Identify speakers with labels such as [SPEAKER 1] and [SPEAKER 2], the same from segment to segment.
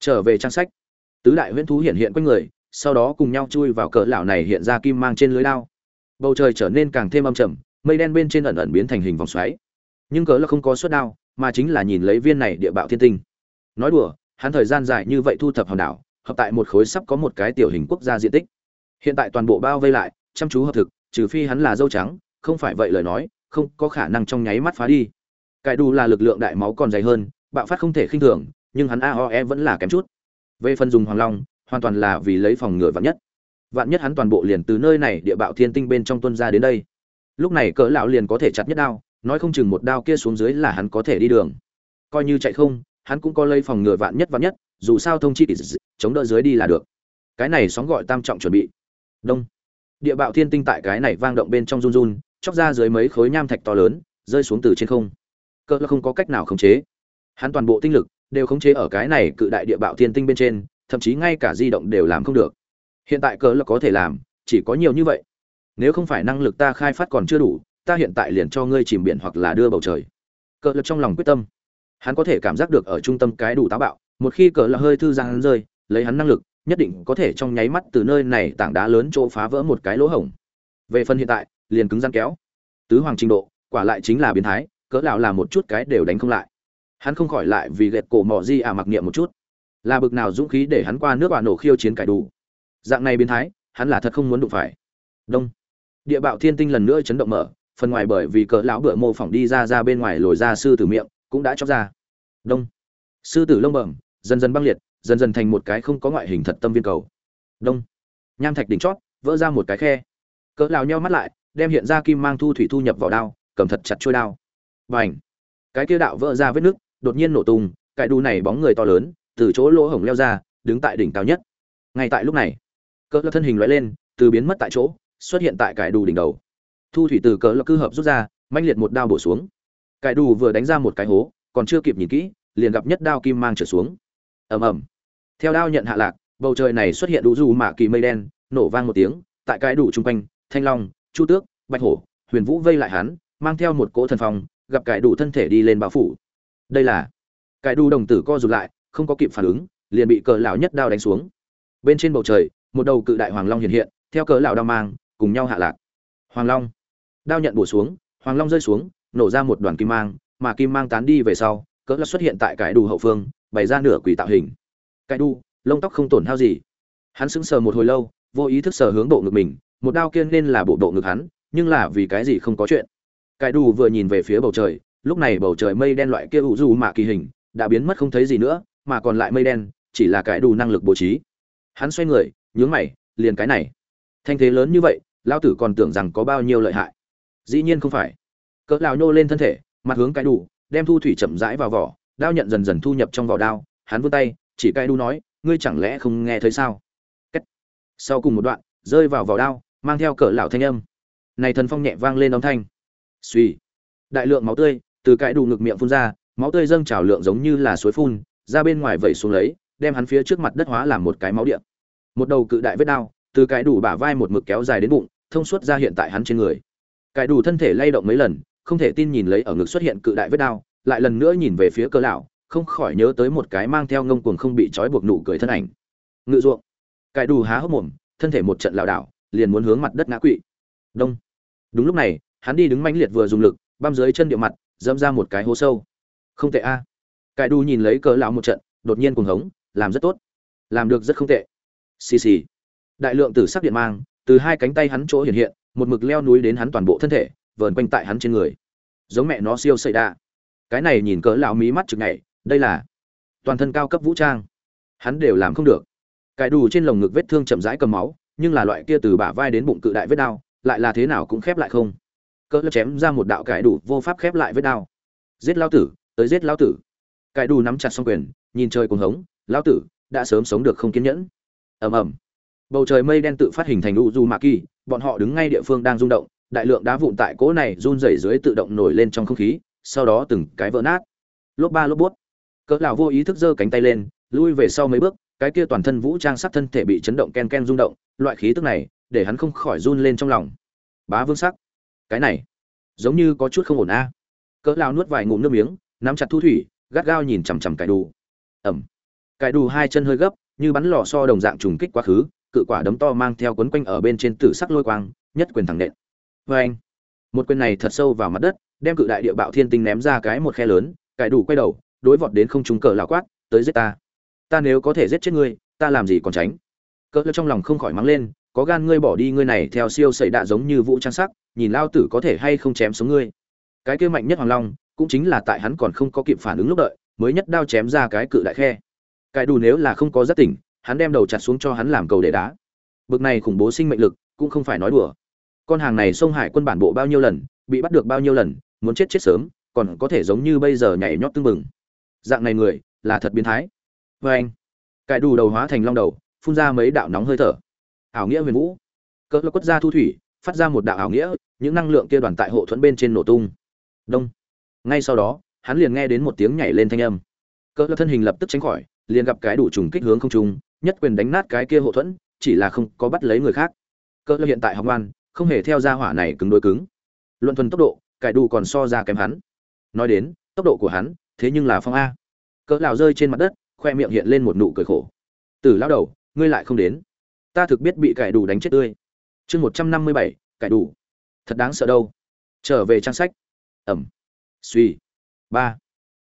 [SPEAKER 1] trở về trang sách. Tứ đại huyễn thú hiện hiện quanh người, sau đó cùng nhau chui vào cỡ lão này hiện ra kim mang trên lưới lao bầu trời trở nên càng thêm âm trầm, mây đen bên trên ẩn ẩn biến thành hình vòng xoáy. Nhưng cỡ là không có suất đao, mà chính là nhìn lấy viên này địa bạo thiên tinh. Nói đùa, hắn thời gian dài như vậy thu thập hòn đảo, hợp tại một khối sắp có một cái tiểu hình quốc gia diện tích. Hiện tại toàn bộ bao vây lại, chăm chú hợp thực, trừ phi hắn là dâu trắng, không phải vậy lời nói, không có khả năng trong nháy mắt phá đi. Cải đủ là lực lượng đại máu còn dày hơn, bạo phát không thể khinh thường nhưng hắn aoe vẫn là kém chút. Về phần dùng hoàng long, hoàn toàn là vì lấy phòng ngừa vạn nhất. Vạn nhất hắn toàn bộ liền từ nơi này địa bạo thiên tinh bên trong tuân ra đến đây. Lúc này cỡ lão liền có thể chặt nhất đao, nói không chừng một đao kia xuống dưới là hắn có thể đi đường. Coi như chạy không, hắn cũng có lấy phòng ngừa vạn nhất vạn nhất, dù sao thông chi chống đỡ dưới đi là được. Cái này sóng gọi tam trọng chuẩn bị. Đông. Địa bạo thiên tinh tại cái này vang động bên trong run run, chóc ra dưới mấy khối nham thạch to lớn, rơi xuống từ trên không. Cỡ là không có cách nào khống chế. Hắn toàn bộ tinh lực đều khống chế ở cái này cự đại địa bạo thiên tinh bên trên, thậm chí ngay cả di động đều làm không được. Hiện tại cỡ là có thể làm, chỉ có nhiều như vậy. Nếu không phải năng lực ta khai phát còn chưa đủ, ta hiện tại liền cho ngươi chìm biển hoặc là đưa bầu trời. Cỡ lực trong lòng quyết tâm. Hắn có thể cảm giác được ở trung tâm cái đủ táo bạo, một khi cỡ là hơi thư giang hắn rơi, lấy hắn năng lực, nhất định có thể trong nháy mắt từ nơi này tảng đá lớn chỗ phá vỡ một cái lỗ hổng. Về phần hiện tại, liền cứng rắn kéo. Tứ hoàng trình độ, quả lại chính là biến thái, cỡ lão là một chút cái đều đánh không lại hắn không khỏi lại vì gẹt cổ mỏ di à mặc niệm một chút. Là bực nào dũng khí để hắn qua nước bà nổ khiêu chiến cải đủ. Dạng này biến thái, hắn là thật không muốn đụng phải. Đông. Địa bạo thiên tinh lần nữa chấn động mở, phần ngoài bởi vì cỡ lão bựa mô phỏng đi ra ra bên ngoài lồi ra sư tử miệng, cũng đã chóc ra. Đông. Sư tử lông bẩm, dần dần băng liệt, dần dần thành một cái không có ngoại hình thật tâm viên cầu. Đông. Nham thạch đỉnh chót, vỡ ra một cái khe. Cỡ lão nheo mắt lại, đem hiện ra kim mang thu thủy thu nhập vào đao, cầm thật chặt trôi đao. Bành. Cái kia đạo vỡ ra vết nước đột nhiên nổ tung, cái đu này bóng người to lớn, từ chỗ lỗ hổng leo ra, đứng tại đỉnh cao nhất. Ngay tại lúc này, cỡ lập thân hình lóe lên, từ biến mất tại chỗ, xuất hiện tại cải đù đỉnh đầu. Thu thủy từ cỡ lập cư hợp rút ra manh liệt một đao bổ xuống. Cải đù vừa đánh ra một cái hố, còn chưa kịp nhìn kỹ, liền gặp nhất đao kim mang trở xuống. Ầm ầm. Theo đao nhận hạ lạc, bầu trời này xuất hiện đủ dù mạ kỳ mây đen, nổ vang một tiếng, tại cái đủ trung quanh, thanh long, chu tước, bạch hổ, huyền vũ vây lại hắn, mang theo một cỗ thần phong, gặp cái đủ thân thể đi lên bao phủ đây là cải đu đồng tử co rụt lại, không có kịp phản ứng, liền bị cờ lão nhất đao đánh xuống. Bên trên bầu trời, một đầu cự đại hoàng long hiện hiện, theo cờ lão đao mang, cùng nhau hạ lạc. Hoàng long. Đao nhận bổ xuống, hoàng long rơi xuống, nổ ra một đoàn kim mang, mà kim mang tán đi về sau cỡ lão xuất hiện tại cải đu hậu phương, bày ra nửa quỷ tạo hình. Cải đu, lông tóc không tổn hao gì. Hắn sững sờ một hồi lâu, vô ý thức sờ hướng bộ ngực mình, một đao kia nên là bộ bộ ngực hắn, nhưng là vì cái gì không có chuyện. Cải đu vừa nhìn về phía bầu trời lúc này bầu trời mây đen loại kia ủ du mạ kỳ hình, đã biến mất không thấy gì nữa, mà còn lại mây đen, chỉ là cái đủ năng lực bố trí. Hắn xoay người, nhướng mày, liền cái này. Thanh thế lớn như vậy lao tử còn tưởng rằng có bao nhiêu lợi hại. Dĩ nhiên không phải. Cỡ lao nhô lên thân thể, mặt hướng cái đủ, đem thu thủy chậm rãi vào vỏ, đao nhận dần dần thu nhập trong vỏ đao, hắn vươn tay, chỉ cái đu nói, ngươi chẳng lẽ không nghe thấy sao? Cách. sau cùng một đoạn, rơi vào vỏ đao, mang theo cỡ lão thanh âm. Này thần phong nhẹ vang lên âm thanh. Suy đại lượng máu tươi từ cái đủ ngực miệng phun ra, máu tươi dâng trào lượng giống như là suối phun, ra bên ngoài vẩy xuống lấy, đem hắn phía trước mặt đất hóa làm một cái máu điện. Một đầu cự đại vết đao, từ cái đủ bả vai một mực kéo dài đến bụng, thông suốt ra hiện tại hắn trên người. Cái đủ thân thể lay động mấy lần, không thể tin nhìn lấy ở ngực xuất hiện cự đại vết đao, lại lần nữa nhìn về phía cơ lão, không khỏi nhớ tới một cái mang theo ngông cuồng không bị trói buộc nụ cười thân ảnh. Ngự ruộng. Cãi đủ há hốc mồm, thân thể một trận lảo đảo, liền muốn hướng mặt đất ngã quỵ. Đông. Đúng lúc này, hắn đi đứng mãnh liệt vừa dùng lực, băm dưới chân địa mặt dẫm ra một cái hố sâu. Không tệ a. À. cải đu nhìn lấy cỡ lão một trận đột nhiên cuồng hống làm rất tốt. Làm được rất không tệ. Xì xì. Đại lượng tử sắc điện mang từ hai cánh tay hắn chỗ hiện hiện một mực leo núi đến hắn toàn bộ thân thể vờn quanh tại hắn trên người. Giống mẹ nó siêu xảy đa cái này nhìn cỡ lão mí mắt chực nhảy đây là toàn thân cao cấp vũ trang. Hắn đều làm không được. Cải đủ trên lồng ngực vết thương chậm rãi cầm máu nhưng là loại kia từ bả vai đến bụng cự đại vết đau, lại là thế nào cũng khép lại không cỡ lớp chém ra một đạo cải đủ vô pháp khép lại vết đao. Giết lao tử, tới giết lao tử. Cải đủ nắm chặt xong quyền, nhìn trời cuồng hống lao tử, đã sớm sống được không kiên nhẫn. Ầm ầm. Bầu trời mây đen tự phát hình thành u du ma kỳ, bọn họ đứng ngay địa phương đang rung động, đại lượng đá vụn tại cỗ này run rẩy dưới tự động nổi lên trong không khí, sau đó từng cái vỡ nát. Lốp ba lốp bút. Cỡ lão vô ý thức giơ cánh tay lên, lui về sau mấy bước, cái kia toàn thân vũ trang sắc thân thể bị chấn động ken ken rung động, loại khí tức này, để hắn không khỏi run lên trong lòng. Bá vương sắc cái này giống như có chút không ổn a. Cỡ lão nuốt vài ngụm nước miếng, nắm chặt thu thủy, gắt gao nhìn chằm chằm cải đủ ẩm. Cải đủ hai chân hơi gấp, như bắn lò so đồng dạng trùng kích quá khứ, cự quả đấm to mang theo quấn quanh ở bên trên tử sắc lôi quang, nhất quyền thẳng nện. Vê anh, một quyền này thật sâu vào mặt đất, đem cự đại địa bạo thiên tinh ném ra cái một khe lớn, cải đủ quay đầu, đối vọt đến không trúng cờ lão quát, tới giết ta. Ta nếu có thể giết chết ngươi, ta làm gì còn tránh? Cỡ trong lòng không khỏi mắng lên có gan ngươi bỏ đi ngươi này theo siêu sẩy đạ giống như vũ trang sắc, nhìn lao tử có thể hay không chém sống ngươi. Cái kia mạnh nhất hoàng long, cũng chính là tại hắn còn không có kịp phản ứng lúc đợi, mới nhất đao chém ra cái cự đại khe. Cái đủ nếu là không có giác tỉnh, hắn đem đầu chặt xuống cho hắn làm cầu để đá. Bực này khủng bố sinh mệnh lực, cũng không phải nói đùa. Con hàng này sông hải quân bản bộ bao nhiêu lần, bị bắt được bao nhiêu lần, muốn chết chết sớm, còn có thể giống như bây giờ nhảy nhót tưng bừng. Dạng này người, là thật biến thái. Vâng. Vê anh cải đủ đầu hóa thành long đầu, phun ra mấy đạo nóng hơi thở ảo nghĩa huyền vũ. Cỡ quất ra thu thủy, phát ra một đạo ảo nghĩa, những năng lượng kia đoàn tại hộ thuẫn bên trên nổ tung. Đông. Ngay sau đó, hắn liền nghe đến một tiếng nhảy lên thanh âm. Cỡ thân hình lập tức tránh khỏi, liền gặp cái đủ trùng kích hướng không trung, nhất quyền đánh nát cái kia hộ thuẫn, chỉ là không có bắt lấy người khác. Cỡ hiện tại học ngoan, không hề theo ra hỏa này cứng đối cứng. Luận thuần tốc độ, cải đủ còn so ra kém hắn. Nói đến, tốc độ của hắn, thế nhưng là phong a. Cỡ lão rơi trên mặt đất, khoe miệng hiện lên một nụ cười khổ. Tử lão đầu, ngươi lại không đến ta thực biết bị cải đủ đánh chết tươi. Chương một trăm năm mươi bảy, cải đủ. Thật đáng sợ đâu. Trở về trang sách. Ẩm. Suy. Ba.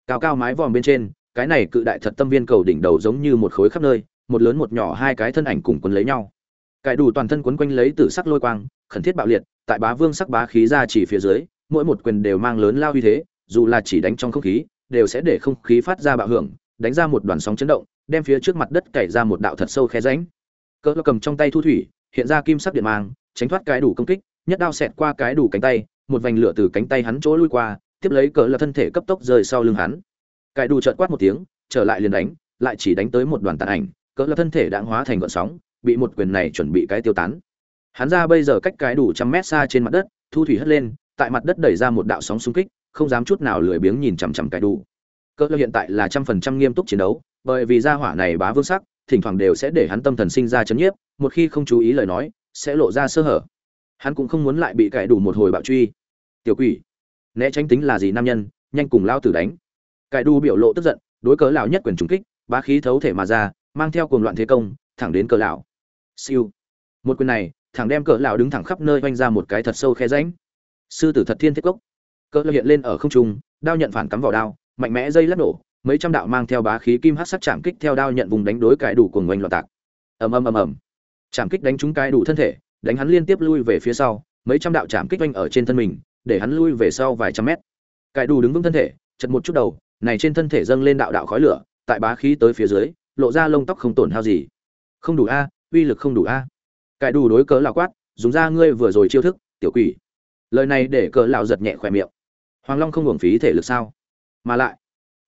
[SPEAKER 1] Cao cao mái vòm bên trên, cái này cự đại thật tâm viên cầu đỉnh đầu giống như một khối khắp nơi, một lớn một nhỏ hai cái thân ảnh cùng quấn lấy nhau. Cải đủ toàn thân quấn quanh lấy tử sắc lôi quang, khẩn thiết bạo liệt, tại bá vương sắc bá khí ra chỉ phía dưới, mỗi một quyền đều mang lớn lao uy thế, dù là chỉ đánh trong không khí, đều sẽ để không khí phát ra bạo hưởng, đánh ra một đoàn sóng chấn động, đem phía trước mặt đất cày ra một đạo thật sâu khe ránh cỡ cầm trong tay thu thủy, hiện ra kim sắc điện mang, tránh thoát cái đủ công kích, nhất đao xẹt qua cái đủ cánh tay, một vành lửa từ cánh tay hắn chỗ lui qua, tiếp lấy cỡ là thân thể cấp tốc rời sau lưng hắn. Cái đủ chợt quát một tiếng, trở lại liền đánh, lại chỉ đánh tới một đoàn tàn ảnh, cỡ là thân thể đã hóa thành gợn sóng, bị một quyền này chuẩn bị cái tiêu tán. Hắn ra bây giờ cách cái đủ trăm mét xa trên mặt đất, thu thủy hất lên, tại mặt đất đẩy ra một đạo sóng xung kích, không dám chút nào lười biếng nhìn chằm chằm cái đủ. Cỡ hiện tại là trăm phần trăm nghiêm túc chiến đấu, bởi vì gia hỏa này bá vương sắc thỉnh thoảng đều sẽ để hắn tâm thần sinh ra chấn nhiếp, một khi không chú ý lời nói, sẽ lộ ra sơ hở. Hắn cũng không muốn lại bị cải đủ một hồi bạo truy. Tiểu quỷ, né tránh tính là gì nam nhân, nhanh cùng lao tử đánh. Cải đủ biểu lộ tức giận, đối cớ lão nhất quyền trùng kích, bá khí thấu thể mà ra, mang theo cuồng loạn thế công, thẳng đến cờ lão. Siêu. Một quyền này, thẳng đem cờ lão đứng thẳng khắp nơi vanh ra một cái thật sâu khe rãnh. Sư tử thật thiên thiết cốc. Cờ hiện lên ở không trung, đao nhận phản cắm vào đao, mạnh mẽ dây lắc nổ mấy trăm đạo mang theo bá khí kim hắc sắc chạm kích theo đao nhận vùng đánh đối cái đủ của ngoanh loạn tạc. Ầm ầm ầm ầm. Chạm kích đánh trúng cái đủ thân thể, đánh hắn liên tiếp lui về phía sau, mấy trăm đạo chạm kích quanh ở trên thân mình, để hắn lui về sau vài trăm mét. Cái đủ đứng vững thân thể, chật một chút đầu, này trên thân thể dâng lên đạo đạo khói lửa, tại bá khí tới phía dưới, lộ ra lông tóc không tổn hao gì. Không đủ a, uy lực không đủ a. Cái đủ đối cớ là quát, dùng ra ngươi vừa rồi chiêu thức, tiểu quỷ. Lời này để cớ lão giật nhẹ khoẹt miệng. Hoàng long không hưởng phí thể lực sao? Mà lại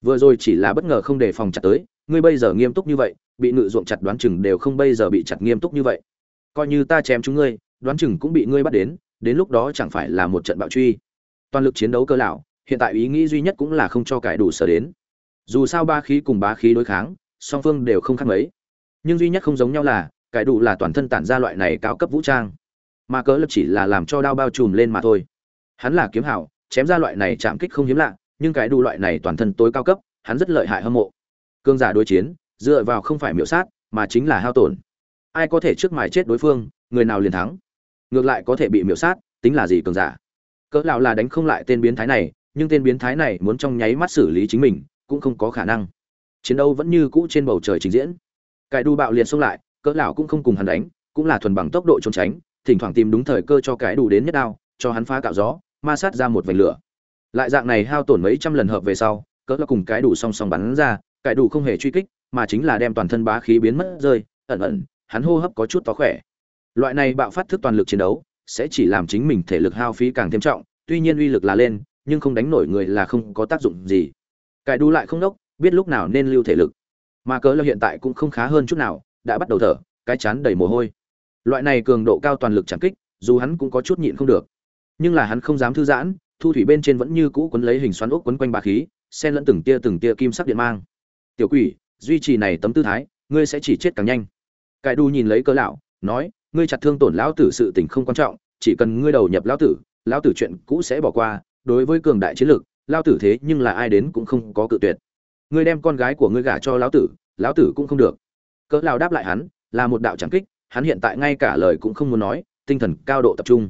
[SPEAKER 1] vừa rồi chỉ là bất ngờ không đề phòng chặt tới, ngươi bây giờ nghiêm túc như vậy, bị ngự ruộng chặt đoán chừng đều không bây giờ bị chặt nghiêm túc như vậy. Coi như ta chém chúng ngươi, đoán chừng cũng bị ngươi bắt đến đến lúc đó chẳng phải là một trận bạo truy. Toàn lực chiến đấu cơ lão, hiện tại ý nghĩ duy nhất cũng là không cho cải đủ sở đến. Dù sao ba khí cùng bá khí đối kháng, song phương đều không khác mấy. Nhưng duy nhất không giống nhau là cải đủ là toàn thân tản ra loại này cao cấp vũ trang. Mà cớ lập chỉ là làm cho đao bao trùm lên mà thôi. Hắn là kiếm hảo, chém ra loại này chạm kích không hiếm lạ nhưng cái đủ loại này toàn thân tối cao cấp, hắn rất lợi hại hâm mộ. Cương giả đối chiến, dựa vào không phải miểu sát, mà chính là hao tổn. Ai có thể trước mài chết đối phương, người nào liền thắng. Ngược lại có thể bị miểu sát, tính là gì cường giả? Cỡ lão là đánh không lại tên biến thái này, nhưng tên biến thái này muốn trong nháy mắt xử lý chính mình, cũng không có khả năng. Chiến đấu vẫn như cũ trên bầu trời trình diễn. Cái đu bạo liệt xông lại, cỡ lão cũng không cùng hắn đánh, cũng là thuần bằng tốc độ trốn tránh, thỉnh thoảng tìm đúng thời cơ cho cái đủ đến nhất đao, cho hắn phá cạo gió, ma sát ra một vành lửa lại dạng này hao tổn mấy trăm lần hợp về sau, cỡ là cùng cái đủ song song bắn ra, cái đủ không hề truy kích, mà chính là đem toàn thân bá khí biến mất rơi, ẩn ẩn, hắn hô hấp có chút tó khỏe. Loại này bạo phát thức toàn lực chiến đấu, sẽ chỉ làm chính mình thể lực hao phí càng thêm trọng, tuy nhiên uy lực là lên, nhưng không đánh nổi người là không có tác dụng gì. Cái đủ lại không đốc, biết lúc nào nên lưu thể lực. Mà cỡ là hiện tại cũng không khá hơn chút nào, đã bắt đầu thở, cái chán đầy mồ hôi. Loại này cường độ cao toàn lực chẳng kích, dù hắn cũng có chút nhịn không được. Nhưng là hắn không dám thư giãn thu thủy bên trên vẫn như cũ quấn lấy hình xoắn ốc quấn quanh bà khí xen lẫn từng tia từng tia kim sắc điện mang. Tiểu quỷ duy trì này tấm tư thái ngươi sẽ chỉ chết càng nhanh. Cải đu nhìn lấy Cơ lão nói ngươi chặt thương tổn lão tử sự tình không quan trọng chỉ cần ngươi đầu nhập lão tử lão tử chuyện cũ sẽ bỏ qua đối với cường đại chiến lực, lão tử thế nhưng là ai đến cũng không có cự tuyệt. Ngươi đem con gái của ngươi gả cho lão tử lão tử cũng không được. Cỡ lão đáp lại hắn là một đạo chẳng kích hắn hiện tại ngay cả lời cũng không muốn nói tinh thần cao độ tập trung.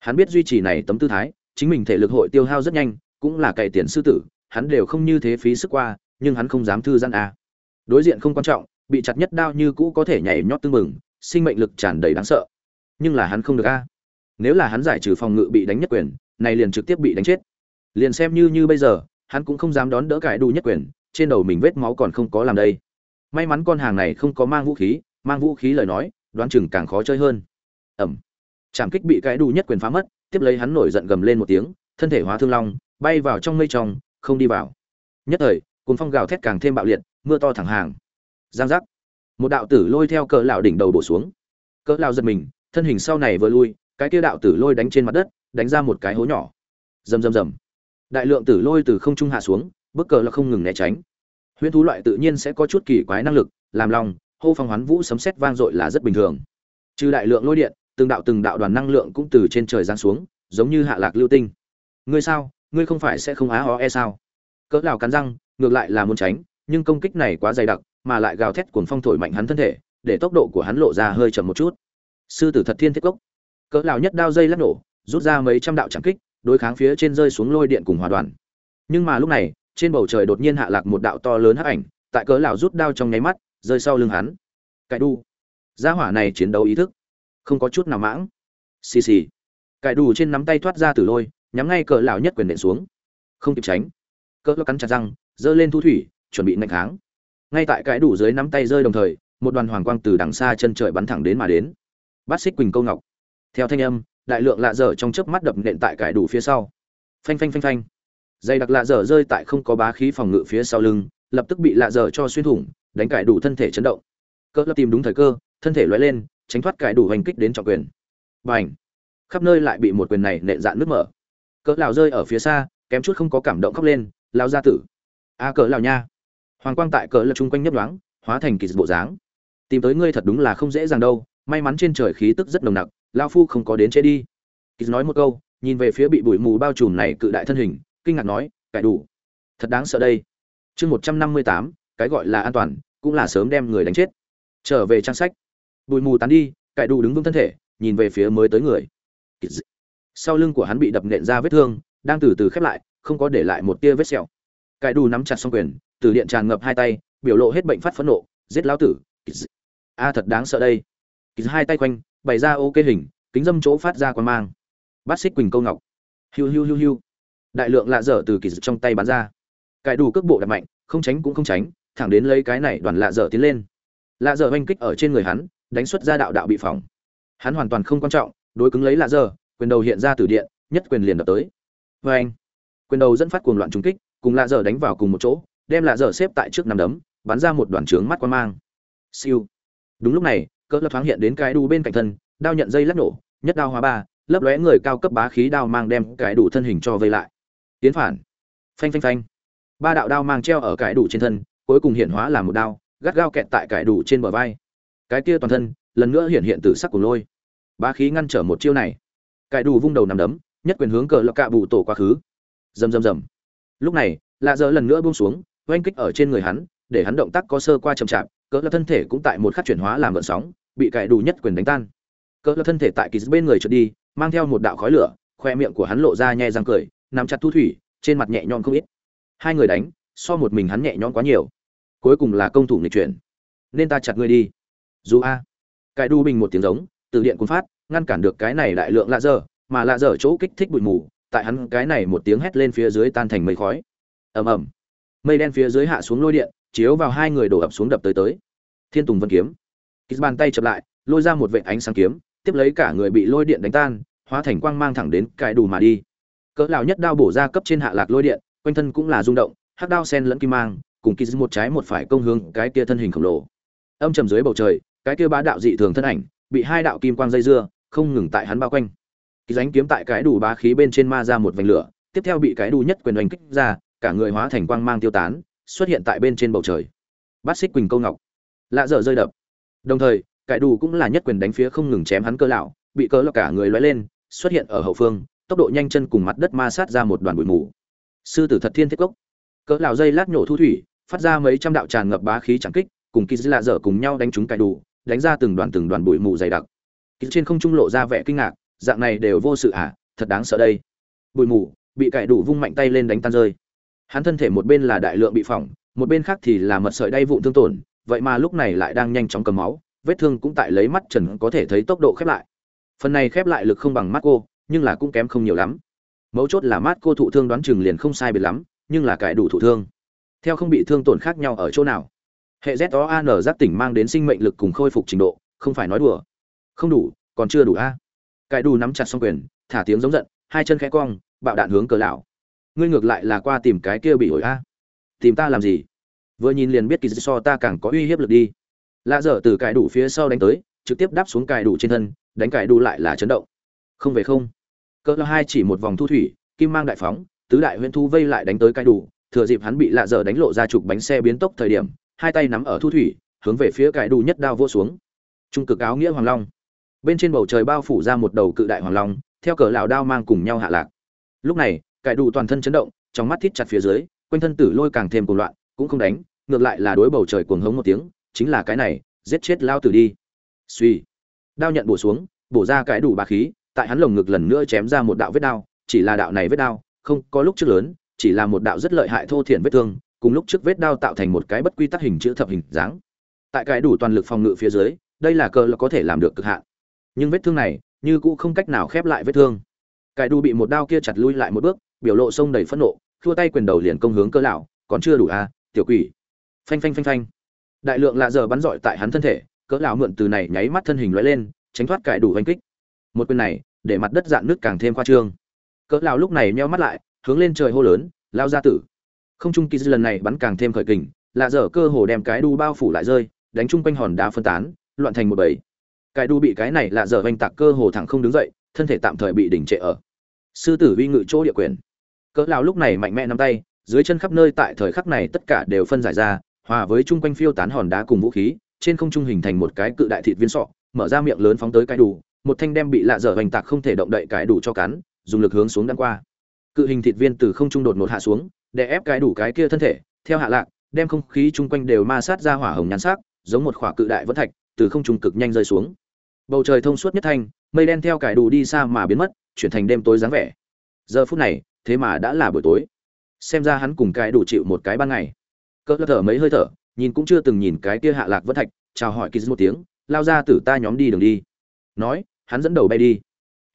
[SPEAKER 1] Hắn biết duy trì này tấm tư thái chính mình thể lực hội tiêu hao rất nhanh, cũng là cày tiền sư tử, hắn đều không như thế phí sức qua, nhưng hắn không dám thư giãn à. đối diện không quan trọng, bị chặt nhất đao như cũ có thể nhảy nhót tương mừng sinh mệnh lực tràn đầy đáng sợ. Nhưng là hắn không được a nếu là hắn giải trừ phòng ngự bị đánh nhất quyền, này liền trực tiếp bị đánh chết. Liền xem như như bây giờ, hắn cũng không dám đón đỡ cải đủ nhất quyền, trên đầu mình vết máu còn không có làm đây. May mắn con hàng này không có mang vũ khí, mang vũ khí lời nói, đoán chừng càng khó chơi hơn. Ẩm. Chạm kích bị cái đủ nhất quyền phá mất tiếp lấy hắn nổi giận gầm lên một tiếng, thân thể hóa thương long, bay vào trong mây trong, không đi vào. Nhất thời cùng phong gào thét càng thêm bạo liệt, mưa to thẳng hàng. Giang giác. Một đạo tử lôi theo cỡ lão đỉnh đầu bổ xuống. Cỡ lão giật mình, thân hình sau này vừa lui, cái kia đạo tử lôi đánh trên mặt đất, đánh ra một cái hố nhỏ. Rầm rầm rầm. Đại lượng tử lôi từ không trung hạ xuống, bức cờ là không ngừng né tránh. Huyễn thú loại tự nhiên sẽ có chút kỳ quái năng lực, làm lòng hô phong hoán vũ sấm sét vang dội là rất bình thường. Trừ đại lượng lôi điện từng đạo từng đạo đoàn năng lượng cũng từ trên trời giáng xuống, giống như hạ lạc lưu tinh. Ngươi sao? Ngươi không phải sẽ không á ho e sao? Cỡ lão cắn răng, ngược lại là muốn tránh, nhưng công kích này quá dày đặc, mà lại gào thét cuồng phong thổi mạnh hắn thân thể, để tốc độ của hắn lộ ra hơi chậm một chút. Sư tử thật thiên thiết cốc. Cỡ lão nhất đao dây lắc nổ, rút ra mấy trăm đạo chẳng kích, đối kháng phía trên rơi xuống lôi điện cùng hòa đoàn. Nhưng mà lúc này, trên bầu trời đột nhiên hạ lạc một đạo to lớn hắc ảnh, tại cỡ lão rút đao trong nháy mắt, rơi sau lưng hắn. Cải đu. Gia hỏa này chiến đấu ý thức không có chút nào mãng. Xì xì. Cải đủ trên nắm tay thoát ra từ lôi, nhắm ngay cỡ lão nhất quyền đệm xuống. Không kịp tránh. Cỡ lão cắn chặt răng, giơ lên thu thủy, chuẩn bị nạnh kháng. Ngay tại cãi đủ dưới nắm tay rơi đồng thời, một đoàn hoàng quang từ đằng xa chân trời bắn thẳng đến mà đến. Bát xích quỳnh câu ngọc. Theo thanh âm, đại lượng lạ dở trong chớp mắt đập nện tại cải đủ phía sau. Phanh phanh phanh phanh. Dây đặc lạ dở rơi tại không có bá khí phòng ngự phía sau lưng, lập tức bị lạ dở cho xuyên thủng, đánh cải đủ thân thể chấn động. Cỡ lão tìm đúng thời cơ, thân thể lóe lên tránh thoát cải đủ hành kích đến trọng quyền. Bành! Khắp nơi lại bị một quyền này nện dạn nước mở. Cỡ lão rơi ở phía xa, kém chút không có cảm động khóc lên, lao ra tử! A cỡ lão nha! Hoàng quang tại cỡ lập chung quanh nhấp nhoáng, hóa thành kỳ bộ dáng. Tìm tới ngươi thật đúng là không dễ dàng đâu, may mắn trên trời khí tức rất nồng nặc lao phu không có đến chế đi. Kỳ nói một câu, nhìn về phía bị bụi mù bao trùm này cự đại thân hình, kinh ngạc nói, cải đủ. Thật đáng sợ đây. Chương một trăm năm mươi tám, cái gọi là an toàn, cũng là sớm đem người đánh chết. Trở về trang sách bụi mù tán đi, cải đủ đứng vững thân thể, nhìn về phía mới tới người. Sau lưng của hắn bị đập nện ra vết thương, đang từ từ khép lại, không có để lại một tia vết sẹo. Cải đủ nắm chặt xong quyền, từ điện tràn ngập hai tay, biểu lộ hết bệnh phát phẫn nộ, giết lão tử. A, thật đáng sợ đây. Hai tay quanh, bày ra ok hình, kính dâm chỗ phát ra quan mang. Bát xích quỳnh câu ngọc. Hiu hiu hiu hiu. Đại lượng lạ dở từ kỳ trong tay bắn ra. Cải đủ cước bộ đập mạnh, không tránh cũng không tránh, thẳng đến lấy cái này đoàn lạ dở tiến lên. Lạ dở oanh kích ở trên người hắn đánh xuất ra đạo đạo bị phỏng. Hắn hoàn toàn không quan trọng, đối cứng lấy lạ dở quyền đầu hiện ra từ điện, nhất quyền liền đập tới. Vê anh, quyền đầu dẫn phát cuồng loạn trúng kích, cùng lạ dở đánh vào cùng một chỗ, đem lạ dở xếp tại trước nằm đấm, bắn ra một đoàn trướng mắt quan mang. Siêu. Đúng lúc này, cỡ lập thoáng hiện đến cái đu bên cạnh thân, đao nhận dây lắc nổ, nhất đao hóa ba, lấp lóe người cao cấp bá khí đao mang đem cái đủ thân hình cho vây lại. Tiến phản. Phanh phanh phanh. Ba đạo đao mang treo ở cái đủ trên thân, cuối cùng hiện hóa làm một đao, gắt gao kẹt tại cái đủ trên bờ vai cái kia toàn thân, lần nữa hiện hiện từ sắc của lôi. Bá khí ngăn trở một chiêu này. Cải đủ vung đầu nằm đấm, nhất quyền hướng cờ lọc cạ bù tổ quá khứ. Rầm rầm rầm. Lúc này, lạ dơ lần nữa buông xuống, oanh kích ở trên người hắn, để hắn động tác có sơ qua chậm chạp, cỡ lập thân thể cũng tại một khắc chuyển hóa làm gợn sóng, bị cải đủ nhất quyền đánh tan. Cỡ lập thân thể tại kỳ bên người trượt đi, mang theo một đạo khói lửa, khoe miệng của hắn lộ ra nhẹ răng cười, nắm chặt thu thủy, trên mặt nhẹ nhõm không ít. Hai người đánh, so một mình hắn nhẹ nhõm quá nhiều. Cuối cùng là công thủ nghịch chuyển. Nên ta chặt ngươi đi dù a. Cải đu bình một tiếng giống, từ điện cuốn phát, ngăn cản được cái này đại lượng lạ dở, mà lạ dở chỗ kích thích bụi mù, tại hắn cái này một tiếng hét lên phía dưới tan thành mây khói. Ầm ầm. Mây đen phía dưới hạ xuống lôi điện, chiếu vào hai người đổ ập xuống đập tới tới. Thiên tùng vân kiếm. Kích bàn tay chập lại, lôi ra một vệ ánh sáng kiếm, tiếp lấy cả người bị lôi điện đánh tan, hóa thành quang mang thẳng đến cái đủ mà đi. Cỡ lão nhất đao bổ ra cấp trên hạ lạc lôi điện, quanh thân cũng là rung động, hắc đao sen lẫn kim mang, cùng kỳ một trái một phải công hướng cái kia thân hình khổng lồ. Âm trầm dưới bầu trời cái kia bá đạo dị thường thân ảnh, bị hai đạo kim quang dây dưa, không ngừng tại hắn bao quanh. Kỳ ránh kiếm tại cái đủ bá khí bên trên ma ra một vành lửa, tiếp theo bị cái đủ nhất quyền đánh kích ra, cả người hóa thành quang mang tiêu tán, xuất hiện tại bên trên bầu trời. Bát xích quỳnh câu ngọc. Lạ dở rơi đập. Đồng thời cải đủ cũng là nhất quyền đánh phía không ngừng chém hắn cơ lão, bị cơ lọc cả người lóe lên, xuất hiện ở hậu phương, tốc độ nhanh chân cùng mặt đất ma sát ra một đoàn bụi mù. Sư tử thật thiên thiết cốc. Cỡ lão dây lát nhổ thu thủy, phát ra mấy trăm đạo tràn ngập bá khí chẳng kích, cùng kỳ lạ dở cùng nhau đánh trúng cái đủ đánh ra từng đoàn từng đoàn bụi mù dày đặc. Kỳ trên không trung lộ ra vẻ kinh ngạc, dạng này đều vô sự à thật đáng sợ đây. Bụi mù, bị cải đủ vung mạnh tay lên đánh tan rơi. Hắn thân thể một bên là đại lượng bị phỏng, một bên khác thì là mật sợi đay vụn thương tổn, vậy mà lúc này lại đang nhanh chóng cầm máu, vết thương cũng tại lấy mắt trần có thể thấy tốc độ khép lại. Phần này khép lại lực không bằng mắt cô, nhưng là cũng kém không nhiều lắm. Mấu chốt là mắt cô thụ thương đoán chừng liền không sai biệt lắm, nhưng là cải đủ thụ thương. Theo không bị thương tổn khác nhau ở chỗ nào? Hệ z o an giác tỉnh mang đến sinh mệnh lực cùng khôi phục trình độ, không phải nói đùa. Không đủ, còn chưa đủ a. Cải đủ nắm chặt xong quyền, thả tiếng giống giận, hai chân khẽ cong, bạo đạn hướng cờ lão. Ngươi ngược lại là qua tìm cái kia bị ổi a. Tìm ta làm gì? Vừa nhìn liền biết kỳ so ta càng có uy hiếp lực đi. Lạ dở từ cải đủ phía sau đánh tới, trực tiếp đáp xuống cải đủ trên thân, đánh cải đủ lại là chấn động. Không về không. Cỡ hai chỉ một vòng thu thủy, kim mang đại phóng, tứ đại huyễn thu vây lại đánh tới cải đủ, thừa dịp hắn bị lạ dở đánh lộ ra chụp bánh xe biến tốc thời điểm hai tay nắm ở thu thủy, hướng về phía cải đủ nhất đao vô xuống. Trung cực áo nghĩa hoàng long. Bên trên bầu trời bao phủ ra một đầu cự đại hoàng long, theo cờ lão đao mang cùng nhau hạ lạc. Lúc này cải đủ toàn thân chấn động, trong mắt thít chặt phía dưới, quanh thân tử lôi càng thêm cuồng loạn, cũng không đánh, ngược lại là đối bầu trời cuồng hống một tiếng, chính là cái này, giết chết lao tử đi. Suy đao nhận bổ xuống, bổ ra cái đủ bá khí, tại hắn lồng ngực lần nữa chém ra một đạo vết đao, chỉ là đạo này vết đao, không có lúc trước lớn, chỉ là một đạo rất lợi hại thô thiển vết thương cùng lúc trước vết đao tạo thành một cái bất quy tắc hình chữ thập hình dáng. Tại cái đủ toàn lực phòng ngự phía dưới, đây là cơ là có thể làm được cực hạn. Nhưng vết thương này, như cũ không cách nào khép lại vết thương. Cái đủ bị một đao kia chặt lui lại một bước, biểu lộ sông đầy phẫn nộ, thua tay quyền đầu liền công hướng cơ lão, còn chưa đủ à tiểu quỷ. Phanh phanh phanh phanh. Đại lượng lạ giờ bắn giỏi tại hắn thân thể cỡ lão mượn từ này nháy mắt thân hình lóe lên, tránh thoát cải đủ hành kích. Một quyền này, để mặt đất dạn nước càng thêm khoa trương. Cỡ lão lúc này nheo mắt lại, hướng lên trời hô lớn lao ra tử không trung kỳ lần này bắn càng thêm khởi kình, lạ dở cơ hồ đem cái đu bao phủ lại rơi, đánh chung quanh hòn đá phân tán, loạn thành một bầy. Cái đu bị cái này lạ dở vành tạc cơ hồ thẳng không đứng dậy, thân thể tạm thời bị đỉnh trệ ở. Sư tử uy ngự chỗ địa quyền. Cỡ lão lúc này mạnh mẽ nắm tay, dưới chân khắp nơi tại thời khắc này tất cả đều phân giải ra, hòa với chung quanh phiêu tán hòn đá cùng vũ khí, trên không trung hình thành một cái cự đại thịt viên sọ, mở ra miệng lớn phóng tới cái đủ một thanh đem bị lạ dở hoành tạc không thể động đậy cái đủ cho cắn, dùng lực hướng xuống đăng qua. Cự hình thịt viên từ không trung đột ngột hạ xuống để ép cái đủ cái kia thân thể, theo hạ lạc, đem không khí chung quanh đều ma sát ra hỏa hồng nhắn sắc, giống một khỏa cự đại vẫn thạch, từ không trung cực nhanh rơi xuống. Bầu trời thông suốt nhất thanh, mây đen theo cải đủ đi xa mà biến mất, chuyển thành đêm tối dáng vẻ. Giờ phút này, thế mà đã là buổi tối. Xem ra hắn cùng cái đủ chịu một cái ban ngày. Cỡ thở mấy hơi thở, nhìn cũng chưa từng nhìn cái kia hạ lạc vẫn thạch, chào hỏi kỳ một tiếng, lao ra tử ta nhóm đi đường đi. Nói, hắn dẫn đầu bay đi.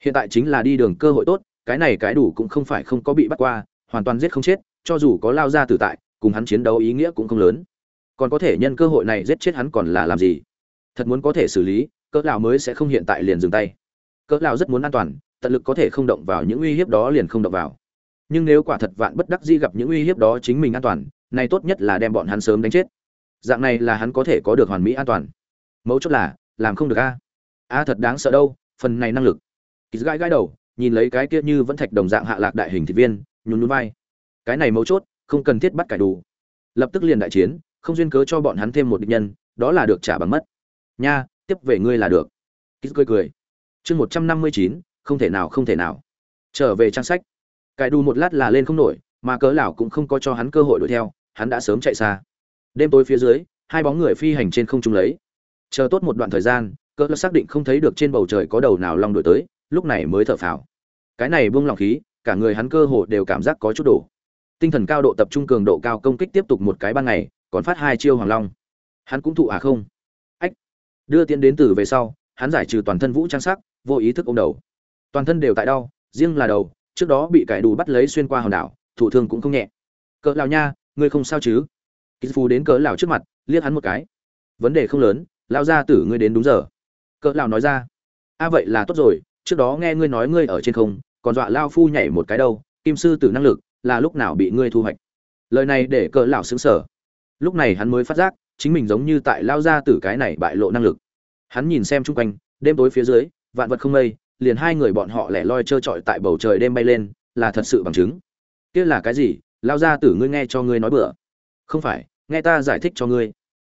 [SPEAKER 1] Hiện tại chính là đi đường cơ hội tốt, cái này cái đủ cũng không phải không có bị bắt qua, hoàn toàn giết không chết cho dù có lao ra tử tại, cùng hắn chiến đấu ý nghĩa cũng không lớn. Còn có thể nhân cơ hội này giết chết hắn còn là làm gì? Thật muốn có thể xử lý, cỡ lão mới sẽ không hiện tại liền dừng tay. Cỡ lão rất muốn an toàn, tận lực có thể không động vào những uy hiếp đó liền không động vào. Nhưng nếu quả thật vạn bất đắc dĩ gặp những uy hiếp đó chính mình an toàn, này tốt nhất là đem bọn hắn sớm đánh chết. Dạng này là hắn có thể có được hoàn mỹ an toàn. Mấu chốt là, làm không được a. A thật đáng sợ đâu, phần này năng lực. Kỳ gãi gãi đầu, nhìn lấy cái kia như vẫn thạch đồng dạng hạ lạc đại hình thị viên, nhún nhún vai cái này mấu chốt, không cần thiết bắt cải đủ. Lập tức liền đại chiến, không duyên cớ cho bọn hắn thêm một địch nhân, đó là được trả bằng mất. Nha, tiếp về ngươi là được. Kýt cười cười. Chương một trăm năm mươi chín, không thể nào, không thể nào. Trở về trang sách. Cải đủ một lát là lên không nổi, mà cớ lão cũng không có cho hắn cơ hội đuổi theo, hắn đã sớm chạy xa. Đêm tối phía dưới, hai bóng người phi hành trên không trung lấy. Chờ tốt một đoạn thời gian cỡ lão xác định không thấy được trên bầu trời có đầu nào long đuổi tới, lúc này mới thở phào. Cái này buông lòng khí, cả người hắn cơ hồ đều cảm giác có chút đổ tinh thần cao độ tập trung cường độ cao công kích tiếp tục một cái ban ngày, còn phát hai chiêu hoàng long. Hắn cũng thụ à không? Ách! Đưa tiến đến từ về sau, hắn giải trừ toàn thân vũ trang sắc, vô ý thức ôm đầu. Toàn thân đều tại đau, riêng là đầu, trước đó bị cải đủ bắt lấy xuyên qua hòn đảo thủ thương cũng không nhẹ. Cỡ lào nha, ngươi không sao chứ? Kỳ phù đến cỡ lào trước mặt, liếc hắn một cái. Vấn đề không lớn lao gia tử ngươi đến đúng giờ. Cỡ lào nói ra. A, vậy là tốt rồi, trước đó nghe ngươi nói ngươi ở trên không, còn dọa lao phu nhảy một cái đâu, kim sư tử năng lực là lúc nào bị ngươi thu hoạch. Lời này để cỡ lão xứng sở lúc này hắn mới phát giác, chính mình giống như tại lao gia tử cái này bại lộ năng lực. Hắn nhìn xem chung quanh, đêm tối phía dưới, vạn vật không mây, liền hai người bọn họ lẻ loi trơ trọi tại bầu trời đêm bay lên, là thật sự bằng chứng. Kia là cái gì? Lao gia tử ngươi nghe cho ngươi nói bừa. không phải, nghe ta giải thích cho ngươi.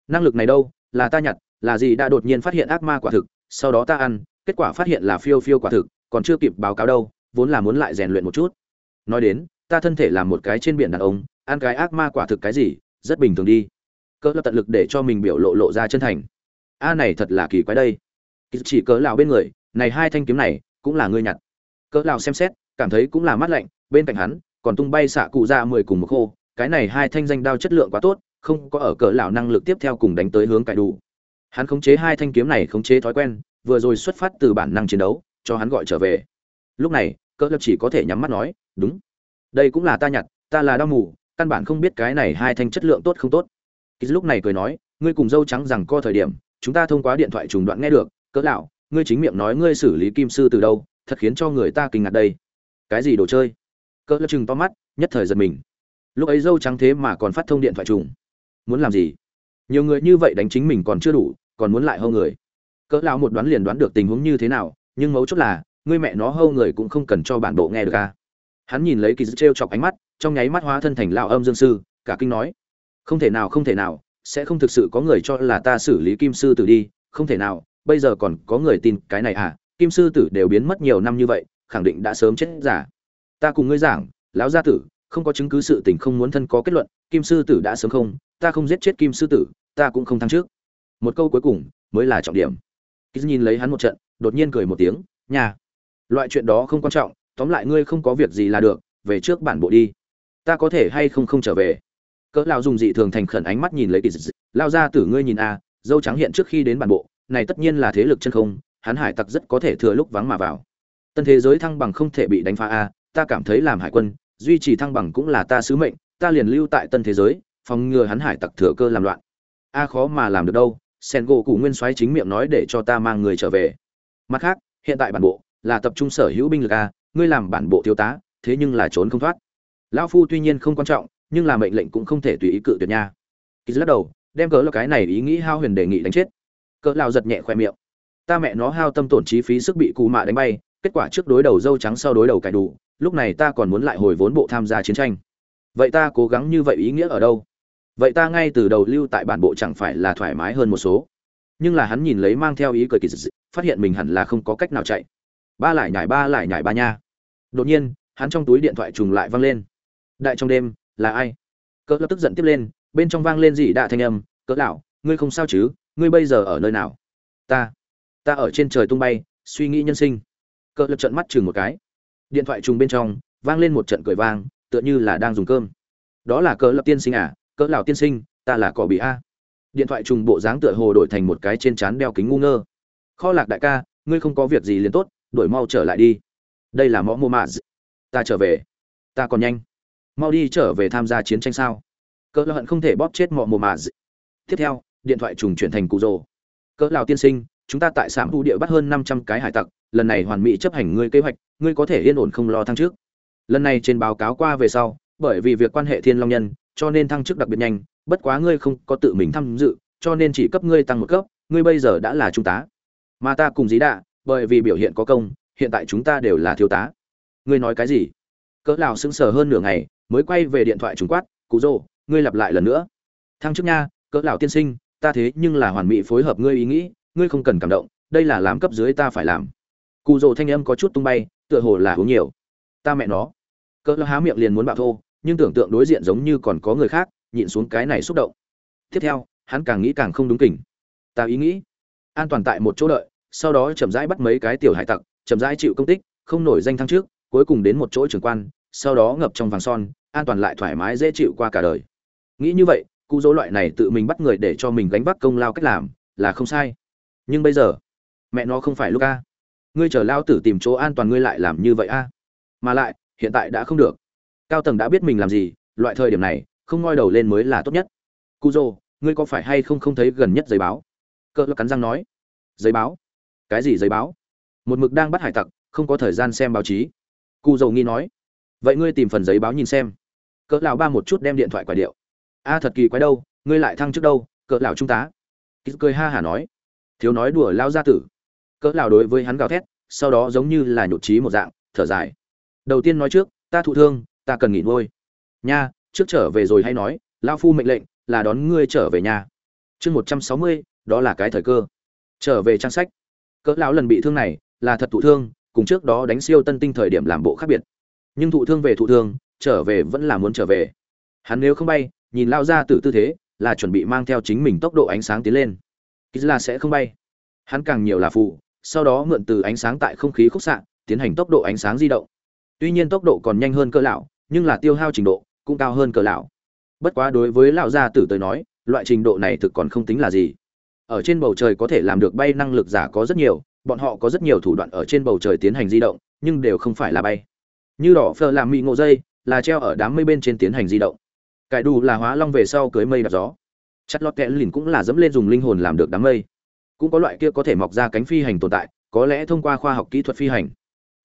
[SPEAKER 1] Năng lực này đâu? Là ta nhặt, là gì đã đột nhiên phát hiện ác ma quả thực, sau đó ta ăn, kết quả phát hiện là phiêu phiêu quả thực, còn chưa kịp báo cáo đâu, vốn là muốn lại rèn luyện một chút. Nói đến ta thân thể là một cái trên biển đàn ông, ăn cái ác ma quả thực cái gì, rất bình thường đi. Cỡ lập tận lực để cho mình biểu lộ lộ ra chân thành. A này thật là kỳ quái đây. Chỉ cỡ lão bên người, này hai thanh kiếm này, cũng là ngươi nhặt. Cỡ lão xem xét, cảm thấy cũng là mát lạnh, bên cạnh hắn, còn tung bay xạ cụ ra mười cùng một khô. Cái này hai thanh danh đao chất lượng quá tốt, không có ở cỡ lão năng lực tiếp theo cùng đánh tới hướng cải đủ. Hắn khống chế hai thanh kiếm này khống chế thói quen, vừa rồi xuất phát từ bản năng chiến đấu, cho hắn gọi trở về. Lúc này, cỡ lập chỉ có thể nhắm mắt nói, đúng đây cũng là ta nhặt, ta là đau mù, căn bản không biết cái này hai thanh chất lượng tốt không tốt. Kýt lúc này cười nói, ngươi cùng dâu trắng rằng co thời điểm, chúng ta thông qua điện thoại trùng đoạn nghe được, cỡ lão, ngươi chính miệng nói ngươi xử lý kim sư từ đâu, thật khiến cho người ta kinh ngạc đây. Cái gì đồ chơi? Cỡ lập chừng to mắt, nhất thời giật mình. Lúc ấy dâu trắng thế mà còn phát thông điện thoại trùng. Muốn làm gì? Nhiều người như vậy đánh chính mình còn chưa đủ, còn muốn lại hâu người. Cỡ lão một đoán liền đoán được tình huống như thế nào, nhưng mấu chốt là, ngươi mẹ nó hâu người cũng không cần cho bản bộ nghe được à? Hắn nhìn lấy kỳ dư trêu chọc ánh mắt, trong nháy mắt hóa thân thành lão âm dương sư, cả kinh nói, không thể nào, không thể nào, sẽ không thực sự có người cho là ta xử lý kim sư tử đi, không thể nào, bây giờ còn có người tin cái này à? Kim sư tử đều biến mất nhiều năm như vậy, khẳng định đã sớm chết giả. Ta cùng ngươi giảng, lão gia tử, không có chứng cứ sự tình không muốn thân có kết luận, kim sư tử đã sớm không, ta không giết chết kim sư tử, ta cũng không thắng trước. Một câu cuối cùng mới là trọng điểm. Kiz nhìn lấy hắn một trận, đột nhiên cười một tiếng nhà loại chuyện đó không quan trọng tóm lại ngươi không có việc gì là được, về trước bản bộ đi. Ta có thể hay không không trở về? Cỡ lao dùng dị thường thành khẩn ánh mắt nhìn lấy Kiz lao ra tử ngươi nhìn a, dâu trắng hiện trước khi đến bản bộ, này tất nhiên là thế lực chân không, hắn hải tặc rất có thể thừa lúc vắng mà vào. Tân thế giới thăng bằng không thể bị đánh phá a, ta cảm thấy làm hải quân, duy trì thăng bằng cũng là ta sứ mệnh, ta liền lưu tại tân thế giới, phòng ngừa hắn hải tặc thừa cơ làm loạn. A khó mà làm được đâu, sen gỗ cụ nguyên soái chính miệng nói để cho ta mang người trở về. Mặt khác, hiện tại bản bộ là tập trung sở hữu binh lực a ngươi làm bản bộ thiếu tá, thế nhưng là trốn không thoát. Lão phu tuy nhiên không quan trọng, nhưng là mệnh lệnh cũng không thể tùy ý cự tuyệt nha. Kỳ lắc đầu, đem cỡ là cái này ý nghĩ hao huyền đề nghị đánh chết. Cỡ lao giật nhẹ khoe miệng. Ta mẹ nó hao tâm tổn chi phí sức bị cù mạ đánh bay, kết quả trước đối đầu dâu trắng sau đối đầu cải đủ, lúc này ta còn muốn lại hồi vốn bộ tham gia chiến tranh. Vậy ta cố gắng như vậy ý nghĩa ở đâu? Vậy ta ngay từ đầu lưu tại bản bộ chẳng phải là thoải mái hơn một số. Nhưng là hắn nhìn lấy mang theo ý cười kỳ dị, phát hiện mình hẳn là không có cách nào chạy. Ba lại nhảy ba lại nhảy ba nha đột nhiên, hắn trong túi điện thoại trùng lại vang lên. Đại trong đêm, là ai? Cỡ lập tức giận tiếp lên, bên trong vang lên dị đạ thanh âm, cỡ lão, ngươi không sao chứ? Ngươi bây giờ ở nơi nào? Ta ta ở trên trời tung bay, suy nghĩ nhân sinh. Cỡ lập trận mắt chừng một cái. Điện thoại trùng bên trong, vang lên một trận cười vang, tựa như là đang dùng cơm. Đó là cỡ lập tiên sinh à? Cỡ lão tiên sinh, ta là cỏ bị a. Điện thoại trùng bộ dáng tựa hồ đổi thành một cái trên trán đeo kính ngu ngơ. Kho lạc đại ca, ngươi không có việc gì liền tốt đổi mau trở lại đi đây là mõ mô mạ ta trở về. Ta còn nhanh. Mau đi trở về tham gia chiến tranh sao? Cỡ hận không thể bóp chết mọ mồ mạ tiếp theo, điện thoại trùng chuyển thành cụ rồ. Cỡ lào tiên sinh, chúng ta tại sạm thu địa bắt hơn năm trăm cái hải tặc, lần này hoàn mỹ chấp hành ngươi kế hoạch, ngươi có thể yên ổn không lo thăng trước lần này trên báo cáo qua về sau, bởi vì việc quan hệ thiên long nhân, cho nên thăng chức đặc biệt nhanh, bất quá ngươi không có tự mình tham dự, cho nên chỉ cấp ngươi tăng một cấp, ngươi bây giờ đã là trung tá. Mà ta cùng dí đạ, bởi vì biểu hiện có công hiện tại chúng ta đều là thiếu tá. Ngươi nói cái gì? Cỡ lào sững sờ hơn nửa ngày, mới quay về điện thoại trùng quát, cụ rồ ngươi lặp lại lần nữa. Thăng chức nha, cỡ lào tiên sinh, ta thế nhưng là hoàn mỹ phối hợp ngươi ý nghĩ, ngươi không cần cảm động, đây là làm cấp dưới ta phải làm. Cụ rồ thanh âm có chút tung bay, tựa hồ là uống nhiều. Ta mẹ nó. Cỡ há miệng liền muốn bạo thô, nhưng tưởng tượng đối diện giống như còn có người khác, nhịn xuống cái này xúc động. Tiếp theo, hắn càng nghĩ càng không đúng kỉnh. Ta ý nghĩ, an toàn tại một chỗ đợi, sau đó chậm rãi bắt mấy cái tiểu hải tặc chậm rãi chịu công tích, không nổi danh thăng trước, cuối cùng đến một chỗ trưởng quan, sau đó ngập trong vàng son, an toàn lại thoải mái dễ chịu qua cả đời. Nghĩ như vậy, cú dỗ loại này tự mình bắt người để cho mình gánh vác công lao cách làm, là không sai. Nhưng bây giờ, mẹ nó không phải lúc a. Ngươi chờ lao tử tìm chỗ an toàn ngươi lại làm như vậy a. Mà lại, hiện tại đã không được. Cao tầng đã biết mình làm gì, loại thời điểm này, không ngoi đầu lên mới là tốt nhất. Cu dô ngươi có phải hay không không thấy gần nhất giấy báo? Cỡ cắn răng nói. Giấy báo? Cái gì giấy báo? Một mực đang bắt hải tặc, không có thời gian xem báo chí. Cụ dầu nghi nói, vậy ngươi tìm phần giấy báo nhìn xem. Cỡ lão ba một chút đem điện thoại quả điệu. A, thật kỳ quái đâu, ngươi lại thăng trước đâu, cỡ lão trung tá cười ha hả nói, thiếu nói đùa lao gia tử. Cỡ lão đối với hắn gào thét, sau đó giống như là nhụt chí một dạng, thở dài. Đầu tiên nói trước, ta thụ thương, ta cần nghỉ ngơi. Nha, trước trở về rồi hay nói, lão phu mệnh lệnh là đón ngươi trở về nhà. Chương một trăm sáu mươi, đó là cái thời cơ. Trở về trang sách. Cỡ lão lần bị thương này là thật thụ thương, cùng trước đó đánh siêu tân tinh thời điểm làm bộ khác biệt. Nhưng thụ thương về thụ thương, trở về vẫn là muốn trở về. Hắn nếu không bay, nhìn lao ra từ tư thế, là chuẩn bị mang theo chính mình tốc độ ánh sáng tiến lên. Kýt là sẽ không bay. Hắn càng nhiều là phụ, sau đó mượn từ ánh sáng tại không khí khúc xạ, tiến hành tốc độ ánh sáng di động. Tuy nhiên tốc độ còn nhanh hơn cơ lão, nhưng là tiêu hao trình độ cũng cao hơn cơ lão. Bất quá đối với lão gia tử tới nói, loại trình độ này thực còn không tính là gì. Ở trên bầu trời có thể làm được bay năng lực giả có rất nhiều bọn họ có rất nhiều thủ đoạn ở trên bầu trời tiến hành di động, nhưng đều không phải là bay. Như đỏ phờ làm mị ngộ dây, là treo ở đám mây bên trên tiến hành di động. Cải đủ là hóa long về sau cưới mây đạp gió. Chặt lót kẽ lìn cũng là dẫm lên dùng linh hồn làm được đám mây. Cũng có loại kia có thể mọc ra cánh phi hành tồn tại, có lẽ thông qua khoa học kỹ thuật phi hành.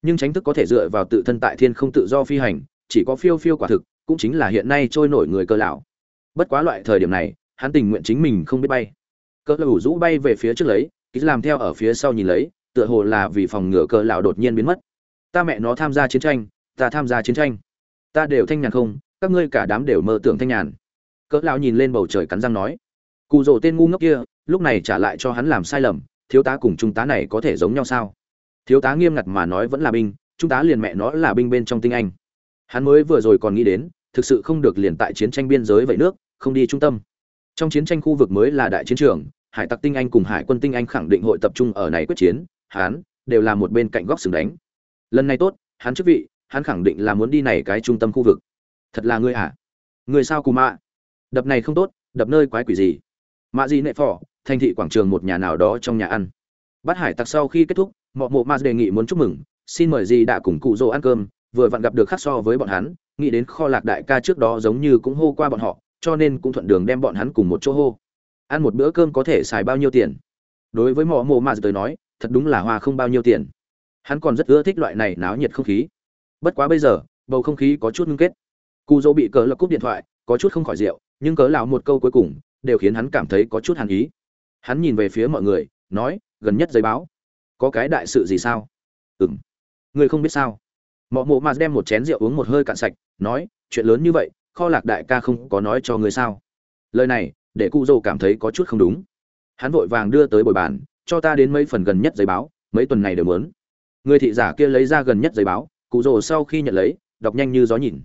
[SPEAKER 1] Nhưng tránh thức có thể dựa vào tự thân tại thiên không tự do phi hành, chỉ có phiêu phiêu quả thực, cũng chính là hiện nay trôi nổi người cơ lão. Bất quá loại thời điểm này, hắn tình nguyện chính mình không biết bay. Cỡ lão rũ bay về phía trước lấy ký làm theo ở phía sau nhìn lấy, tựa hồ là vì phòng ngừa cỡ lão đột nhiên biến mất. Ta mẹ nó tham gia chiến tranh, ta tham gia chiến tranh. Ta đều thanh nhàn không, các ngươi cả đám đều mơ tưởng thanh nhàn. Cỡ lão nhìn lên bầu trời cắn răng nói. Cụ rồ tên ngu ngốc kia, lúc này trả lại cho hắn làm sai lầm, thiếu tá cùng trung tá này có thể giống nhau sao? Thiếu tá nghiêm ngặt mà nói vẫn là binh, trung tá liền mẹ nó là binh bên trong tinh anh. Hắn mới vừa rồi còn nghĩ đến, thực sự không được liền tại chiến tranh biên giới vậy nước, không đi trung tâm. Trong chiến tranh khu vực mới là đại chiến trường hải tặc tinh anh cùng hải quân tinh anh khẳng định hội tập trung ở này quyết chiến, hắn đều là một bên cạnh góc sừng đánh. Lần này tốt, hắn chức vị, hắn khẳng định là muốn đi này cái trung tâm khu vực. Thật là ngươi à? hả? người sao cù mạ? Đập này không tốt, đập nơi quái quỷ gì? Mạ gì nệ phỏ thành thị quảng trường một nhà nào đó trong nhà ăn. Bắt hải tặc sau khi kết thúc mọi mộ ma đề nghị muốn chúc mừng, xin mời gì đã cùng cụ dỗ ăn cơm, vừa vặn gặp được khác so với bọn hắn, nghĩ đến kho lạc đại ca trước đó giống như cũng hô qua bọn họ, cho nên cũng thuận đường đem bọn hắn cùng một chỗ hô ăn một bữa cơm có thể xài bao nhiêu tiền? Đối với mọ mộ mà tới nói thật đúng là hoa không bao nhiêu tiền. Hắn còn rất ưa thích loại này náo nhiệt không khí. Bất quá bây giờ bầu không khí có chút ngưng kết. Cụ dỗ bị cớ lập cúp điện thoại có chút không khỏi rượu nhưng cớ lão một câu cuối cùng đều khiến hắn cảm thấy có chút hàn ý. Hắn nhìn về phía mọi người nói gần nhất giấy báo. Có cái đại sự gì sao? Ừm, ngươi không biết sao? Mọ mộ mà đem một chén rượu uống một hơi cạn sạch nói chuyện lớn như vậy kho lạc đại ca không có nói cho ngươi sao? Lời này để cụ dô cảm thấy có chút không đúng. Hắn vội vàng đưa tới bồi bàn, cho ta đến mấy phần gần nhất giấy báo, mấy tuần này đều muốn. Người thị giả kia lấy ra gần nhất giấy báo, cụ rồ sau khi nhận lấy, đọc nhanh như gió nhìn.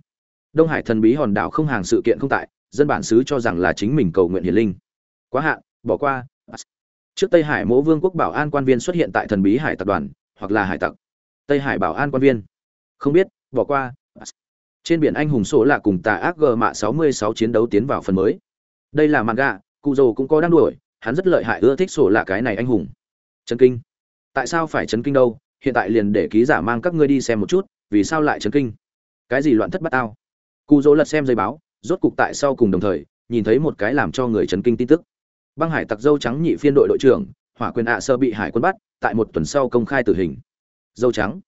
[SPEAKER 1] Đông hải thần bí hòn đảo không hàng sự kiện không tại, dân bản xứ cho rằng là chính mình cầu nguyện hiền linh. Quá hạn, bỏ qua. Trước tây hải mỗ vương quốc bảo an quan viên xuất hiện tại thần bí hải tập đoàn, hoặc là hải tặc. Tây hải bảo an quan viên. Không biết, bỏ qua. Trên biển anh hùng số là cùng tà ác g mạ 66 chiến đấu tiến vào phần mới đây là manga cụ dồ cũng có đang đuổi, hắn rất lợi hại, ưa thích sổ là cái này anh hùng. Chấn kinh. Tại sao phải chấn kinh đâu? Hiện tại liền để ký giả mang các ngươi đi xem một chút, vì sao lại chấn kinh? Cái gì loạn thất bát tao? Cụ dỗ lật xem giấy báo, rốt cục tại sau cùng đồng thời, nhìn thấy một cái làm cho người chấn kinh tin tức. Băng hải tặc dâu trắng nhị phiên đội đội trưởng, hỏa quyền ạ sơ bị hải quân bắt, tại một tuần sau công khai tử hình. Dâu trắng.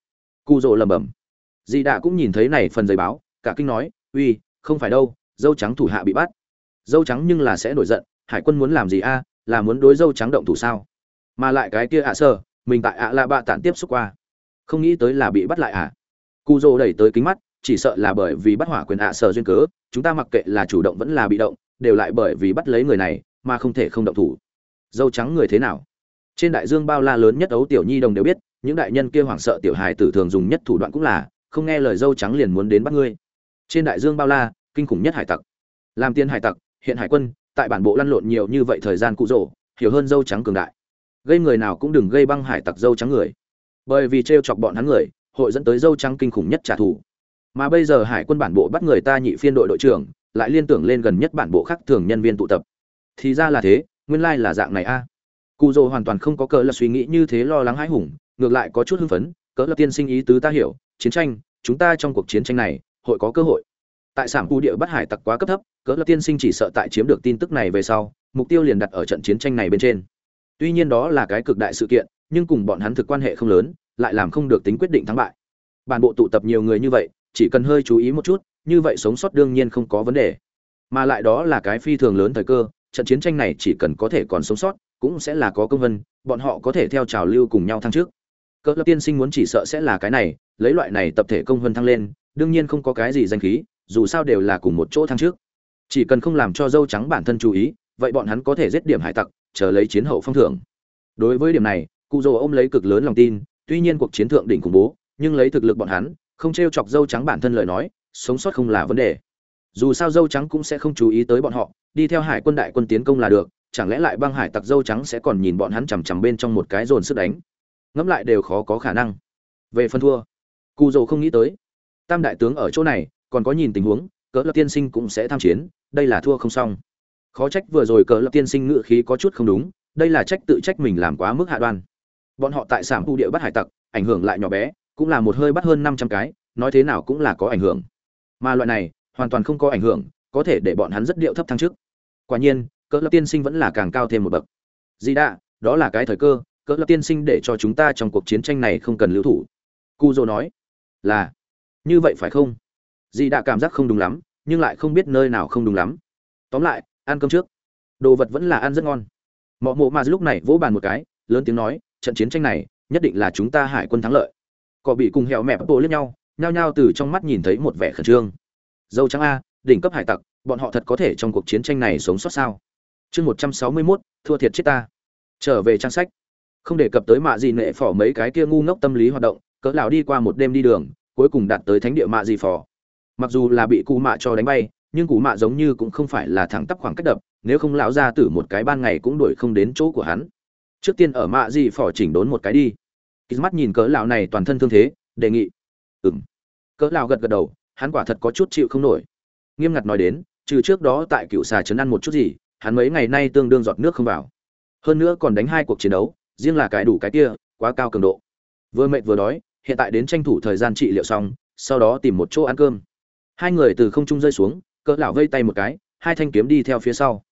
[SPEAKER 1] Cụ dỗ lầm bầm dì đạ cũng nhìn thấy này phần giấy báo, cả kinh nói, uy, không phải đâu, dâu trắng thủ hạ bị bắt dâu trắng nhưng là sẽ nổi giận, hải quân muốn làm gì a, là muốn đối dâu trắng động thủ sao? Mà lại cái kia ạ sơ, mình tại ạ là bạ tản tiếp xúc qua. Không nghĩ tới là bị bắt lại à? Cụ dô đẩy tới kính mắt, chỉ sợ là bởi vì bắt hỏa quyền ạ sơ duyên cớ, chúng ta mặc kệ là chủ động vẫn là bị động, đều lại bởi vì bắt lấy người này, mà không thể không động thủ. Dâu trắng người thế nào? Trên đại dương bao la lớn nhất ấu tiểu nhi đồng đều biết, những đại nhân kia hoảng sợ tiểu hài tử thường dùng nhất thủ đoạn cũng là, không nghe lời dâu trắng liền muốn đến bắt ngươi. Trên đại dương bao la, kinh khủng nhất hải tặc. Làm tiên hải tặc hiện hải quân, tại bản bộ lăn lộn nhiều như vậy thời gian cụ rỗ, hiểu hơn dâu trắng cường đại. Gây người nào cũng đừng gây băng hải tặc dâu trắng người. Bởi vì t chọc bọn hắn người, hội dẫn tới dâu trắng kinh khủng nhất trả thù. Mà bây giờ hải quân bản bộ bắt người ta nhị phiên đội đội trưởng, lại liên tưởng lên gần nhất bản bộ khác thường nhân viên tụ tập. Thì ra là thế, nguyên lai là dạng này a. À. cụ dồ hoàn toàn không có cỡ là suy nghĩ như thế lo lắng hãi hùng, ngược lại có chút hưng phấn cỡ là tiên sinh ý tứ ta hiểu, chiến tranh, chúng ta trong cuộc chiến tranh này, hội có cơ hội tại sản khu địa bắt hải tặc quá cấp thấp cỡ là tiên sinh chỉ sợ tại chiếm được tin tức này về sau mục tiêu liền đặt ở trận chiến tranh này bên trên Tuy nhiên đó là cái cực đại sự kiện, nhưng cùng bọn hắn thực quan hệ không lớn, lại làm không được tính quyết định thắng bại. Bản bộ tụ tập nhiều người như vậy, chỉ cần hơi chú ý một chút, như vậy sống sót đương nhiên không có vấn đề. Mà lại đó là cái phi thường lớn thời cơ, trận chiến tranh này chỉ cần có thể còn sống sót, cũng sẽ là có công vân, bọn họ có thể theo trào lưu cùng nhau thăng trước. cỡ lập tiên sinh muốn chỉ sợ sẽ là cái này, lấy loại này tập thể công vân thăng lên, đương nhiên không có cái gì danh khí, dù sao đều là cùng một chỗ thăng trước. Chỉ cần không làm cho dâu trắng bản thân chú ý, vậy bọn hắn có thể giết điểm hải tặc, chờ lấy chiến hậu phong thưởng. Đối với điểm này cụ dỗ ôm lấy cực lớn lòng tin tuy nhiên cuộc chiến thượng đỉnh khủng bố nhưng lấy thực lực bọn hắn không t r e o chọc dâu trắng bản thân lời nói sống sót không là vấn đề. Dù sao dâu trắng cũng sẽ không chú ý tới bọn họ đi theo hải quân đại quân tiến công là được chẳng lẽ lại băng hải tặc dâu trắng sẽ còn nhìn bọn hắn chằm chằm bên trong một cái dồn sức đánh? Ngẫm lại đều khó có khả năng. Về phân thua cụ dầu không nghĩ tới. Tam đại tướng ở chỗ này còn có nhìn tình huống, cỡ lập tiên sinh cũng sẽ tham chiến, đây là thua không xong. Khó trách vừa rồi cỡ lập tiên sinh ngự khí có chút không đúng, đây là trách tự trách mình làm quá mức hạ đoan. Bọn họ tại sản khu địa bắt hải tặc, ảnh hưởng lại nhỏ bé, cũng là một hơi bắt hơn năm trăm cái, nói thế nào cũng là có ảnh hưởng. Mà loại này, hoàn toàn không có ảnh hưởng, có thể để bọn hắn rất điệu thấp thăng trước quả nhiên, cỡ lập tiên sinh vẫn là càng cao thêm một bậc. Gì đã đó là cái thời cơ, cỡ lập tiên sinh để cho chúng ta trong cuộc chiến tranh này không cần lưu thủ. Cu dô nói, là, như vậy phải không? Dì đã cảm giác không đúng lắm, nhưng lại không biết nơi nào không đúng lắm. Tóm lại, ăn cơm trước. Đồ vật vẫn là ăn rất ngon. Mọ mộ mà lúc này vỗ bàn một cái, lớn tiếng nói, trận chiến tranh này, nhất định là chúng ta hải quân thắng lợi. Cọ bị cùng hẹo mẹ bộ lẫn nhau, nhao nhao từ trong mắt nhìn thấy một vẻ khẩn trương. Dâu trắng a, đỉnh cấp hải tặc, bọn họ thật có thể trong cuộc chiến tranh này sống sót sao? Chương một trăm sáu mươi mốt, thua thiệt chết ta. Trở về trang sách. Không đề cập tới mạ gì nệ phỏ mấy cái kia ngu ngốc tâm lý hoạt động, cỡ lão đi qua một đêm đi đường, cuối cùng đạt tới thánh địa mạ gì phỏ mặc dù là bị cụ mạ cho đánh bay, nhưng cụ mạ giống như cũng không phải là thẳng tắp khoảng cách đập, nếu không lão ra tử một cái ban ngày cũng đuổi không đến chỗ của hắn. Trước tiên ở mạ gì phỏ chỉnh đốn một cái đi. Kýt mắt nhìn cỡ lão này toàn thân thương thế, đề nghị. Ừm. Cỡ lão gật gật đầu, hắn quả thật có chút chịu không nổi. Nghiêm ngặt nói đến, trừ trước đó tại cựu xà chấn ăn một chút gì, hắn mấy ngày nay tương đương giọt nước không vào. Hơn nữa còn đánh hai cuộc chiến đấu, riêng là cái đủ cái kia, quá cao cường độ. Vừa mệt vừa đói, hiện tại đến tranh thủ thời gian trị liệu xong, sau đó tìm một chỗ ăn cơm hai người từ không trung rơi xuống, cỡ lão vây tay một cái, hai thanh kiếm đi theo phía sau.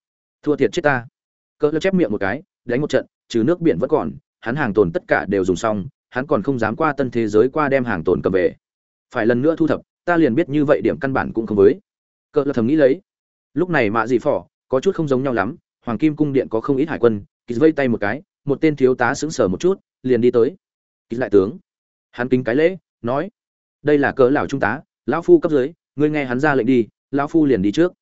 [SPEAKER 1] Thua thiệt chết ta. Cỡ lão chép miệng một cái, đánh một trận, trừ nước biển vẫn còn, hắn hàng tồn tất cả đều dùng xong, hắn còn không dám qua tân thế giới qua đem hàng tồn cầm về. Phải lần nữa thu thập, ta liền biết như vậy điểm căn bản cũng không với. Cỡ lão thầm nghĩ lấy. Lúc này mạ dị phỏ, có chút không giống nhau lắm, hoàng kim cung điện có không ít hải quân kỳ vây tay một cái, một tên thiếu tá sững sờ một chút, liền đi tới. Kỳ lại tướng. Hắn kính cái lễ, nói, đây là cỡ lão trung tá, lão phu cấp dưới ngươi nghe hắn ra lệnh đi, lão phu liền đi trước.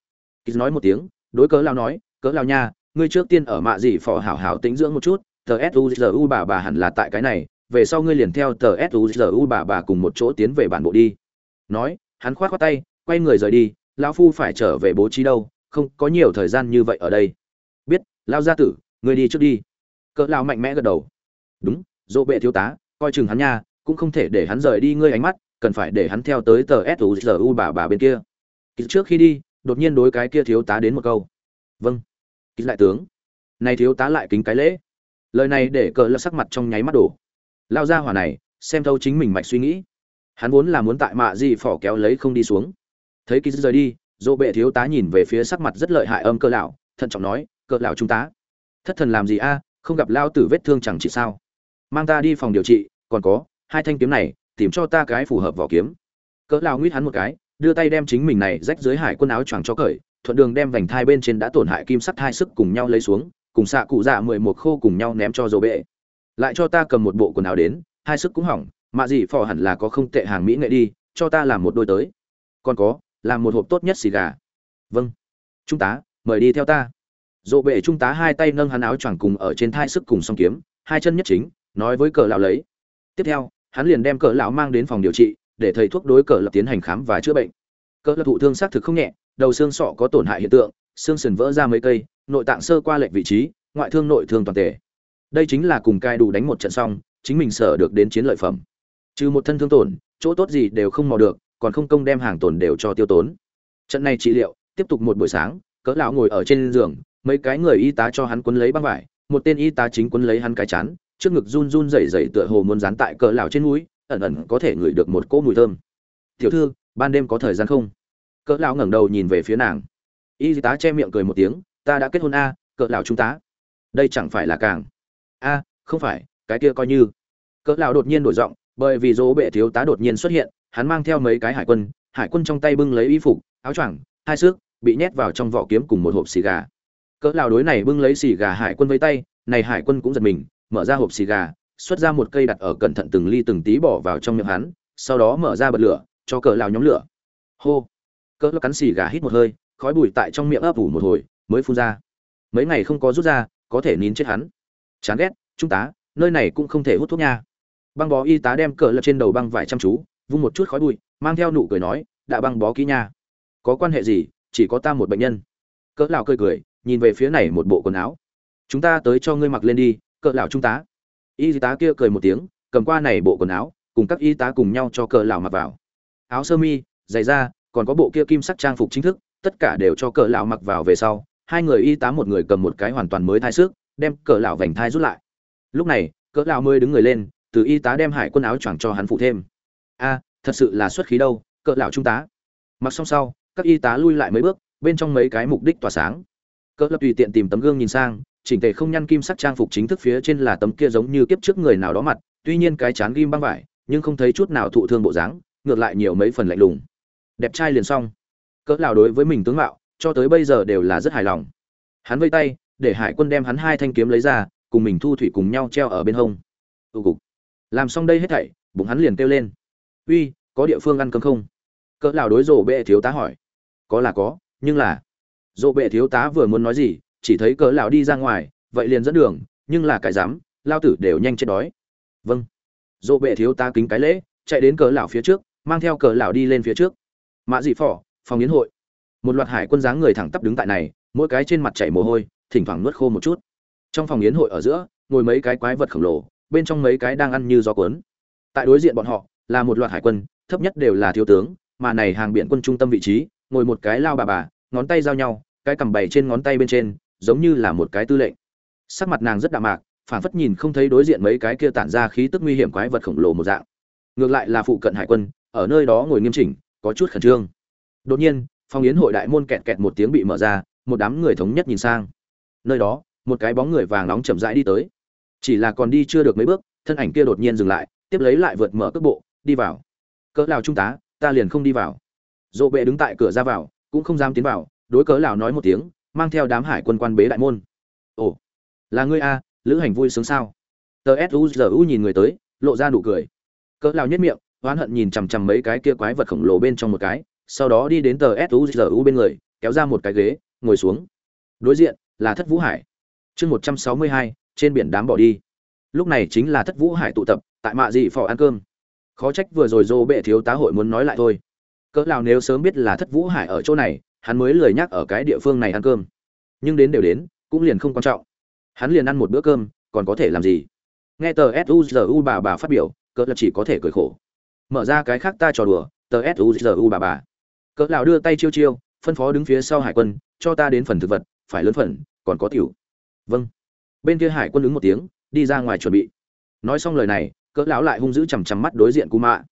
[SPEAKER 1] Kýt nói một tiếng, đối cỡ lão nói cỡ lão nha, ngươi trước tiên ở mạ dị phò hảo hảo tĩnh dưỡng một chút, tờ suzu bà bà hẳn là tại cái này, về sau ngươi liền theo tờ suzu bà bà cùng một chỗ tiến về bản bộ đi. Nói, hắn khoát khoát tay, quay người rời đi, lão phu phải trở về bố trí đâu, không có nhiều thời gian như vậy ở đây. Biết lao gia tử, ngươi đi trước đi. Cỡ lão mạnh mẽ gật đầu. Đúng, dỗ bệ thiếu tá, coi chừng hắn nha, cũng không thể để hắn rời đi ngươi ánh mắt cần phải để hắn theo tới tờ suzu bà bà bên kia. Trước khi đi, đột nhiên đối cái kia thiếu tá đến một câu. Vâng. Kýt lại tướng. Này thiếu tá lại kính cái lễ. Lời này để cờ lão sắc mặt trong nháy mắt đổ. Lao ra hỏa này, xem thấu chính mình mạch suy nghĩ. Hắn vốn là muốn tại mạ gì phỏ kéo lấy không đi xuống. Thấy kýt rời đi, dỗ bệ thiếu tá nhìn về phía sắc mặt rất lợi hại âm cơ lão, thận trọng nói cơ lão trung tá. thất thần làm gì a? Không gặp lao tử vết thương chẳng chị sao? Mang ta đi phòng điều trị, còn có, hai thanh kiếm này tìm cho ta cái phù hợp vỏ kiếm. Cỡ lão nguyết hắn một cái, đưa tay đem chính mình này rách dưới hải quần áo choàng cho cởi, thuận đường đem vành thai bên trên đã tổn hại kim sắt hai sức cùng nhau lấy xuống, cùng xạ cụ dạ mười một khô cùng nhau ném cho dầu bệ. Lại cho ta cầm một bộ quần áo đến, hai sức cũng hỏng mạ gì phò hẳn là có không tệ hàng mỹ nghệ đi, cho ta làm một đôi tới. Còn có, làm một hộp tốt nhất xì gà. Vâng. Trung tá, mời đi theo ta. Dộ bệ trung tá hai tay nâng hắn áo choàng cùng ở trên thai sức cùng song kiếm, hai chân nhất chính, nói với cờ lão lấy. Tiếp theo hắn liền đem cỡ lão mang đến phòng điều trị, để thầy thuốc đối cỡ lập tiến hành khám và chữa bệnh. Cỡ lập thụ thương xác thực không nhẹ, đầu xương sọ có tổn hại hiện tượng, xương sườn vỡ ra mấy cây, nội tạng sơ qua lệch vị trí, ngoại thương nội thương toàn thể đây chính là cùng cai đủ đánh một trận xong, chính mình sở được đến chiến lợi phẩm. Trừ một thân thương tổn, chỗ tốt gì đều không mò được, còn không công đem hàng tồn đều cho tiêu tốn. Trận này trị liệu, tiếp tục một buổi sáng, cỡ lão ngồi ở trên giường, mấy cái người y tá cho hắn quấn lấy băng vải, một tên y tá chính quấn lấy hắn cái chán trước ngực run run rẩy rẩy tựa hồ muốn dán tại cỡ lão trên mũi, ẩn ẩn có thể ngửi được một cỗ mùi thơm. Tiểu thư, ban đêm có thời gian không? Cỡ lão ngẩng đầu nhìn về phía nàng. Y tá che miệng cười một tiếng, ta đã kết hôn a cỡ lão chúng ta. Đây chẳng phải là càng. A, không phải, cái kia coi như. Cỡ lão đột nhiên đổi giọng, bởi vì dỗ bệ thiếu tá đột nhiên xuất hiện, hắn mang theo mấy cái hải quân hải quân trong tay bưng lấy y phục, áo choàng, hai xước, bị nhét vào trong vỏ kiếm cùng một hộp xì gà. Cỡ lão đối này bưng lấy xì gà hải quân với tay, này hải quân cũng giật mình mở ra hộp xì gà, xuất ra một cây đặt ở cẩn thận từng ly từng tí bỏ vào trong miệng hắn, sau đó mở ra bật lửa, cho cỡ lao nhóm lửa. Hô! Cỡ lão cắn xì gà hít một hơi, khói bụi tại trong miệng ấp ủ một hồi, mới phun ra. Mấy ngày không có rút ra, có thể nín chết hắn. Chán ghét trung tá, nơi này cũng không thể hút thuốc nha. Băng bó y tá đem cỡ lập trên đầu băng vải chăm chú, vung một chút khói bụi, mang theo nụ cười nói, đã băng bó kỹ nha. Có quan hệ gì, chỉ có ta một bệnh nhân. Cỡ lão cười cười, nhìn về phía này một bộ quần áo. Chúng ta tới cho ngươi mặc lên đi cỡ lão trung tá. Y tá kia cười một tiếng, cầm qua này bộ quần áo, cùng các y tá cùng nhau cho cỡ lão mặc vào. Áo sơ mi, giày da, còn có bộ kia kim sắc trang phục chính thức, tất cả đều cho cỡ lão mặc vào về sau, hai người y tá một người cầm một cái hoàn toàn mới thai sức đem cỡ lão vành thai rút lại. Lúc này, cỡ lão mới đứng người lên, từ y tá đem hải quân áo choàng cho hắn phụ thêm. A, thật sự là xuất khí đâu, cỡ lão trung tá. Mặc xong sau, các y tá lui lại mấy bước, bên trong mấy cái mục đích tỏa sáng. Cỡ lập tùy tiện tìm tấm gương nhìn sang chỉnh tề không nhăn kim sắc trang phục chính thức phía trên là tấm kia giống như kiếp trước người nào đó mặt, tuy nhiên cái chán ghim băng vải, nhưng không thấy chút nào thụ thương bộ dáng, ngược lại nhiều mấy phần lạnh lùng. Đẹp trai liền xong. Cỡ lão đối với mình tướng mạo, cho tới bây giờ đều là rất hài lòng. Hắn vây tay, để hải quân đem hắn hai thanh kiếm lấy ra, cùng mình thu thủy cùng nhau treo ở bên hông. Tu cục. Làm xong đây hết thảy, bụng hắn liền kêu lên. Uy, có địa phương ăn cơm không? Cỡ lão đối rồ bệ thiếu tá hỏi. Có là có, nhưng là Rồ bệ thiếu tá vừa muốn nói gì chỉ thấy cỡ lão đi ra ngoài, vậy liền dẫn đường, nhưng là cái dám lao tử đều nhanh chết đói. Vâng. Dỗ bệ thiếu ta kính cái lễ, chạy đến cỡ lão phía trước, mang theo cỡ lão đi lên phía trước. Mã dị phỏ phòng yến hội. Một loạt hải quân dáng người thẳng tắp đứng tại này, mỗi cái trên mặt chảy mồ hôi, thỉnh thoảng nuốt khô một chút. Trong phòng yến hội ở giữa, ngồi mấy cái quái vật khổng lồ, bên trong mấy cái đang ăn như gió cuốn. Tại đối diện bọn họ, là một loạt hải quân, thấp nhất đều là thiếu tướng, mà này hàng biển quân trung tâm vị trí, ngồi một cái lao bà bà, ngón tay giao nhau, cái cầm bày trên ngón tay bên trên giống như là một cái tư lệnh. Sắc mặt nàng rất đạm mạc phản phất nhìn không thấy đối diện mấy cái kia tản ra khí tức nguy hiểm quái vật khổng lồ một dạng. Ngược lại là phụ cận hải quân, ở nơi đó ngồi nghiêm chỉnh, có chút khẩn trương. Đột nhiên phòng yến hội đại môn kẹt kẹt một tiếng bị mở ra, một đám người thống nhất nhìn sang. Nơi đó, một cái bóng người vàng nóng chậm rãi đi tới. Chỉ là còn đi chưa được mấy bước, thân ảnh kia đột nhiên dừng lại, tiếp lấy lại vượt mở cước bộ, đi vào. Cỡ lào trung tá, ta liền không đi vào. Dỗ bệ đứng tại cửa ra vào, cũng không dám tiến vào, đối cớ lào nói một tiếng mang theo đám hải quân quan bế đại môn. Ồ, là ngươi a lữ hành vui sướng sao? Tờ suzu nhìn người tới, lộ ra nụ cười. Cỡ lao nhất miệng, oán hận nhìn chằm chằm mấy cái kia quái vật khổng lồ bên trong một cái, sau đó đi đến tờ suzu bên người, kéo ra một cái ghế, ngồi xuống. Đối diện là thất vũ hải. Chương một trăm sáu mươi hai, trên biển đám bỏ đi. Lúc này chính là thất vũ hải tụ tập tại mạ dị phò ăn cơm. Khó trách vừa rồi dô bệ thiếu tá hội muốn nói lại thôi. Cỡ nào nếu sớm biết là thất vũ hải ở chỗ này hắn mới lười nhắc ở cái địa phương này ăn cơm. Nhưng đến đều đến, cũng liền không quan trọng. Hắn liền ăn một bữa cơm, còn có thể làm gì? Nghe tờ suzu bà bà phát biểu, cỡ là chỉ có thể cười khổ. Mở ra cái khác ta trò đùa, tờ suzu bà bà. Cỡ lão đưa tay chiêu chiêu, phân phó đứng phía sau hải quân, cho ta đến phần thực vật, phải lớn phần, còn có tiểu. Vâng. Bên kia hải quân ứng một tiếng, đi ra ngoài chuẩn bị. Nói xong lời này, cỡ lão lại hung dữ chằm chằm mắt đối diện cú mạ.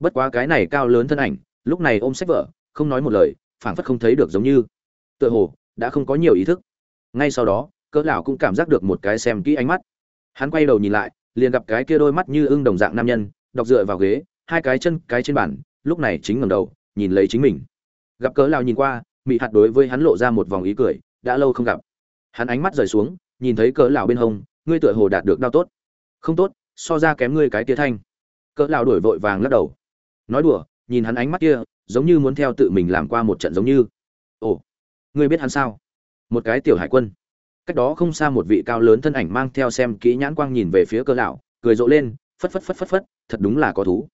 [SPEAKER 1] Bất quá cái này cao lớn thân ảnh, lúc này ôm sách vở, không nói một lời phảng phất không thấy được giống như. Tựa hồ, đã không có nhiều ý thức. Ngay sau đó, cỡ lão cũng cảm giác được một cái xem kỹ ánh mắt. Hắn quay đầu nhìn lại, liền gặp cái kia đôi mắt như ưng đồng dạng nam nhân, đọc dựa vào ghế, hai cái chân, cái trên bàn, lúc này chính ngẩng đầu, nhìn lấy chính mình. Gặp cỡ lão nhìn qua, mị hạt đối với hắn lộ ra một vòng ý cười, đã lâu không gặp. Hắn ánh mắt rời xuống, nhìn thấy cỡ lão bên hông, ngươi tựa hồ đạt được đau tốt. Không tốt, so ra kém ngươi cái tia thanh. Cỡ lão đuổi vội vàng lắc đầu. Nói đùa, nhìn hắn ánh mắt kia giống như muốn theo tự mình làm qua một trận giống như. Ồ, ngươi biết hắn sao? Một cái tiểu hải quân. Cách đó không xa một vị cao lớn thân ảnh mang theo xem kỹ nhãn quang nhìn về phía cơ lão, cười rộ lên, phất phất phất phất phất, thật đúng là có thú.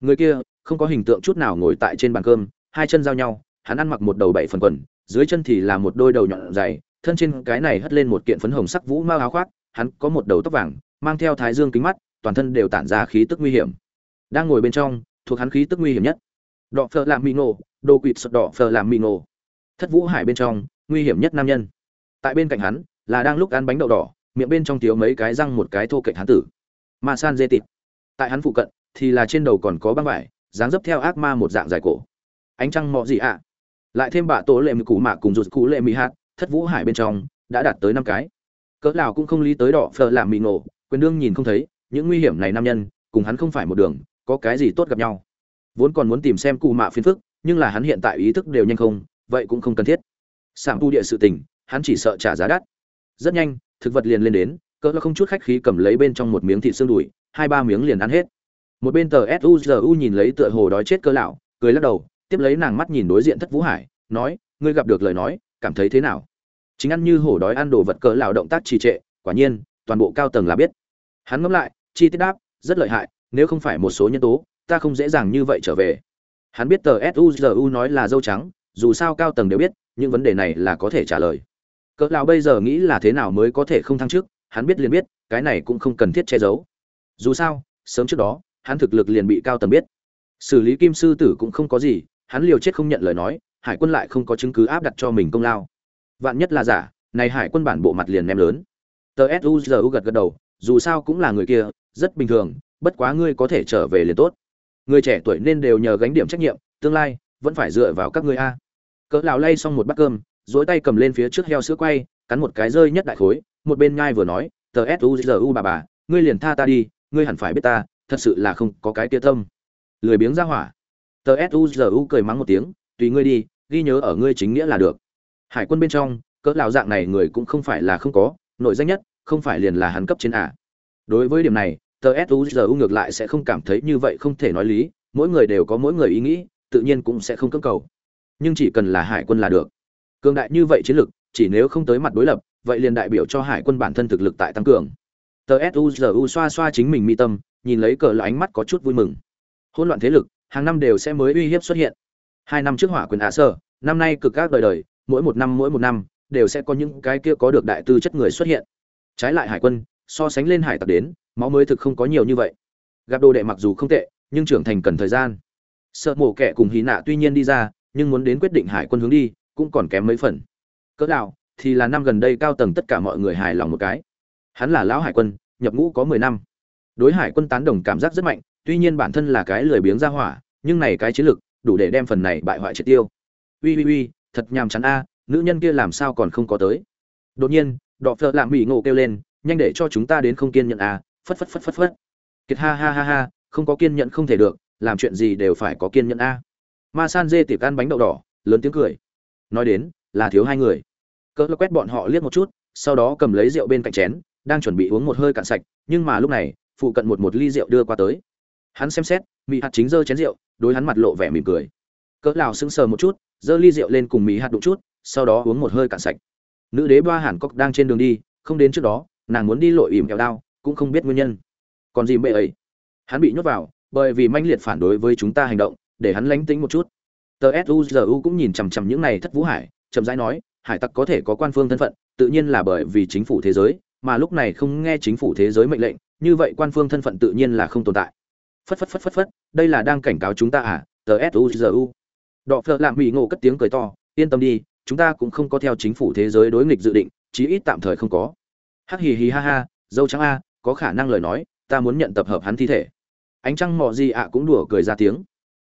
[SPEAKER 1] Người kia, không có hình tượng chút nào ngồi tại trên bàn cơm, hai chân giao nhau, hắn ăn mặc một đầu bảy phần quần, dưới chân thì là một đôi đầu nhọn dày, thân trên cái này hất lên một kiện phấn hồng sắc vũ mao áo khoác, hắn có một đầu tóc vàng, mang theo thái dương kính mắt, toàn thân đều tản ra khí tức nguy hiểm. Đang ngồi bên trong, thuộc hắn khí tức nguy hiểm nhất đỏ phờ làm mì nổ đồ quỵt sọt đỏ phờ làm mì nổ thất vũ hải bên trong, nguy hiểm nhất nam nhân. Tại bên cạnh hắn, là đang lúc ăn bánh đậu đỏ, miệng bên trong thiếu mấy cái răng một cái thô cạnh hắn tử. Ma san dê tịt. Tại hắn phụ cận, thì là trên đầu còn có băng vải, dáng dấp theo ác ma một dạng dài cổ. Ánh trăng mọ gì ạ. Lại thêm bạ tố lệ mì cũ mạ cùng rụt cũ lệ mì hạt, thất vũ hải bên trong, đã đạt tới năm cái. Cỡ nào cũng không lý tới đỏ phờ làm mì nổ quyền đương nhìn không thấy, những nguy hiểm này nam nhân, cùng hắn không phải một đường, có cái gì tốt gặp nhau vốn còn muốn tìm xem cụ mạ phiền phức, nhưng là hắn hiện tại ý thức đều nhanh không, vậy cũng không cần thiết. Sảng tu địa sự tình, hắn chỉ sợ trả giá đắt. Rất nhanh, thực vật liền lên đến, cỡ không chút khách khí cầm lấy bên trong một miếng thịt xương đùi, hai ba miếng liền ăn hết. Một bên tờ suzu nhìn lấy tựa hồ đói chết cơ lão, cười lắc đầu, tiếp lấy nàng mắt nhìn đối diện thất vũ hải, nói, ngươi gặp được lời nói, cảm thấy thế nào? Chính ăn như hổ đói ăn đồ vật cỡ lão động tác trì trệ, quả nhiên, toàn bộ cao tầng là biết. Hắn ngẫm lại, chi tiết đáp, rất lợi hại, nếu không phải một số nhân tố ta không dễ dàng như vậy trở về. Hắn biết tờ suzu nói là dâu trắng, dù sao cao tầng đều biết, những vấn đề này là có thể trả lời. Cỡ lão bây giờ nghĩ là thế nào mới có thể không thăng trước hắn biết liền biết, cái này cũng không cần thiết che giấu. Dù sao, sớm trước đó, hắn thực lực liền bị cao tầng biết. Xử lý kim sư tử cũng không có gì, hắn liều chết không nhận lời nói, hải quân lại không có chứng cứ áp đặt cho mình công lao. Vạn nhất là giả, này hải quân bản bộ mặt liền ném lớn. Tờ suzu gật gật đầu, dù sao cũng là người kia, rất bình thường, bất quá ngươi có thể trở về liền tốt người trẻ tuổi nên đều nhờ gánh điểm trách nhiệm, tương lai vẫn phải dựa vào các ngươi a. Cỡ lão lay xong một bát cơm, duỗi tay cầm lên phía trước heo sữa quay, cắn một cái rơi nhất đại khối, một bên nhai vừa nói, tờ suzu bà bà, ngươi liền tha ta đi, ngươi hẳn phải biết ta, thật sự là không có cái tia tâm. Lười biếng ra hỏa. Tờ suzu cười mắng một tiếng, tùy ngươi đi, ghi nhớ ở ngươi chính nghĩa là được. Hải quân bên trong, cỡ lão dạng này người cũng không phải là không có, nội danh nhất, không phải liền là hắn cấp trên à. đối với điểm này tờ suzu ngược lại sẽ không cảm thấy như vậy không thể nói lý, mỗi người đều có mỗi người ý nghĩ, tự nhiên cũng sẽ không cưỡng cầu. Nhưng chỉ cần là hải quân là được. Cường đại như vậy chiến lực, chỉ nếu không tới mặt đối lập, vậy liền đại biểu cho hải quân bản thân thực lực tại tăng cường. Tờ suzu xoa xoa chính mình mi tâm, nhìn lấy cờ là ánh mắt có chút vui mừng. Hỗn loạn thế lực, hàng năm đều sẽ mới uy hiếp xuất hiện. Hai năm trước hỏa quyền ả sơ năm nay cực các đời đời, mỗi một năm mỗi một năm, đều sẽ có những cái kia có được đại tư chất người xuất hiện. Trái lại hải quân, so sánh lên hải tặc đến máu mới thực không có nhiều như vậy. Gặp đồ đệ mặc dù không tệ, nhưng trưởng thành cần thời gian. Sợ mổ kẻ cùng hí nạ tuy nhiên đi ra, nhưng muốn đến quyết định hải quân hướng đi, cũng còn kém mấy phần. Cỡ đạo thì là năm gần đây cao tầng tất cả mọi người hài lòng một cái. Hắn là lão hải quân, nhập ngũ có mười năm. Đối hải quân tán đồng cảm giác rất mạnh, tuy nhiên bản thân là cái lười biếng ra hỏa, nhưng này cái chiến lực, đủ để đem phần này bại hoại triệt tiêu. Uy uy uy thật nhàm chán a, nữ nhân kia làm sao còn không có tới. Đột nhiên đọ phợ lạm mỹ ngộ kêu lên, nhanh để cho chúng ta đến không kiên nhẫn a phất phất phất phất phất. Kiệt ha ha ha ha, không có kiên nhẫn không thể được, làm chuyện gì đều phải có kiên nhẫn a. Ma san dê tiệp ăn bánh đậu đỏ, lớn tiếng cười. Nói đến, là thiếu hai người. Cỡ quét bọn họ liếc một chút, sau đó cầm lấy rượu bên cạnh chén, đang chuẩn bị uống một hơi cạn sạch, nhưng mà lúc này, phụ cận một một ly rượu đưa qua tới. Hắn xem xét, mỹ hạt chính giơ chén rượu, đối hắn mặt lộ vẻ mỉm cười. Cỡ lào sững sờ một chút, giơ ly rượu lên cùng mỹ hạt đụng chút, sau đó uống một hơi cạn sạch. Nữ đế ba hàn cốc đang trên đường đi, không đến trước đó, nàng muốn đi lội ỉm kẹo đao cũng không biết nguyên nhân. Còn gì bệ ấy? Hắn bị nhốt vào, bởi vì manh liệt phản đối với chúng ta hành động, để hắn lánh tính một chút. Tờ suzu cũng nhìn chằm chằm những này thất vũ hải, chậm rãi nói, hải tặc có thể có quan phương thân phận, tự nhiên là bởi vì chính phủ thế giới, mà lúc này không nghe chính phủ thế giới mệnh lệnh, như vậy quan phương thân phận tự nhiên là không tồn tại. Phất phất phất phất phất, đây là đang cảnh cáo chúng ta à? Tờ suzu đọ phợ lạm mỹ ngộ cất tiếng cười to, yên tâm đi, chúng ta cũng không có theo chính phủ thế giới đối nghịch dự định, chí ít tạm thời không có. Hắc hì hì ha ha, dâu trắng a có khả năng lời nói, ta muốn nhận tập hợp hắn thi thể. Ánh trăng mò gì ạ à cũng đùa cười ra tiếng.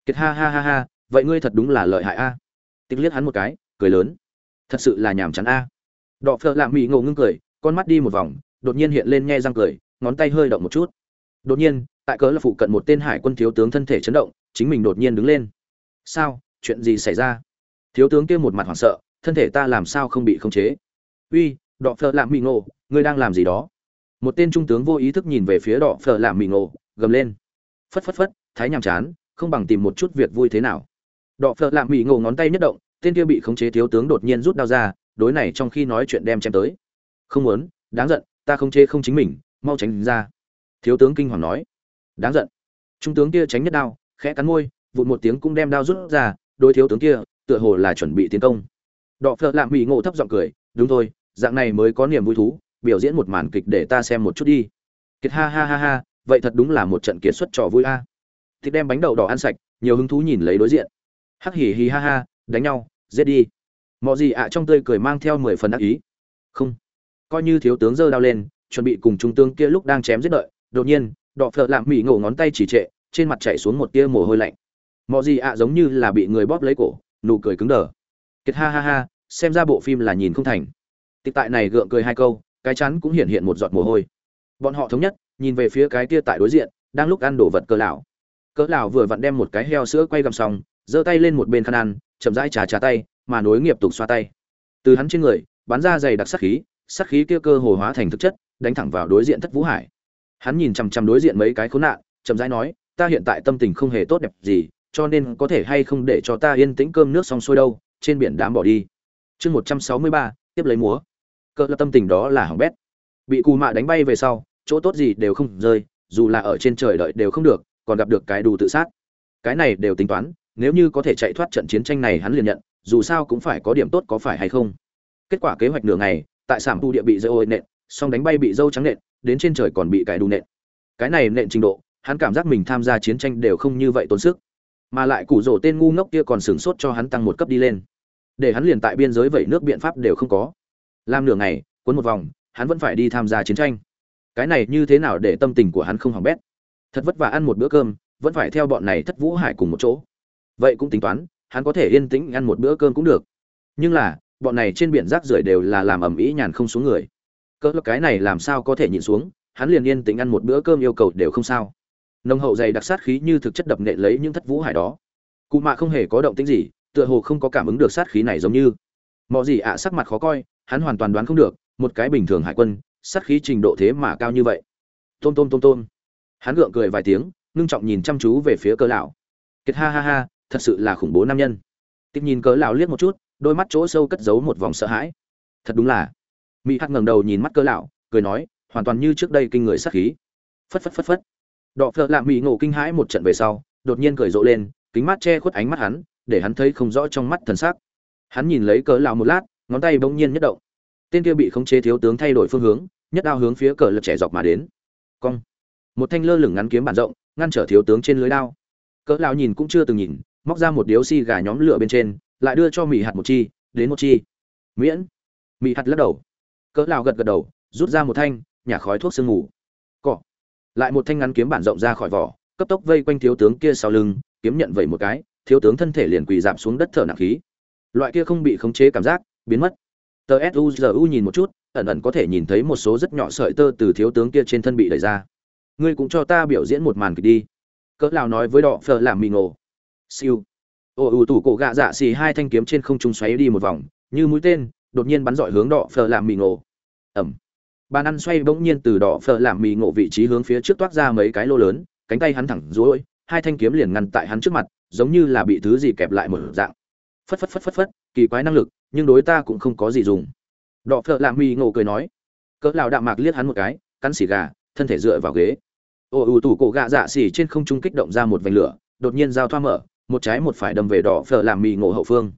[SPEAKER 1] Kiệt ha ha ha ha, vậy ngươi thật đúng là lợi hại a. À. tích liếc hắn một cái, cười lớn. Thật sự là nhàm chán a. Đọ phợ lạ mỹ ngộ ngưng cười, con mắt đi một vòng, đột nhiên hiện lên nghe răng cười, ngón tay hơi động một chút. Đột nhiên, tại cớ là phụ cận một tên hải quân thiếu tướng thân thể chấn động, chính mình đột nhiên đứng lên. Sao? Chuyện gì xảy ra? Thiếu tướng kia một mặt hoảng sợ, thân thể ta làm sao không bị khống chế? Uy, đọ phợ lạ mỹ ngộ, ngươi đang làm gì đó? Một tên trung tướng vô ý thức nhìn về phía đỏ phở làm mì ngộ, gầm lên. Phất phất phất, thái nhàm chán, không bằng tìm một chút việc vui thế nào. Đỏ phở làm mì ngộ ngón tay nhất động, tên kia bị khống chế thiếu tướng đột nhiên rút đao ra, đối này trong khi nói chuyện đem chém tới. Không muốn, đáng giận, ta không chế không chính mình, mau tránh ra. Thiếu tướng kinh hoàng nói. Đáng giận. Trung tướng kia tránh nhất đao, khẽ cắn môi, vụt một tiếng cũng đem đao rút ra, đối thiếu tướng kia, tựa hồ là chuẩn bị tiến công. Đọ phợ lạm mỹ ngộ thấp giọng cười, đúng thôi, dạng này mới có niềm vui thú biểu diễn một màn kịch để ta xem một chút đi. Kiệt ha ha ha ha, vậy thật đúng là một trận kiệt xuất trò vui a. Thịt đem bánh đậu đỏ ăn sạch, nhiều hứng thú nhìn lấy đối diện. Hắc hỉ hì ha ha, đánh nhau, giết đi. Mọi gì ạ trong tươi cười mang theo mười phần ác ý. Không. Coi như thiếu tướng giơ đao lên, chuẩn bị cùng trung tướng kia lúc đang chém giết đợi, đột nhiên đọ phợ lạm mỹ ngổ ngón tay chỉ trệ, trên mặt chảy xuống một tia mồ hôi lạnh. Mọi gì ạ giống như là bị người bóp lấy cổ, nụ cười cứng đờ. Kiệt ha ha ha, xem ra bộ phim là nhìn không thành. Tịch tại này gượng cười hai câu cái chắn cũng hiện hiện một giọt mồ hôi. Bọn họ thống nhất, nhìn về phía cái kia tại đối diện, đang lúc ăn đồ vật cỡ lão. Cỡ lão vừa vặn đem một cái heo sữa quay gầm xong, giơ tay lên một bên khăn ăn, chậm rãi trà trà tay, mà nối nghiệp tục xoa tay. Từ hắn trên người, bắn ra dày đặc sát khí sát khí kia cơ hồ hóa thành thực chất, đánh thẳng vào đối diện thất vũ hải. Hắn nhìn chằm chằm đối diện mấy cái khốn nạn, chậm rãi nói, ta hiện tại tâm tình không hề tốt đẹp gì, cho nên có thể hay không để cho ta yên tĩnh cơm nước xong xuôi đâu, trên biển đám bỏ đi. Chương một trăm sáu mươi ba, tiếp lấy múa cỡ là tâm tình đó là hỏng bét. Bị cù mạ đánh bay về sau, chỗ tốt gì đều không rơi, dù là ở trên trời đợi đều không được, còn gặp được cái đủ tự sát. Cái này đều tính toán, nếu như có thể chạy thoát trận chiến tranh này hắn liền nhận, dù sao cũng phải có điểm tốt có phải hay không. Kết quả kế hoạch nửa ngày, tại sảm tu địa bị dâu ôi nện, song đánh bay bị dâu trắng nện, đến trên trời còn bị cải đu nện. Cái này nện trình độ, hắn cảm giác mình tham gia chiến tranh đều không như vậy tốn sức. Mà lại củ rổ tên ngu ngốc kia còn sửng sốt cho hắn tăng một cấp đi lên. Để hắn liền tại biên giới vậy nước biện pháp đều không có làm nửa ngày, cuốn một vòng, hắn vẫn phải đi tham gia chiến tranh. Cái này như thế nào để tâm tình của hắn không hỏng bét? Thật vất vả ăn một bữa cơm, vẫn phải theo bọn này thất vũ hải cùng một chỗ. Vậy cũng tính toán, hắn có thể yên tĩnh ăn một bữa cơm cũng được. Nhưng là, bọn này trên biển rác rưởi đều là làm ẩm ĩ nhàn không xuống người. Cỡ cái này làm sao có thể nhịn xuống, hắn liền yên tĩnh ăn một bữa cơm yêu cầu đều không sao. Nông hậu dày đặc sát khí như thực chất đập nệ lấy những thất vũ hải đó. Cụ mạ không hề có động tĩnh gì, tựa hồ không có cảm ứng được sát khí này giống như. Mọi gì ạ, sắc mặt khó coi hắn hoàn toàn đoán không được, một cái bình thường hải quân, sát khí trình độ thế mà cao như vậy. Tôm tôm tôm tôm. Hắn gượng cười vài tiếng, ngưng trọng nhìn chăm chú về phía cỡ lão. Kiệt ha ha ha, thật sự là khủng bố nam nhân. Tiếp nhìn cỡ lão liếc một chút, đôi mắt chỗ sâu cất giấu một vòng sợ hãi. Thật đúng là. Mỹ hắc ngẩng đầu nhìn mắt cỡ lão, cười nói, hoàn toàn như trước đây kinh người sát khí. Phất phất phất phất. Đọ phật lạ mỹ ngộ kinh hãi một trận về sau, đột nhiên cười rộ lên, kính mắt che khuất ánh mắt hắn, để hắn thấy không rõ trong mắt thần sắc. Hắn nhìn lấy cỡ lão một lát ngón tay bỗng nhiên nhất động. Tên kia bị khống chế thiếu tướng thay đổi phương hướng, nhất đao hướng phía cờ lật trẻ dọc mà đến. Cong. Một thanh lơ lửng ngắn kiếm bản rộng, ngăn trở thiếu tướng trên lưới đao. Cỡ lão nhìn cũng chưa từng nhìn, móc ra một điếu xi gà nhóm lửa bên trên, lại đưa cho mỹ hạt một chi, đến một chi. Miễn. Mỹ hạt lắc đầu. Cỡ lão gật gật đầu, rút ra một thanh, nhả khói thuốc sương ngủ cọ. Lại một thanh ngắn kiếm bản rộng ra khỏi vỏ, cấp tốc vây quanh thiếu tướng kia sau lưng, kiếm nhận vậy một cái, thiếu tướng thân thể liền quỳ dạp xuống đất thở nặng khí. Loại kia không bị khống chế cảm giác biến mất. Tờ suzu nhìn một chút, ẩn ẩn có thể nhìn thấy một số rất nhỏ sợi tơ từ thiếu tướng kia trên thân bị đẩy ra. Ngươi cũng cho ta biểu diễn một màn kịch đi. Cỡ lão nói với đọ phờ làm mì ngộ. Siêu. Ô ưu tủ cổ gạ dạ xì hai thanh kiếm trên không trung xoáy đi một vòng, như mũi tên, đột nhiên bắn dọi hướng đọ phờ làm mì ngộ. Ẩm. Bàn ăn xoay bỗng nhiên từ đỏ phở làm mì ngộ vị trí hướng phía trước toát ra mấy cái lô lớn, cánh tay hắn thẳng duỗi hai thanh kiếm liền ngăn tại hắn trước mặt, giống như là bị thứ gì kẹp lại một dạng. Phất phất phất phất phất, kỳ quái năng lực nhưng đối ta cũng không có gì dùng. Đọ phở lạ mì ngộ cười nói. Cỡ lão đạm mạc liếc hắn một cái, cắn xì gà, thân thể dựa vào ghế. Ô ù tủ cổ gạ dạ xỉ trên không trung kích động ra một vành lửa, đột nhiên giao thoa mở, một trái một phải đâm về đỏ phở làm mì ngộ hậu phương.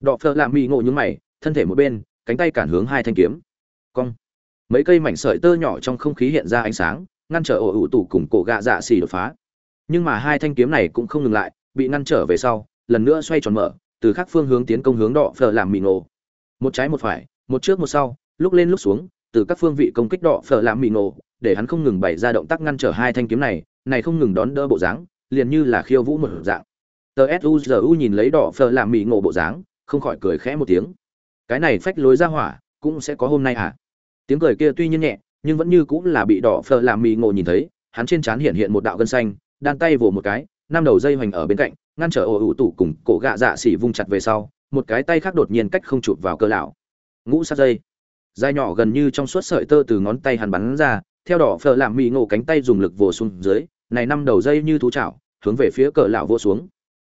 [SPEAKER 1] Đỏ phở làm mì ngộ nhúng mày, thân thể một bên, cánh tay cản hướng hai thanh kiếm. Cong. Mấy cây mảnh sợi tơ nhỏ trong không khí hiện ra ánh sáng, ngăn trở ổ ủ tủ cùng cổ gạ dạ xỉ đột phá. Nhưng mà hai thanh kiếm này cũng không ngừng lại, bị ngăn trở về sau, lần nữa xoay tròn mở từ khác phương hướng tiến công hướng đỏ phở làm mì nổ một trái một phải, một trước một sau, lúc lên lúc xuống, từ các phương vị công kích đỏ phở làm mì nổ để hắn không ngừng bày ra động tác ngăn trở hai thanh kiếm này này không ngừng đón đỡ bộ dáng, liền như là khiêu vũ một dạng. Tờ suzu nhìn lấy đỏ phờ làm mì ngộ bộ dáng, không khỏi cười khẽ một tiếng. Cái này phách lối ra hỏa, cũng sẽ có hôm nay à? Tiếng cười kia tuy nhiên nhẹ, nhưng vẫn như cũng là bị đỏ phờ làm mì ngộ nhìn thấy, hắn trên trán hiện hiện một đạo gân xanh, đan tay vồ một cái năm đầu dây hoành ở bên cạnh, ngăn trở ổ ủ tủ cùng cổ gạ dạ xỉ vung chặt về sau, một cái tay khác đột nhiên cách không chụp vào cơ lão. Ngũ sát dây. Dài nhỏ gần như trong suốt sợi tơ từ ngón tay hắn bắn ra, theo đỏ phở làm mì ngộ cánh tay dùng lực vồ xuống dưới, này năm đầu dây như thú chảo, hướng về phía cỡ lão vô xuống.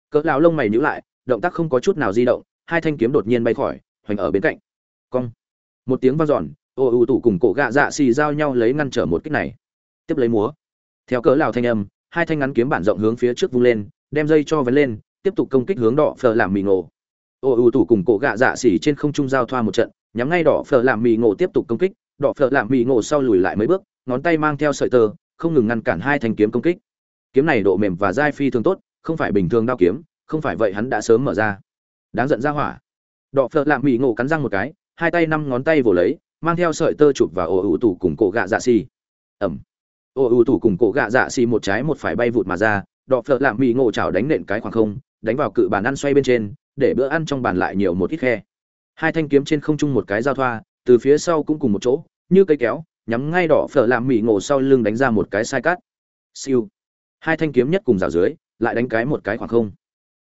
[SPEAKER 1] Cỡ lão lông mày nhíu lại, động tác không có chút nào di động, hai thanh kiếm đột nhiên bay khỏi, hoành ở bên cạnh. Cong. Một tiếng vang dọn ô ưu tủ cùng cổ gạ dạ xì giao nhau lấy ngăn trở một kích này. Tiếp lấy múa. Theo cỡ lão thanh âm hai thanh ngắn kiếm bản rộng hướng phía trước vung lên, đem dây cho vén lên, tiếp tục công kích hướng đỏ phở làm mì ngộ. Ô, ưu tủ cùng cổ gạ dạ xì trên không trung giao thoa một trận, nhắm ngay đỏ phở làm mì ngộ tiếp tục công kích, đỏ phở làm mì ngộ sau lùi lại mấy bước, ngón tay mang theo sợi tơ, không ngừng ngăn cản hai thanh kiếm công kích. Kiếm này độ mềm và dai phi thường tốt, không phải bình thường đao kiếm, không phải vậy hắn đã sớm mở ra. Đáng giận ra hỏa. Đỏ phở làm mì ngộ cắn răng một cái, hai tay năm ngón tay vồ lấy, mang theo sợi tơ chụp vào ổ ủ tủ cùng cổ gạ dạ xì ẩm ô, ưu tủ cùng cổ gạ dạ xì một trái một phải bay vụt mà ra, đọ phợ lạm mỹ ngộ chảo đánh nện cái khoảng không, đánh vào cự bàn ăn xoay bên trên, để bữa ăn trong bàn lại nhiều một ít khe. Hai thanh kiếm trên không trung một cái giao thoa, từ phía sau cũng cùng một chỗ, như cây kéo, nhắm ngay đỏ phở làm mỉ ngộ sau lưng đánh ra một cái sai cắt. Siêu. Hai thanh kiếm nhất cùng rào dưới, lại đánh cái một cái khoảng không.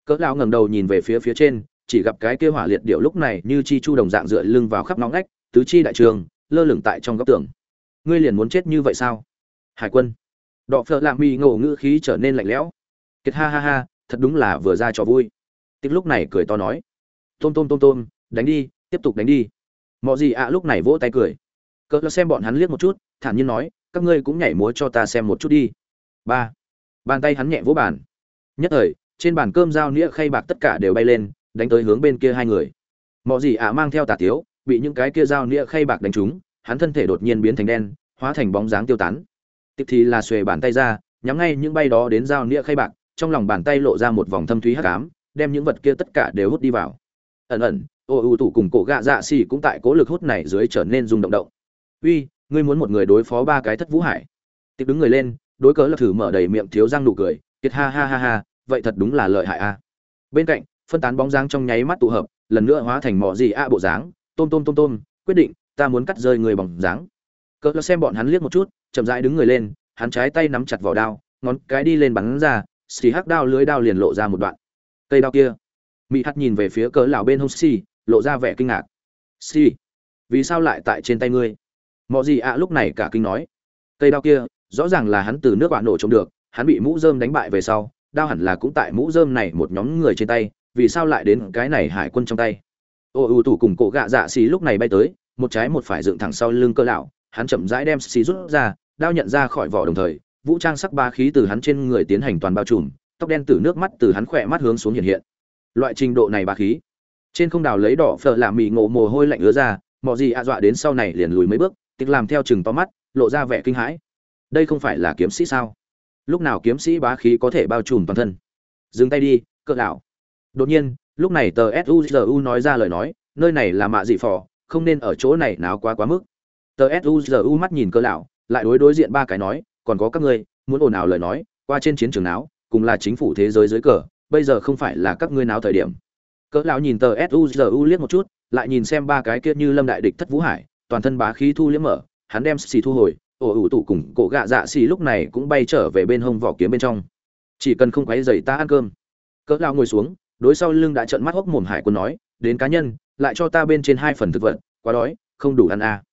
[SPEAKER 1] Cỡ lão ngẩng đầu nhìn về phía phía trên, chỉ gặp cái kia hỏa liệt điệu lúc này như chi chu đồng dạng dựa lưng vào khắp nóng ngách, tứ chi đại trường, lơ lửng tại trong góc tường. Ngươi liền muốn chết như vậy sao? Hải quân. Đọ phở lạ mỉ ngộ ngữ khí trở nên lạnh lẽo. Kiệt ha ha ha, thật đúng là vừa ra trò vui. Tích lúc này cười to nói. Tôm tôm tôm tôm, đánh đi, tiếp tục đánh đi. Mọi gì ạ lúc này vỗ tay cười. Cỡ xem bọn hắn liếc một chút, thản nhiên nói, các ngươi cũng nhảy múa cho ta xem một chút đi. Ba. Bàn tay hắn nhẹ vỗ bàn. Nhất thời, trên bàn cơm dao nĩa khay bạc tất cả đều bay lên, đánh tới hướng bên kia hai người. Mọi gì ạ mang theo tà tiếu, bị những cái kia dao nĩa khay bạc đánh trúng, hắn thân thể đột nhiên biến thành đen, hóa thành bóng dáng tiêu tán tiếp thì là xuề bàn tay ra, nhắm ngay những bay đó đến dao nĩa khay bạc, trong lòng bàn tay lộ ra một vòng thâm thúy hắc ám, đem những vật kia tất cả đều hút đi vào. Ẩn ẩn, ô ưu tủ cùng cổ gạ dạ xì cũng tại cố lực hút này dưới trở nên rung động động. Uy, ngươi muốn một người đối phó ba cái thất vũ hải? Tiếp đứng người lên, đối cớ là thử mở đầy miệng thiếu răng nụ cười, kiệt ha ha ha ha, vậy thật đúng là lợi hại a. Bên cạnh, phân tán bóng dáng trong nháy mắt tụ hợp, lần nữa hóa thành mỏ gì a bộ dáng. Tôm tôm tôm tôm, quyết định, ta muốn cắt rơi người bằng dáng cỡ là xem bọn hắn liếc một chút, chậm rãi đứng người lên, hắn trái tay nắm chặt vỏ đao, ngón cái đi lên bắn ra, xì hắc đao lưới đao liền lộ ra một đoạn. Cây đao kia mỹ hắt nhìn về phía cỡ lão bên hông xì, lộ ra vẻ kinh ngạc. Xì, vì sao lại tại trên tay ngươi? Mọi gì ạ lúc này cả kinh nói. Cây đao kia, rõ ràng là hắn từ nước bạn nổ trông được, hắn bị mũ rơm đánh bại về sau, đao hẳn là cũng tại mũ rơm này một nhóm người trên tay, vì sao lại đến cái này hải quân trong tay? Ô ưu tủ cùng cổ gạ dạ xì lúc này bay tới, một trái một phải dựng thẳng sau lưng cơ lão hắn chậm rãi đem xì rút ra, đao nhận ra khỏi vỏ đồng thời, vũ trang sắc ba khí từ hắn trên người tiến hành toàn bao trùm, tóc đen từ nước mắt từ hắn khỏe mắt hướng xuống hiện hiện. Loại trình độ này ba khí. Trên không đào lấy đỏ phở làm mì ngộ mồ hôi lạnh ứa ra, mọi gì ạ dọa đến sau này liền lùi mấy bước, tịch làm theo chừng to mắt, lộ ra vẻ kinh hãi. Đây không phải là kiếm sĩ sao? Lúc nào kiếm sĩ bá khí có thể bao trùm toàn thân? Dừng tay đi, cỡ lão đột nhiên, lúc này tờ suzu nói ra lời nói, nơi này là mạ dị phò, không nên ở chỗ này nào quá quá mức tờ suzu mắt nhìn cỡ lão, lại đối đối diện ba cái nói, còn có các ngươi, muốn ồn ào lời nói, qua trên chiến trường náo, cùng là chính phủ thế giới dưới cờ, bây giờ không phải là các ngươi náo thời điểm. Cỡ lão nhìn tờ suzu liếc một chút, lại nhìn xem ba cái kia như lâm đại địch thất vũ hải, toàn thân bá khí thu liếm mở, hắn đem xì thu hồi, ổ ủ tụ cùng cổ gạ dạ xì lúc này cũng bay trở về bên hông vỏ kiếm bên trong. Chỉ cần không quấy dày ta ăn cơm. Cỡ lão ngồi xuống, đối sau lưng đã trợn mắt hốc mồm hải quân nói, đến cá nhân, lại cho ta bên trên hai phần thực vật, quá đói, không đủ ăn à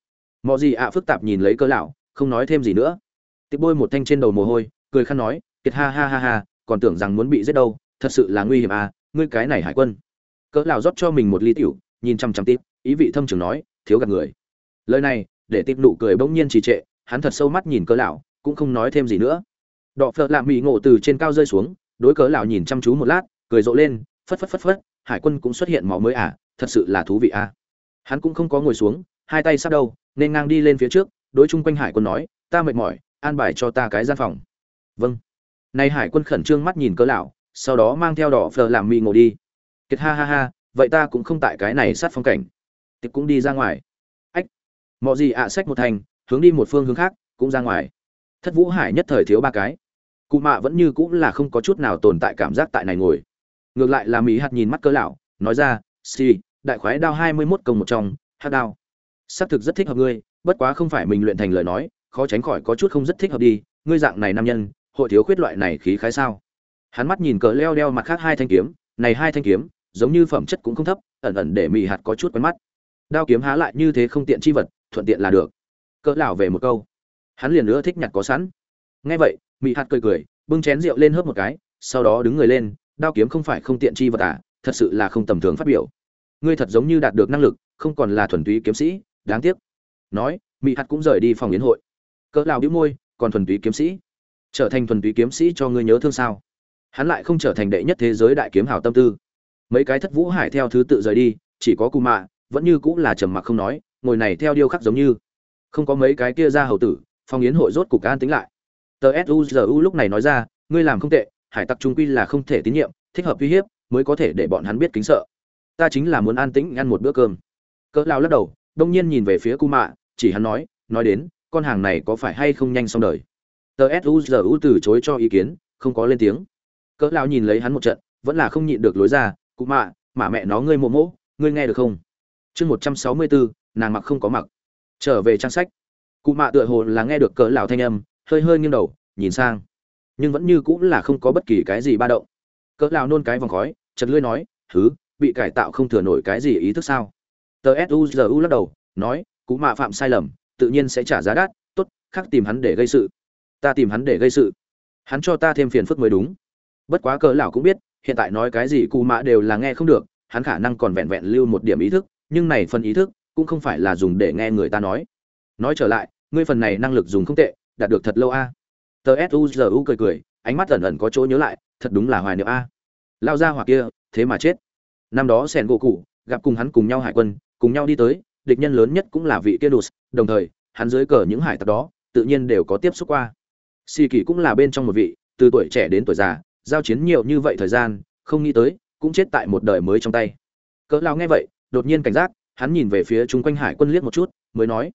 [SPEAKER 1] mọi gì ạ phức tạp nhìn lấy cơ lão, không nói thêm gì nữa. Tiếp bôi một thanh trên đầu mồ hôi, cười khăn nói, kiệt ha ha ha ha, còn tưởng rằng muốn bị giết đâu, thật sự là nguy hiểm à ngươi cái này hải quân. Cỡ lão rót cho mình một ly tiểu, nhìn chăm chăm tiếp ý vị thâm trường nói, thiếu gạt người. Lời này, để tiếp nụ cười bỗng nhiên trì trệ, hắn thật sâu mắt nhìn cỡ lão, cũng không nói thêm gì nữa. Đọ phật lạm mỹ ngộ từ trên cao rơi xuống, đối cỡ lão nhìn chăm chú một lát, cười rộ lên, phất phất phất phất, hải quân cũng xuất hiện máu mới à thật sự là thú vị à. Hắn cũng không có ngồi xuống, hai tay sát đâu nên ngang đi lên phía trước, đối chung quanh hải quân nói, ta mệt mỏi, an bài cho ta cái gian phòng. Vâng. Nay hải quân khẩn trương mắt nhìn cỡ lão, sau đó mang theo đỏ phờ làm mì ngồi đi. Kiệt ha ha ha, vậy ta cũng không tại cái này sát phong cảnh. Tiệp cũng đi ra ngoài. Ách. Mọi gì ạ sách một thành hướng đi một phương hướng khác, cũng ra ngoài. Thất vũ hải nhất thời thiếu ba cái. Cụ mạ vẫn như cũng là không có chút nào tồn tại cảm giác tại này ngồi. Ngược lại là mỹ hạt nhìn mắt cỡ lão, nói ra si đại khoái đao hai mươi 21 công một trong hát đao xác thực rất thích hợp ngươi, bất quá không phải mình luyện thành lời nói, khó tránh khỏi có chút không rất thích hợp đi, ngươi dạng này nam nhân, hội thiếu khuyết loại này khí khái sao? Hắn mắt nhìn cỡ leo đeo mặt khác hai thanh kiếm, này hai thanh kiếm, giống như phẩm chất cũng không thấp, ẩn ẩn để mị hạt có chút quen mắt. Đao kiếm há lại như thế không tiện chi vật, thuận tiện là được. Cỡ lão về một câu. Hắn liền nữa thích nhặt có sẵn. Nghe vậy, mị hạt cười cười, bưng chén rượu lên hớp một cái, sau đó đứng người lên, đao kiếm không phải không tiện chi vật à thật sự là không tầm thường phát biểu. Ngươi thật giống như đạt được năng lực, không còn là thuần túy kiếm sĩ đáng tiếc. Nói mỹ hạt cũng rời đi phòng yến hội. Cỡ lão đĩu môi, còn thuần túy kiếm sĩ. Trở thành thuần túy kiếm sĩ cho ngươi nhớ thương sao? Hắn lại không trở thành đệ nhất thế giới đại kiếm hào tâm tư. Mấy cái thất vũ hải theo thứ tự rời đi, chỉ có cù mạ, vẫn như cũng là trầm mặc không nói, ngồi này theo điêu khắc giống như. Không có mấy cái kia ra hầu tử phong yến hội rốt cục an tính lại. Tờ suzu lúc này nói ra, ngươi làm không tệ, hải tặc trung quy là không thể tín nhiệm, thích hợp uy hiếp, mới có thể để bọn hắn biết kính sợ. Ta chính là muốn an tĩnh ăn một bữa cơm. Cỡ lao lắc đầu đông nhiên nhìn về phía cu mạ chỉ hắn nói nói đến, con hàng này có phải hay không nhanh xong đời? Tờ suzu từ chối cho ý kiến, không có lên tiếng. Cỡ Lão nhìn lấy hắn một trận, vẫn là không nhịn được lối ra cụ mạ mà mẹ nó ngươi mộ mỗ ngươi nghe được không? Chương một trăm sáu mươi bốn nàng mặc không có mặc. Trở về trang sách. Cụ mạ tựa hồ là nghe được cỡ lão thanh âm, hơi hơi nghiêng đầu, nhìn sang. Nhưng vẫn như cũng là không có bất kỳ cái gì ba động. Cỡ lão nôn cái vòng khói chật lưỡi nói thứ bị cải tạo không thừa nổi cái gì ý thức sao? Tờ suzu lắc đầu, nói, Cú mạ phạm sai lầm, tự nhiên sẽ trả giá đắt, tốt, khác tìm hắn để gây sự. Ta tìm hắn để gây sự? Hắn cho ta thêm phiền phức mới đúng. Bất quá cỡ lão cũng biết, hiện tại nói cái gì cụ mạ đều là nghe không được, hắn khả năng còn vẹn vẹn lưu một điểm ý thức, nhưng này phần ý thức cũng không phải là dùng để nghe người ta nói. Nói trở lại, ngươi phần này năng lực dùng không tệ, đạt được thật lâu a. Tờ suzu cười cười, ánh mắt ẩn ẩn có chỗ nhớ lại, thật đúng là hoài niệm a. Lao ra hoặc kia, thế mà chết. Năm đó sẻn gỗ cụ gặp cùng hắn cùng nhau hải quân cùng nhau đi tới, địch nhân lớn nhất cũng là vị kia đột đồng thời, hắn dưới cờ những hải tặc đó, tự nhiên đều có tiếp xúc qua. Xì kỳ cũng là bên trong một vị, từ tuổi trẻ đến tuổi già, giao chiến nhiều như vậy thời gian, không nghĩ tới, cũng chết tại một đời mới trong tay. Cỡ lao nghe vậy, đột nhiên cảnh giác, hắn nhìn về phía chung quanh hải quân liếc một chút, mới nói,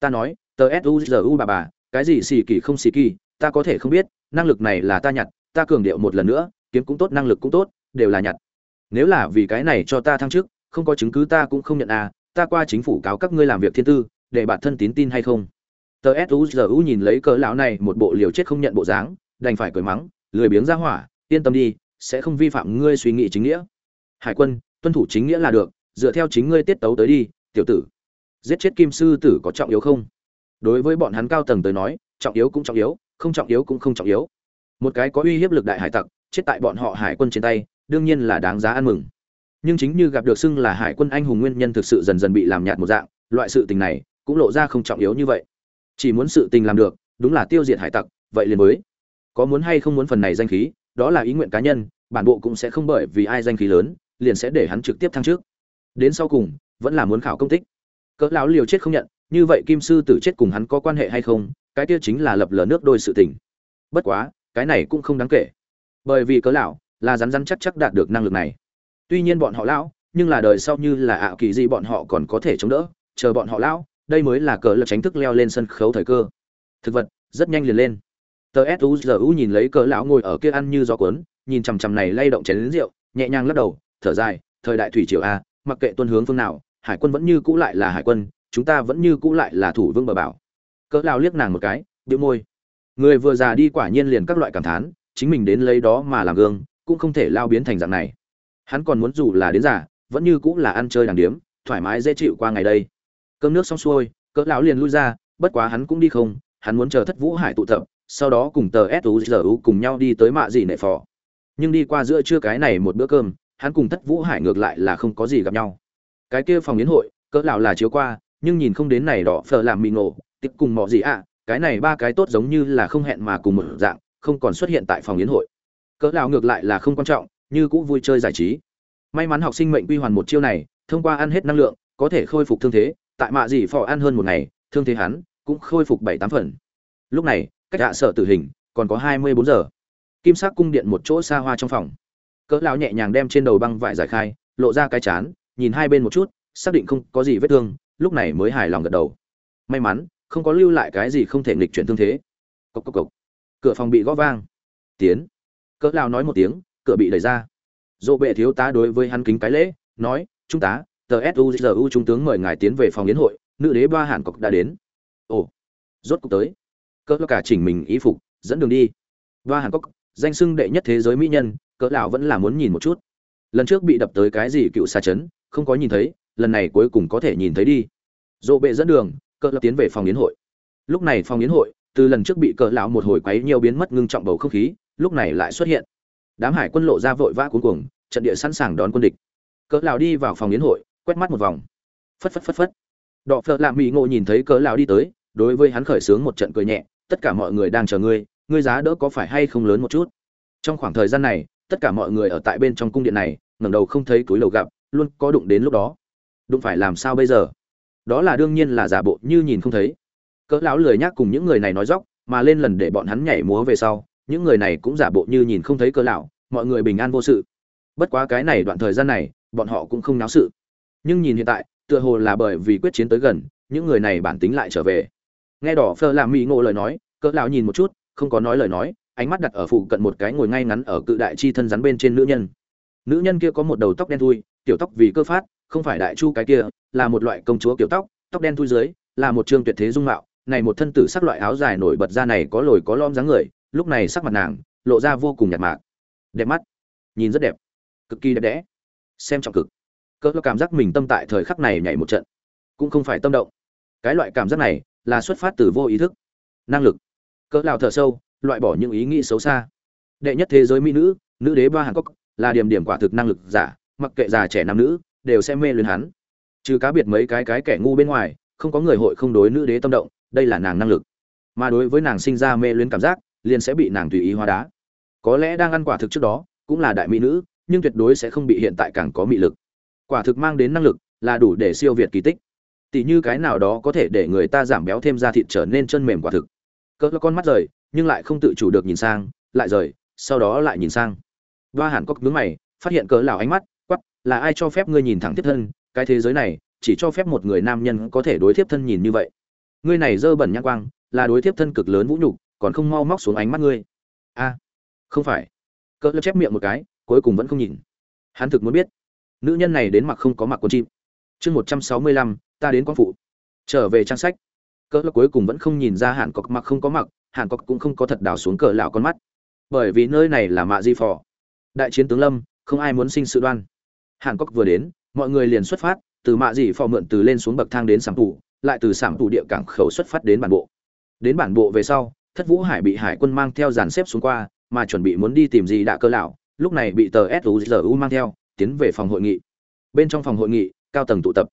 [SPEAKER 1] ta nói, tờ suzu bà bà, cái gì xì kỳ không xì kỳ, ta có thể không biết, năng lực này là ta nhặt, ta cường điệu một lần nữa, kiếm cũng tốt, năng lực cũng tốt, đều là nhặt. Nếu là vì cái này cho ta thăng chức không có chứng cứ ta cũng không nhận à ta qua chính phủ cáo các ngươi làm việc thiên tư, để bản thân tín tin hay không? Tờ suzu nhìn lấy cỡ lão này một bộ liều chết không nhận bộ dáng, đành phải cười mắng, lười biếng ra hỏa, yên tâm đi, sẽ không vi phạm ngươi suy nghĩ chính nghĩa. Hải quân, tuân thủ chính nghĩa là được, dựa theo chính ngươi tiết tấu tới đi, tiểu tử. Giết chết kim sư tử có trọng yếu không? Đối với bọn hắn cao tầng tới nói, trọng yếu cũng trọng yếu, không trọng yếu cũng không trọng yếu. Một cái có uy hiếp lực đại hải tặc, chết tại bọn họ hải quân trên tay, đương nhiên là đáng giá ăn mừng nhưng chính như gặp được xưng là hải quân anh hùng nguyên nhân thực sự dần dần bị làm nhạt một dạng, loại sự tình này cũng lộ ra không trọng yếu như vậy. Chỉ muốn sự tình làm được, đúng là tiêu diệt hải tặc, vậy liền mới. Có muốn hay không muốn phần này danh khí, đó là ý nguyện cá nhân, bản bộ cũng sẽ không bởi vì ai danh khí lớn, liền sẽ để hắn trực tiếp thăng trước đến sau cùng, vẫn là muốn khảo công tích. Cỡ lão liều chết không nhận, như vậy kim sư tử chết cùng hắn có quan hệ hay không, cái kia chính là lập lờ nước đôi sự tình. Bất quá, cái này cũng không đáng kể. Bởi vì cỡ lão là rắn rắn chắc chắc đạt được năng lực này tuy nhiên bọn họ lão, nhưng là đời sau như là ảo kỳ gì bọn họ còn có thể chống đỡ, chờ bọn họ lão, đây mới là cỡ lập tránh thức leo lên sân khấu thời cơ. Thực vật, rất nhanh liền lên. Tờ suzu nhìn lấy cỡ lão ngồi ở kia ăn như gió cuốn, nhìn chằm chằm này lay động chén lính rượu, nhẹ nhàng lắc đầu, thở dài, thời đại thủy triều a, mặc kệ tuân hướng phương nào, hải quân vẫn như cũ lại là hải quân, chúng ta vẫn như cũ lại là thủ vương bờ bảo. Cỡ lão liếc nàng một cái, bĩu môi. Người vừa già đi quả nhiên liền các loại cảm thán, chính mình đến lấy đó mà làm gương, cũng không thể lao biến thành dạng này hắn còn muốn dù là đến giả, vẫn như cũng là ăn chơi đàng điếm thoải mái dễ chịu qua ngày đây. Cơm nước xong xuôi cỡ lão liền lui ra bất quá hắn cũng đi không hắn muốn chờ thất vũ hải tụ tập sau đó cùng tờ suzu cùng nhau đi tới mạ gì nệ phò. Nhưng đi qua giữa trưa cái này một bữa cơm hắn cùng thất vũ hải ngược lại là không có gì gặp nhau. Cái kia phòng yến hội cỡ lão là chiếu qua nhưng nhìn không đến này đỏ phở làm mì ngộ tiếp cùng mọ gì ạ à, cái này ba cái tốt giống như là không hẹn mà cùng một dạng không còn xuất hiện tại phòng yến hội. Cỡ lão ngược lại là không quan trọng như cũ vui chơi giải trí. May mắn học sinh mệnh quy hoàn một chiêu này, thông qua ăn hết năng lượng, có thể khôi phục thương thế, tại mạ gì phò ăn hơn một ngày, thương thế hắn cũng khôi phục bảy tám phần. Lúc này, cách hạ sở tử hình còn có hai mươi bốn giờ. Kim sắc cung điện một chỗ xa hoa trong phòng. Cỡ lão nhẹ nhàng đem trên đầu băng vải giải khai, lộ ra cái chán, nhìn hai bên một chút, xác định không có gì vết thương, lúc này mới hài lòng gật đầu. May mắn, không có lưu lại cái gì không thể nghịch chuyển thương thế. Cốc cốc cốc. cửa phòng bị gõ vang. Tiến. Cỡ lão nói một tiếng cửa bị đẩy ra. Dỗ bệ thiếu tá đối với hắn kính cái lễ, nói, trung tá, tờ suzu trung tướng mời ngài tiến về phòng yến hội, nữ đế ba hàn cọc đã đến. Ồ, rốt cục tới. Cỡ cả chỉnh mình ý phục, dẫn đường đi. Ba hàn cọc, danh sưng đệ nhất thế giới mỹ nhân, cỡ lão vẫn là muốn nhìn một chút. Lần trước bị đập tới cái gì cựu xa chấn không có nhìn thấy, lần này cuối cùng có thể nhìn thấy đi. Dỗ bệ dẫn đường, cỡ lão tiến về phòng yến hội. Lúc này phòng yến hội, từ lần trước bị cỡ lão một hồi quấy nhiều biến mất ngưng trọng bầu không khí, lúc này lại xuất hiện đám hải quân lộ ra vội vã cuống cuồng, trận địa sẵn sàng đón quân địch. Cỡ lão đi vào phòng yến hội, quét mắt một vòng. Phất phất phất phất. Đọ phật lạ mỹ ngộ nhìn thấy cỡ lão đi tới, đối với hắn khởi sướng một trận cười nhẹ, tất cả mọi người đang chờ ngươi ngươi giá đỡ có phải hay không lớn một chút? Trong khoảng thời gian này, tất cả mọi người ở tại bên trong cung điện này, ngẩng đầu không thấy túi lầu gặp, luôn có đụng đến lúc đó. Đụng phải làm sao bây giờ? Đó là đương nhiên là giả bộ như nhìn không thấy. Cỡ lão lười nhác cùng những người này nói dóc, mà lên lần để bọn hắn nhảy múa về sau những người này cũng giả bộ như nhìn không thấy cơ lão, mọi người bình an vô sự. Bất quá cái này đoạn thời gian này, bọn họ cũng không náo sự. Nhưng nhìn hiện tại, tựa hồ là bởi vì quyết chiến tới gần, những người này bản tính lại trở về. Nghe đỏ phơ làm mỹ ngộ lời nói cỡ lão nhìn một chút, không có nói lời nói, ánh mắt đặt ở phụ cận một cái ngồi ngay ngắn ở cự đại chi thân rắn bên trên nữ nhân. Nữ nhân kia có một đầu tóc đen thui, tiểu tóc vì cơ phát, không phải đại chu cái kia, là một loại công chúa kiểu tóc tóc đen thui dưới, là một trương tuyệt thế dung mạo, này một thân tử sắc loại áo dài nổi bật ra này có lồi có lõm dáng người lúc này sắc mặt nàng lộ ra vô cùng nhạt mạc. Đẹp mắt, nhìn rất đẹp, cực kỳ đẹp đẽ, xem trọng cực. Cỡ cảm giác mình tâm tại thời khắc này nhảy một trận, cũng không phải tâm động. Cái loại cảm giác này là xuất phát từ vô ý thức, năng lực. Cỡ lào thở sâu, loại bỏ những ý nghĩ xấu xa. Đệ nhất thế giới mỹ nữ nữ đế ba hàn cốc là điểm điểm quả thực năng lực giả, mặc kệ già trẻ nam nữ, đều sẽ mê luyến hắn. Trừ cá biệt mấy cái cái kẻ ngu bên ngoài, không có người hội không đối nữ đế tâm động, đây là nàng năng lực. Mà đối với nàng sinh ra mê luyến cảm giác liền sẽ bị nàng tùy ý hóa đá. Có lẽ đang ăn quả thực trước đó, cũng là đại mỹ nữ, nhưng tuyệt đối sẽ không bị hiện tại càng có mị lực. Quả thực mang đến năng lực, là đủ để siêu việt kỳ tích. Tỷ như cái nào đó có thể để người ta giảm béo thêm da thịt trở nên chân mềm quả thực. Cỡ con mắt rời, nhưng lại không tự chủ được nhìn sang, lại rời, sau đó lại nhìn sang. Ba hẳn cốc nhướng mày, phát hiện cỡ lão ánh mắt quắp là ai cho phép ngươi nhìn thẳng tiếp thân? Cái thế giới này, chỉ cho phép một người nam nhân có thể đối tiếp thân nhìn như vậy. Ngươi này dơ bẩn nhãn quang, là đối tiếp thân cực lớn vũ nhục còn không mau móc xuống ánh mắt ngươi. A, không phải. Cỡ lớp chép miệng một cái, cuối cùng vẫn không nhìn. Hắn thực muốn biết, nữ nhân này đến mặc không có mặc con chim chương một trăm sáu mươi lăm, ta đến quan phụ. Trở về trang sách. Cỡ lớp cuối cùng vẫn không nhìn ra hạn cọc mặc không có mặc hạn cọc cũng không có thật đào xuống cỡ lão con mắt. Bởi vì nơi này là mạ di phò. Đại chiến tướng lâm, không ai muốn sinh sự đoan. Hàn cốc vừa đến, mọi người liền xuất phát, từ mạ di phò mượn từ lên xuống bậc thang đến sảm tủ, lại từ sảm tủ địa cảng khẩu xuất phát đến bản bộ. Đến bản bộ về sau thất vũ hải bị hải quân mang theo dàn xếp xuống qua, mà chuẩn bị muốn đi tìm gì đã cơ lão, lúc này bị tờ suzu mang theo, tiến về phòng hội nghị. Bên trong phòng hội nghị, cao tầng tụ tập.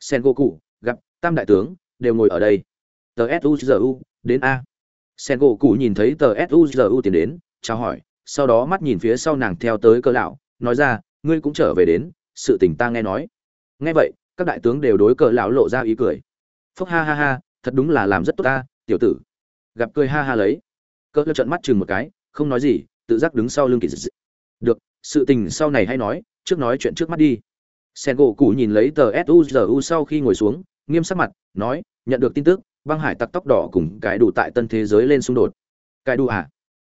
[SPEAKER 1] Sen goku gặp tam đại tướng, đều ngồi ở đây. Tờ suzu đến a. Sen goku nhìn thấy tờ suzu tiến đến, chào hỏi, sau đó mắt nhìn phía sau nàng theo tới cơ lão, nói ra, ngươi cũng trở về đến, sự tình ta nghe nói. Nghe vậy, các đại tướng đều đối cờ lão lộ ra ý cười. Phúc ha ha ha, thật đúng là làm rất tốt ta, tiểu tử gặp cười ha ha lấy. Cỡ trận mắt chừng một cái, không nói gì, tự giác đứng sau lưng kỳ dị được, sự tình sau này hay nói, trước nói chuyện trước mắt đi. Sen gỗ cụ nhìn lấy tờ suzu sau khi ngồi xuống, nghiêm sắc mặt, nói, nhận được tin tức, băng hải tặc tóc đỏ cùng cái đủ tại tân thế giới lên xung đột. Cái đủ à?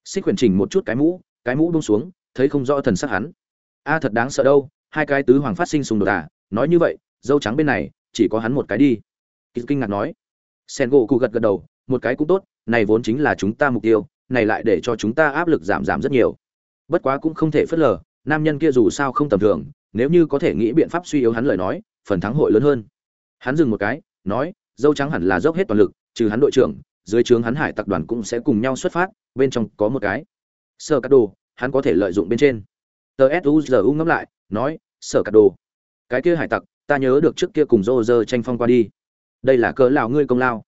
[SPEAKER 1] Xích quyển chỉnh một chút cái mũ cái mũ bông xuống, thấy không rõ thần sắc hắn. A, thật đáng sợ đâu, hai cái tứ hoàng phát sinh xung đột à? Nói như vậy, dâu trắng bên này, chỉ có hắn một cái đi. Kinh ngạc nói. Sen gỗ cụ gật gật đầu, một cái cũng tốt này vốn chính là chúng ta mục tiêu, này lại để cho chúng ta áp lực giảm giảm rất nhiều. Bất quá cũng không thể phớt lờ, nam nhân kia dù sao không tầm thường, nếu như có thể nghĩ biện pháp suy yếu hắn lời nói, phần thắng hội lớn hơn. Hắn dừng một cái, nói, dâu trắng hẳn là dốc hết toàn lực, trừ hắn đội trưởng, dưới trướng hắn hải tập đoàn cũng sẽ cùng nhau xuất phát, bên trong có một cái. Sơ cắt đồ, hắn có thể lợi dụng bên trên. Tờ suzu ngẫm lại, nói, sở cắt đồ, cái kia hải tặc, ta nhớ được trước kia cùng rô rơ tranh phong qua đi. Đây là cỡ lão ngươi công lao?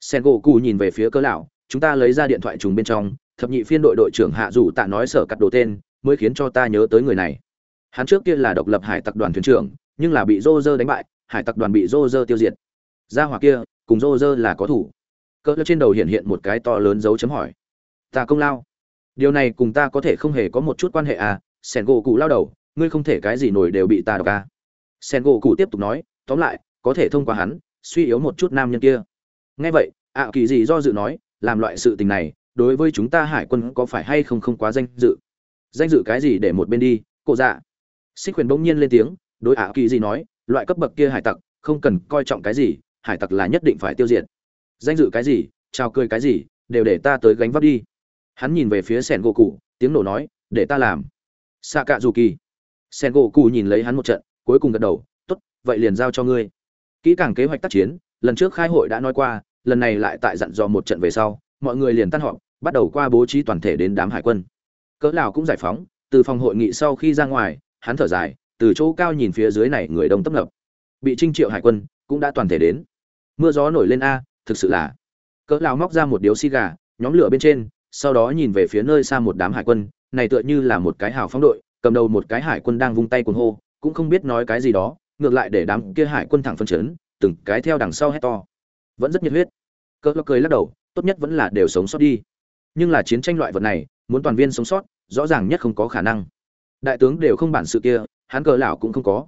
[SPEAKER 1] Sen gỗ cù nhìn về phía cỡ lão, chúng ta lấy ra điện thoại trùng bên trong, thập nhị phiên đội đội trưởng hạ dù tạ nói sở cắt đồ tên, mới khiến cho ta nhớ tới người này. Hắn trước kia là độc lập hải tặc đoàn thuyền trưởng, nhưng là bị rô rơ đánh bại, hải tặc đoàn bị rô rơ tiêu diệt. Gia hỏa kia, cùng rô rơ là có thủ. Cỡ trên đầu hiện hiện một cái to lớn dấu chấm hỏi. Ta công lao. Điều này cùng ta có thể không hề có một chút quan hệ à sen gỗ cụ lao đầu, ngươi không thể cái gì nổi đều bị ta đọc à. Sen gỗ cụ tiếp tục nói, tóm lại, có thể thông qua hắn, suy yếu một chút nam nhân kia nghe vậy, ạ kỳ gì do dự nói, làm loại sự tình này, đối với chúng ta hải quân có phải hay không không quá danh dự? Danh dự cái gì để một bên đi cụ dạ? Xích quyền bỗng nhiên lên tiếng, đối ạ kỳ gì nói, loại cấp bậc kia hải tặc, không cần coi trọng cái gì, hải tặc là nhất định phải tiêu diệt. Danh dự cái gì trao cười cái gì, đều để ta tới gánh vác đi. Hắn nhìn về phía sẻn gỗ cụ, tiếng nổ nói, để ta làm. Xạ cạ dù kỳ sẻn gỗ cụ nhìn lấy hắn một trận, cuối cùng gật đầu t ố t vậy liền giao cho ngươi. Kỹ càng kế hoạch tác chiến, lần trước khai hội đã nói qua lần này lại tại dặn dò một trận về sau, mọi người liền tan họp, bắt đầu qua bố trí toàn thể đến đám hải quân. Cỡ nào cũng giải phóng, từ phòng hội nghị sau khi ra ngoài, hắn thở dài, từ chỗ cao nhìn phía dưới này người đông tấp nập. Bị trinh triệu hải quân cũng đã toàn thể đến. Mưa gió nổi lên a, thực sự là. Cỡ lào móc ra một điếu xi gà, nhóm lửa bên trên, sau đó nhìn về phía nơi xa một đám hải quân, này tựa như là một cái hào phóng đội, cầm đầu một cái hải quân đang vung tay cuồng hô, cũng không biết nói cái gì đó, ngược lại để đám kia hải quân thẳng phân chấn, từng cái theo đằng sau hét to vẫn rất nhiệt huyết. Cỡ lão cười lắc đầu, tốt nhất vẫn là đều sống sót đi. Nhưng là chiến tranh loại vật này, muốn toàn viên sống sót, rõ ràng nhất không có khả năng. Đại tướng đều không bản sự kia, hắn cờ lão cũng không có.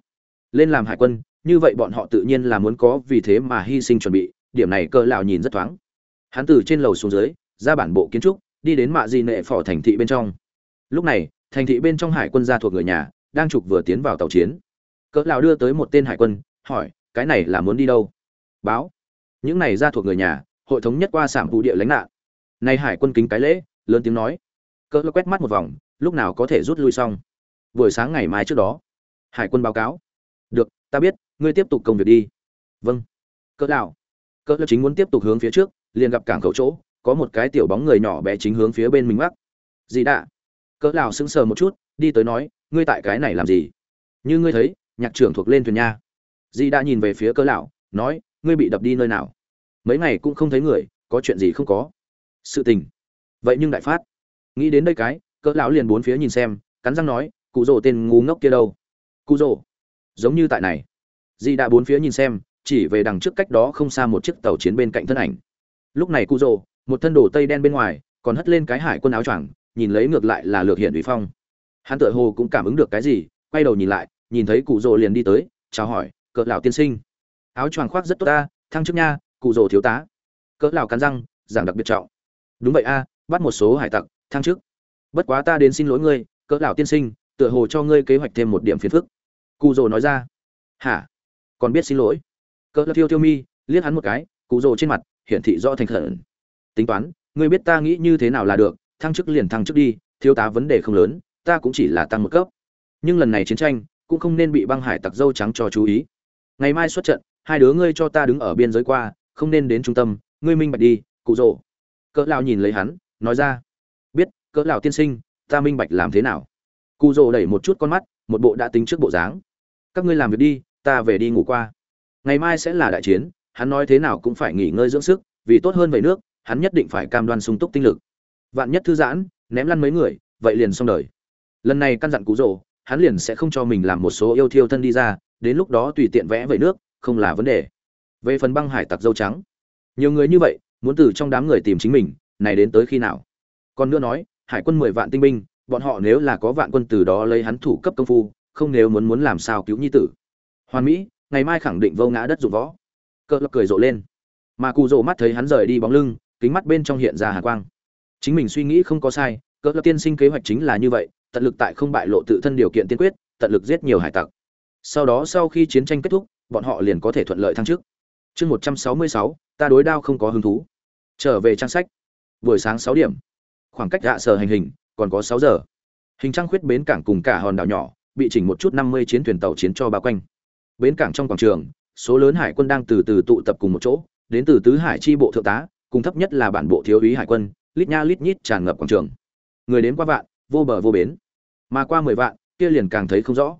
[SPEAKER 1] Lên làm hải quân, như vậy bọn họ tự nhiên là muốn có vì thế mà hy sinh chuẩn bị, điểm này cờ lão nhìn rất thoáng. Hắn từ trên lầu xuống dưới, ra bản bộ kiến trúc, đi đến mạ di nệ phỏ thành thị bên trong. Lúc này, thành thị bên trong hải quân gia thuộc người nhà, đang trục vừa tiến vào tàu chiến. Cỡ lão đưa tới một tên hải quân, hỏi, cái này là muốn đi đâu? Báo những này ra thuộc người nhà, hội thống nhất qua sảm vụ địa lãnh nạn. Nay hải quân kính cái lễ, lớn tiếng nói. Cỡ quét mắt một vòng, lúc nào có thể rút lui xong. Buổi sáng ngày mai trước đó, hải quân báo cáo. Được, ta biết, ngươi tiếp tục công việc đi. Vâng. Cỡ đạo cỡ chính muốn tiếp tục hướng phía trước, liền gặp cảng khẩu chỗ, có một cái tiểu bóng người nhỏ bé chính hướng phía bên mình mắc gì đã cỡ lão sững sờ một chút, đi tới nói, ngươi tại cái này làm gì? Như ngươi thấy, nhạc trưởng thuộc lên thuyền nha. Gì đã nhìn về phía cỡ lão, nói ngươi bị đập đi nơi nào? Mấy ngày cũng không thấy người, có chuyện gì không có? Sự tình. Vậy nhưng đại phát. Nghĩ đến đây cái, cỡ lão liền bốn phía nhìn xem, cắn răng nói, cụ rồ tên ngu ngốc kia đâu? Cụ rồ. Giống như tại này. Di đã bốn phía nhìn xem, chỉ về đằng trước cách đó không xa một chiếc tàu chiến bên cạnh thân ảnh. Lúc này cụ rồ, một thân đồ tây đen bên ngoài, còn hất lên cái hải quân áo choàng, nhìn lấy ngược lại là lược hiện ủy phong. Hắn tựa hồ cũng cảm ứng được cái gì, quay đầu nhìn lại, nhìn thấy cụ rồ liền đi tới, chào hỏi, cỡ lão tiên sinh áo choàng khoác rất tốt ta, thăng chức nha, cụ rồ thiếu tá. Cỡ lão cắn răng, giảng đặc biệt trọng. Đúng vậy a, bắt một số hải tặc, thăng chức. Bất quá ta đến xin lỗi ngươi, cỡ lão tiên sinh, tựa hồ cho ngươi kế hoạch thêm một điểm phiền phức. Cụ rồ nói ra. Hả? Còn biết xin lỗi? Cỡ lào thiêu thiêu mi, liếc hắn một cái, cụ rồ trên mặt, hiển thị rõ thành khẩn. Tính toán, ngươi biết ta nghĩ như thế nào là được, thăng chức liền thăng chức đi, thiếu tá vấn đề không lớn, ta cũng chỉ là tăng một cấp. Nhưng lần này chiến tranh, cũng không nên bị băng hải tặc dâu trắng cho chú ý. Ngày mai xuất trận hai đứa ngươi cho ta đứng ở biên giới qua, không nên đến trung tâm, ngươi minh bạch đi, cụ rỗ cỡ lão nhìn lấy hắn, nói ra. Biết, cỡ lão tiên sinh, ta minh bạch làm thế nào. Cụ rỗ đẩy một chút con mắt, một bộ đã tính trước bộ dáng. Các ngươi làm việc đi, ta về đi ngủ qua. Ngày mai sẽ là đại chiến, hắn nói thế nào cũng phải nghỉ ngơi dưỡng sức, vì tốt hơn về nước, hắn nhất định phải cam đoan sung túc tinh lực. Vạn nhất thư giãn, ném lăn mấy người, vậy liền xong đời. Lần này căn dặn cụ rỗ hắn liền sẽ không cho mình làm một số yêu thiêu thân đi ra, đến lúc đó tùy tiện vẽ về nước không là vấn đề. Về phần băng hải tặc dâu trắng, nhiều người như vậy muốn từ trong đám người tìm chính mình, này đến tới khi nào? Còn nữa nói, hải quân mười vạn tinh binh, bọn họ nếu là có vạn quân từ đó lấy hắn thủ cấp công phu, không nếu muốn muốn làm sao cứu nhi tử. Hoàn mỹ, ngày mai khẳng định vô ngã đất dụng võ. Cỡ lập cười rộ lên. Mà cụ rộ mắt thấy hắn rời đi bóng lưng, kính mắt bên trong hiện ra hà quang. Chính mình suy nghĩ không có sai cỡ lập tiên sinh kế hoạch chính là như vậy, tận lực tại không bại lộ tự thân điều kiện tiên quyết, tận lực giết nhiều hải tặc. Sau đó sau khi chiến tranh kết thúc bọn họ liền có thể thuận lợi thăng chức. Chương một trăm sáu mươi sáu, ta đối đao không có hứng thú. Trở về trang sách. Buổi sáng sáu điểm. Khoảng cách dạ sở hành hình, còn có sáu giờ. Hình trang khuyết bến cảng cùng cả hòn đảo nhỏ, bị chỉnh một chút năm mươi chiến thuyền tàu chiến cho bao quanh. Bến cảng trong quảng trường, số lớn hải quân đang từ từ tụ tập cùng một chỗ, đến từ tứ hải chi bộ thượng tá, cùng thấp nhất là bản bộ thiếu úy hải quân, lít nha lít nhít tràn ngập quảng trường. Người đến qua vạn, vô bờ vô bến. Mà qua mười vạn, kia liền càng thấy không rõ.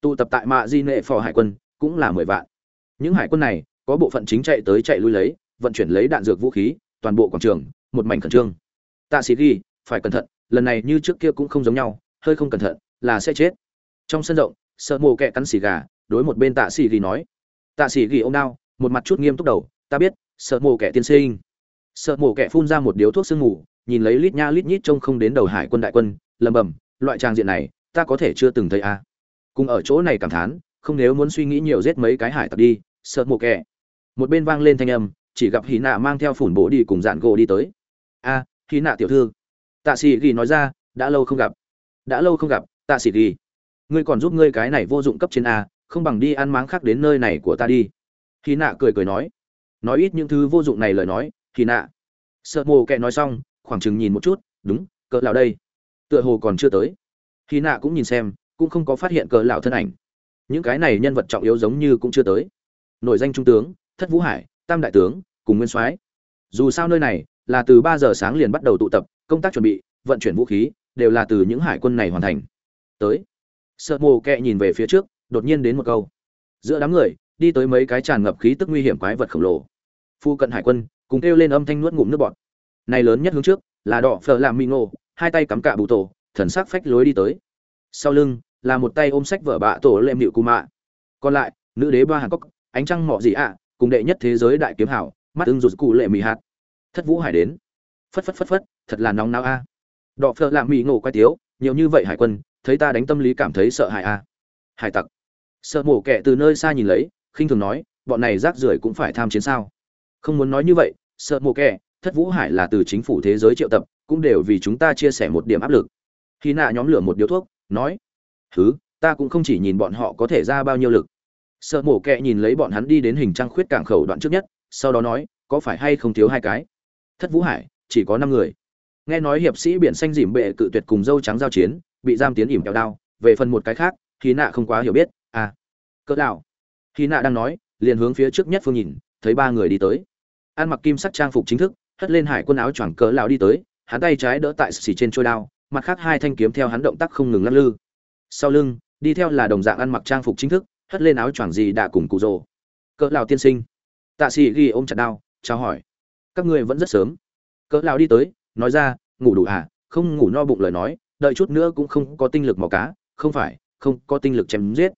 [SPEAKER 1] Tụ tập tại mạ di nệ phò hải quân cũng là mười vạn. Những hải quân này có bộ phận chính chạy tới chạy lui lấy vận chuyển lấy đạn dược vũ khí toàn bộ quảng trường một mảnh khẩn trương. Tạ sĩ ghi phải cẩn thận lần này như trước kia cũng không giống nhau hơi không cẩn thận là sẽ chết. Trong sân rộng sợ mồ kẹ cắn xì gà đối một bên tạ sĩ ghi nói. Tạ sĩ ghi ôm đau, đao một mặt chút nghiêm túc đầu ta biết sợ mồ kẹ tiên sinh. Sợ mồ kẹ phun ra một điếu thuốc sương ngủ nhìn lấy lít nha lít nhít trông không đến đầu hải quân đại quân lầm bầm loại trang diện này ta có thể chưa từng thấy a. À. cùng ở chỗ này cảm thán không nếu muốn suy nghĩ nhiều giết mấy cái hải tặc đi sợ mộ kẻ. Một bên vang lên thanh âm chỉ gặp hí nạ mang theo phủn bố đi cùng dạn gỗ đi tới. A à, hí nạ tiểu thư. Tạ sĩ ghi nói ra đã lâu không gặp. Đã lâu không gặp tạ sĩ ghi. Ngươi còn giúp ngươi cái này vô dụng cấp trên a không bằng đi ăn máng khác đến nơi này của ta đi. Hí nạ cười cười nói. Nói ít những thứ vô dụng này lời nói hí nạ. Sợ mộ kẻ nói xong khoảng chừng nhìn một chút đúng cỡ lão đây. Tựa hồ còn chưa tới. Hí nạ cũng nhìn xem cũng không có phát hiện cỡ lão thân ảnh những cái này nhân vật trọng yếu giống như cũng chưa tới. Nội danh trung tướng, thất vũ hải, tam đại tướng, cùng nguyên soái. Dù sao nơi này là từ ba giờ sáng liền bắt đầu tụ tập, công tác chuẩn bị, vận chuyển vũ khí, đều là từ những hải quân này hoàn thành. Tới. Sợ mồ kẹ nhìn về phía trước, đột nhiên đến một câu. Giữa đám người, đi tới mấy cái tràn ngập khí tức nguy hiểm quái vật khổng lồ. Phu cận hải quân, cùng kêu lên âm thanh nuốt ngụm nước bọt. Này lớn nhất hướng trước, là đỏ phở làm mi ngô, hai tay cắm cạ bụ tổ, thần sắc phách lối đi tới. Sau lưng là một tay ôm sách vở bạ tổ lệm nịu cù mạ. Còn lại, nữ đế ba hàn cốc, ánh trăng mọ gì ạ, cùng đệ nhất thế giới đại kiếm hảo, mắt ưng rụt cụ lệ mì hạt. Thất vũ hải đến. Phất phất phất phất, thật là nóng náo a. Đọ phợ lạ mỹ ngộ quay tiếu, nhiều như vậy hải quân, thấy ta đánh tâm lý cảm thấy sợ hãi a. Hải tặc. Sợ mổ kẹ từ nơi xa nhìn lấy, khinh thường nói, bọn này rác rưởi cũng phải tham chiến sao? Không muốn nói như vậy, sợ mổ kẹ thất vũ hải là từ chính phủ thế giới triệu tập, cũng đều vì chúng ta chia sẻ một điểm áp lực. Khi nạ nhóm lửa một điếu thuốc, nói thứ ta cũng không chỉ nhìn bọn họ có thể ra bao nhiêu lực. Sợ mổ kẹ nhìn lấy bọn hắn đi đến hình trang khuyết cảng khẩu đoạn trước nhất, sau đó nói, có phải hay không thiếu hai cái? Thất vũ hải, chỉ có năm người. Nghe nói hiệp sĩ biển xanh dìm bệ cự tuyệt cùng dâu trắng giao chiến, bị giam tiến ỉm kẹo đao, về phần một cái khác khí nạ không quá hiểu biết à. Cỡ đạo khí nạ đang nói, liền hướng phía trước nhất phương nhìn, thấy ba người đi tới. Ăn mặc kim sắc trang phục chính thức, hất lên hải quân áo choàng cỡ lão đi tới, hắn tay trái đỡ tại xì trên trôi đao, mặt khác hai thanh kiếm theo hắn động tác không ngừng lắc lư sau lưng đi theo là đồng dạng ăn mặc trang phục chính thức hất lên áo choàng gì đã cùng cụ rồ. Cỡ lào tiên sinh. Tạ sĩ ghi ôm chặt đao chào hỏi. Các ngươi vẫn rất sớm. Cỡ lào đi tới nói ra ngủ đủ à không ngủ no bụng lời nói đợi chút nữa cũng không có tinh lực mò cá không phải không có tinh lực chém giết.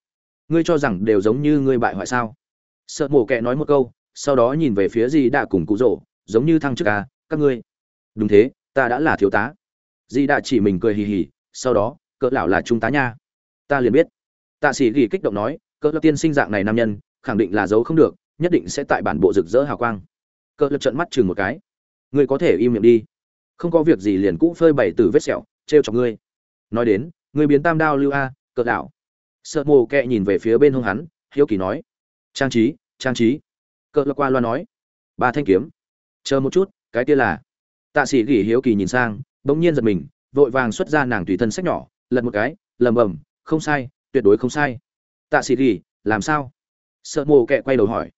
[SPEAKER 1] Ngươi cho rằng đều giống như ngươi bại hoại sao? Sợ mổ kẹ nói một câu sau đó nhìn về phía gì đạ cùng cụ rỗ giống như thăng chức à, các ngươi. Đúng thế ta đã là thiếu tá. Di đạ chỉ mình cười hì hì sau đó cỡ lão là trung tá nha ta liền biết. Tạ sĩ ghi kích động nói cỡ lập tiên sinh dạng này nam nhân, khẳng định là giấu không được, nhất định sẽ tại bản bộ rực rỡ hào quang. Cỡ lập trợn mắt chừng một cái. Ngươi có thể im miệng đi. Không có việc gì liền cũ phơi bày từ vết sẹo, trêu chọc ngươi. Nói đến, ngươi biến tam đao lưu a cỡ đảo. sợ mồ kẹ nhìn về phía bên hông hắn, hiếu kỳ nói, trang trí trang trí. Cỡ lập qua loa nói, ba thanh kiếm. Chờ một chút, cái kia là. Tạ sĩ gỉ hiếu kỳ nhìn sang, bỗng nhiên giật mình, vội vàng xuất ra nàng tùy thân sách nhỏ, lật một cái lầm bầm không sai, tuyệt đối không sai. Tạ sĩ ghi, làm sao? Sợ mồ kẹ quay đầu hỏi.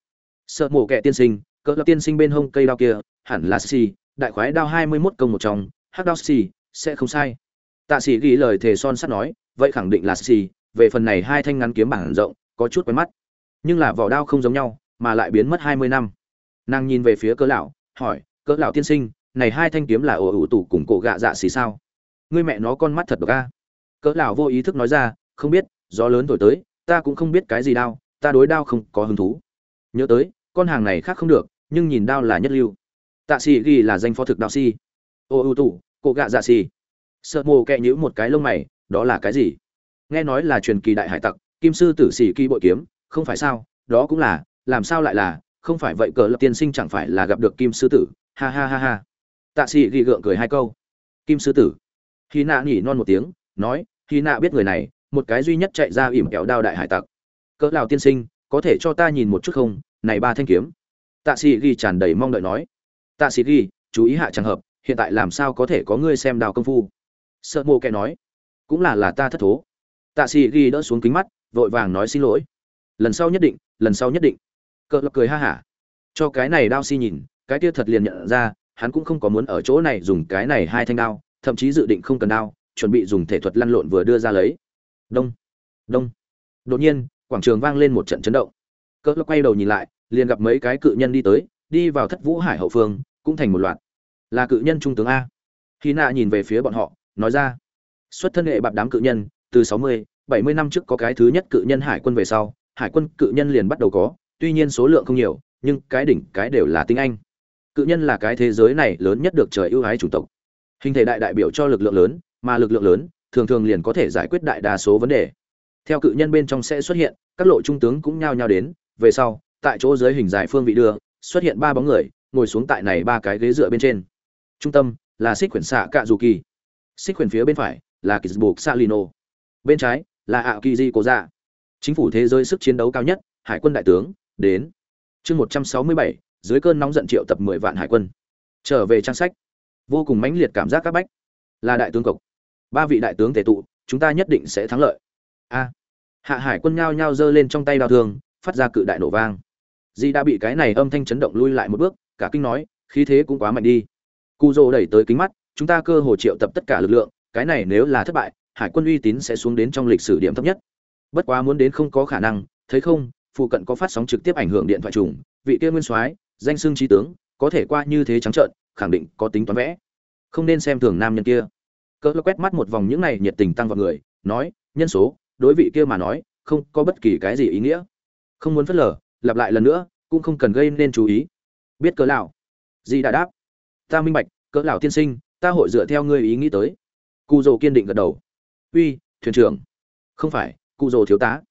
[SPEAKER 1] Sợ mồ kẹ tiên sinh, cỡ lập tiên sinh bên hông cây đao kia, hẳn là xì đại khoái đao hai mươi mốt công một trong, hắc đao xì sẽ không sai. Tạ sĩ ghi lời thề son sắt nói, vậy khẳng định là xì về phần này hai thanh ngắn kiếm bản rộng, có chút quen mắt. Nhưng là vỏ đao không giống nhau, mà lại biến mất hai mươi năm. Nàng nhìn về phía cỡ lão, hỏi, cỡ lão tiên sinh, này hai thanh kiếm là ổ ủ tủ cùng cổ gạ dạ xì sao? Ngươi mẹ nó con mắt thật độc a cỡ lão vô ý thức nói ra, không biết, gió lớn thổi tới, ta cũng không biết cái gì đao, ta đối đao không có hứng thú. Nhớ tới, con hàng này khác không được, nhưng nhìn đao là nhất lưu. Tạ sĩ ghi là danh phó thực đạo si ô ưu tủ, cổ gạ dạ si sợ mồ kẹ nhữ một cái lông mày, đó là cái gì? Nghe nói là truyền kỳ đại hải tặc, kim sư tử sĩ kỳ bội kiếm, không phải sao, đó cũng là, làm sao lại là, không phải vậy cờ lập tiên sinh chẳng phải là gặp được kim sư tử, ha ha ha ha. Tạ sĩ ghi gượng cười hai câu. Kim sư tử. Khi nạ nhỉ non một tiếng, nói khi nạ biết người này, một cái duy nhất chạy ra ỉm kéo đao đại hải tặc. Cỡ lào tiên sinh, có thể cho ta nhìn một chút không? Này ba thanh kiếm. Tạ sĩ ghi tràn đầy mong đợi nói. Tạ sĩ ghi, chú ý hạ trường hợp, hiện tại làm sao có thể có ngươi xem đào công phu? Sợ mô kẻ nói. Cũng là là ta thất thố. Tạ sĩ ghi đỡ xuống kính mắt, vội vàng nói xin lỗi. Lần sau nhất định, lần sau nhất định. Cỡ lập cười ha hả. Cho cái này đao si nhìn, cái kia thật liền nhận ra, hắn cũng không có muốn ở chỗ này dùng cái này hai thanh đao, thậm chí dự định không cần đao chuẩn bị dùng thể thuật lăn lộn vừa đưa ra lấy. Đông đông. Đột nhiên, quảng trường vang lên một trận chấn động. Cỡ quay đầu nhìn lại, liền gặp mấy cái cự nhân đi tới, đi vào thất vũ hải hậu phương, cũng thành một loạt. Là cự nhân trung tướng a. Khi nạ nhìn về phía bọn họ, nói ra, xuất thân hệ bạp đám cự nhân, từ sáu mươi, bảy mươi năm trước có cái thứ nhất cự nhân hải quân về sau, hải quân cự nhân liền bắt đầu có, tuy nhiên số lượng không nhiều, nhưng cái đỉnh, cái đều là tiếng anh. Cự nhân là cái thế giới này lớn nhất được trời ưu ái chủng tộc. Hình thể đại đại biểu cho lực lượng lớn mà lực lượng lớn, thường thường liền có thể giải quyết đại đa số vấn đề. Theo cự nhân bên trong sẽ xuất hiện, các lộ trung tướng cũng nhao nhao đến. Về sau, tại chỗ dưới hình dài phương vị đưa, xuất hiện ba bóng người, ngồi xuống tại này ba cái ghế dựa bên trên. Trung tâm là xích quyển xạ cạ dù kỳ xích quyển phía bên phải là kỳ buộc salino. Bên trái là ạ kỳ di cố dạ chính phủ thế giới sức chiến đấu cao nhất, hải quân đại tướng, đến. Chương một trăm sáu mươi bảy, dưới cơn nóng giận triệu tập mười vạn hải quân. Trở về trang sách. Vô cùng mãnh liệt cảm giác các bách. Là đại tướng cộc ba vị đại tướng tề tụ, chúng ta nhất định sẽ thắng lợi. A. Hạ hải quân nhao nhao giơ lên trong tay đao thương, phát ra cự đại nổ vang. Di đã bị cái này âm thanh chấn động lui lại một bước, cả kinh nói, khí thế cũng quá mạnh đi. Cu dô đẩy tới kính mắt, chúng ta cơ hồ triệu tập tất cả lực lượng, cái này nếu là thất bại, hải quân uy tín sẽ xuống đến trong lịch sử điểm thấp nhất. Bất quá muốn đến không có khả năng, thấy không, phụ cận có phát sóng trực tiếp ảnh hưởng điện thoại trùng, vị kia nguyên soái, danh xưng trí tướng, có thể qua như thế trắng trợn, khẳng định có tính toán vẽ. Không nên xem thường nam nhân kia cỡ quét mắt một vòng những này nhiệt tình tăng vào người, nói, nhân số, đối vị kia mà nói, không có bất kỳ cái gì ý nghĩa. Không muốn phớt lờ, lặp lại lần nữa, cũng không cần gây nên chú ý. Biết cỡ lão. Di đã đáp. Ta minh bạch, cỡ lão tiên sinh, ta hội dựa theo ngươi ý nghĩ tới. Cụ dồ kiên định gật đầu. Uy, thuyền trưởng. Không phải cụ dồ thiếu tá.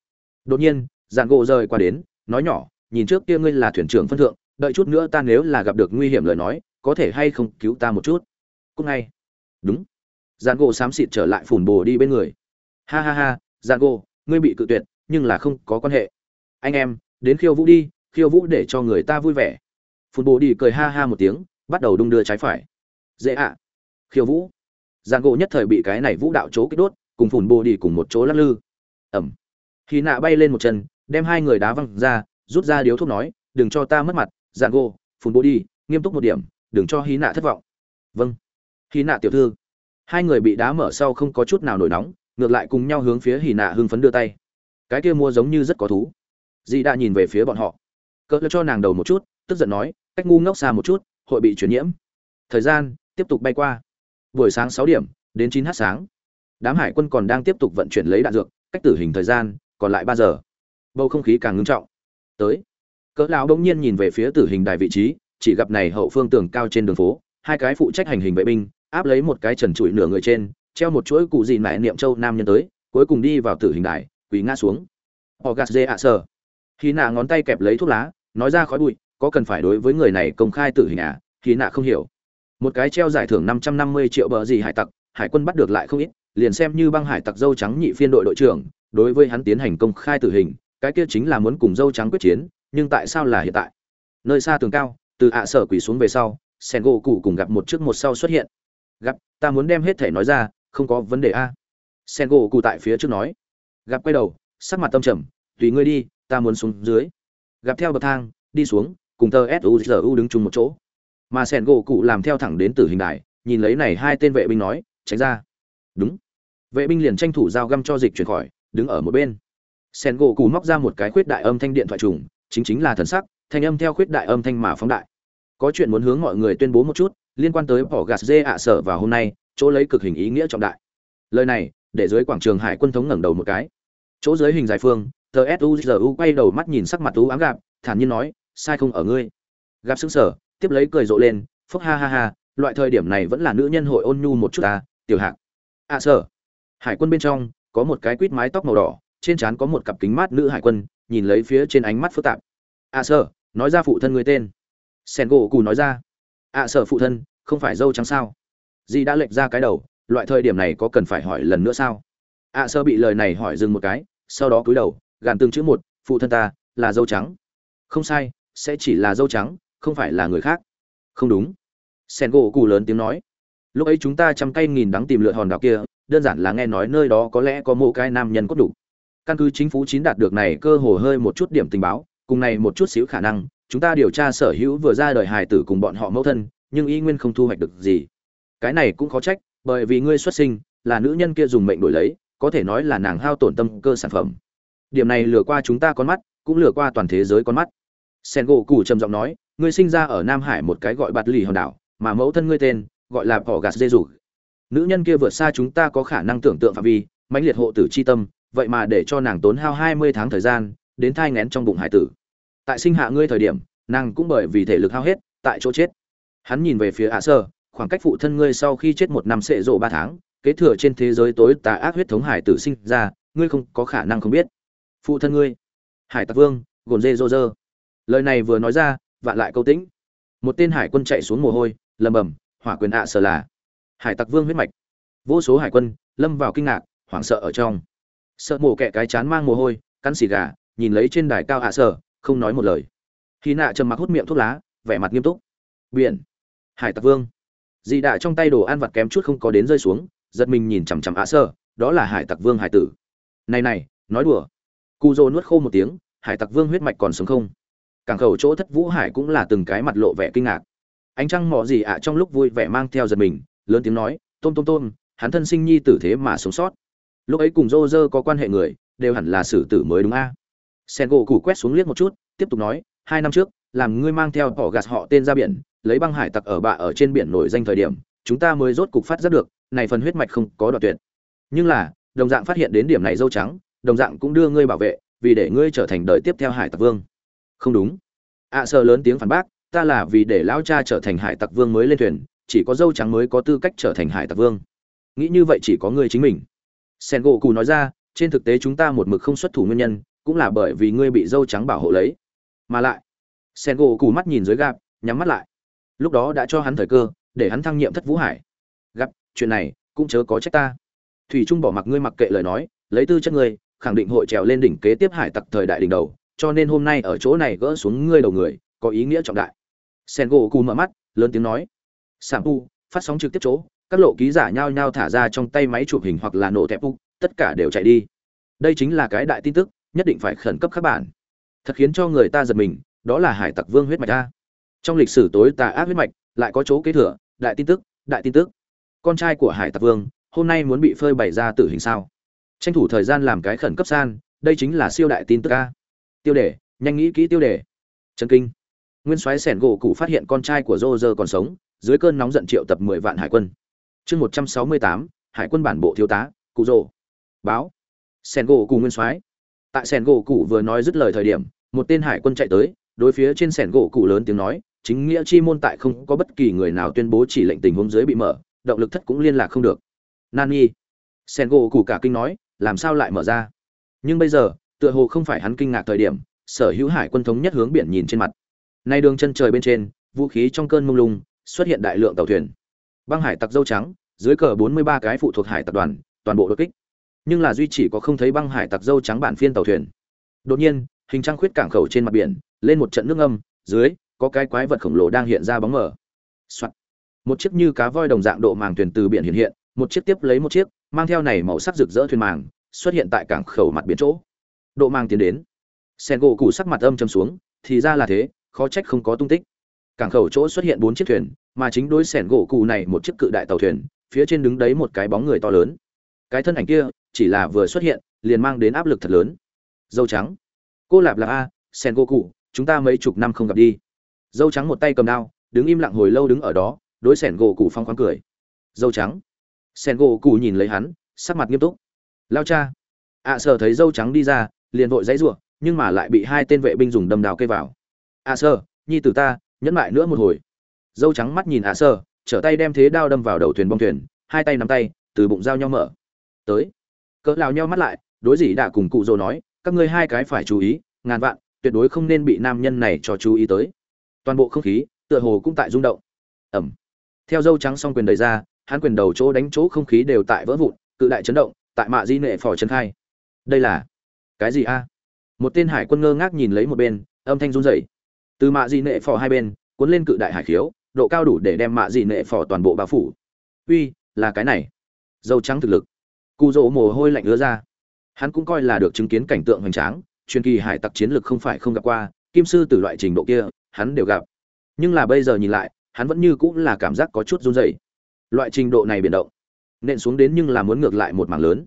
[SPEAKER 1] Đột nhiên dàn gỗ rời qua đến, nói nhỏ, nhìn trước kia ngươi là thuyền trưởng phân thượng, đợi chút nữa ta nếu là gặp được nguy hiểm lời nói, có thể hay không cứu ta một chút? Cũng ngay. Đúng dạng gỗ xám xịt trở lại phủn bồ đi bên người. Ha ha ha dạng gỗ, ngươi bị cự tuyệt, nhưng là không có quan hệ. Anh em, đến khiêu vũ đi, khiêu vũ để cho người ta vui vẻ. Phủn bồ đi cười ha ha một tiếng, bắt đầu đung đưa trái phải. Dễ ạ. Khiêu vũ. Giang gỗ nhất thời bị cái này vũ đạo chỗ kích đốt, cùng phủn bồ đi cùng một chỗ lắc lư. Ẩm. Khi nạ bay lên một chân, đem hai người đá văng ra, rút ra điếu thuốc nói, đừng cho ta mất mặt, giang gỗ, phủn bồ đi, nghiêm túc một điểm, đừng cho hí nạ thất vọng. Vâng. Hí nạ tiểu thư hai người bị đá mở sau không có chút nào nổi nóng, ngược lại cùng nhau hướng phía hì nạ hưng phấn đưa tay. Cái kia mua giống như rất có thú. Dì đã nhìn về phía bọn họ. Cỡ cho nàng đầu một chút, tức giận nói, cách ngu ngốc xa một chút, hội bị truyền nhiễm. Thời gian tiếp tục bay qua. Buổi sáng sáu điểm, đến chín h sáng. Đám hải quân còn đang tiếp tục vận chuyển lấy đạn dược, cách tử hình thời gian còn lại ba giờ. Bầu không khí càng ngưng trọng. Tới, cỡ lão bỗng nhiên nhìn về phía tử hình đài vị trí, chỉ gặp này hậu phương tường cao trên đường phố, hai cái phụ trách hành hình vệ binh áp lấy một cái trần trụi nửa người trên, treo một chuỗi cụ gì mẹ niệm châu nam nhân tới, cuối cùng đi vào tử hình đài, quỳ ngã xuống. Họ gạt dê ạ sờ khi nạ ngón tay kẹp lấy thuốc lá, nói ra khói bụi, có cần phải đối với người này công khai tử hình à khi nạ không hiểu. Một cái treo giải thưởng năm trăm năm mươi triệu bờ gì hải tặc, hải quân bắt được lại không ít, liền xem như băng hải tặc dâu trắng nhị phiên đội đội trưởng, đối với hắn tiến hành công khai tử hình, cái kia chính là muốn cùng dâu trắng quyết chiến, nhưng tại sao là hiện tại? Nơi xa tường cao, từ ạ sở quỷ xuống về sau sen gỗ cụ cùng gặp một trước một sau xuất hiện gặp, ta muốn đem hết thể nói ra, không có vấn đề a. Sen gỗ cụ tại phía trước nói. Gặp quay đầu, sắc mặt tâm trầm, tùy ngươi đi, ta muốn xuống dưới. Gặp theo bậc thang, đi xuống, cùng tờ suzu đứng chung một chỗ. Mà sen gỗ cụ làm theo thẳng đến từ hình đại nhìn lấy này hai tên vệ binh nói, tránh ra. Đúng. Vệ binh liền tranh thủ dao găm cho dịch chuyển khỏi, đứng ở một bên. Sen gỗ cụ móc ra một cái khuyết đại âm thanh điện thoại trùng, chính chính là thần sắc, thanh âm theo khuyết đại âm thanh mà phóng đại. Có chuyện muốn hướng mọi người tuyên bố một chút liên quan tới bỏ gạt dê ạ, sở vào hôm nay, chỗ lấy cực hình ý nghĩa trọng đại. Lời này, để dưới quảng trường hải quân thống ngẩng đầu một cái. Chỗ dưới hình dài phương, tờ suzu quay đầu mắt nhìn sắc mặt tú ám gạp, thản nhiên nói, sai không ở ngươi. Gặp xứng sở tiếp lấy cười rộ lên, phúc ha ha ha, loại thời điểm này vẫn là nữ nhân hội ôn nhu một chút ta tiểu hạng ạ, sở. Hải quân bên trong, có một cái quýt mái tóc màu đỏ, trên trán có một cặp kính mát nữ hải quân, nhìn lấy phía trên ánh mắt phức tạp. Ạ, sở, nói ra phụ thân người tên. Sen gỗ cù nói ra ạ sở phụ thân, không phải dâu trắng sao? Dì đã lệch ra cái đầu, loại thời điểm này có cần phải hỏi lần nữa sao? Ạ sơ bị lời này hỏi dừng một cái, sau đó cúi đầu, gàn từng chữ một, phụ thân ta, là dâu trắng. Không sai, sẽ chỉ là dâu trắng, không phải là người khác. Không đúng. Sen gỗ cù lớn tiếng nói. Lúc ấy chúng ta trăm cây nghìn đắng tìm lựa hòn đảo kia, đơn giản là nghe nói nơi đó có lẽ có mộ cái nam nhân cốt đủ. Căn cứ chính phủ chín đạt được này cơ hồ hơi một chút điểm tình báo, cùng này một chút xíu khả năng chúng ta điều tra sở hữu vừa ra đời hài tử cùng bọn họ mẫu thân, nhưng y nguyên không thu hoạch được gì. Cái này cũng khó trách, bởi vì ngươi xuất sinh, là nữ nhân kia dùng mệnh đổi lấy, có thể nói là nàng hao tổn tâm cơ sản phẩm. Điểm này lừa qua chúng ta con mắt, cũng lừa qua toàn thế giới con mắt. Sen gỗ cù trầm giọng nói, ngươi sinh ra ở nam hải một cái gọi bạt lì hòn đảo, mà mẫu thân ngươi tên, gọi là bỏ gạt dê rủ nữ nhân kia vượt xa chúng ta có khả năng tưởng tượng phạm vi, mãnh liệt hộ tử c h i tâm, vậy mà để cho nàng tốn hao hai mươi tháng thời gian, đến thai ngén trong bụng hải tử tại sinh hạ ngươi thời điểm, nàng cũng bởi vì thể lực hao hết, tại chỗ chết. Hắn nhìn về phía ạ sơ, khoảng cách phụ thân ngươi sau khi chết một năm sệ rộ ba tháng, kế thừa trên thế giới tối tà ác huyết thống hải tử sinh ra, ngươi không có khả năng không biết. Phụ thân ngươi, hải tặc vương, gồn dê dô rơ lời này vừa nói ra, vạn lại câu tĩnh. Một tên hải quân chạy xuống mồ hôi, lầm bầm, hỏa quyền ạ à là. Hải tặc vương huyết mạch. Vô số hải quân, lâm vào kinh ngạc, hoảng sợ ở trong. Sợ mổ kẹ cái chán mang mồ hôi, cắn xì gà, nhìn lấy trên đài cao ạ sở không nói một lời. Khi nạ trầm mặc hút miệng thuốc lá, vẻ mặt nghiêm túc. Biển. Hải tặc vương. Dị đạ trong tay đồ ăn vặt kém chút không có đến rơi xuống, giật mình nhìn chằm chằm ạ sơ, đó là hải tặc vương hải tử. Này này, nói đùa. Cụ dô nuốt khô một tiếng, hải tặc vương huyết mạch còn sống không? Cảng khẩu chỗ thất vũ hải cũng là từng cái mặt lộ vẻ kinh ngạc. Ánh trăng mò gì ạ trong lúc vui vẻ mang theo giật mình, lớn tiếng nói, tôm tôm tôm, hắn thân sinh nhi tử thế mà sống sót. Lúc ấy cùng dô dơ có quan hệ người, đều hẳn là xử tử mới đúng a sen gỗ củ quét xuống liếc một chút tiếp tục nói hai năm trước làm ngươi mang theo họ gạt họ tên ra biển lấy băng hải tặc ở bạ ở trên biển nổi danh thời điểm chúng ta mới rốt cục phát giác được này phần huyết mạch không có đoạn tuyệt. Nhưng là đồng dạng phát hiện đến điểm này dâu trắng đồng dạng cũng đưa ngươi bảo vệ vì để ngươi trở thành đời tiếp theo hải tặc vương. Không đúng. Ạ à, sợ lớn tiếng phản bác ta là vì để lão cha trở thành hải tặc vương mới lên thuyền chỉ có dâu trắng mới có tư cách trở thành hải tặc vương. Nghĩ như vậy chỉ có ngươi chính mình. Sen gỗ cù nói ra trên thực tế chúng ta một mực không xuất thủ nguyên nhân cũng là bởi vì ngươi bị dâu trắng bảo hộ lấy. Mà lại sen gỗ cù mắt nhìn dưới gạp, nhắm mắt lại. Lúc đó đã cho hắn thời cơ, để hắn thăng nhiệm thất vũ hải. Gặp, chuyện này, cũng chớ có trách ta. Thủy trung bỏ mặc ngươi mặc kệ lời nói, lấy tư chất ngươi, khẳng định hội trèo lên đỉnh kế tiếp hải tặc thời đại đỉnh đầu, cho nên hôm nay ở chỗ này gỡ xuống ngươi đầu người, có ý nghĩa trọng đại. Sen gỗ cù mở mắt, lớn tiếng nói. Sảng u, phát sóng trực tiếp chỗ, các lộ ký giả nhao nhao thả ra trong tay máy chụp hình hoặc là nổ thẹp u, tất cả đều chạy đi. Đây chính là cái đại tin tức nhất định phải khẩn cấp các bạn. Thật khiến cho người ta giật mình, đó là hải tặc vương huyết mạch a. Trong lịch sử tối tà ác huyết mạch, lại có chỗ kế thừa, đại tin tức, đại tin tức. Con trai của hải tặc vương, hôm nay muốn bị phơi bày ra tử hình sao? Tranh thủ thời gian làm cái khẩn cấp san, đây chính là siêu đại tin tức a. Tiêu đề, nhanh nghĩ kỹ tiêu đề. Trần kinh. Nguyên soái sẻn gỗ cụ phát hiện con trai của rô rơ còn sống, dưới cơn nóng giận triệu tập mười vạn hải quân. Chương một trăm sáu mươi tám, hải quân bản bộ thiếu tá, cụ báo. Sen gỗ cụ nguyên soái tại sẻn gỗ cụ vừa nói dứt lời thời điểm, một tên hải quân chạy tới, đối phía trên sẻn gỗ cụ lớn tiếng nói, chính nghĩa chi môn tại không có bất kỳ người nào tuyên bố chỉ lệnh tình huống dưới bị mở, động lực thất cũng liên lạc không được. Nani. Sẻn gỗ cụ cả kinh nói, làm sao lại mở ra? Nhưng bây giờ, tựa hồ không phải hắn kinh ngạc thời điểm, sở hữu hải quân thống nhất hướng biển nhìn trên mặt. Nay đường chân trời bên trên, vũ khí trong cơn mông lung, xuất hiện đại lượng tàu thuyền. Băng hải tặc dâu trắng, dưới cờ 43 cái phụ thuộc hải tặc đoàn, toàn bộ đột kích nhưng là duy chỉ có không thấy băng hải tặc dâu trắng bản phiên tàu thuyền. Đột nhiên, hình trăng khuyết cảng khẩu trên mặt biển, lên một trận nước âm dưới, có cái quái vật khổng lồ đang hiện ra bóng mờ、Soạn. một chiếc như cá voi đồng dạng độ màng thuyền từ biển hiện hiện, một chiếc tiếp lấy một chiếc, mang theo này màu sắc rực rỡ thuyền màng, xuất hiện tại cảng khẩu mặt biển chỗ. Độ màng tiến đến. Sen gỗ cụ sắc mặt âm châm xuống, thì ra là thế, khó trách không có tung tích. Cảng khẩu chỗ xuất hiện bốn chiếc thuyền, mà chính đối sẻn gỗ cụ này một chiếc cự đại tàu thuyền, phía trên đứng đấy một cái bóng người to lớn. Cái thân ảnh kia chỉ là vừa xuất hiện liền mang đến áp lực thật lớn. Dâu trắng. Cô lạp lạp a sen gỗ cụ chúng ta mấy chục năm không gặp đi. Dâu trắng một tay cầm đao đứng im lặng hồi lâu đứng ở đó đối sẻn gỗ cụ phong khoáng cười. Dâu trắng. Sen gỗ cụ nhìn lấy hắn sắc mặt nghiêm túc. Lao cha. Ạ à, thấy dâu trắng đi ra liền vội dãy ruộng nhưng mà lại bị hai tên vệ binh dùng đâm đào cây vào. Ạ à, sơ nhi tử ta nhẫn lại nữa một hồi. Dâu trắng mắt nhìn ạ à, sơ trở tay đem thế đao đâm vào đầu thuyền bong thuyền hai tay nắm tay từ bụng dao nhau mở. Tới cỡ lao nhau mắt lại, đối dĩ đã cùng cụ dỗ nói, các ngươi hai cái phải chú ý, ngàn vạn, tuyệt đối không nên bị nam nhân này cho chú ý tới. Toàn bộ không khí, tựa hồ cũng tại rung động. Ẩm. Theo dâu trắng xong quyền đầy ra, hắn quyền đầu chỗ đánh chỗ không khí đều tại vỡ vụn, cự đại chấn động, tại mạ di nệ phò chân khai. Đây là cái gì a? Một tên hải quân ngơ ngác nhìn lấy một bên, âm thanh run rẩy. Từ mạ di nệ phò hai bên, cuốn lên cự đại hải khiếu, độ cao đủ để đem mạ di nệ phò toàn bộ bao phủ. Uy, là cái này. Dâu trắng thực lực cụ rỗ mồ hôi lạnh ứa ra. Hắn cũng coi là được chứng kiến cảnh tượng hoành tráng truyền kỳ hải tặc chiến lược không phải không gặp qua kim sư từ loại trình độ kia hắn đều gặp. Nhưng là bây giờ nhìn lại hắn vẫn như cũng là cảm giác có chút run rẩy. Loại trình độ này biển động nện xuống đến nhưng là muốn ngược lại một mảng lớn.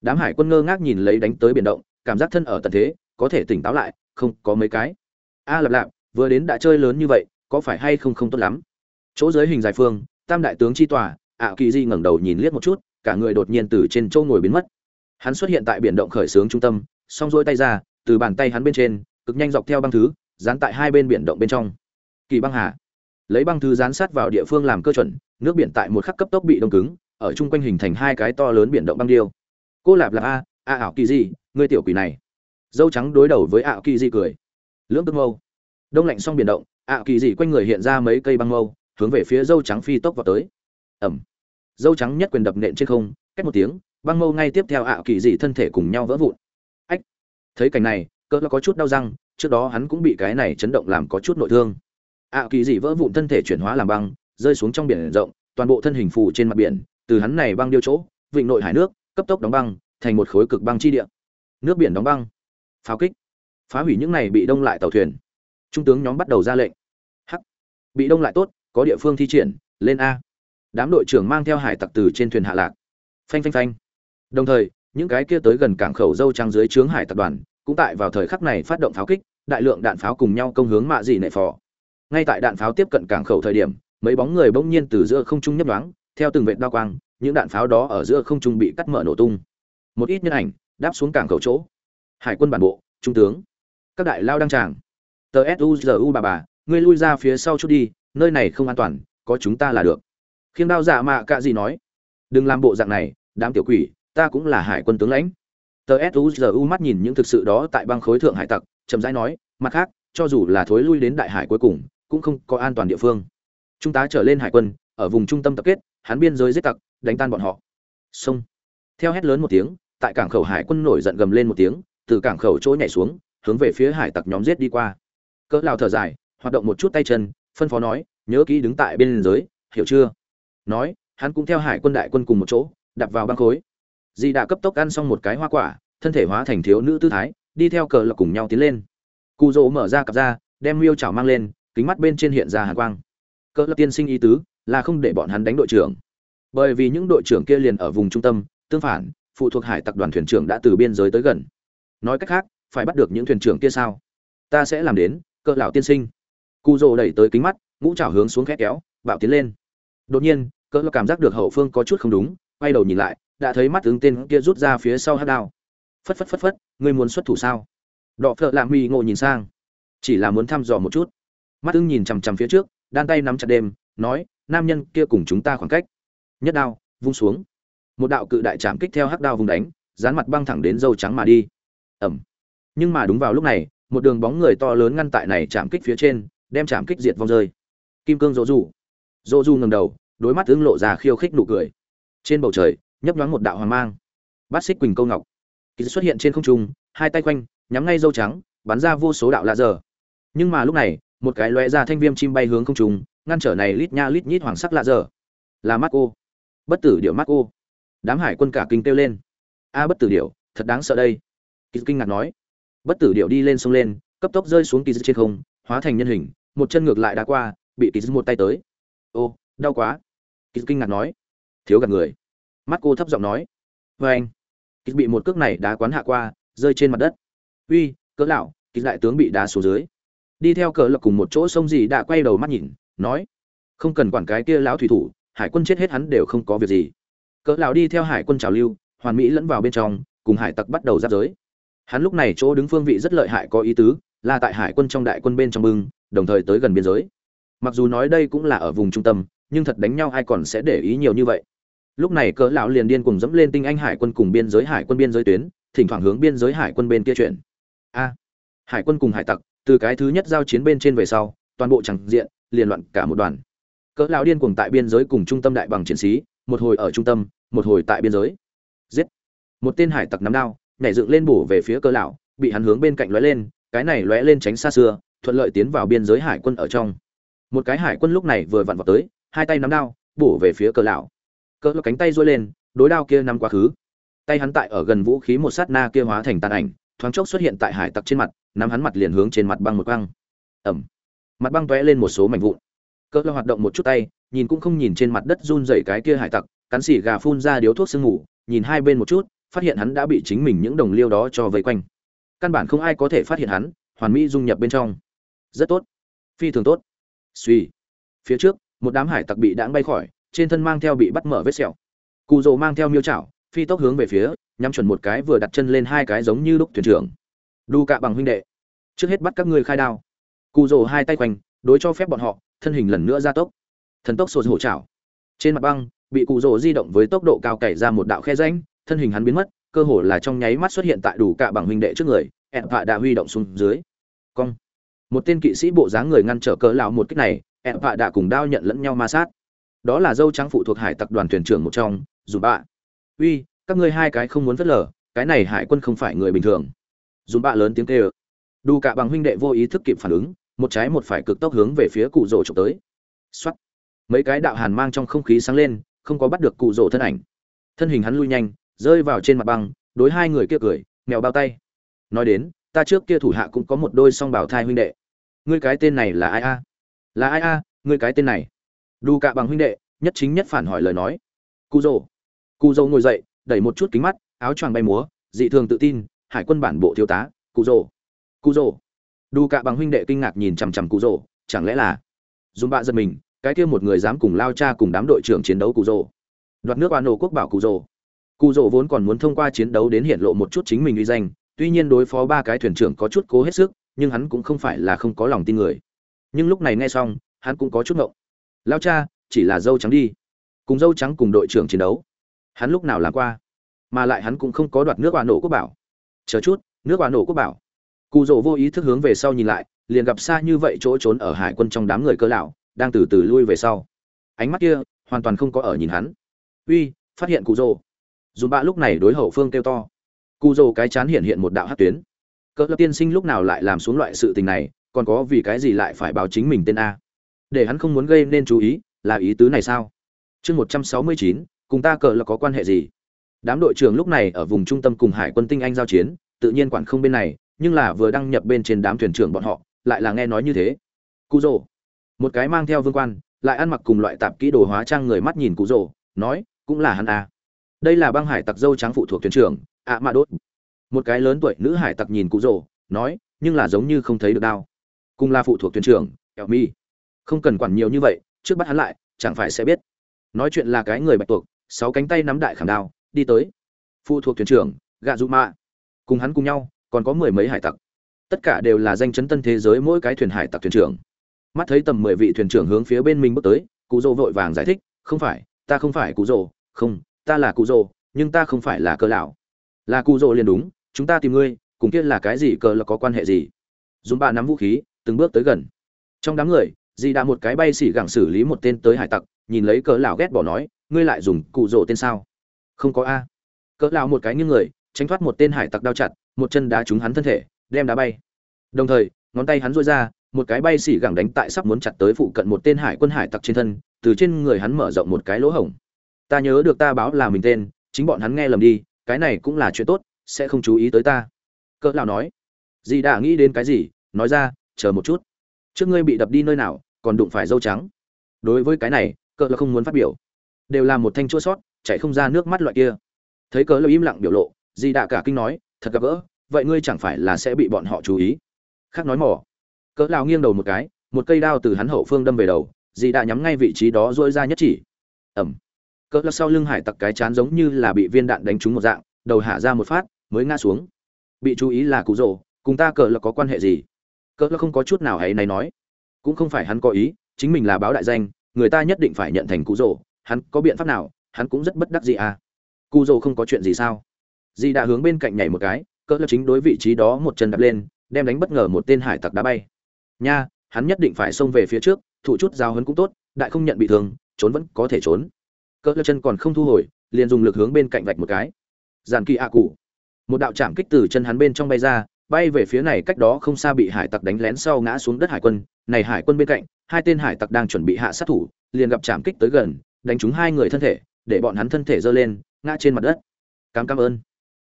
[SPEAKER 1] Đám hải quân ngơ ngác nhìn lấy đánh tới biển động cảm giác thân ở tận thế có thể tỉnh táo lại không có mấy cái. A à, lạp lạp vừa đến đã chơi lớn như vậy có phải hay không không tốt lắm? Chỗ dưới hình dài phương tam đại tướng chi tòa ạ kỳ di ngẩng đầu nhìn liếc một chút cả người đột nhiên từ trên châu ngồi biến mất. Hắn xuất hiện tại biển động khởi xướng trung tâm, song rỗi tay ra, từ bàn tay hắn bên trên, cực nhanh dọc theo băng thứ, dán tại hai bên biển động bên trong. Kỳ băng hà. Lấy băng thứ dán sát vào địa phương làm cơ chuẩn, nước biển tại một khắc cấp tốc bị đông cứng, ở chung quanh hình thành hai cái to lớn biển động băng điêu. Cô lạp lạp a a ảo kỳ di ngươi tiểu quỷ này. Dâu trắng đối đầu với ảo kỳ di cười. Lưỡng tương mâu. Đông lạnh xong biển động, ảo kỳ di quanh người hiện ra mấy cây băng mâu, hướng về phía dâu trắng phi tốc vào tới. Ẩm dâu trắng nhất quyền đập nện trên không, cách một tiếng, băng mâu ngay tiếp theo ạ kỳ dị thân thể cùng nhau vỡ vụn. Ách! Thấy cảnh này, cỡ có chút đau răng, trước đó hắn cũng bị cái này chấn động làm có chút nội thương. Ạ kỳ dị vỡ vụn thân thể chuyển hóa làm băng, rơi xuống trong biển rộng, toàn bộ thân hình phù trên mặt biển, từ hắn này băng điêu chỗ, vịnh nội hải nước, cấp tốc đóng băng, thành một khối cực băng chi địa. Nước biển đóng băng. Pháo kích. Phá hủy những này bị đông lại tàu thuyền. Trung tướng nhóm bắt đầu ra lệnh. Hắc! Bị đông lại tốt, có địa phương thi triển, lên a đám đội trưởng mang theo hải tặc từ trên thuyền hạ lạc. Phanh phanh phanh. Đồng thời, những cái kia tới gần cảng khẩu dâu trang dưới trướng hải tập đoàn, cũng tại vào thời khắc này phát động pháo kích, đại lượng đạn pháo cùng nhau công hướng mạ dị nệ phò. Ngay tại đạn pháo tiếp cận cảng khẩu thời điểm, mấy bóng người bỗng nhiên từ giữa không trung nhấp đoáng theo từng vệt đao quang, những đạn pháo đó ở giữa không trung bị cắt mở nổ tung. Một ít nhân ảnh đáp xuống cảng khẩu chỗ. Hải quân bản bộ, trung tướng. Các đại lao đăng tràng. Tờ suzu bà bà, ngươi lui ra phía sau chút đi, nơi này không an toàn, có chúng ta là được khiêng đao dạ mạ cạ gì nói, đừng làm bộ dạng này, đám tiểu quỷ, ta cũng là hải quân tướng lãnh. Tờ suzu mắt nhìn những thực sự đó tại băng khối thượng hải tặc, chậm rãi nói, mặt khác, cho dù là thối lui đến đại hải cuối cùng, cũng không có an toàn địa phương. Chúng ta trở lên hải quân, ở vùng trung tâm tập kết, hắn biên giới giết tặc, đánh tan bọn họ. Sông theo hét lớn một tiếng, tại cảng khẩu hải quân nổi giận gầm lên một tiếng, từ cảng khẩu chỗ nhảy xuống, hướng về phía hải tặc nhóm giết đi qua. Cỡ lao thở dài, hoạt động một chút tay chân, phân phó nói, nhớ kỹ đứng tại bên giới, hiểu chưa? Nói, hắn cũng theo hải quân đại quân cùng một chỗ, đạp vào băng khối. Dì đã cấp tốc ăn xong một cái hoa quả, thân thể hóa thành thiếu nữ tư thái, đi theo cờ lộc cùng nhau tiến lên. Cụ rỗ mở ra cặp ra đem miêu chảo mang lên, kính mắt bên trên hiện ra hàn quang. Cờ lộc tiên sinh ý tứ là không để bọn hắn đánh đội trưởng. Bởi vì những đội trưởng kia liền ở vùng trung tâm, tương phản, phụ thuộc hải tặc đoàn thuyền trưởng đã từ biên giới tới gần. Nói cách khác, phải bắt được những thuyền trưởng kia sao? Ta sẽ làm đến cỡ lão tiên sinh. Cụ rồ đẩy tới kính mắt, ngũ trảo hướng xuống khét kéo, bạo tiến lên. Đột nhiên cỡ lo cảm giác được hậu phương có chút không đúng, quay đầu nhìn lại, đã thấy mắt ứng tên kia rút ra phía sau hát đao. Phất phất phất phất, ngươi muốn xuất thủ sao? Đọ phợ lạ mỹ ngộ nhìn sang, chỉ là muốn thăm dò một chút. Mắt ứng nhìn chằm chằm phía trước, đan tay nắm chặt đêm, nói, nam nhân kia cùng chúng ta khoảng cách. Nhất đao, vung xuống. Một đạo cự đại chạm kích theo hắc đao vùng đánh, dán mặt băng thẳng đến dâu trắng mà đi. Ẩm. Nhưng mà đúng vào lúc này, một đường bóng người to lớn ngăn tại này chạm kích phía trên, đem chạm kích diệt vong rơi. Kim cương dỗ du dỗ du ngầm đầu đối mắt ứng lộ ra khiêu khích nụ cười. Trên bầu trời, nhấp nhoáng một đạo hoàng mang. Bát xích quỳnh câu ngọc. Kỳ xuất hiện trên không trung, hai tay quanh, nhắm ngay dâu trắng, bắn ra vô số đạo lạ dở. Nhưng mà lúc này, một cái lóe ra thanh viêm chim bay hướng không trung, ngăn trở này lít nha lít nhít hoàng sắc lạ dở. Là mắt cô bất tử điệu mắt cô đám hải quân cả kinh kêu lên. A, bất tử điệu thật đáng sợ đây. Kỳ kinh ngạc nói. Bất tử điệu đi lên sông lên, cấp tốc rơi xuống kỳ trên không, hóa thành nhân hình, một chân ngược lại đã qua, bị kỳ một tay tới. Ô, đau quá kỳ kinh ngạc nói. Thiếu gạt người. Mắt cô thấp giọng nói. Vê anh kỳ bị một cước này đá quán hạ qua, rơi trên mặt đất. Uy, cỡ lão kỳ đại tướng bị đá xuống dưới. Đi theo cờ lộc cùng một chỗ sông gì đã quay đầu mắt nhìn, nói. Không cần quản cái kia lão thủy thủ, hải quân chết hết hắn đều không có việc gì. Cỡ lão đi theo hải quân trào lưu, hoàn mỹ lẫn vào bên trong, cùng hải tặc bắt đầu giáp giới. Hắn lúc này chỗ đứng phương vị rất lợi hại có ý tứ, là tại hải quân trong đại quân bên trong bưng, đồng thời tới gần biên giới. Mặc dù nói đây cũng là ở vùng trung tâm nhưng thật đánh nhau ai còn sẽ để ý nhiều như vậy. Lúc này cỡ lão liền điên cùng dẫm lên tinh anh hải quân cùng biên giới hải quân biên giới tuyến, thỉnh thoảng hướng biên giới hải quân bên kia chuyển. A, hải quân cùng hải tặc, từ cái thứ nhất giao chiến bên trên về sau, toàn bộ chẳng diện, liền loạn cả một đoàn. Cỡ lão điên cuồng tại biên giới cùng trung tâm đại bằng chiến sĩ, một hồi ở trung tâm, một hồi tại biên giới. Giết. Một tên hải tặc nắm đao, nhảy dựng lên bổ về phía cỡ lão, bị hắn hướng bên cạnh lóe lên, cái này lóe lên tránh xa xưa, thuận lợi tiến vào biên giới hải quân ở trong. Một cái hải quân lúc này vừa vặn vào tới hai tay nắm đao, bổ về phía cờ lão. Cờ lão cánh tay duỗi lên, đối đao kia nắm quá khứ. Tay hắn tại ở gần vũ khí một sát na kia hóa thành tàn ảnh, thoáng chốc xuất hiện tại hải tặc trên mặt, nắm hắn mặt liền hướng trên mặt băng một băng ẩm. Mặt băng tóe lên một số mảnh vụn. Cỡ lão hoạt động một chút tay, nhìn cũng không nhìn trên mặt đất run rẩy cái kia hải tặc, cắn xỉ gà phun ra điếu thuốc sương ngủ nhìn hai bên một chút, phát hiện hắn đã bị chính mình những đồng liêu đó cho vây quanh. Căn bản không ai có thể phát hiện hắn, hoàn mỹ dung nhập bên trong. Rất tốt. Phi thường tốt. Suy phía trước một đám hải tặc bị đãng bay khỏi, trên thân mang theo bị bắt mở vết sẹo. Cụ rồ mang theo miêu chảo, phi tốc hướng về phía, nhắm chuẩn một cái vừa đặt chân lên hai cái giống như lúc thuyền trưởng. Đu cạ bằng huynh đệ. Trước hết bắt các ngươi khai đao. Cụ rồ hai tay quanh, đối cho phép bọn họ, thân hình lần nữa ra tốc. Thần tốc sột hổ chảo. Trên mặt băng, bị cụ rồ di động với tốc độ cao cày ra một đạo khe rãnh, thân hình hắn biến mất, cơ hồ là trong nháy mắt xuất hiện tại đủ cạ bằng huynh đệ trước người, ẹn vạ đã huy động xuống dưới. Cong. Một tên kỵ sĩ bộ dáng người ngăn trở cỡ lão một kích này ẹn vạ đã cùng đao nhận lẫn nhau ma sát. Đó là dâu trắng phụ thuộc hải tặc đoàn thuyền trưởng một trong dù bạ. Uy, các ngươi hai cái không muốn vất lờ, cái này hải quân không phải người bình thường. Dù bạ lớn tiếng kêu. Đủ cả bằng huynh đệ vô ý thức kịp phản ứng, một trái một phải cực tốc hướng về phía cụ rồ trộm tới. Xoắt mấy cái đạo hàn mang trong không khí sáng lên, không có bắt được cụ rồ thân ảnh. Thân hình hắn lui nhanh, rơi vào trên mặt băng, đối hai người kia cười, mèo bao tay. Nói đến, ta trước kia thủ hạ cũng có một đôi song bảo thai huynh đệ. Ngươi cái tên này là ai a? Là ai a người cái tên này? Đủ cả bằng huynh đệ, nhất chính nhất phản hỏi lời nói. Cụ rồ cụ rồ ngồi dậy, đẩy một chút kính mắt, áo choàng bay múa, dị thường tự tin, hải quân bản bộ thiếu tá cụ rồ cụ rồ đủ cả bằng huynh đệ kinh ngạc nhìn chằm chằm cụ rồ chẳng lẽ là dùng bạ giật mình, cái kia một người dám cùng lao cha cùng đám đội trưởng chiến đấu cụ rồ đoạt nước oan nổ quốc bảo cụ rồ cụ rồ vốn còn muốn thông qua chiến đấu đến hiện lộ một chút chính mình uy danh, tuy nhiên đối phó ba cái thuyền trưởng có chút cố hết sức, nhưng hắn cũng không phải là không có lòng tin người nhưng lúc này nghe xong, hắn cũng có chút ngộng. Lao cha, chỉ là dâu trắng đi. Cùng dâu trắng cùng đội trưởng chiến đấu. Hắn lúc nào làm qua? Mà lại hắn cũng không có đoạt nước quả nổ quốc bảo. Chờ chút, nước quả nổ quốc bảo. Cụ rỗ vô ý thức hướng về sau nhìn lại, liền gặp xa như vậy chỗ trốn ở hải quân trong đám người cơ lão, đang từ từ lui về sau. Ánh mắt kia, hoàn toàn không có ở nhìn hắn. Uy, phát hiện cụ rỗ. Dù bạ lúc này đối hậu phương kêu to. Cụ rỗ cái chán hiện hiện một đạo hát tuyến. Cỡ lập tiên sinh lúc nào lại làm xuống loại sự tình này còn có vì cái gì lại phải báo chính mình tên a? Để hắn không muốn gây nên chú ý, là ý tứ này sao? Chương một trăm sáu mươi chín, cùng ta cỡ là có quan hệ gì? Đám đội trưởng lúc này ở vùng trung tâm cùng hải quân tinh anh giao chiến, tự nhiên quản không bên này, nhưng là vừa đăng nhập bên trên đám thuyền trưởng bọn họ, lại là nghe nói như thế. Cụ rồ một cái mang theo vương quan, lại ăn mặc cùng loại tạp kỹ đồ hóa trang người mắt nhìn cụ rồ nói, cũng là hắn à. đây là băng hải tặc dâu trắng phụ thuộc thuyền trưởng ạ mạ đốt một cái lớn tuổi nữ hải tặc nhìn cụ rồ nói, nhưng là giống như không thấy được đao cùng là phụ thuộc thuyền trưởng eo mi. Không cần quản nhiều như vậy, trước bắt hắn lại, chẳng phải sẽ biết. Nói chuyện là cái người bạch tuộc, sáu cánh tay nắm đại khảm đao, đi tới. Phụ thuộc thuyền trưởng gạ dù mạ cùng hắn cùng nhau, còn có mười mấy hải tặc. Tất cả đều là danh chấn tân thế giới mỗi cái thuyền hải tặc thuyền trưởng. Mắt thấy tầm mười vị thuyền trưởng hướng phía bên mình bước tới, cụ rồ vội vàng giải thích, không phải, ta không phải cụ rồ không, ta là cụ rồ nhưng ta không phải là cơ lão. Là cụ rồ liền đúng, chúng ta tìm ngươi, cùng kia là cái gì cờ là có quan hệ gì? Dùng bà nắm vũ khí từng bước tới gần. Trong đám người dì đã một cái bay xỉ gẳng xử lý một tên tới hải tặc, nhìn lấy cỡ lão ghét bỏ nói, ngươi lại dùng cụ rổ tên sao? Không có a. Cỡ lão một cái nghiêng người, tránh thoát một tên hải tặc đao chặt, một chân đá trúng hắn thân thể, đem đá bay. Đồng thời, ngón tay hắn duỗi ra, một cái bay xỉ gẳng đánh tại sắp muốn chặt tới phụ cận một tên hải quân hải tặc trên thân, từ trên người hắn mở rộng một cái lỗ hổng. Ta nhớ được ta báo là mình tên, chính bọn hắn nghe lầm đi, cái này cũng là chuyện tốt, sẽ không chú ý tới ta. Cỡ lão nói. Dì đã nghĩ đến cái gì, nói ra chờ một chút. Trước ngươi bị đập đi nơi nào, còn đụng phải dâu trắng. Đối với cái này cỡ là không muốn phát biểu. Đều là một thanh chua sót, chạy không ra nước mắt loại kia. Thấy cỡ là im lặng biểu lộ, di đã cả kinh nói, thật gặp gỡ, vậy ngươi chẳng phải là sẽ bị bọn họ chú ý? Khác nói mỏ. Cỡ lao nghiêng đầu một cái, một cây đao từ hắn hậu phương đâm về đầu dì đã nhắm ngay vị trí đó dỗi ra nhất chỉ. Ẩm. Cỡ là sau lưng hải tặc cái chán giống như là bị viên đạn đánh trúng một dạng, đầu hạ ra một phát, mới ngã xuống. Bị chú ý là cụ rồ cùng ta cỡ là có quan hệ gì? Cỡ là không có chút nào hay này nói. Cũng không phải hắn có ý, chính mình là báo đại danh, người ta nhất định phải nhận thành cụ rồ, hắn có biện pháp nào, hắn cũng rất bất đắc gì à. Cụ rồ không có chuyện gì sao? Dì đã hướng bên cạnh nhảy một cái, cỡ là chính đối vị trí đó một chân đập lên, đem đánh bất ngờ một tên hải tặc đá bay. Nha, hắn nhất định phải xông về phía trước thụ chút giao hấn cũng tốt, đại không nhận bị thương, trốn vẫn có thể trốn. Cỡ là chân còn không thu hồi, liền dùng lực hướng bên cạnh vạch một cái. Giàn kỳ ạ cụ. Một đạo chạm kích từ chân hắn bên trong bay ra bay về phía này cách đó không xa bị hải tặc đánh lén sau ngã xuống đất hải quân. Này hải quân bên cạnh, hai tên hải tặc đang chuẩn bị hạ sát thủ, liền gặp chạm kích tới gần, đánh trúng hai người thân thể, để bọn hắn thân thể giơ lên, ngã trên mặt đất. Cám cảm ơn.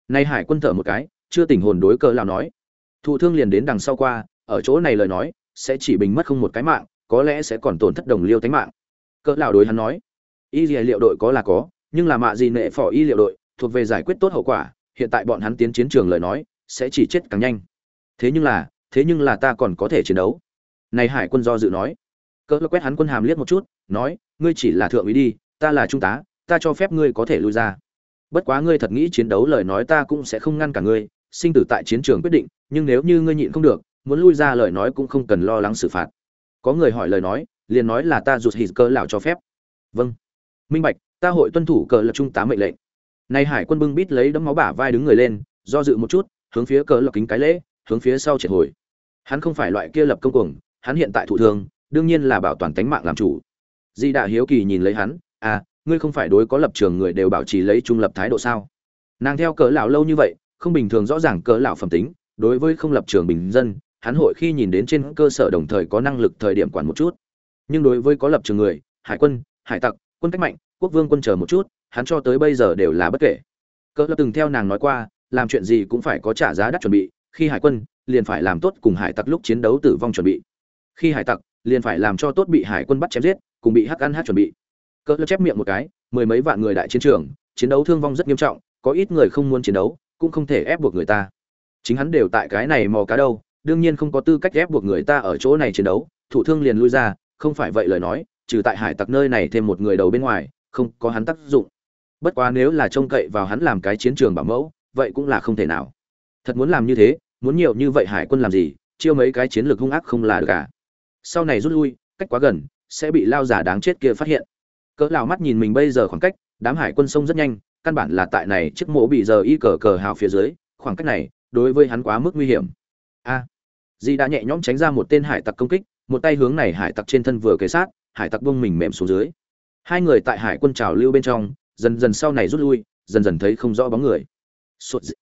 [SPEAKER 1] Nay hải quân thở một cái, chưa tỉnh hồn đối cơ lão nói. Thụ thương liền đến đằng sau qua, ở chỗ này lời nói, sẽ chỉ bình mất không một cái mạng, có lẽ sẽ còn tổn thất đồng liêu tánh mạng. Cỡ lão đối hắn nói. Y liệu đội có là có, nhưng là mạ gì nệ phỏ y liệu đội thuộc về giải quyết tốt hậu quả, hiện tại bọn hắn tiến chiến trường lời nói sẽ chỉ chết càng nhanh. Thế nhưng là, thế nhưng là ta còn có thể chiến đấu. Này hải quân do dự nói. Cỡ quét hắn quân hàm liếc một chút, nói, ngươi chỉ là thượng úy đi, ta là trung tá, ta cho phép ngươi có thể lui ra. Bất quá ngươi thật nghĩ chiến đấu lời nói ta cũng sẽ không ngăn cả ngươi, sinh tử tại chiến trường quyết định, nhưng nếu như ngươi nhịn không được, muốn lui ra lời nói cũng không cần lo lắng xử phạt. Có người hỏi lời nói, liền nói là ta rụt hít cỡ lão cho phép. Vâng. Minh bạch, ta hội tuân thủ cờ lập trung tá mệnh lệnh. Nay hải quân bưng bít lấy đấm máu bả vai đứng người lên, do dự một chút hướng phía cờ lộc kính cái lễ, hướng phía sau triệt hồi. Hắn không phải loại kia lập công cuồng, hắn hiện tại thụ thương, đương nhiên là bảo toàn tánh mạng làm chủ. Di đạ hiếu kỳ nhìn lấy hắn à ngươi không phải đối có lập trường người đều bảo trì lấy trung lập thái độ sao? Nàng theo cỡ lão lâu như vậy, không bình thường rõ ràng cỡ lão phẩm tính, đối với không lập trường bình dân, hắn hội khi nhìn đến trên cơ sở đồng thời có năng lực thời điểm quản một chút. Nhưng đối với có lập trường người, hải quân, hải tặc, quân cách mạnh, quốc vương quân chờ một chút, hắn cho tới bây giờ đều là bất kể. Cỡ lập từng theo nàng nói qua làm chuyện gì cũng phải có trả giá đắt chuẩn bị, khi hải quân, liền phải làm tốt cùng hải tặc lúc chiến đấu tử vong chuẩn bị. Khi hải tặc, liền phải làm cho tốt bị hải quân bắt chém giết, cùng bị hắc ăn hắc chuẩn bị. Cỡ chép miệng một cái, mười mấy vạn người đại chiến trường, chiến đấu thương vong rất nghiêm trọng, có ít người không muốn chiến đấu, cũng không thể ép buộc người ta. Chính hắn đều tại cái này mò cá đâu, đương nhiên không có tư cách ép buộc người ta ở chỗ này chiến đấu, thủ thương liền lui ra, không phải vậy lời nói, trừ tại hải tặc nơi này thêm một người đầu bên ngoài, không có hắn tác dụng. Bất quá nếu là trông cậy vào hắn làm cái chiến trường bảo mẫu vậy cũng là không thể nào. Thật muốn làm như thế muốn nhiều như vậy hải quân làm gì chiêu mấy cái chiến lược hung ác không là được cả à. sau này rút lui cách quá gần sẽ bị lao giả đáng chết kia phát hiện. Cỡ lao mắt nhìn mình bây giờ khoảng cách đám hải quân sông rất nhanh căn bản là tại này chiếc mộ bị giờ y cờ cờ hào phía dưới khoảng cách này đối với hắn quá mức nguy hiểm. A! À, di đã nhẹ nhõm tránh ra một tên hải tặc công kích một tay hướng này hải tặc trên thân vừa kế sát hải tặc bông mình mềm xuống dưới. Hai người tại hải quân trào lưu bên trong dần dần sau này rút lui dần dần thấy không rõ bóng người. Sụt dị.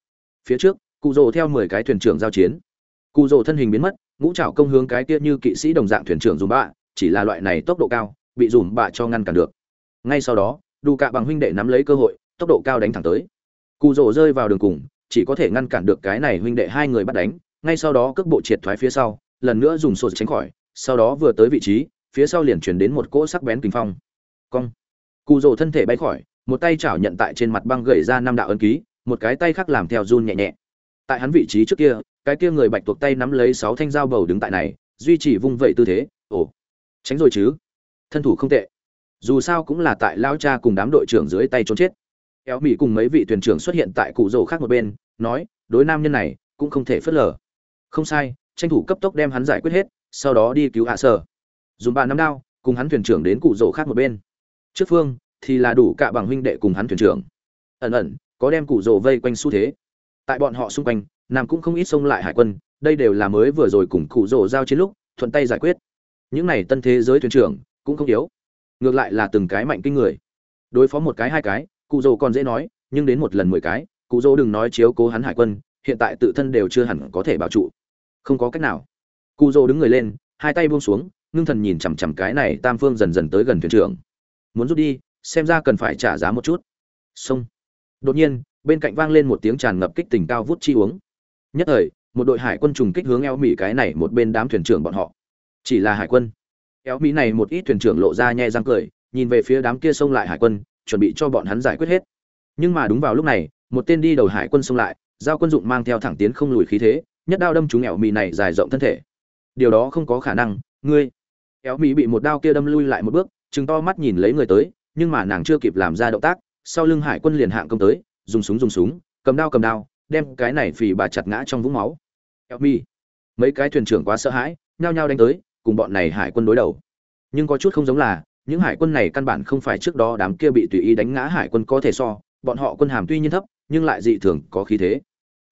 [SPEAKER 1] phía trước, cụ Dồ theo mười cái thuyền trưởng giao chiến. Cụ Dồ thân hình biến mất, ngũ trảo công hướng cái kia như kỵ sĩ đồng dạng thuyền trưởng dùm bạ, chỉ là loại này tốc độ cao, bị dùm bạ cho ngăn cản được. Ngay sau đó đủ Cạ bằng huynh đệ nắm lấy cơ hội, tốc độ cao đánh thẳng tới. Cụ Dồ rơi vào đường cùng, chỉ có thể ngăn cản được cái này huynh đệ hai người bắt đánh. Ngay sau đó cước bộ triệt thoái phía sau, lần nữa dùng sụt tránh khỏi, sau đó vừa tới vị trí, phía sau liền chuyển đến một cỗ sắc bén kinh phong. Cong. Cụ Dồ thân thể bay khỏi, một tay chảo nhận tại trên mặt băng gẩy ra năm đạo ấn ký một cái tay khác làm theo run nhẹ nhẹ. Tại hắn vị trí trước kia, cái kia người bạch tuộc tay nắm lấy sáu thanh dao bầu đứng tại này, duy trì vung vẩy tư thế. Ồ, tránh rồi chứ? Thân thủ không tệ. Dù sao cũng là tại lao cha cùng đám đội trưởng dưới tay trốn chết. Éo mỹ cùng mấy vị thuyền trưởng xuất hiện tại cụ rồ khác một bên, nói, đối nam nhân này, cũng không thể phớt lờ. Không sai, tranh thủ cấp tốc đem hắn giải quyết hết, sau đó đi cứu hạ sở. Dùng ba năm đao, cùng hắn thuyền trưởng đến cụ rồ khác một bên. Trước phương, thì là đủ cả bằng huynh đệ cùng hắn thuyền trưởng. Ẩn ẩn có đem cụ rồ vây quanh xu thế. Tại bọn họ xung quanh, nam cũng không ít xông lại hải quân, đây đều là mới vừa rồi cùng cụ rồ giao chiến lúc, thuận tay giải quyết. Những này tân thế giới thuyền trưởng cũng không yếu, ngược lại là từng cái mạnh kinh người. Đối phó một cái hai cái cụ rồ còn dễ nói, nhưng đến một lần mười cái cụ rồ đừng nói chiếu cố hắn hải quân, hiện tại tự thân đều chưa hẳn có thể bảo trụ. Không có cách nào. Cụ rồ đứng người lên, hai tay buông xuống, ngưng thần nhìn chằm chằm cái này tam phương dần dần tới gần thuyền trưởng. Muốn rút đi, xem ra cần phải trả giá một chút. Xong đột nhiên, bên cạnh vang lên một tiếng tràn ngập kích tình cao vút chi uống. Nhất thời, một đội hải quân trùng kích hướng eo mỹ cái này một bên đám thuyền trưởng bọn họ. Chỉ là hải quân. Eo mỹ này một ít thuyền trưởng lộ ra nhe răng cười, nhìn về phía đám kia xông lại hải quân, chuẩn bị cho bọn hắn giải quyết hết. Nhưng mà đúng vào lúc này, một tên đi đầu hải quân xông lại, giao quân dụng mang theo thẳng tiến không lùi khí thế, nhất đao đâm trúng eo mỹ này dài rộng thân thể. Điều đó không có khả năng, ngươi. Eo mỹ bị một đao kia đâm lui lại một bước chừng to mắt nhìn lấy người tới, nhưng mà nàng chưa kịp làm ra động tác sau lưng hải quân liền hạng công tới, dùng súng dùng súng, cầm đao cầm đao, đem cái này phì bà chặt ngã trong vũng máu. Eo mi mấy cái thuyền trưởng quá sợ hãi, nhao nhao đánh tới, cùng bọn này hải quân đối đầu. Nhưng có chút không giống là, những hải quân này căn bản không phải trước đó đám kia bị tùy ý đánh ngã hải quân có thể so, bọn họ quân hàm tuy nhiên thấp, nhưng lại dị thường, có khí thế.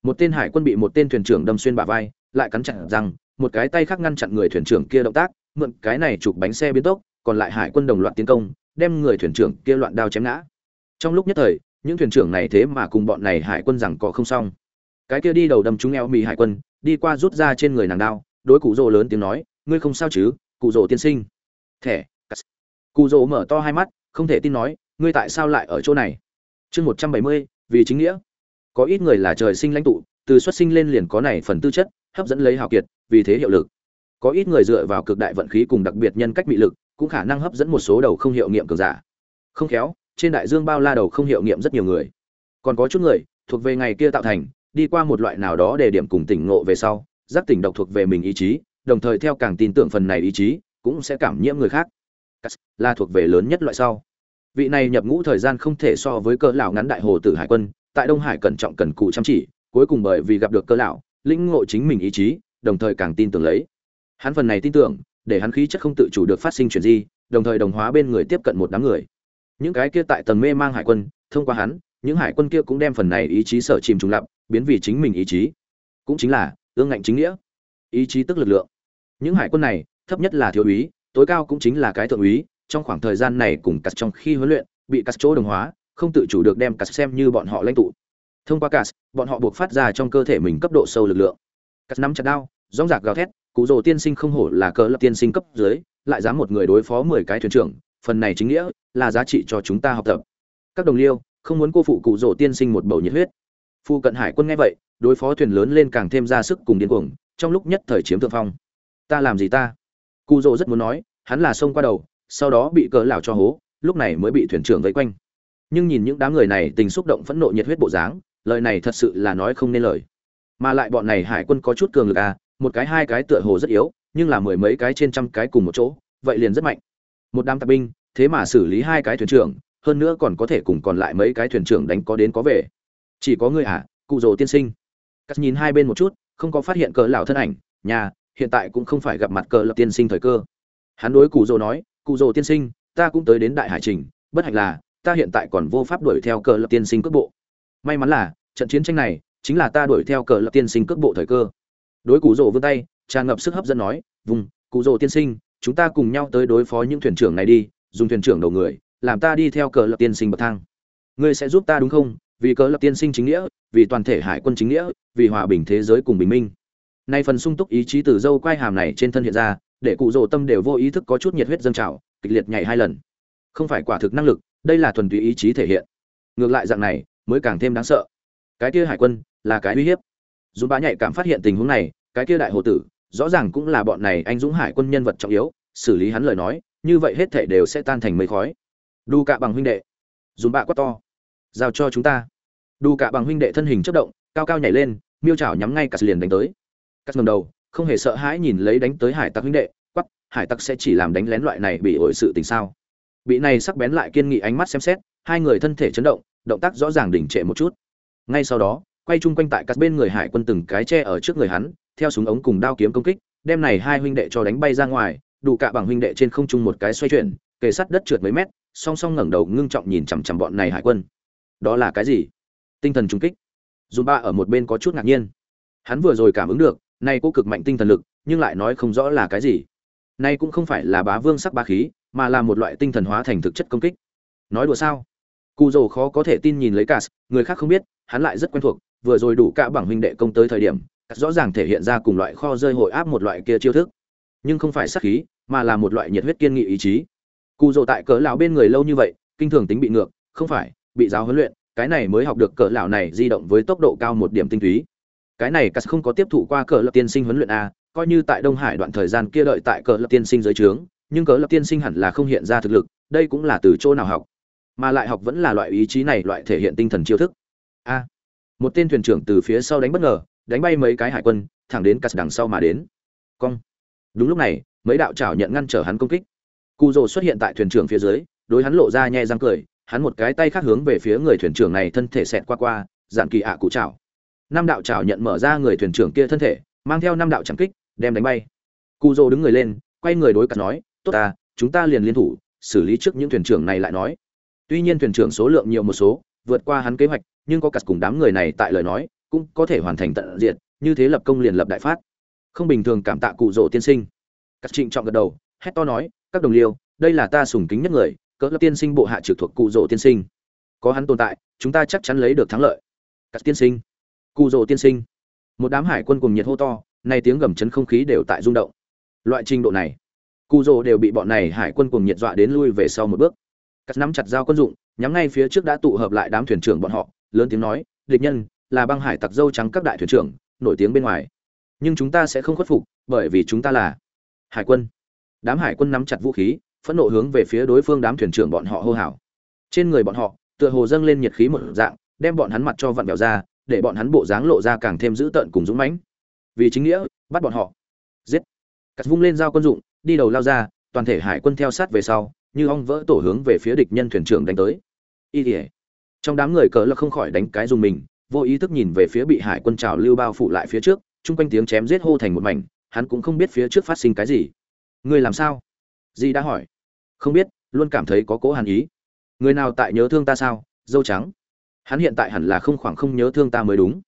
[SPEAKER 1] Một tên hải quân bị một tên thuyền trưởng đâm xuyên bả vai, lại cắn chặn rằng một cái tay khác ngăn chặn người thuyền trưởng kia động tác, mượn cái này chụp bánh xe biến tốc, còn lại hải quân đồng loạt tiến công, đem người thuyền trưởng kia loạn đao chém ngã trong lúc nhất thời, những thuyền trưởng này thế mà cùng bọn này hải quân rằng có không xong. Cái kia đi đầu đâm chúng eo mì hải quân, đi qua rút ra trên người nàng đao, đối cụ rồ lớn tiếng nói, ngươi không sao chứ, cụ rồ tiên sinh. Thẻ cụ rồ mở to hai mắt, không thể tin nói, ngươi tại sao lại ở chỗ này? Chương một trăm bảy mươi, vì chính nghĩa. Có ít người là trời sinh lãnh tụ, từ xuất sinh lên liền có này phần tư chất, hấp dẫn lấy hào kiệt, vì thế hiệu lực. Có ít người dựa vào cực đại vận khí cùng đặc biệt nhân cách bị lực, cũng khả năng hấp dẫn một số đầu không hiệu nghiệm cường giả. Không khéo trên đại dương bao la đầu không hiệu nghiệm rất nhiều người. Còn có chút người, thuộc về ngày kia tạo thành, đi qua một loại nào đó để điểm cùng tỉnh ngộ về sau, giác tỉnh độc thuộc về mình ý chí, đồng thời theo càng tin tưởng phần này ý chí, cũng sẽ cảm nhiễm người khác. Là thuộc về lớn nhất loại sau. Vị này nhập ngũ thời gian không thể so với cơ lão ngắn đại hồ tử hải quân, tại đông hải cẩn trọng cẩn cù chăm chỉ, cuối cùng bởi vì gặp được cơ lão, lĩnh ngộ chính mình ý chí, đồng thời càng tin tưởng lấy. Hắn phần này tin tưởng, để hắn khí chất không tự chủ được phát sinh chuyển di, đồng thời đồng hóa bên người tiếp cận một đám người những cái kia tại tầng mê mang hải quân, thông qua hắn, những hải quân kia cũng đem phần này ý chí sở chìm trùng lặp, biến vì chính mình ý chí. Cũng chính là, ương ngạnh chính nghĩa. Ý chí tức lực lượng. Những hải quân này, thấp nhất là thiếu úy, tối cao cũng chính là cái thượng úy, trong khoảng thời gian này cùng cắt trong khi huấn luyện, bị cắt chỗ đồng hóa, không tự chủ được đem cắt xem như bọn họ lãnh tụ. Thông qua cắt bọn họ buộc phát ra trong cơ thể mình cấp độ sâu lực lượng. Cắt nắm chặt đao rong rạc gào thét cụ rồ tiên sinh không hổ là cờ lập tiên sinh cấp dưới, lại dám một người đối phó mười cái thuyền trưởng phần này chính nghĩa là giá trị cho chúng ta học tập. Các đồng liêu, không muốn cô phụ cụ rồ tiên sinh một bầu nhiệt huyết. Phu cận hải quân nghe vậy, đối phó thuyền lớn lên càng thêm ra sức cùng điên cuồng, trong lúc nhất thời chiếm thượng phong. Ta làm gì ta? Cụ rồ rất muốn nói, hắn là xông qua đầu, sau đó bị cỡ lão cho hố, lúc này mới bị thuyền trưởng vây quanh. Nhưng nhìn những đám người này tình xúc động phẫn nộ nhiệt huyết bộ dáng, lời này thật sự là nói không nên lời. Mà lại bọn này hải quân có chút cường lực à một cái hai cái tựa hồ rất yếu, nhưng là mười mấy cái trên trăm cái cùng một chỗ, vậy liền rất mạnh. Một đám tạp binh thế mà xử lý hai cái thuyền trưởng, hơn nữa còn có thể cùng còn lại mấy cái thuyền trưởng đánh có đến có về. Chỉ có người à cụ rồ tiên sinh. Cắt nhìn hai bên một chút, không có phát hiện cờ lão thân ảnh, nhà, hiện tại cũng không phải gặp mặt cờ lập tiên sinh thời cơ. Hắn đối cụ rồ nói, cụ rồ tiên sinh, ta cũng tới đến đại hải trình, bất hạnh là, ta hiện tại còn vô pháp đuổi theo cờ lập tiên sinh cước bộ. May mắn là, trận chiến tranh này, chính là ta đuổi theo cờ lập tiên sinh cước bộ thời cơ. Đối cụ rồ vươn tay, tràn ngập sức hấp dẫn nói vùng cụ rồ tiên sinh, chúng ta cùng nhau tới đối phó những thuyền trưởng này đi dùng thuyền trưởng đầu người, làm ta đi theo cờ lập tiên sinh bậc thang. Ngươi sẽ giúp ta đúng không? Vì cờ lập tiên sinh chính nghĩa, vì toàn thể hải quân chính nghĩa, vì hòa bình thế giới cùng bình minh. Nay phần sung túc ý chí từ dâu quai hàm này trên thân hiện ra, để cụ rồ tâm đều vô ý thức có chút nhiệt huyết dâng trào, kịch liệt nhảy hai lần. Không phải quả thực năng lực, đây là thuần túy ý chí thể hiện. Ngược lại dạng này, mới càng thêm đáng sợ. Cái kia hải quân, là cái uy hiếp. Dù bá nhạy cảm phát hiện tình huống này, cái kia đại hồ tử, rõ ràng cũng là bọn này anh dũng hải quân nhân vật trọng yếu, xử lý hắn lời nói như vậy hết thể đều sẽ tan thành mây khói. Đu cạ bằng huynh đệ dùng bạ quát to giao cho chúng ta. Đu cạ bằng huynh đệ thân hình chớp động cao cao nhảy lên miêu chảo nhắm ngay cả liền đánh tới. Cắt ngầm đầu không hề sợ hãi nhìn lấy đánh tới hải tặc huynh đệ quắc, hải tặc sẽ chỉ làm đánh lén loại này bị ổi sự tình sao? Bị này sắc bén lại kiên nghị ánh mắt xem xét hai người thân thể chấn động động tác rõ ràng đỉnh trệ một chút. Ngay sau đó quay chung quanh tại các bên người hải quân từng cái che ở trước người hắn theo súng ống cùng đao kiếm công kích đem này hai huynh đệ cho đánh bay ra ngoài đủ cả bằng huynh đệ trên không trung một cái xoay chuyển, kề sắt đất trượt mấy mét, song song ngẩng đầu ngưng trọng nhìn chằm chằm bọn này hải quân. Đó là cái gì? Tinh thần trung kích. Dùm ba ở một bên có chút ngạc nhiên. Hắn vừa rồi cảm ứng được, nay cô cực mạnh tinh thần lực, nhưng lại nói không rõ là cái gì. Nay cũng không phải là bá vương sắc bá khí, mà là một loại tinh thần hóa thành thực chất công kích. Nói đùa sao? Cụ dầu khó có thể tin nhìn lấy cả người khác không biết, hắn lại rất quen thuộc, vừa rồi đủ cả bảng huynh đệ công tới thời điểm rõ ràng thể hiện ra cùng loại kho rơi hội áp một loại kia chiêu thức nhưng không phải sát khí, mà là một loại nhiệt huyết kiên nghị ý chí. Cụ dầu tại cỡ lão bên người lâu như vậy, kinh thường tính bị ngược, không phải, bị giáo huấn luyện, cái này mới học được cỡ lão này di động với tốc độ cao một điểm tinh túy. Cái này cắt không có tiếp thụ qua cỡ lập tiên sinh huấn luyện a, coi như tại đông hải đoạn thời gian kia đợi tại cỡ lập tiên sinh dưới trướng, nhưng cỡ lập tiên sinh hẳn là không hiện ra thực lực, đây cũng là từ chỗ nào học. Mà lại học vẫn là loại ý chí này, loại thể hiện tinh thần chiêu thức. A, một tên thuyền trưởng từ phía sau đánh bất ngờ, đánh bay mấy cái hải quân, thẳng đến cắt đằng sau mà đến. Cong đúng lúc này, mấy đạo trảo nhận ngăn trở hắn công kích. Cụ rồ xuất hiện tại thuyền trưởng phía dưới, đối hắn lộ ra nhẹ răng cười, hắn một cái tay khác hướng về phía người thuyền trưởng này thân thể xẹt qua qua dạng kỳ ạ cụ trảo. Năm đạo trảo nhận mở ra người thuyền trưởng kia thân thể, mang theo năm đạo chẳng kích, đem đánh bay. Cụ rồ đứng người lên, quay người đối cặt nói, tốt ta, chúng ta liền liên thủ, xử lý trước những thuyền trưởng này lại nói. Tuy nhiên thuyền trưởng số lượng nhiều một số, vượt qua hắn kế hoạch, nhưng có cặt cùng đám người này tại lời nói, cũng có thể hoàn thành tận diện như thế lập công liền lập đại phát không bình thường cảm tạ cụ rỗ tiên sinh. Các trịnh trọng gật đầu, hét to nói, các đồng liêu, đây là ta sùng kính nhất người, cỡ lập tiên sinh bộ hạ trực thuộc cụ rỗ tiên sinh. Có hắn tồn tại, chúng ta chắc chắn lấy được thắng lợi. Các tiên sinh, cụ rỗ tiên sinh. Một đám hải quân cùng nhiệt hô to, nay tiếng gầm chấn không khí đều tại rung động. Loại trình độ này, cụ rỗ đều bị bọn này hải quân cùng nhiệt dọa đến lui về sau một bước. Cắt nắm chặt dao quân dụng, nhắm ngay phía trước đã tụ hợp lại đám thuyền trưởng bọn họ, lớn tiếng nói, địch nhân, là băng hải tặc dâu trắng các đại thuyền trưởng, nổi tiếng bên ngoài nhưng chúng ta sẽ không khuất phục, bởi vì chúng ta là hải quân. Đám hải quân nắm chặt vũ khí, phẫn nộ hướng về phía đối phương đám thuyền trưởng bọn họ hô hào. Trên người bọn họ, tựa hồ dâng lên nhiệt khí một dạng, đem bọn hắn mặt cho vặn bèo ra, để bọn hắn bộ dáng lộ ra càng thêm dữ tợn cùng dũng mãnh. Vì chính nghĩa, bắt bọn họ. Giết. Cắt vung lên dao quân dụng, đi đầu lao ra, toàn thể hải quân theo sát về sau, như ong vỡ tổ hướng về phía địch nhân thuyền trưởng đánh tới. Y ỉa trong đám người cỡ là không khỏi đánh cái dùng mình, vô ý thức nhìn về phía bị hải quân trào lưu bao phủ lại phía trước chung quanh tiếng chém giết hô thành một mảnh hắn cũng không biết phía trước phát sinh cái gì. Người làm sao? Di đã hỏi. Không biết luôn cảm thấy có cố hàn ý. Người nào tại nhớ thương ta sao dâu trắng? Hắn hiện tại hẳn là không khoảng không nhớ thương ta mới đúng.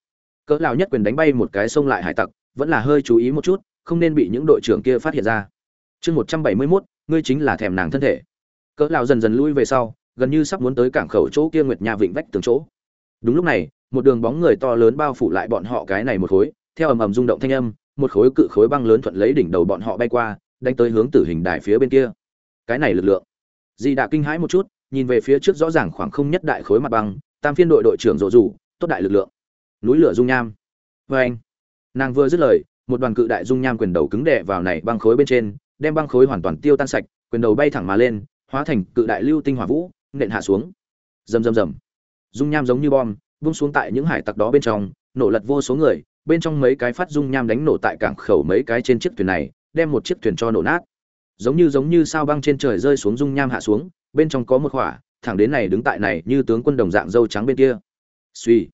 [SPEAKER 1] Cỡ lão nhất quyền đánh bay một cái sông lại hải tặc vẫn là hơi chú ý một chút không nên bị những đội trưởng kia phát hiện ra. Chương một trăm bảy mươi 171, ngươi chính là thèm nàng thân thể. Cỡ lão dần dần lui về sau gần như sắp muốn tới cảng khẩu chỗ kia nguyệt nhà vịnh vách tường chỗ. Đúng lúc này một đường bóng người to lớn bao phủ lại bọn họ cái này một khối theo ầm ầm rung động thanh âm, một khối cự khối băng lớn thuận lấy đỉnh đầu bọn họ bay qua, đánh tới hướng tử hình đài phía bên kia. Cái này lực lượng. Di đã kinh hãi một chút, nhìn về phía trước rõ ràng khoảng không nhất đại khối mặt băng, tam phiên đội đội trưởng rộ rủ, tốt đại lực lượng. Núi lửa dung nham. Vê anh, nàng vừa dứt lời, một đoàn cự đại dung nham quyền đầu cứng đè vào này băng khối bên trên, đem băng khối hoàn toàn tiêu tan sạch, quyền đầu bay thẳng mà lên, hóa thành cự đại lưu tinh hỏa vũ, nện hạ xuống. Rầm rầm rầm. Dung nham giống như bom vung xuống tại những hải tặc đó bên trong, nổ lật vô số người bên trong mấy cái phát dung nham đánh nổ tại cảng khẩu mấy cái trên chiếc thuyền này, đem một chiếc thuyền cho nổ nát. Giống như giống như sao băng trên trời rơi xuống dung nham hạ xuống, bên trong có một khỏa, thẳng đến này đứng tại này như tướng quân đồng dạng dâu trắng bên kia. Suy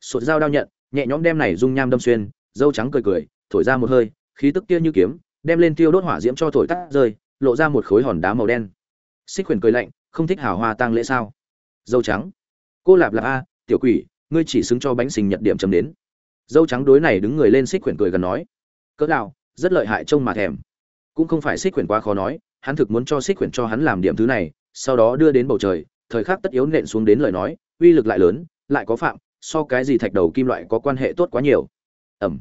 [SPEAKER 1] sột dao đao nhận, nhẹ nhõm đem này dung nham đâm xuyên, dâu trắng cười cười, thổi ra một hơi, khí tức kia như kiếm, đem lên tiêu đốt hỏa diễm cho thổi tắt rơi, lộ ra một khối hòn đá màu đen. Xích huyền cười lạnh, không thích hào hoa tăng lễ sao? Dâu trắng. Cô lạp lạp a, tiểu quỷ, ngươi chỉ xứng cho bánh sinh nhật điểm chấm đến dâu trắng đối này đứng người lên xích huyền cười gần nói, cỡ nào, rất lợi hại trông mà thèm. Cũng không phải xích huyền quá khó nói, hắn thực muốn cho xích huyền cho hắn làm điểm thứ này, sau đó đưa đến bầu trời, thời khắc tất yếu nện xuống đến lời nói, uy lực lại lớn, lại có phạm, so cái gì thạch đầu kim loại có quan hệ tốt quá nhiều. Ẩm.